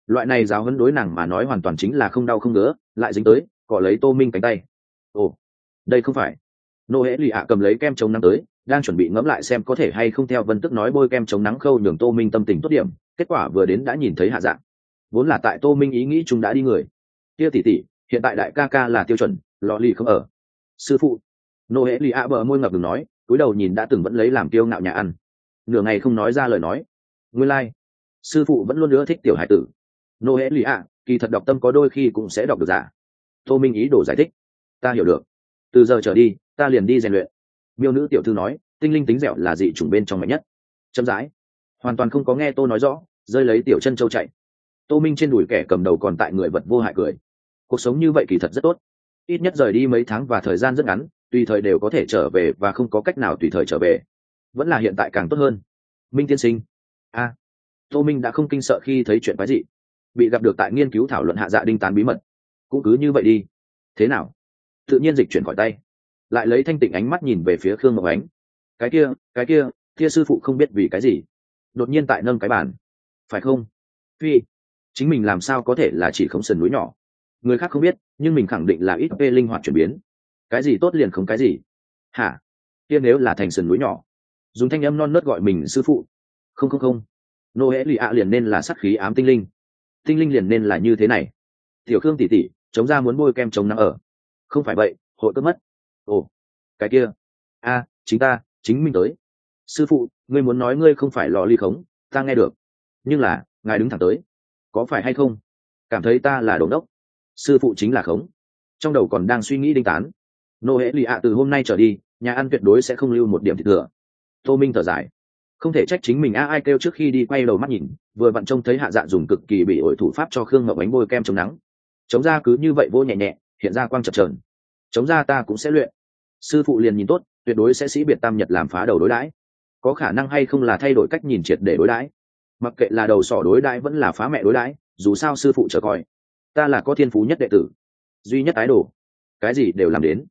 A: Loại này giáo hấn đối nàng mà nói hoàn toàn chính là không đau không ngứa, lại dính tới cọ lấy tô minh cánh tay. Ồ, đây không phải. Nô hễ lì ạ cầm lấy kem chống nắng tới, đang chuẩn bị ngẫm lại xem có thể hay không theo vân tức nói bôi kem chống nắng khâu nhường tô minh tâm tình tốt điểm, kết quả vừa đến đã nhìn thấy hạ dạng. Vốn là tại tô minh ý nghĩ chúng đã đi người kia tỷ tỷ, hiện tại đại ca ca là tiêu chuẩn lò lì không ở. Sư phụ. Nô hễ lì ạ bờ môi ngập ngừng nói cúi đầu nhìn đã từng vẫn lấy làm tiêu ngạo nhà ăn. Nửa ngày không nói ra lời nói. Nguyên lai、like. sư phụ vẫn luôn nữa thích tiểu hải tử. Nô hễ lì ạ kỳ thật đọc tâm có đôi khi cũng sẽ đọc được giả tô minh ý đồ giải thích. Ta hiểu được. Từ giờ trở đi ta liền đi rèn luyện. Miêu nữ tiểu thư nói tinh linh tính dẻo là dị chủng bên trong mạnh nhất. Chậm rãi. Hoàn toàn không có nghe tô nói rõ rơi lấy tiểu chân châu chạy. Tô minh trên đùi kẻ cầm đầu còn tại người vật vô hại cười cuộc sống như vậy kỳ thật rất tốt. Ít nhất rời đi mấy tháng và thời gian rất ngắn, tùy thời đều có thể trở về và không có cách nào tùy thời trở về. Vẫn là hiện tại càng tốt hơn. Minh tiên sinh. A. Tô minh đã không kinh sợ khi thấy chuyện quái dị. Bị gặp được tại nghiên cứu thảo luận hạ dạ đinh tán bí mật. Cũng cứ như vậy đi. Thế nào? Tự nhiên dịch chuyển khỏi tay. Lại lấy thanh tịnh ánh mắt nhìn về phía khương ngọc ánh. Cái kia cái kia kia sư phụ không biết vì cái gì. Đột nhiên tại nâng cái bàn. Phải không? Phi. Chính mình làm sao có thể là chỉ không sườn núi nhỏ? Người khác không biết, nhưng mình khẳng định là ít vê linh hoạt chuyển biến. Cái gì tốt liền không cái gì. Hả? Kia nếu là thành sườn núi nhỏ. Dùng thanh âm non nớt gọi mình sư phụ. Không không không. Nô hễ lì ạ liền nên là sắc khí ám tinh linh. Tinh linh liền nên là như thế này. Tiểu khương tỉ tỉ chống ra muốn bôi kem chống nắng ở. Không phải vậy, hội cướp mất. Ồ, cái kia. A, chính ta, chính mình tới. Sư phụ, ngươi muốn nói ngươi không phải lò ly khống, ta nghe được. Nhưng là, ngài đứng thẳng tới. Có phải hay không? Cảm thấy ta là đồn đốc sư phụ chính là khống. Trong đầu còn đang suy nghĩ đinh tán. Nô hễ lì ạ, từ hôm nay trở đi, nhà ăn tuyệt đối sẽ không lưu một điểm thịt thừa. Tô minh thở dài. Không thể trách chính mình a, ai kêu trước khi đi quay đầu mắt nhìn, vừa vặn trông thấy hạ dạ dùng cực kỳ bị ổi thủ pháp cho khương ngậm bánh bôi kem chống nắng. Chống ra cứ như vậy vô nhẹ nhẹ, hiện ra quang chập trờn chống ra ta cũng sẽ luyện. Sư phụ liền nhìn tốt, tuyệt đối sẽ sĩ biệt tam nhật làm phá đầu đối đãi. Có khả năng hay không là thay đổi cách nhìn triệt để đối đãi. Mặc kệ là đầu sỏ đối đãi vẫn là phá mẹ đối đãi, dù sao sư phụ chờ coi ta là có thiên phú nhất đệ tử, duy nhất ái đồ. Cái gì đều làm đến.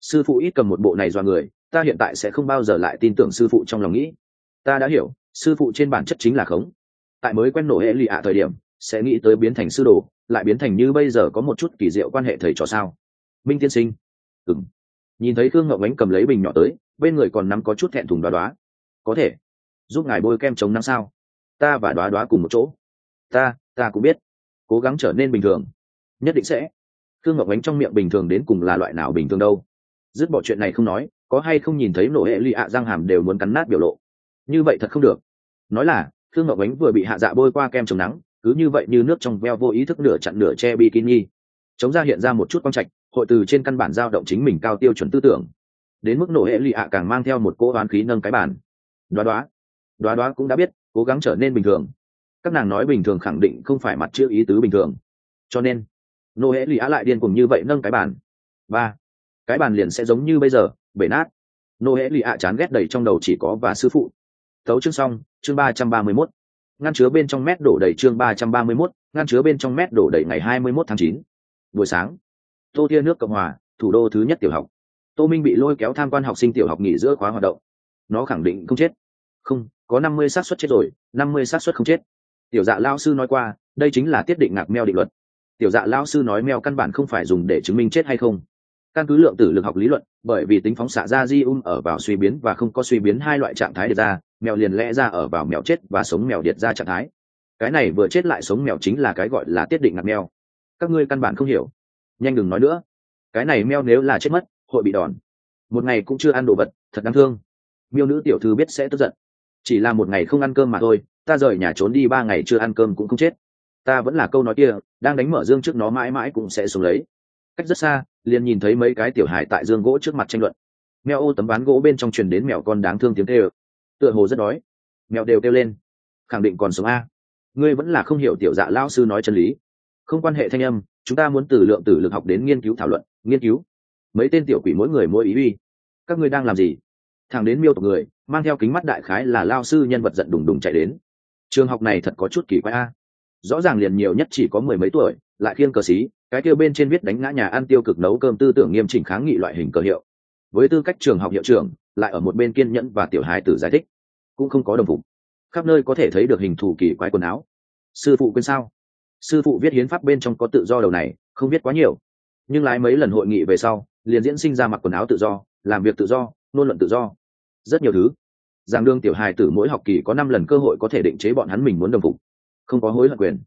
A: Sư phụ ít cầm một bộ này do người, ta hiện tại sẽ không bao giờ lại tin tưởng sư phụ trong lòng nghĩ. Ta đã hiểu, sư phụ trên bản chất chính là khống. Tại mới quen nổ hệ lụy ạ thời điểm, sẽ nghĩ tới biến thành sư đồ, lại biến thành như bây giờ có một chút kỳ diệu quan hệ thầy trò sao. Minh tiên sinh. Ừng nhìn thấy khương ngậu ánh cầm lấy bình nhỏ tới, bên người còn nắm có chút thẹn thùng đoá đoá. Có thể. Giúp ngài bôi kem chống nắng sao? Ta và đoá đoá cùng một chỗ. Ta ta cũng biết cố gắng trở nên bình thường. Nhất định sẽ. Khương ngọc ánh trong miệng bình thường đến cùng là loại nào bình thường đâu? Dứt bỏ chuyện này không nói, có hay không nhìn thấy nổ hệ lụy ạ răng hàm đều muốn cắn nát biểu lộ. Như vậy thật không được. Nói là, khương ngọc ánh vừa bị hạ dạ bôi qua kem chống nắng, cứ như vậy như nước trong veo vô ý thức nửa chặn nửa che bikini. Chống ra hiện ra một chút quang trạch, hội từ trên căn bản giao động chính mình cao tiêu chuẩn tư tưởng. Đến mức nổ hệ lụy ạ càng mang theo một cỗ oán khí nâng cái bản đoá đoá. Đoá đoá cũng đã biết, cố gắng trở nên bình thường các nàng nói bình thường khẳng định không phải mặt chữ ý tứ bình thường. Cho nên nô hễ lì á lại điên cùng như vậy nâng cái bàn. Ba, cái bàn liền sẽ giống như bây giờ, bể nát. Nô hễ lì ạ chán ghét đầy trong đầu chỉ có và sư phụ. Thấu chương xong, chương ba trăm ba mươi mốt. Ngăn chứa bên trong mét đổ đầy chương ba trăm ba mươi mốt, ngăn chứa bên trong mét đổ đầy ngày hai mươi mốt tháng chín. Buổi sáng, tô tia nước cộng hòa, thủ đô thứ nhất tiểu học. Tô minh bị lôi kéo tham quan học sinh tiểu học nghỉ giữa khóa hoạt động. Nó khẳng định không chết. Không, có năm mươi xác suất chết rồi, năm mươi xác suất không chết tiểu dạ lao sư nói qua, đây chính là tiết định ngạc meo định luật. Tiểu dạ lao sư nói meo căn bản không phải dùng để chứng minh chết hay không. Căn cứ lượng tử lực học lý luận, bởi vì tính phóng xạ ra di um ở vào suy biến và không có suy biến hai loại trạng thái được ra, mèo liền lẽ ra ở vào mèo chết và sống mèo điệt ra trạng thái. Cái này vừa chết lại sống mèo chính là cái gọi là tiết định ngạc mèo các ngươi căn bản không hiểu. Nhanh đừng nói nữa. Cái này mèo nếu là chết mất, hội bị đòn. Một ngày cũng chưa ăn đồ vật, thật đáng thương. Miêu nữ tiểu thư biết sẽ tức giận. Chỉ là một ngày không ăn cơm mà thôi ta rời nhà trốn đi ba ngày chưa ăn cơm cũng không chết. Ta vẫn là câu nói kia, đang đánh mở dương trước nó mãi mãi cũng sẽ xuống lấy. Cách rất xa, liền nhìn thấy mấy cái tiểu hài tại dương gỗ trước mặt tranh luận. Mèo ô tấm ván gỗ bên trong truyền đến mèo con đáng thương tiếng tê ơ tựa hồ rất đói. Mèo đều kêu lên. Khẳng định còn sống a. Ngươi vẫn là không hiểu tiểu dạ lao sư nói chân lý. Không quan hệ thanh âm, chúng ta muốn từ lượng tử lực học đến nghiên cứu thảo luận, nghiên cứu. Mấy tên tiểu quỷ mỗi người mỗi ý uy. Các ngươi đang làm gì? Thằng đến miêu tộc người, mang theo kính mắt đại khái là lao sư nhân vật giận đùng đùng chạy đến trường học này thật có chút kỳ quái a. Rõ ràng liền nhiều nhất chỉ có mười mấy tuổi, lại khiêng cờ xí, cái kêu bên trên viết đánh ngã nhà ăn tiêu cực nấu cơm tư tưởng nghiêm chỉnh kháng nghị loại hình cờ hiệu. Với tư cách trường học hiệu trưởng, lại ở một bên kiên nhẫn và tiểu hài tử giải thích. Cũng không có đồng phục. Khắp nơi có thể thấy được hình thù kỳ quái quần áo. Sư phụ quên sao? Sư phụ viết hiến pháp bên trong có tự do đầu này, không viết quá nhiều. Nhưng lái mấy lần hội nghị về sau, liền diễn sinh ra mặc quần áo tự do, làm việc tự do, nôn luận tự do. Rất nhiều thứ giảng đương tiểu hài tử mỗi học kỳ có năm lần cơ hội có thể định chế bọn hắn mình muốn đồng phục. Không có hối hận quyền.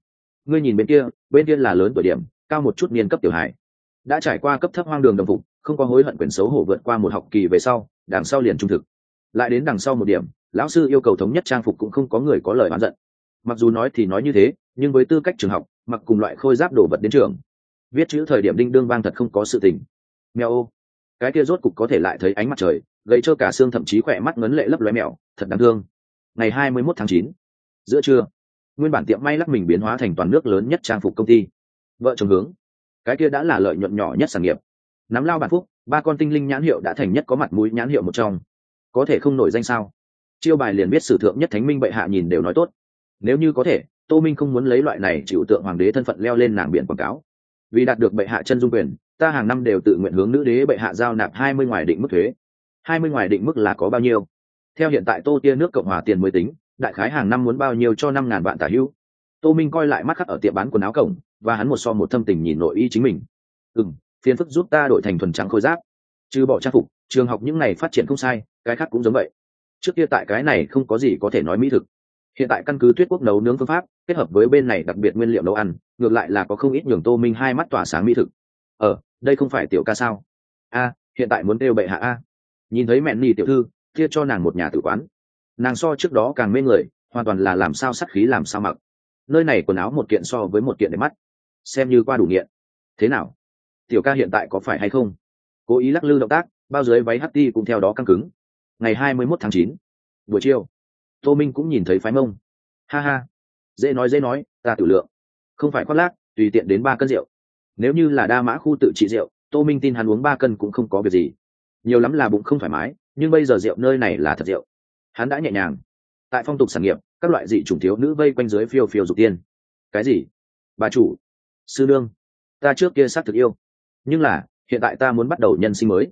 A: Ngươi nhìn bên kia bên kia là lớn tuổi điểm, cao một chút niên cấp tiểu hài. Đã trải qua cấp thấp hoang đường đồng phục, không có hối hận quyền xấu hổ vượt qua một học kỳ về sau, đằng sau liền trung thực. Lại đến đằng sau một điểm, lão sư yêu cầu thống nhất trang phục cũng không có người có lời oán giận. Mặc dù nói thì nói như thế, nhưng với tư cách trường học, mặc cùng loại khôi giáp đổ vật đến trường, viết chữ thời điểm đinh đương vang thật không có sự tình. Mèo ô, cái kia rốt cục có thể lại thấy ánh mặt trời gây cho cả xương thậm chí khỏe mắt ngấn lệ lấp lóe mèo, thật đáng thương. Ngày hai mươi 21 tháng chín, giữa trưa, nguyên bản tiệm may lắc mình biến hóa thành toàn nước lớn nhất trang phục công ty. Vợ chồng hướng, cái kia đã là lợi nhuận nhỏ nhất sản nghiệp. Nắm lao bản phúc, ba con tinh linh nhãn hiệu đã thành nhất có mặt mũi nhãn hiệu một trong. Có thể không nổi danh sao? Chiêu bài liền biết sử thượng nhất thánh minh bệ hạ nhìn đều nói tốt. Nếu như có thể, tô minh không muốn lấy loại này chịu tượng hoàng đế thân phận leo lên nàng biển quảng cáo. Vì đạt được bệ hạ chân dung quyền, ta hàng năm đều tự nguyện hướng nữ đế bệ hạ giao nạp hai mươi ngoài định mức thuế hai mươi ngoài định mức là có bao nhiêu? Theo hiện tại tô tia nước cộng hòa tiền mới tính, đại khái hàng năm muốn bao nhiêu cho năm ngàn vạn tả hữu. Tô minh coi lại mắt khắc ở tiệm bán quần áo cổng, và hắn một so một thâm tình nhìn nội y chính mình. Ừ m phiền phức giúp ta đổi thành thuần trắng khôi giáp. Trừ bỏ trang phục, trường học những này phát triển không sai, cái khác cũng giống vậy. Trước kia tại cái này không có gì có thể nói mỹ thực. Hiện tại căn cứ tuyết quốc nấu nướng phương pháp, kết hợp với bên này đặc biệt nguyên liệu nấu ăn, ngược lại là có không ít nhường tô minh hai mắt tỏa sáng mỹ thực. Ờ đây không phải tiểu ca sao? A, hiện tại muốn kêu bệ hạ a nhìn thấy mẹ nì tiểu thư, kia cho nàng một nhà tử quán. Nàng so trước đó càng mê người, hoàn toàn là làm sao sắt khí làm sao mặc. Nơi này quần áo một kiện so với một kiện để mắt. Xem như qua đủ nghiện. Thế nào? Tiểu ca hiện tại có phải hay không? Cố ý lắc lư động tác, bao dưới váy ht cũng theo đó căng cứng. Ngày hai mươi mốt tháng chín, buổi chiều, tô minh cũng nhìn thấy phái mông. Ha ha. Dễ nói dễ nói, ta tử lượng. Không phải khoác lác, tùy tiện đến ba cân rượu. Nếu như là đa mã khu tự trị rượu, tô minh tin hắn uống ba cân cũng không có việc gì nhiều lắm là bụng không thoải mái, nhưng bây giờ rượu nơi này là thật rượu. Hắn đã nhẹ nhàng. Tại phong tục sản nghiệp, các loại dị chủng thiếu nữ vây quanh dưới phiêu phiêu dục tiên. Cái gì? Bà chủ. Sư đương ta trước kia xác thực yêu. Nhưng là, hiện tại ta muốn bắt đầu nhân sinh mới.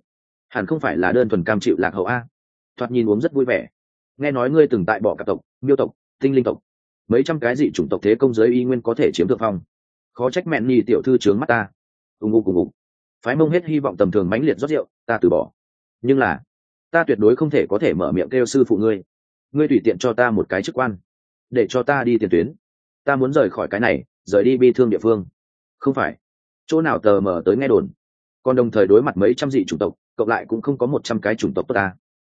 A: Hẳn không phải là đơn thuần cam chịu lạc hậu a. Thoạt nhìn uống rất vui vẻ. Nghe nói ngươi từng tại bỏ cả tộc, miêu tộc, tinh linh tộc. Mấy trăm cái dị chủng tộc thế công giới y nguyên có thể chiếm thượng phong. Khó trách mẹn nhi tiểu thư trướng mắt ta. Ùng ùng ùng ùng phái mông hết hy vọng tầm thường mãnh liệt rót rượu, ta từ bỏ nhưng là, ta tuyệt đối không thể có thể mở miệng kêu sư phụ ngươi. Ngươi tùy tiện cho ta một cái chức quan, để cho ta đi tiền tuyến. Ta muốn rời khỏi cái này, rời đi bi thương địa phương. Không phải. Chỗ nào tờ mở tới nghe đồn. Còn đồng thời đối mặt mấy trăm dị chủng tộc, cộng lại cũng không có một trăm cái chủng tộc tốt ta.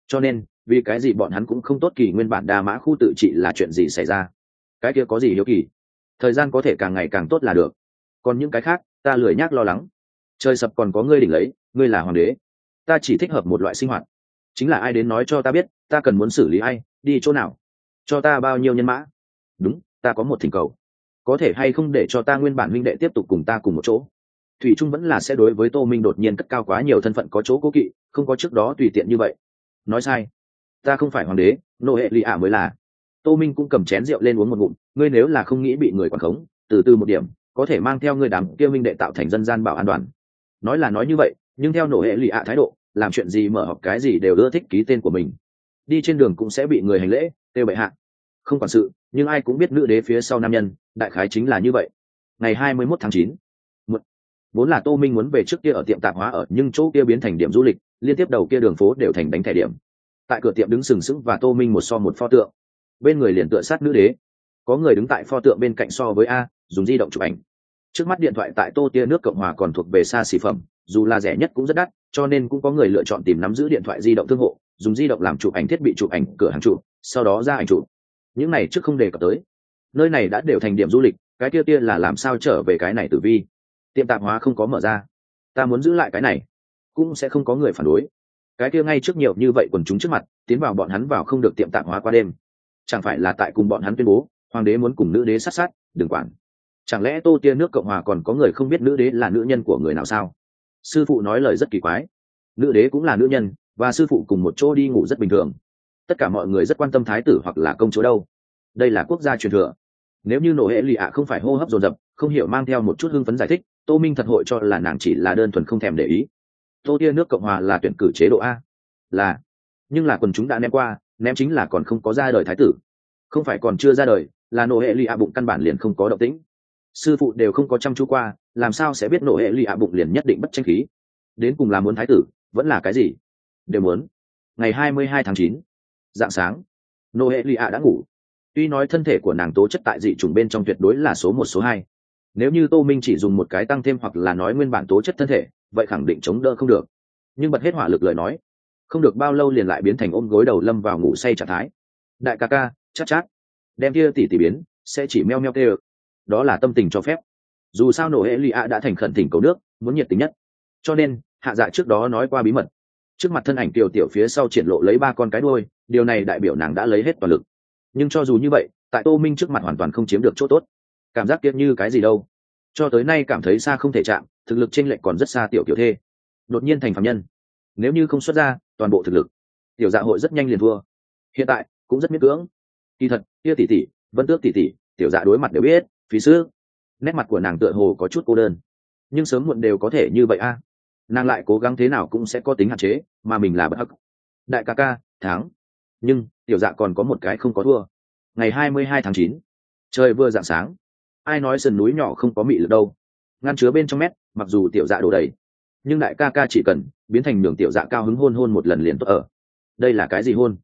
A: Cho nên, vì cái gì bọn hắn cũng không tốt kỳ nguyên bản đa mã khu tự trị là chuyện gì xảy ra? Cái kia có gì hiếu kỳ? Thời gian có thể càng ngày càng tốt là được. Còn những cái khác, ta lười nhác lo lắng. Trời sập còn có ngươi đỉnh lấy, ngươi là hoàng đế ta chỉ thích hợp một loại sinh hoạt. Chính là ai đến nói cho ta biết, ta cần muốn xử lý ai, đi chỗ nào? Cho ta bao nhiêu nhân mã? Đúng, ta có một thỉnh cầu. Có thể hay không để cho ta nguyên bản minh đệ tiếp tục cùng ta cùng một chỗ? Thủy trung vẫn là sẽ đối với tô minh đột nhiên cất cao quá nhiều thân phận có chỗ cố kỵ, không có trước đó tùy tiện như vậy. Nói sai. Ta không phải hoàng đế, nô hệ lì ả mới là. Tô minh cũng cầm chén rượu lên uống một ngụm, ngươi nếu là không nghĩ bị người quản khống, từ từ một điểm, có thể mang theo ngươi đám kia minh đệ tạo thành dân gian bảo an toàn nói là nói như vậy nhưng theo nổ hệ lì ạ thái độ, làm chuyện gì mở họp cái gì đều ưa thích ký tên của mình. Đi trên đường cũng sẽ bị người hành lễ têu bệ hạ. Không quản sự, nhưng ai cũng biết nữ đế phía sau nam nhân, đại khái chính là như vậy. Ngày hai mươi 21 tháng chín vốn là tô minh muốn về trước kia ở tiệm tạp hóa ở, nhưng chỗ kia biến thành điểm du lịch, liên tiếp đầu kia đường phố đều thành đánh thẻ điểm. Tại cửa tiệm đứng sừng sững và tô minh một so một pho tượng. Bên người liền tựa sát nữ đế. Có người đứng tại pho tượng bên cạnh so với a, dùng di động chụp ảnh trước mắt điện thoại tại tô tia nước cộng hòa còn thuộc về xa xỉ phẩm, dù là rẻ nhất cũng rất đắt, cho nên cũng có người lựa chọn tìm nắm giữ điện thoại di động thương hộ, dùng di động làm chụp ảnh thiết bị chụp ảnh, cửa hàng chụp, sau đó ra ảnh chụp. Những này trước không đề cập tới. Nơi này đã đều thành điểm du lịch, cái tia tia là làm sao trở về cái này tử vi? Tiệm tạp hóa không có mở ra. Ta muốn giữ lại cái này, cũng sẽ không có người phản đối. Cái kia ngay trước nhiều như vậy quần chúng trước mặt, tiến vào bọn hắn vào không được tiệm tạp hóa qua đêm. Chẳng phải là tại cùng bọn hắn tuyên bố, hoàng đế muốn cùng nữ đế sát sát, đừng quản chẳng lẽ tô tiên nước cộng hòa còn có người không biết nữ đế là nữ nhân của người nào sao? Sư phụ nói lời rất kỳ quái. Nữ đế cũng là nữ nhân, và sư phụ cùng một chỗ đi ngủ rất bình thường. Tất cả mọi người rất quan tâm thái tử hoặc là công chúa đâu. Đây là quốc gia truyền thừa. Nếu như nổ hệ lì ạ không phải hô hấp dồn dập, không hiểu mang theo một chút hưng phấn giải thích, tô minh thật hội cho là nàng chỉ là đơn thuần không thèm để ý. Tô tia nước cộng hòa là tuyển cử chế độ a. Là. Nhưng là quần chúng đã ném qua, ném chính là còn không có ra đời thái tử. Không phải còn chưa ra đời, là nổ hệ lì ạ bụng căn bản liền không có động tĩnh sư phụ đều không có chăm chú qua, làm sao sẽ biết nổ hệ lì ạ bụng liền nhất định bất tranh khí? Đến cùng là muốn thái tử, vẫn là cái gì? Đều muốn. Ngày hai mươi hai tháng chín, dạng sáng nô hệ lụy ạ đã ngủ. Tuy nói thân thể của nàng tố chất tại dị chủng bên trong tuyệt đối là số một, số hai. Nếu như tô minh chỉ dùng một cái tăng thêm hoặc là nói nguyên bản tố chất thân thể, vậy khẳng định chống đỡ không được. Nhưng bật hết hỏa lực lời nói, không được bao lâu liền lại biến thành ôm gối đầu lâm vào ngủ say trạng thái. Đại ca ca, chắc chắc đem kia tỷ tỷ biến, sẽ chỉ meo meo kêu đó là tâm tình cho phép. Dù sao nổ hệ lụy ạ đã thành khẩn thỉnh cầu nước, muốn nhiệt tình nhất. Cho nên, hạ dạ trước đó nói qua bí mật. Trước mặt thân ảnh tiểu tiểu phía sau triển lộ lấy ba con cái đôi điều này đại biểu nàng đã lấy hết toàn lực. Nhưng cho dù như vậy, tại tô minh trước mặt hoàn toàn không chiếm được chỗ tốt. Cảm giác kiệt như cái gì đâu. Cho tới nay cảm thấy xa không thể chạm, thực lực trên lệch còn rất xa tiểu kiểu thê. Đột nhiên thành phạm nhân. Nếu như không xuất ra, toàn bộ thực lực. Tiểu dạ hội rất nhanh liền thua. Hiện tại, cũng rất miễn cưỡng. Kỳ thật, kia tỷ tỷ, vân tước tỷ tỷ, tiểu dạ đối mặt đều biết phí sư nét mặt của nàng tựa hồ có chút cô đơn. Nhưng sớm muộn đều có thể như vậy a. Nàng lại cố gắng thế nào cũng sẽ có tính hạn chế, mà mình là bất hắc. Đại ca ca tháng nhưng, tiểu dạ còn có một cái không có thua. Ngày hai mươi hai tháng chín, trời vừa dạng sáng. Ai nói sườn núi nhỏ không có mị lực đâu. Ngăn chứa bên trong mét, mặc dù tiểu dạ đổ đầy. Nhưng đại ca ca chỉ cần biến thành đường tiểu dạ cao hứng hôn hôn một lần liền tốt ở. Đây là cái gì hôn?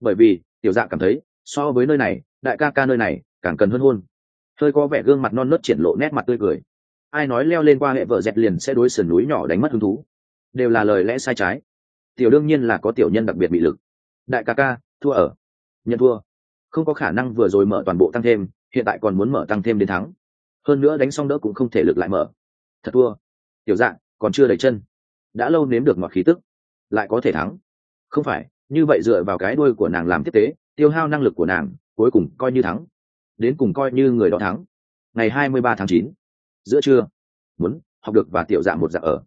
A: Bởi vì, tiểu dạ cảm thấy, so với nơi này, đại ca ca nơi này càng cần hơn hôn hơi có vẻ gương mặt non nớt triển lộ nét mặt tươi cười. Ai nói leo lên qua hệ vợ dẹt liền sẽ đối sườn núi nhỏ đánh mất hứng thú? Đều là lời lẽ sai trái. Tiểu đương nhiên là có tiểu nhân đặc biệt bị lực. Đại ca ca, thua ở. Nhận thua. Không có khả năng vừa rồi mở toàn bộ tăng thêm, hiện tại còn muốn mở tăng thêm đến thắng. Hơn nữa đánh xong đỡ cũng không thể lực lại mở. Thật thua. Tiểu dạng, còn chưa đầy chân. Đã lâu nếm được ngọt khí tức. Lại có thể thắng. Không phải, như vậy dựa vào cái đuôi của nàng làm tiếp tế, tiêu hao năng lực của nàng, cuối cùng coi như thắng đến cùng coi như người đó thắng. Ngày hai mươi ba tháng chín, giữa trưa, muốn học được và tiểu dạ một dạ ở.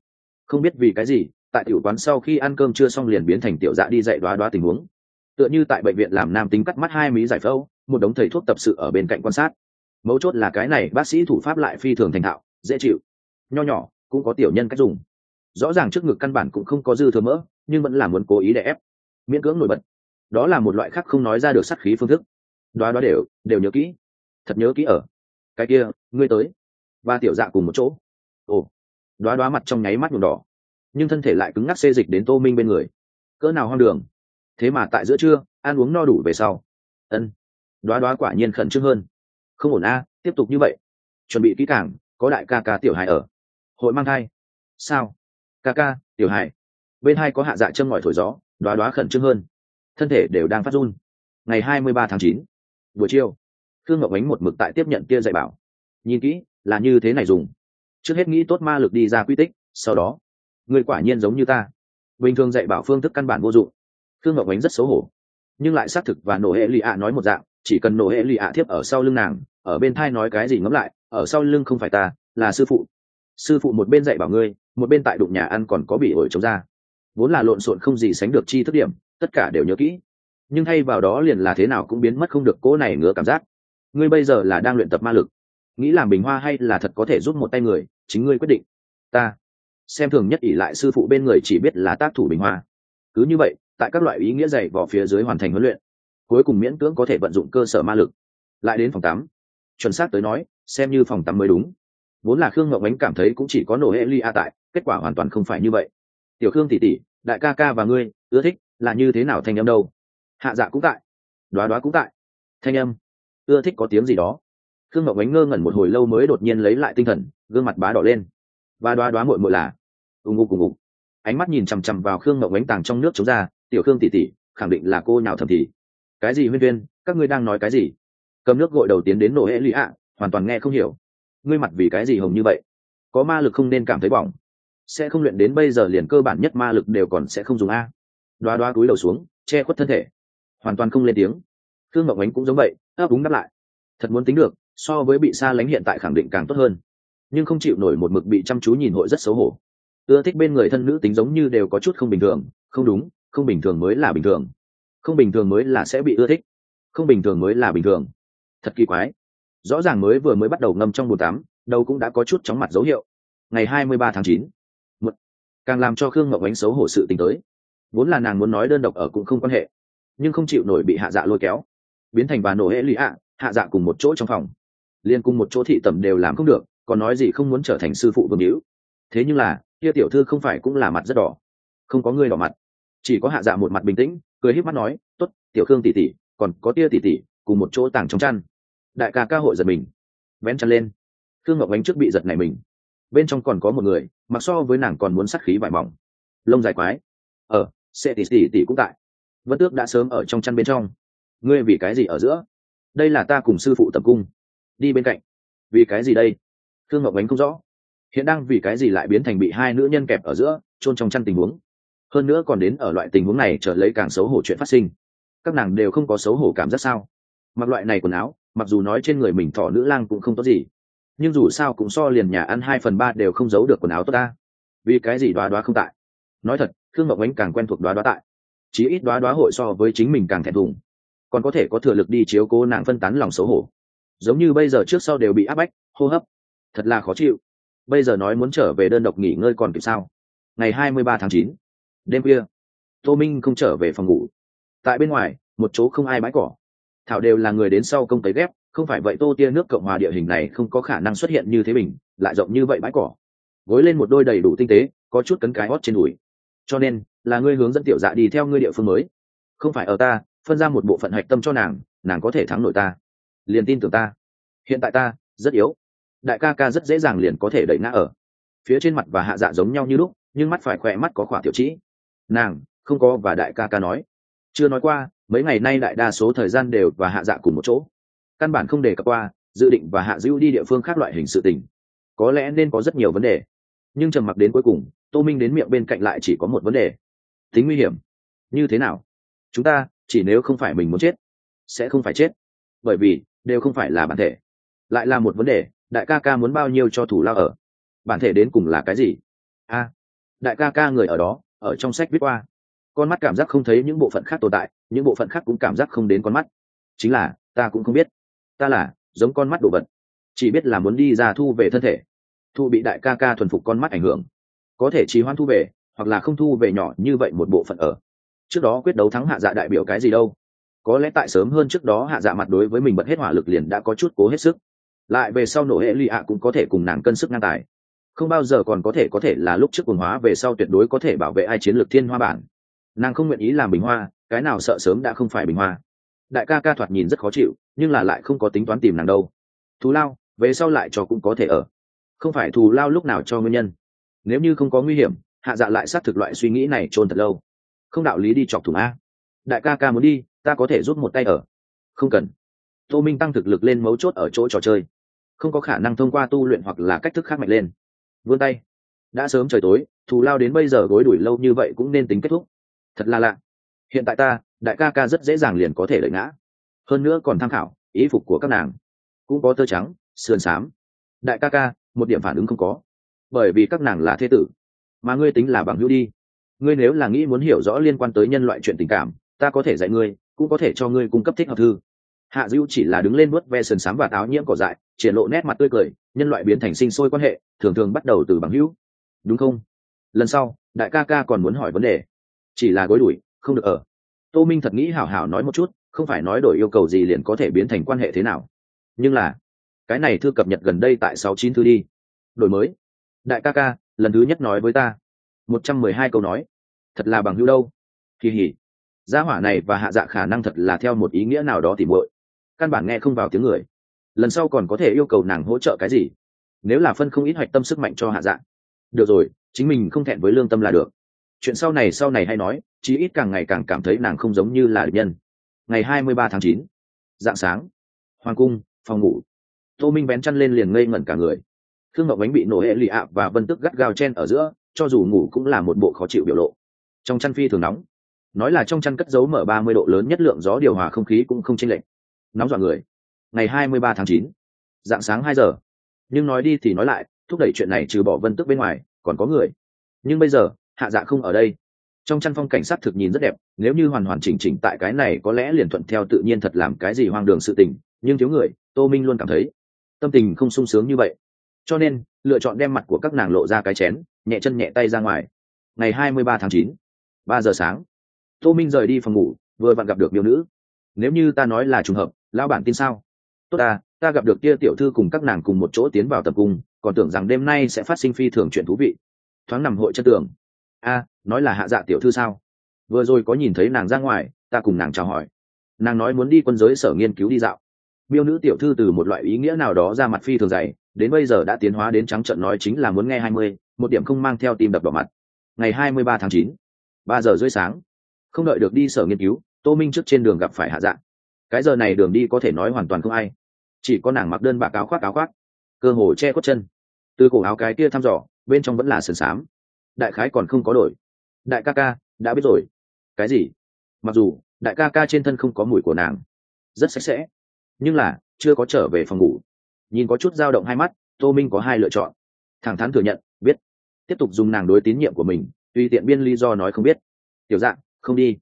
A: Không biết vì cái gì, tại tiểu quán sau khi ăn cơm chưa xong liền biến thành tiểu dạ đi dạy đoá đoá tình huống. Tựa như tại bệnh viện làm nam tính cắt mắt hai mí giải phẫu, một đống thầy thuốc tập sự ở bên cạnh quan sát. Mấu chốt là cái này bác sĩ thủ pháp lại phi thường thành thạo, dễ chịu. Nho nhỏ, cũng có tiểu nhân cách dùng. Rõ ràng trước ngực căn bản cũng không có dư thừa mỡ, nhưng vẫn là muốn cố ý để ép. Miễn cưỡng nổi bật. Đó là một loại khác không nói ra được sát khí phương thức. Đoá đoá đều đều nhớ kỹ thật nhớ kỹ ở. Cái kia, ngươi tới. Ba tiểu dạ cùng một chỗ. Ồ. Đoá đoá mặt trong nháy mắt nhuộm đỏ. Nhưng thân thể lại cứng ngắc xê dịch đến tô minh bên người. Cỡ nào hoang đường. Thế mà tại giữa trưa, ăn uống no đủ về sau. Ân. Đoá đoá quả nhiên khẩn trương hơn. Không ổn a, tiếp tục như vậy. Chuẩn bị kỹ càng, có đại ca ca tiểu hài ở. Hội mang thai. Sao? Ca ca, tiểu hài. Bên hai có hạ dạ châm ngòi thổi gió, đoá đoá khẩn trương hơn. Thân thể đều đang phát run. Ngày hai mươi ba tháng chín, buổi chiều khương ngọc ánh một mực tại tiếp nhận kia dạy bảo. Nhìn kỹ, là như thế này dùng. Trước hết nghĩ tốt ma lực đi ra quy tích, sau đó, người quả nhiên giống như ta. Bình thường dạy bảo phương thức căn bản vô dụng. Khương ngọc ánh rất xấu hổ. Nhưng lại xác thực và nổ hệ lụy ạ nói một dạng, chỉ cần nổ hệ lụy ạ thiếp ở sau lưng nàng, ở bên thai nói cái gì ngẫm lại, ở sau lưng không phải ta, là sư phụ. Sư phụ một bên dạy bảo ngươi, một bên tại đụng nhà ăn còn có bị ổi chống ra. Vốn là lộn xộn không gì sánh được chi thức điểm, tất cả đều nhớ kỹ. Nhưng thay vào đó liền là thế nào cũng biến mất không được cỗ này ngứa cảm giác ngươi bây giờ là đang luyện tập ma lực. Nghĩ làm bình hoa hay là thật có thể giúp một tay người, chính ngươi quyết định. Ta. Xem thường nhất ỷ lại sư phụ bên người chỉ biết là tác thủ bình hoa. Cứ như vậy, tại các loại ý nghĩa dày vỏ phía dưới hoàn thành huấn luyện, cuối cùng miễn cưỡng có thể vận dụng cơ sở ma lực. Lại đến phòng tắm. Chuẩn xác tới nói, xem như phòng tắm mới đúng. Vốn là khương ngọc ánh cảm thấy cũng chỉ có nổ hệ ly a tại, kết quả hoàn toàn không phải như vậy. Tiểu khương tỷ tỷ, đại ca ca và ngươi, ưa thích là như thế nào thanh âm đâu? Hạ dạ cũng tại. Đoá đoá cũng tại. Thanh âm ưa thích có tiếng gì đó. Khương ngọc ánh ngơ ngẩn một hồi lâu mới đột nhiên lấy lại tinh thần, gương mặt bá đỏ lên. Và đoá đoá mội mội là? Ùng ục ùng ục ánh mắt nhìn chằm chằm vào khương ngọc ánh tàng trong nước chống ra, tiểu khương tỷ tỷ, khẳng định là cô nào thầm thì. Cái gì huyên viên? Các ngươi đang nói cái gì? Cầm nước gội đầu tiến đến nổ hệ lụy ạ, hoàn toàn nghe không hiểu. Ngươi mặt vì cái gì hồng như vậy? Có ma lực không nên cảm thấy bỏng. Sẽ không luyện đến bây giờ liền cơ bản nhất ma lực đều còn sẽ không dùng a. Đoá đoá túi đầu xuống, che khuất thân thể. Hoàn toàn không lên tiếng khương ngọc ánh cũng giống vậy, ấp úng đáp lại. Thật muốn tính được, so với bị xa lánh hiện tại khẳng định càng tốt hơn. Nhưng không chịu nổi một mực bị chăm chú nhìn hội rất xấu hổ. Ưa thích bên người thân nữ tính giống như đều có chút không bình thường, không đúng, không bình thường mới là bình thường. Không bình thường mới là sẽ bị ưa thích. Không bình thường mới là bình thường. Thật kỳ quái. Rõ ràng mới vừa mới bắt đầu ngâm trong bồn tắm, đầu cũng đã có chút chóng mặt dấu hiệu. Ngày hai mươi ba tháng chín càng làm cho khương ngọc ánh xấu hổ sự tình tới. Vốn là nàng muốn nói đơn độc ở cũng không quan hệ, nhưng không chịu nổi bị hạ dạ lôi kéo biến thành bà nổ hệ lì ạ, hạ dạ cùng một chỗ trong phòng. Liên cùng một chỗ thị tẩm đều làm không được, còn nói gì không muốn trở thành sư phụ vương hữu. Thế nhưng là, kia tiểu thư không phải cũng là mặt rất đỏ. Không có người đỏ mặt. Chỉ có hạ dạ một mặt bình tĩnh, cười híp mắt nói, tốt, tiểu khương tỷ tỷ, còn có tia tỷ tỷ, cùng một chỗ tàng trong chăn. Đại ca ca hội giật mình. Vén chăn lên. Thương ngọc ánh trước bị giật này mình. Bên trong còn có một người, mặc so với nàng còn muốn sắt khí vải mỏng. Lông dài quái. Ờ, ở xe tỷ tỷ tỷ cũng tại. Vân tước đã sớm ở trong chăn bên trong ngươi vì cái gì ở giữa? Đây là ta cùng sư phụ tập cung. Đi bên cạnh. Vì cái gì đây? Thương ngọc ánh không rõ. Hiện đang vì cái gì lại biến thành bị hai nữ nhân kẹp ở giữa, chôn trong chăn tình huống? Hơn nữa còn đến ở loại tình huống này trở lấy càng xấu hổ chuyện phát sinh. Các nàng đều không có xấu hổ cảm giác sao? Mặc loại này quần áo, mặc dù nói trên người mình thỏ nữ lang cũng không tốt gì, nhưng dù sao cũng so liền nhà ăn hai phần ba đều không giấu được quần áo tốt ta. Vì cái gì đoá đoá không tại? Nói thật thương ngọc ánh càng quen thuộc đoá đoá tại. Chí ít đoá đoá hội so với chính mình càng thẹn thùng còn có thể có thừa lực đi chiếu cố nàng phân tán lòng xấu hổ. Giống như bây giờ trước sau đều bị áp bách, hô hấp. Thật là khó chịu. Bây giờ nói muốn trở về đơn độc nghỉ ngơi còn kịp sao? Ngày hai mươi ba tháng chín, đêm khuya, tô minh không trở về phòng ngủ. Tại bên ngoài, một chỗ không ai bãi cỏ. Thảo đều là người đến sau công tấy ghép, không phải vậy tô tia nước cộng hòa địa hình này không có khả năng xuất hiện như thế bình, lại rộng như vậy bãi cỏ. Gối lên một đôi đầy đủ tinh tế, có chút cấn cái hót trên đùi. Cho nên, là ngươi hướng dẫn tiểu dạ đi theo ngươi địa phương mới. Không phải ở ta phân ra một bộ phận hạch tâm cho nàng nàng có thể thắng nổi ta. Liền tin tưởng ta. Hiện tại ta, rất yếu. Đại ca ca rất dễ dàng liền có thể đẩy ngã ở. Phía trên mặt và hạ dạ giống nhau như lúc, nhưng mắt phải khỏe mắt có khỏa tiểu trĩ. Nàng, không có và đại ca ca nói. Chưa nói qua, mấy ngày nay đại đa số thời gian đều và hạ dạ cùng một chỗ. Căn bản không đề cập qua, dự định và hạ dữ đi địa phương khác loại hình sự tình. Có lẽ nên có rất nhiều vấn đề. Nhưng trầm mặc đến cuối cùng, tô minh đến miệng bên cạnh lại chỉ có một vấn đề. Tính nguy hiểm. Như thế nào? Chúng ta chỉ nếu không phải mình muốn chết, sẽ không phải chết. Bởi vì, đều không phải là bản thể. Lại là một vấn đề, đại ca ca muốn bao nhiêu cho thủ lao ở? Bản thể đến cùng là cái gì? A, đại ca ca người ở đó, ở trong sách viết qua. Con mắt cảm giác không thấy những bộ phận khác tồn tại, những bộ phận khác cũng cảm giác không đến con mắt. Chính là, ta cũng không biết. Ta là, giống con mắt đồ vật. Chỉ biết là muốn đi ra thu về thân thể. Thu bị đại ca ca thuần phục con mắt ảnh hưởng. Có thể trì hoãn thu về, hoặc là không thu về nhỏ như vậy một bộ phận ở trước đó quyết đấu thắng hạ dạ đại biểu cái gì đâu. Có lẽ tại sớm hơn trước đó hạ dạ mặt đối với mình bật hết hỏa lực liền đã có chút cố hết sức. Lại về sau nổ hệ lụy ạ cũng có thể cùng nàng cân sức ngang tài. Không bao giờ còn có thể có thể là lúc trước quần hóa về sau tuyệt đối có thể bảo vệ ai chiến lược thiên hoa bản. Nàng không nguyện ý làm bình hoa, cái nào sợ sớm đã không phải bình hoa. Đại ca ca thoạt nhìn rất khó chịu, nhưng là lại không có tính toán tìm nàng đâu. Thù lao, về sau lại cho cũng có thể ở. Không phải thù lao lúc nào cho nguyên nhân. Nếu như không có nguy hiểm, hạ dạ lại xác thực loại suy nghĩ này trôn thật lâu không đạo lý đi chọc thủng a. Đại ca ca muốn đi, ta có thể rút một tay ở. Không cần. Tô minh tăng thực lực lên mấu chốt ở chỗ trò chơi. Không có khả năng thông qua tu luyện hoặc là cách thức khác mạnh lên. Vươn tay. Đã sớm trời tối, thù lao đến bây giờ gối đuổi lâu như vậy cũng nên tính kết thúc. Thật là lạ. Hiện tại ta, đại ca ca rất dễ dàng liền có thể lợi ngã. Hơn nữa còn tham khảo, ý phục của các nàng. Cũng có tơ trắng, sườn xám. Đại ca ca, một điểm phản ứng không có. Bởi vì các nàng là thế tử. Mà ngươi tính là bằng hữu đi ngươi nếu là nghĩ muốn hiểu rõ liên quan tới nhân loại chuyện tình cảm, ta có thể dạy ngươi, cũng có thể cho ngươi cung cấp thích hợp thư. Hạ dữ chỉ là đứng lên nuốt ve sườn xám và táo nhiễm cỏ dại, triển lộ nét mặt tươi cười, nhân loại biến thành sinh sôi quan hệ, thường thường bắt đầu từ bằng hữu. Đúng không? Lần sau, đại ca ca còn muốn hỏi vấn đề. Chỉ là gối đuổi, không được ở. Tô minh thật nghĩ hảo hảo nói một chút, không phải nói đổi yêu cầu gì liền có thể biến thành quan hệ thế nào. Nhưng là, cái này thư cập nhật gần đây tại sáu chín thư đi. Đổi mới. Đại ca ca, lần thứ nhất nói với ta một trăm mười hai câu nói. Thật là bằng hữu đâu? Kỳ hỉ. Gia hỏa này và hạ dạ khả năng thật là theo một ý nghĩa nào đó tìm muội. Căn bản nghe không vào tiếng người. Lần sau còn có thể yêu cầu nàng hỗ trợ cái gì? Nếu là phân không ít hoạch tâm sức mạnh cho hạ dạ. Được rồi, chính mình không thẹn với lương tâm là được. Chuyện sau này sau này hay nói, chí ít càng ngày càng cảm thấy nàng không giống như là địch nhân. Ngày hai mươi ba tháng chín. Dạng sáng. Hoàng cung, phòng ngủ. Tô minh bén chăn lên liền ngây ngẩn cả người thương ngọc bánh bị nổ hệ lì ạ và vân tức gắt gao chen ở giữa, cho dù ngủ cũng là một bộ khó chịu biểu lộ. Trong chăn phi thường nóng. Nói là trong chăn cất giấu mở ba mươi độ lớn nhất lượng gió điều hòa không khí cũng không chênh lệch. Nóng dọa người. Ngày hai mươi ba tháng chín, dạng sáng hai giờ. Nhưng nói đi thì nói lại, thúc đẩy chuyện này trừ bỏ vân tức bên ngoài, còn có người. Nhưng bây giờ, hạ dạ không ở đây. Trong chăn phong cảnh sát thực nhìn rất đẹp, nếu như hoàn hoàn chỉnh chỉnh tại cái này có lẽ liền thuận theo tự nhiên thật làm cái gì hoang đường sự tình, nhưng thiếu người, tô minh luôn cảm thấy tâm tình không sung sướng như vậy cho nên, lựa chọn đem mặt của các nàng lộ ra cái chén, nhẹ chân nhẹ tay ra ngoài. Ngày hai mươi ba tháng chín, ba giờ sáng. Tô minh rời đi phòng ngủ, vừa vặn gặp được miêu nữ. Nếu như ta nói là trùng hợp, lão bản tin sao? Tốt ta ta gặp được kia tiểu thư cùng các nàng cùng một chỗ tiến vào tập cung, còn tưởng rằng đêm nay sẽ phát sinh phi thường chuyện thú vị. Thoáng nằm hội chân tường. A, nói là hạ dạ tiểu thư sao? Vừa rồi có nhìn thấy nàng ra ngoài, ta cùng nàng chào hỏi. Nàng nói muốn đi quân giới sở nghiên cứu đi dạo. Miêu nữ tiểu thư từ một loại ý nghĩa nào đó ra mặt phi thường dày đến bây giờ đã tiến hóa đến trắng trận nói chính là muốn nghe hai mươi, một điểm không mang theo tim đập vào mặt. Ngày hai mươi ba tháng chín, ba giờ rưỡi sáng. Không đợi được đi sở nghiên cứu, tô minh trước trên đường gặp phải hạ dạ. Cái giờ này đường đi có thể nói hoàn toàn không ai. Chỉ có nàng mặc đơn bạc áo khoác áo khoác, cơ hồ che khuất chân. Từ cổ áo cái kia thăm dò, bên trong vẫn là sườn xám. Đại khái còn không có đổi. Đại ca ca, đã biết rồi. Cái gì? Mặc dù, đại ca ca trên thân không có mùi của nàng. Rất sạch sẽ. Nhưng là, chưa có trở về phòng ngủ nhìn có chút dao động hai mắt, tô minh có hai lựa chọn. Thẳng thắn thừa nhận, biết. Tiếp tục dùng nàng đối tín nhiệm của mình tùy tiện biên lý do nói không biết. Tiểu dạ không đi.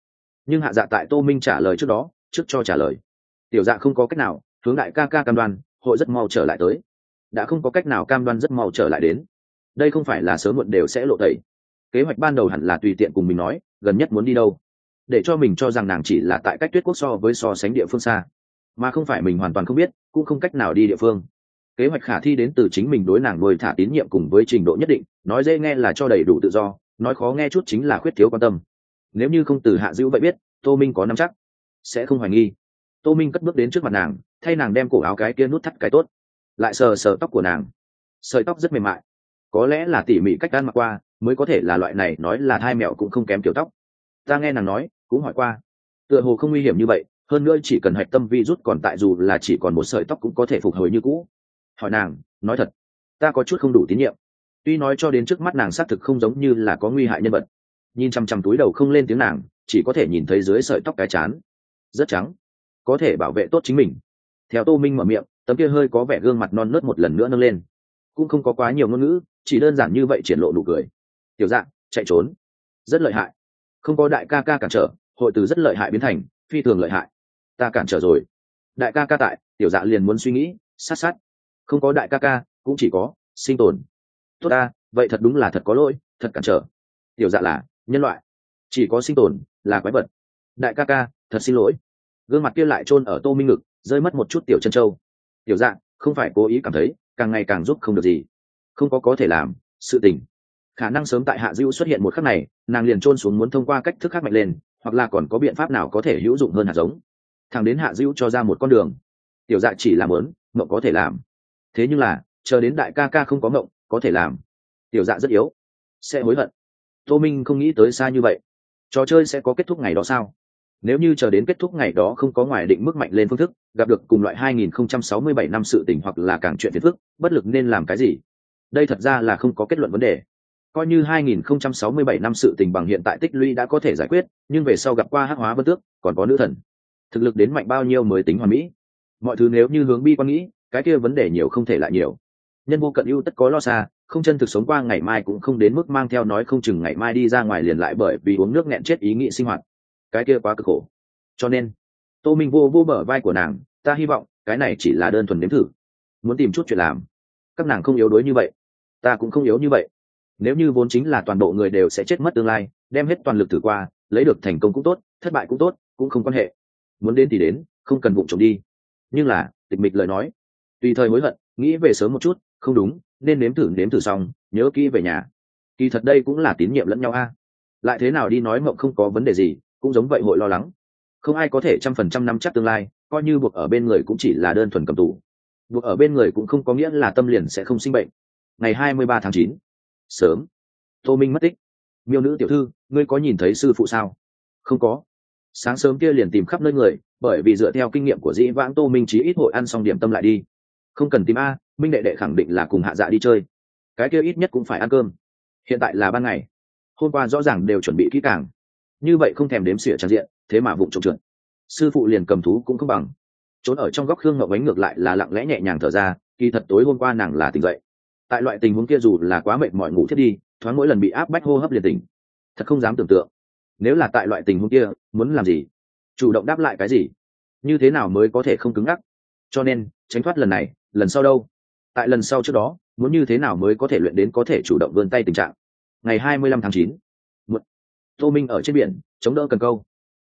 A: Nhưng hạ dạ tại tô minh trả lời trước đó, trước cho trả lời. Tiểu dạ không có cách nào, hướng đại ca ca cam đoan, hội rất mau trở lại tới. Đã không có cách nào cam đoan rất mau trở lại đến. Đây không phải là sớm muộn đều sẽ lộ tẩy. Kế hoạch ban đầu hẳn là tùy tiện cùng mình nói, gần nhất muốn đi đâu. Để cho mình cho rằng nàng chỉ là tại cách tuyết quốc so với so sánh địa phương xa. Mà không phải mình hoàn toàn không biết, cũng không cách nào đi địa phương kế hoạch khả thi đến từ chính mình đối nàng nuôi thả tín nhiệm cùng với trình độ nhất định, nói dễ nghe là cho đầy đủ tự do, nói khó nghe chút chính là khuyết thiếu quan tâm. Nếu như không từ hạ dữ vậy biết, tô minh có nắm chắc. Sẽ không hoài nghi. Tô minh cất bước đến trước mặt nàng, thay nàng đem cổ áo cái kia nút thắt cái tốt. Lại sờ sờ tóc của nàng. Sợi tóc rất mềm mại. Có lẽ là tỉ mỉ cách ăn mặc qua, mới có thể là loại này, nói là thai mẹo cũng không kém kiểu tóc. Ta nghe nàng nói, cũng hỏi qua. Tựa hồ không nguy hiểm như vậy, hơn nữa chỉ cần hạch tâm vi rút còn tại dù là chỉ còn một sợi tóc cũng có thể phục hồi như cũ hỏi nàng, nói thật, ta có chút không đủ tín nhiệm. Tuy nói cho đến trước mắt nàng xác thực không giống như là có nguy hại nhân vật. Nhìn chằm chằm túi đầu không lên tiếng nàng, chỉ có thể nhìn thấy dưới sợi tóc cái chán. Rất trắng, có thể bảo vệ tốt chính mình. Theo tô minh mở miệng, tấm kia hơi có vẻ gương mặt non nớt một lần nữa nâng lên. Cũng không có quá nhiều ngôn ngữ, chỉ đơn giản như vậy triển lộ nụ cười. Tiểu dạng, chạy trốn. Rất lợi hại. Không có đại ca ca cản trở, hội từ rất lợi hại biến thành phi thường lợi hại. Ta cản trở rồi. Đại ca ca tại, tiểu dạ liền muốn suy nghĩ, sát sát không có đại ca ca, cũng chỉ có sinh tồn. Tốt ta, vậy thật đúng là thật có lỗi, thật cản trở. Tiểu dạ là nhân loại. Chỉ có sinh tồn là quái vật. Đại ca ca, thật xin lỗi. Gương mặt kia lại chôn ở tô minh ngực, rơi mất một chút tiểu chân trâu tiểu dạ không phải cố ý cảm thấy, càng ngày càng giúp không được gì. Không có có thể làm, sự tình. Khả năng sớm tại hạ dữ xuất hiện một khắc này, nàng liền trôn xuống muốn thông qua cách thức khác mạnh lên, hoặc là còn có biện pháp nào có thể hữu dụng hơn hạt giống. Thằng đến hạ dữ cho ra một con đường. Tiểu dạ chỉ làm lớn mộng có thể làm thế nhưng là, chờ đến đại ca ca không có mộng có thể làm. Tiểu dạ rất yếu. Sẽ hối hận. Tô minh không nghĩ tới xa như vậy. Trò chơi sẽ có kết thúc ngày đó sao? Nếu như chờ đến kết thúc ngày đó không có ngoài định mức mạnh lên phương thức, gặp được cùng loại 2067 năm sự tỉnh hoặc là càng chuyện phiền phức, bất lực nên làm cái gì? Đây thật ra là không có kết luận vấn đề. Coi như 2067 năm sự tình bằng hiện tại tích lũy đã có thể giải quyết, nhưng về sau gặp qua hắc hóa vân tước, còn có nữ thần. Thực lực đến mạnh bao nhiêu mới tính hoàn mỹ? Mọi thứ nếu như hướng bi quan nghĩ cái kia vấn đề nhiều không thể lại nhiều. Nhân vô cận ưu tất có lo xa, không chân thực sống qua ngày mai cũng không đến mức mang theo nói không chừng ngày mai đi ra ngoài liền lại bởi vì uống nước nghẹn chết ý nghĩ sinh hoạt. Cái kia quá cực khổ. Cho nên, tô minh vô vô bở vai của nàng, ta hy vọng, cái này chỉ là đơn thuần nếm thử. Muốn tìm chút chuyện làm. Các nàng không yếu đuối như vậy. Ta cũng không yếu như vậy. Nếu như vốn chính là toàn bộ người đều sẽ chết mất tương lai, đem hết toàn lực thử qua, lấy được thành công cũng tốt, thất bại cũng tốt, cũng không quan hệ. Muốn đến thì đến, không cần vụng trộm đi. Nhưng là, tịch mịch lời nói tùy thời hối hận, nghĩ về sớm một chút, không đúng, nên nếm thử nếm thử xong, nhớ kỹ về nhà. Kỳ thật đây cũng là tín nhiệm lẫn nhau a. Lại thế nào đi nói mộng không có vấn đề gì, cũng giống vậy hội lo lắng. Không ai có thể trăm phần trăm năm chắc tương lai, coi như buộc ở bên người cũng chỉ là đơn thuần cầm tù. Buộc ở bên người cũng không có nghĩa là tâm liền sẽ không sinh bệnh. Ngày hai mươi ba tháng chín, sớm. Tô minh mất tích. Miêu nữ tiểu thư, ngươi có nhìn thấy sư phụ sao? Không có. Sáng sớm kia liền tìm khắp nơi người, bởi vì dựa theo kinh nghiệm của dĩ vãng tô minh chí ít hội ăn xong điểm tâm lại đi không cần tìm a, minh đệ đệ khẳng định là cùng hạ dạ đi chơi. Cái kia ít nhất cũng phải ăn cơm. Hiện tại là ban ngày. Hôm qua rõ ràng đều chuẩn bị kỹ càng. Như vậy không thèm đếm xỉa trang diện, thế mà vụ trộm trượt. Sư phụ liền cầm thú cũng không bằng. Trốn ở trong góc khương ngậu bánh ngược lại là lặng lẽ nhẹ nhàng thở ra, kỳ thật tối hôm qua nàng là tỉnh dậy. Tại loại tình huống kia dù là quá mệt mỏi ngủ thiết đi, thoáng mỗi lần bị áp bách hô hấp liền tỉnh. Thật không dám tưởng tượng. Nếu là tại loại tình huống kia, muốn làm gì? Chủ động đáp lại cái gì? Như thế nào mới có thể không cứng ngắc? Cho nên, tránh thoát lần này lần sau đâu? Tại lần sau trước đó, muốn như thế nào mới có thể luyện đến có thể chủ động vươn tay tình trạng? Ngày hai mươi lăm tháng chín tô minh ở trên biển, chống đỡ cần câu.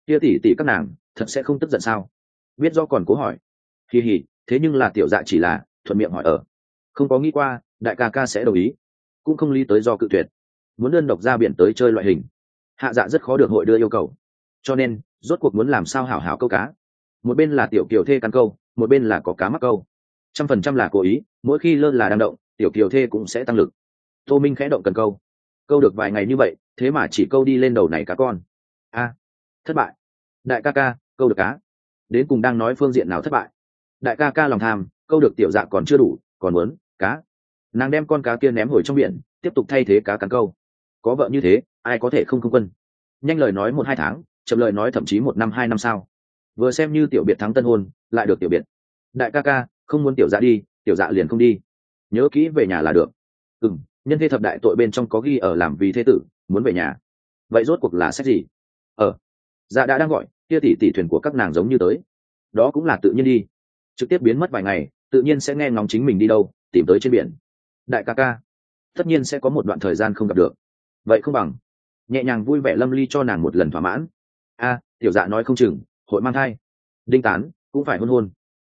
A: Kia tỉ tỉ các nàng, thật sẽ không tức giận sao? Biết do còn cố hỏi. Kỳ hỉ thế nhưng là tiểu dạ chỉ là, thuận miệng hỏi ở. Không có nghĩ qua, đại ca ca sẽ đồng ý. Cũng không lý tới do cự tuyệt. Muốn đơn độc ra biển tới chơi loại hình. Hạ dạ rất khó được hội đưa yêu cầu. Cho nên, rốt cuộc muốn làm sao hảo hảo câu cá. Một bên là tiểu kiều thê căn câu, một bên là có cá mắc câu trăm phần trăm là cố ý, mỗi khi lơ là đang động, tiểu kiều thê cũng sẽ tăng lực. Tô minh khẽ động cần câu. Câu được vài ngày như vậy, thế mà chỉ câu đi lên đầu này cá con. A, thất bại. Đại ca ca, câu được cá đến cùng đang nói phương diện nào thất bại? Đại ca ca lòng tham, câu được tiểu dạ còn chưa đủ, còn muốn, cá. Nàng đem con cá kia ném hồi trong biển, tiếp tục thay thế cá cắn câu. Có vợ như thế, ai có thể không không quân? Nhanh lời nói một hai tháng, chậm lời nói thậm chí một năm hai năm sao? Vừa xem như tiểu biệt thắng tân hôn, lại được tiểu biệt. Đại ca ca không muốn tiểu dạ đi, tiểu dạ liền không đi. Nhớ kỹ về nhà là được. Ừ m nhân thế thập đại tội bên trong có ghi ở làm vì thế tử, muốn về nhà. Vậy rốt cuộc là sách gì? Ờ dạ đã đang gọi, kia tỷ tỷ thuyền của các nàng giống như tới. Đó cũng là tự nhiên đi. Trực tiếp biến mất vài ngày, tự nhiên sẽ nghe ngóng chính mình đi đâu, tìm tới trên biển. Đại ca ca, tất nhiên sẽ có một đoạn thời gian không gặp được. Vậy không bằng, nhẹ nhàng vui vẻ lâm ly cho nàng một lần thỏa mãn. A, tiểu dạ nói không chừng, hội mang thai. Đinh tán, cũng phải hôn hôn.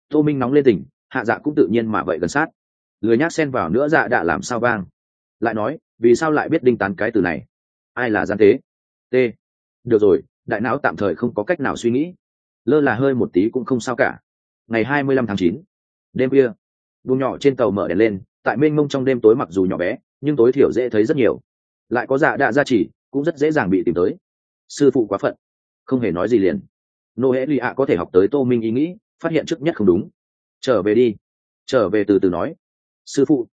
A: Tô minh nóng lên tỉnh hạ dạ cũng tự nhiên mà vậy gần sát. Lười nhác xen vào nữa dạ đã làm sao vang. Lại nói, vì sao lại biết đinh tán cái từ này? Ai là gian tế t. Được rồi, đại não tạm thời không có cách nào suy nghĩ. Lơ là hơi một tí cũng không sao cả. Ngày hai mươi lăm tháng chín, đêm kia buông nhỏ trên tàu mở đèn lên, tại mênh mông trong đêm tối mặc dù nhỏ bé, nhưng tối thiểu dễ thấy rất nhiều. Lại có dạ đạ gia chỉ cũng rất dễ dàng bị tìm tới. Sư phụ quá phận, không hề nói gì liền. Nô hễ lì ạ có thể học tới tô minh ý nghĩ, phát hiện trước nhất không đúng trở về đi. Trở về từ từ nói. Sư phụ.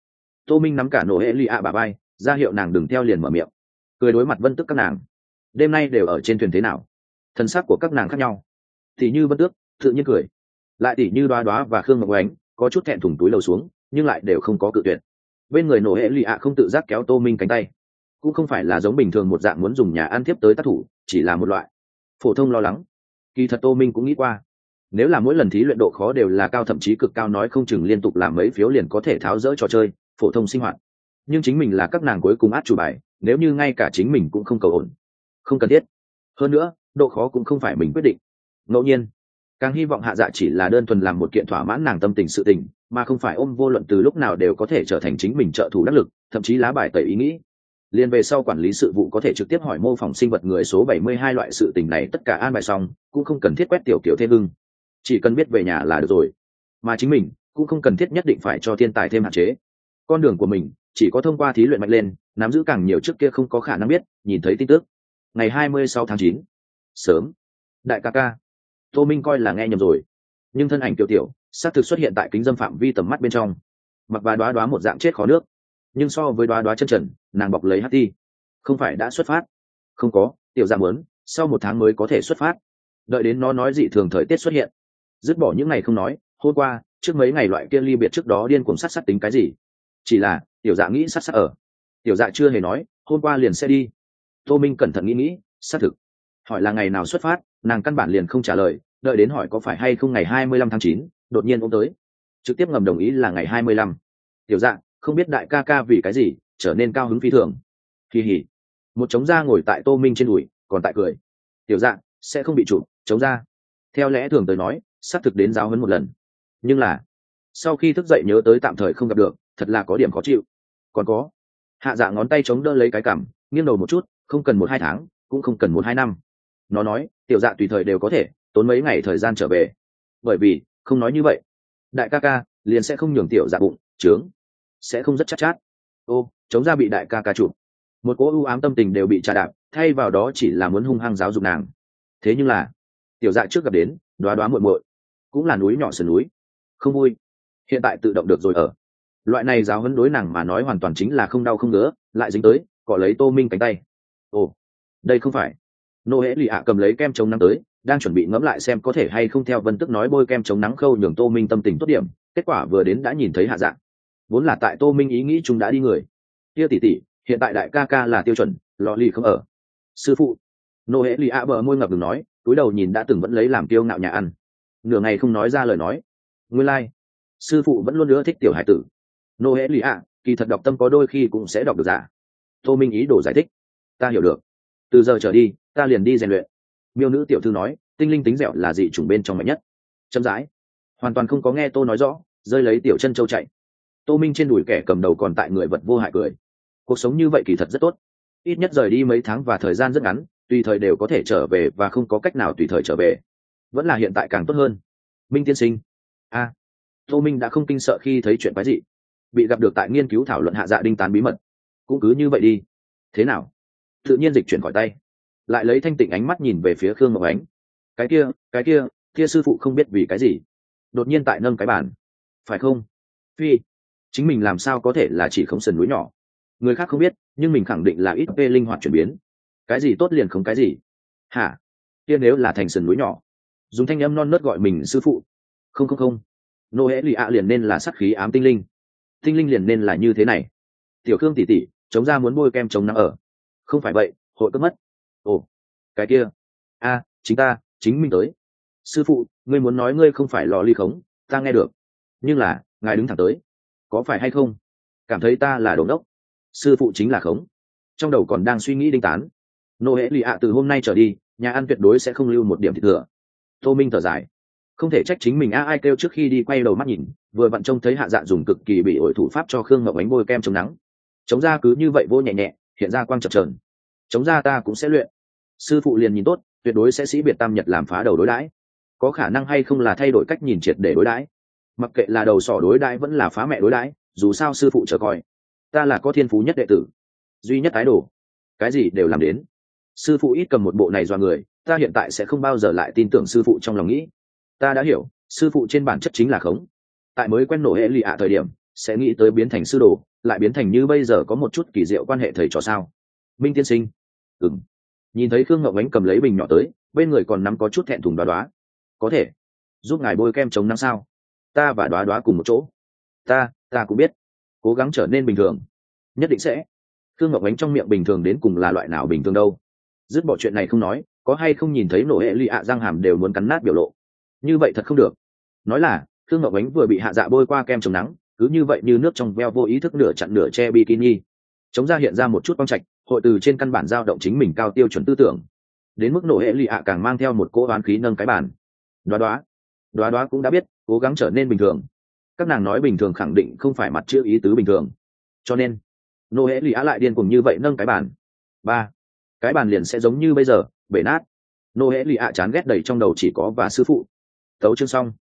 A: Tô minh nắm cả nổ hệ lụy ạ bà bay ra hiệu nàng đừng theo liền mở miệng. Cười đối mặt vân tức các nàng. Đêm nay đều ở trên thuyền thế nào? Thân xác của các nàng khác nhau. Thì như vân tước, tự nhiên cười. Lại tỉ như đoá đoá và khương ngọc oánh có chút thẹn thùng túi lầu xuống, nhưng lại đều không có cự tuyệt. Bên người nổ hệ lụy ạ không tự giác kéo tô minh cánh tay. Cũng không phải là giống bình thường một dạng muốn dùng nhà ăn tiếp tới tác thủ, chỉ là một loại. Phổ thông lo lắng. Kỳ thật tô minh cũng nghĩ qua nếu là mỗi lần thí luyện độ khó đều là cao thậm chí cực cao nói không chừng liên tục làm mấy phiếu liền có thể tháo rỡ trò chơi, phổ thông sinh hoạt. Nhưng chính mình là các nàng cuối cùng át chủ bài, nếu như ngay cả chính mình cũng không cầu ổn. Không cần thiết. Hơn nữa, độ khó cũng không phải mình quyết định. Ngẫu nhiên, càng hy vọng hạ dạ chỉ là đơn thuần làm một kiện thỏa mãn nàng tâm tình sự tình, mà không phải ôm vô luận từ lúc nào đều có thể trở thành chính mình trợ thủ đắc lực, thậm chí lá bài tẩy ý nghĩ. Liên về sau quản lý sự vụ có thể trực tiếp hỏi mô phỏng sinh vật người số 72 loại sự tình này, tất cả an bài xong, cũng không cần thiết quét tiểu kiểu thêm hưng chỉ cần biết về nhà là được rồi. Mà chính mình cũng không cần thiết nhất định phải cho thiên tài thêm hạn chế. Con đường của mình chỉ có thông qua thí luyện mạnh lên, nắm giữ càng nhiều trước kia không có khả năng biết, nhìn thấy tin tức. Ngày 26 tháng chín, sớm. Đại ca ca, tô minh coi là nghe nhầm rồi. Nhưng thân ảnh tiểu tiểu, xác thực xuất hiện tại kính dâm phạm vi tầm mắt bên trong. Mặc và đoá đoá một dạng chết khó nước. Nhưng so với đoá đoá chân trần, nàng bọc lấy hát ti. Không phải đã xuất phát? Không có, tiểu dạng muốn, sau một tháng mới có thể xuất phát. Đợi đến nó nói dị thường thời tiết xuất hiện dứt bỏ những ngày không nói, hôm qua, trước mấy ngày loại kia ly biệt trước đó điên cuồng sát sát tính cái gì? Chỉ là, tiểu dạ nghĩ sát sát ở. Tiểu dạ chưa hề nói, hôm qua liền sẽ đi. Tô minh cẩn thận nghĩ nghĩ, xác thực. Hỏi là ngày nào xuất phát, nàng căn bản liền không trả lời, đợi đến hỏi có phải hay không ngày hai mươi lăm tháng chín, đột nhiên ông tới. Trực tiếp ngầm đồng ý là ngày hai mươi lăm. Tiểu dạng không biết đại ca ca vì cái gì, trở nên cao hứng phi thường. Kỳ hỉ một chống da ngồi tại tô minh trên đùi, còn tại cười. Tiểu dạng sẽ không bị chụp chống da theo lẽ thường tới nói xác thực đến giáo hấn một lần. Nhưng là sau khi thức dậy nhớ tới tạm thời không gặp được thật là có điểm khó chịu. Còn có hạ dạ ngón tay chống đỡ lấy cái cảm nghiêng đầu một chút không cần một hai tháng cũng không cần một hai năm. Nó nói tiểu dạ tùy thời đều có thể tốn mấy ngày thời gian trở về. Bởi vì không nói như vậy. Đại ca ca liền sẽ không nhường tiểu dạ bụng trướng sẽ không rất chắc chát, chát ô chống ra bị đại ca ca chụp. Một cỗ ưu ám tâm tình đều bị trà đạp thay vào đó chỉ là muốn hung hăng giáo dục nàng. Thế nhưng là tiểu dạ trước gặp đến đoá đoá muội muội cũng là núi nhỏ sườn núi. Không vui. Hiện tại tự động được rồi ở. Loại này giáo hấn đối nàng mà nói hoàn toàn chính là không đau không ngứa, lại dính tới, cọ lấy tô minh cánh tay. Ồ, đây không phải. Nô hễ lì ạ cầm lấy kem chống nắng tới, đang chuẩn bị ngẫm lại xem có thể hay không theo vân tức nói bôi kem chống nắng khâu nhường tô minh tâm tình tốt điểm, kết quả vừa đến đã nhìn thấy hạ dạng. Vốn là tại tô minh ý nghĩ chúng đã đi người. Tia tỷ tỷ, hiện tại đại ca ca là tiêu chuẩn lò lì không ở. Sư phụ. Nô hễ lì ạ bờ môi ngập ngừng nói, túi đầu nhìn đã từng vẫn lấy làm tiêu ngạo nhà ăn nửa ngày không nói ra lời nói. Nguyên lai、like. sư phụ vẫn luôn nữa thích tiểu hải tử. Nô hễ lì ạ, kỳ thật đọc tâm có đôi khi cũng sẽ đọc được giả tô minh ý đồ giải thích. Ta hiểu được. Từ giờ trở đi, ta liền đi rèn luyện. Miêu nữ tiểu thư nói, tinh linh tính dẻo là dị chủng bên trong mạnh nhất. Chậm rãi. Hoàn toàn không có nghe tô nói rõ, rơi lấy tiểu chân châu chạy. Tô minh trên đùi kẻ cầm đầu còn tại người vật vô hại cười. Cuộc sống như vậy kỳ thật rất tốt. Ít nhất rời đi mấy tháng và thời gian rất ngắn, tùy thời đều có thể trở về và không có cách nào tùy thời trở về vẫn là hiện tại càng tốt hơn. Minh tiên sinh. A. Tô minh đã không kinh sợ khi thấy chuyện quái dị. Bị gặp được tại nghiên cứu thảo luận hạ dạ đinh tán bí mật. Cũng cứ như vậy đi. Thế nào? Tự nhiên dịch chuyển khỏi tay. Lại lấy thanh tịnh ánh mắt nhìn về phía khương ngọc ánh. Cái kia cái kia kia sư phụ không biết vì cái gì. Đột nhiên tại nâng cái bàn. Phải không? Phi. Chính mình làm sao có thể là chỉ khống sườn núi nhỏ? Người khác không biết, nhưng mình khẳng định là ít về linh hoạt chuyển biến. Cái gì tốt liền không cái gì. Hả? Kia nếu là thành sườn núi nhỏ dùng thanh âm non nớt gọi mình sư phụ. Không không không. Nô hễ lì ạ liền nên là sát khí ám tinh linh. Tinh linh liền nên là như thế này. Tiểu khương tỉ tỉ chống ra muốn bôi kem chống nắng ở. Không phải vậy, hội cướp mất. Ồ, cái kia. A, chính ta, chính mình tới. Sư phụ, ngươi muốn nói ngươi không phải lò ly khống, ta nghe được. Nhưng là, ngài đứng thẳng tới. Có phải hay không? Cảm thấy ta là đồn đốc sư phụ chính là khống. Trong đầu còn đang suy nghĩ đinh tán. Nô hễ lì ạ từ hôm nay trở đi, nhà ăn tuyệt đối sẽ không lưu một điểm thịt thừa tô minh thở dài. Không thể trách chính mình, a, ai kêu trước khi đi quay đầu mắt nhìn, vừa vặn trông thấy hạ dạ dùng cực kỳ bị ổi thủ pháp cho khương ngọc bánh bôi kem chống nắng. Chống ra cứ như vậy vô nhẹ nhẹ, hiện ra quang chập trờn chống ra ta cũng sẽ luyện. Sư phụ liền nhìn tốt, tuyệt đối sẽ sĩ biệt tam nhật làm phá đầu đối đãi. Có khả năng hay không là thay đổi cách nhìn triệt để đối đãi. Mặc kệ là đầu sỏ đối đãi vẫn là phá mẹ đối đãi, dù sao sư phụ chờ coi. Ta là có thiên phú nhất đệ tử. Duy nhất ái đồ. Cái gì đều làm đến. Sư phụ ít cầm một bộ này do người ta hiện tại sẽ không bao giờ lại tin tưởng sư phụ trong lòng nghĩ. Ta đã hiểu, sư phụ trên bản chất chính là khống. Tại mới quen nổ hệ lụy ạ thời điểm, sẽ nghĩ tới biến thành sư đồ, lại biến thành như bây giờ có một chút kỳ diệu quan hệ thầy trò sao. Minh tiên sinh. Ừng nhìn thấy khương ngậu ánh cầm lấy bình nhỏ tới, bên người còn nắm có chút thẹn thùng đoá đoá. Có thể. Giúp ngài bôi kem chống nắng sao? Ta và đoá đoá cùng một chỗ. Ta ta cũng biết. Cố gắng trở nên bình thường. Nhất định sẽ. Khương ngọc ánh trong miệng bình thường đến cùng là loại nào bình thường đâu? Dứt bỏ chuyện này không nói có hay không nhìn thấy nổ hệ lụy ạ răng hàm đều muốn cắn nát biểu lộ? Như vậy thật không được. Nói là thương ngọc ánh vừa bị hạ dạ bôi qua kem chống nắng, cứ như vậy như nước trong veo vô ý thức nửa chặn nửa che bikini. Chống ra hiện ra một chút quang trạch, hội từ trên căn bản giao động chính mình cao tiêu chuẩn tư tưởng. Đến mức nổ hệ lụy ạ càng mang theo một cỗ oán khí nâng cái bàn. Đoá đoá. Đoá đoá cũng đã biết, cố gắng trở nên bình thường. Các nàng nói bình thường khẳng định không phải mặt chữ ý tứ bình thường. Cho nên nô hễ lụy á lại điên cùng như vậy nâng cái bàn. Ba. Cái bàn liền sẽ giống như bây giờ bể nát. Nô hễ lì ạ chán ghét đầy trong đầu chỉ có và sư phụ. Tấu chương xong.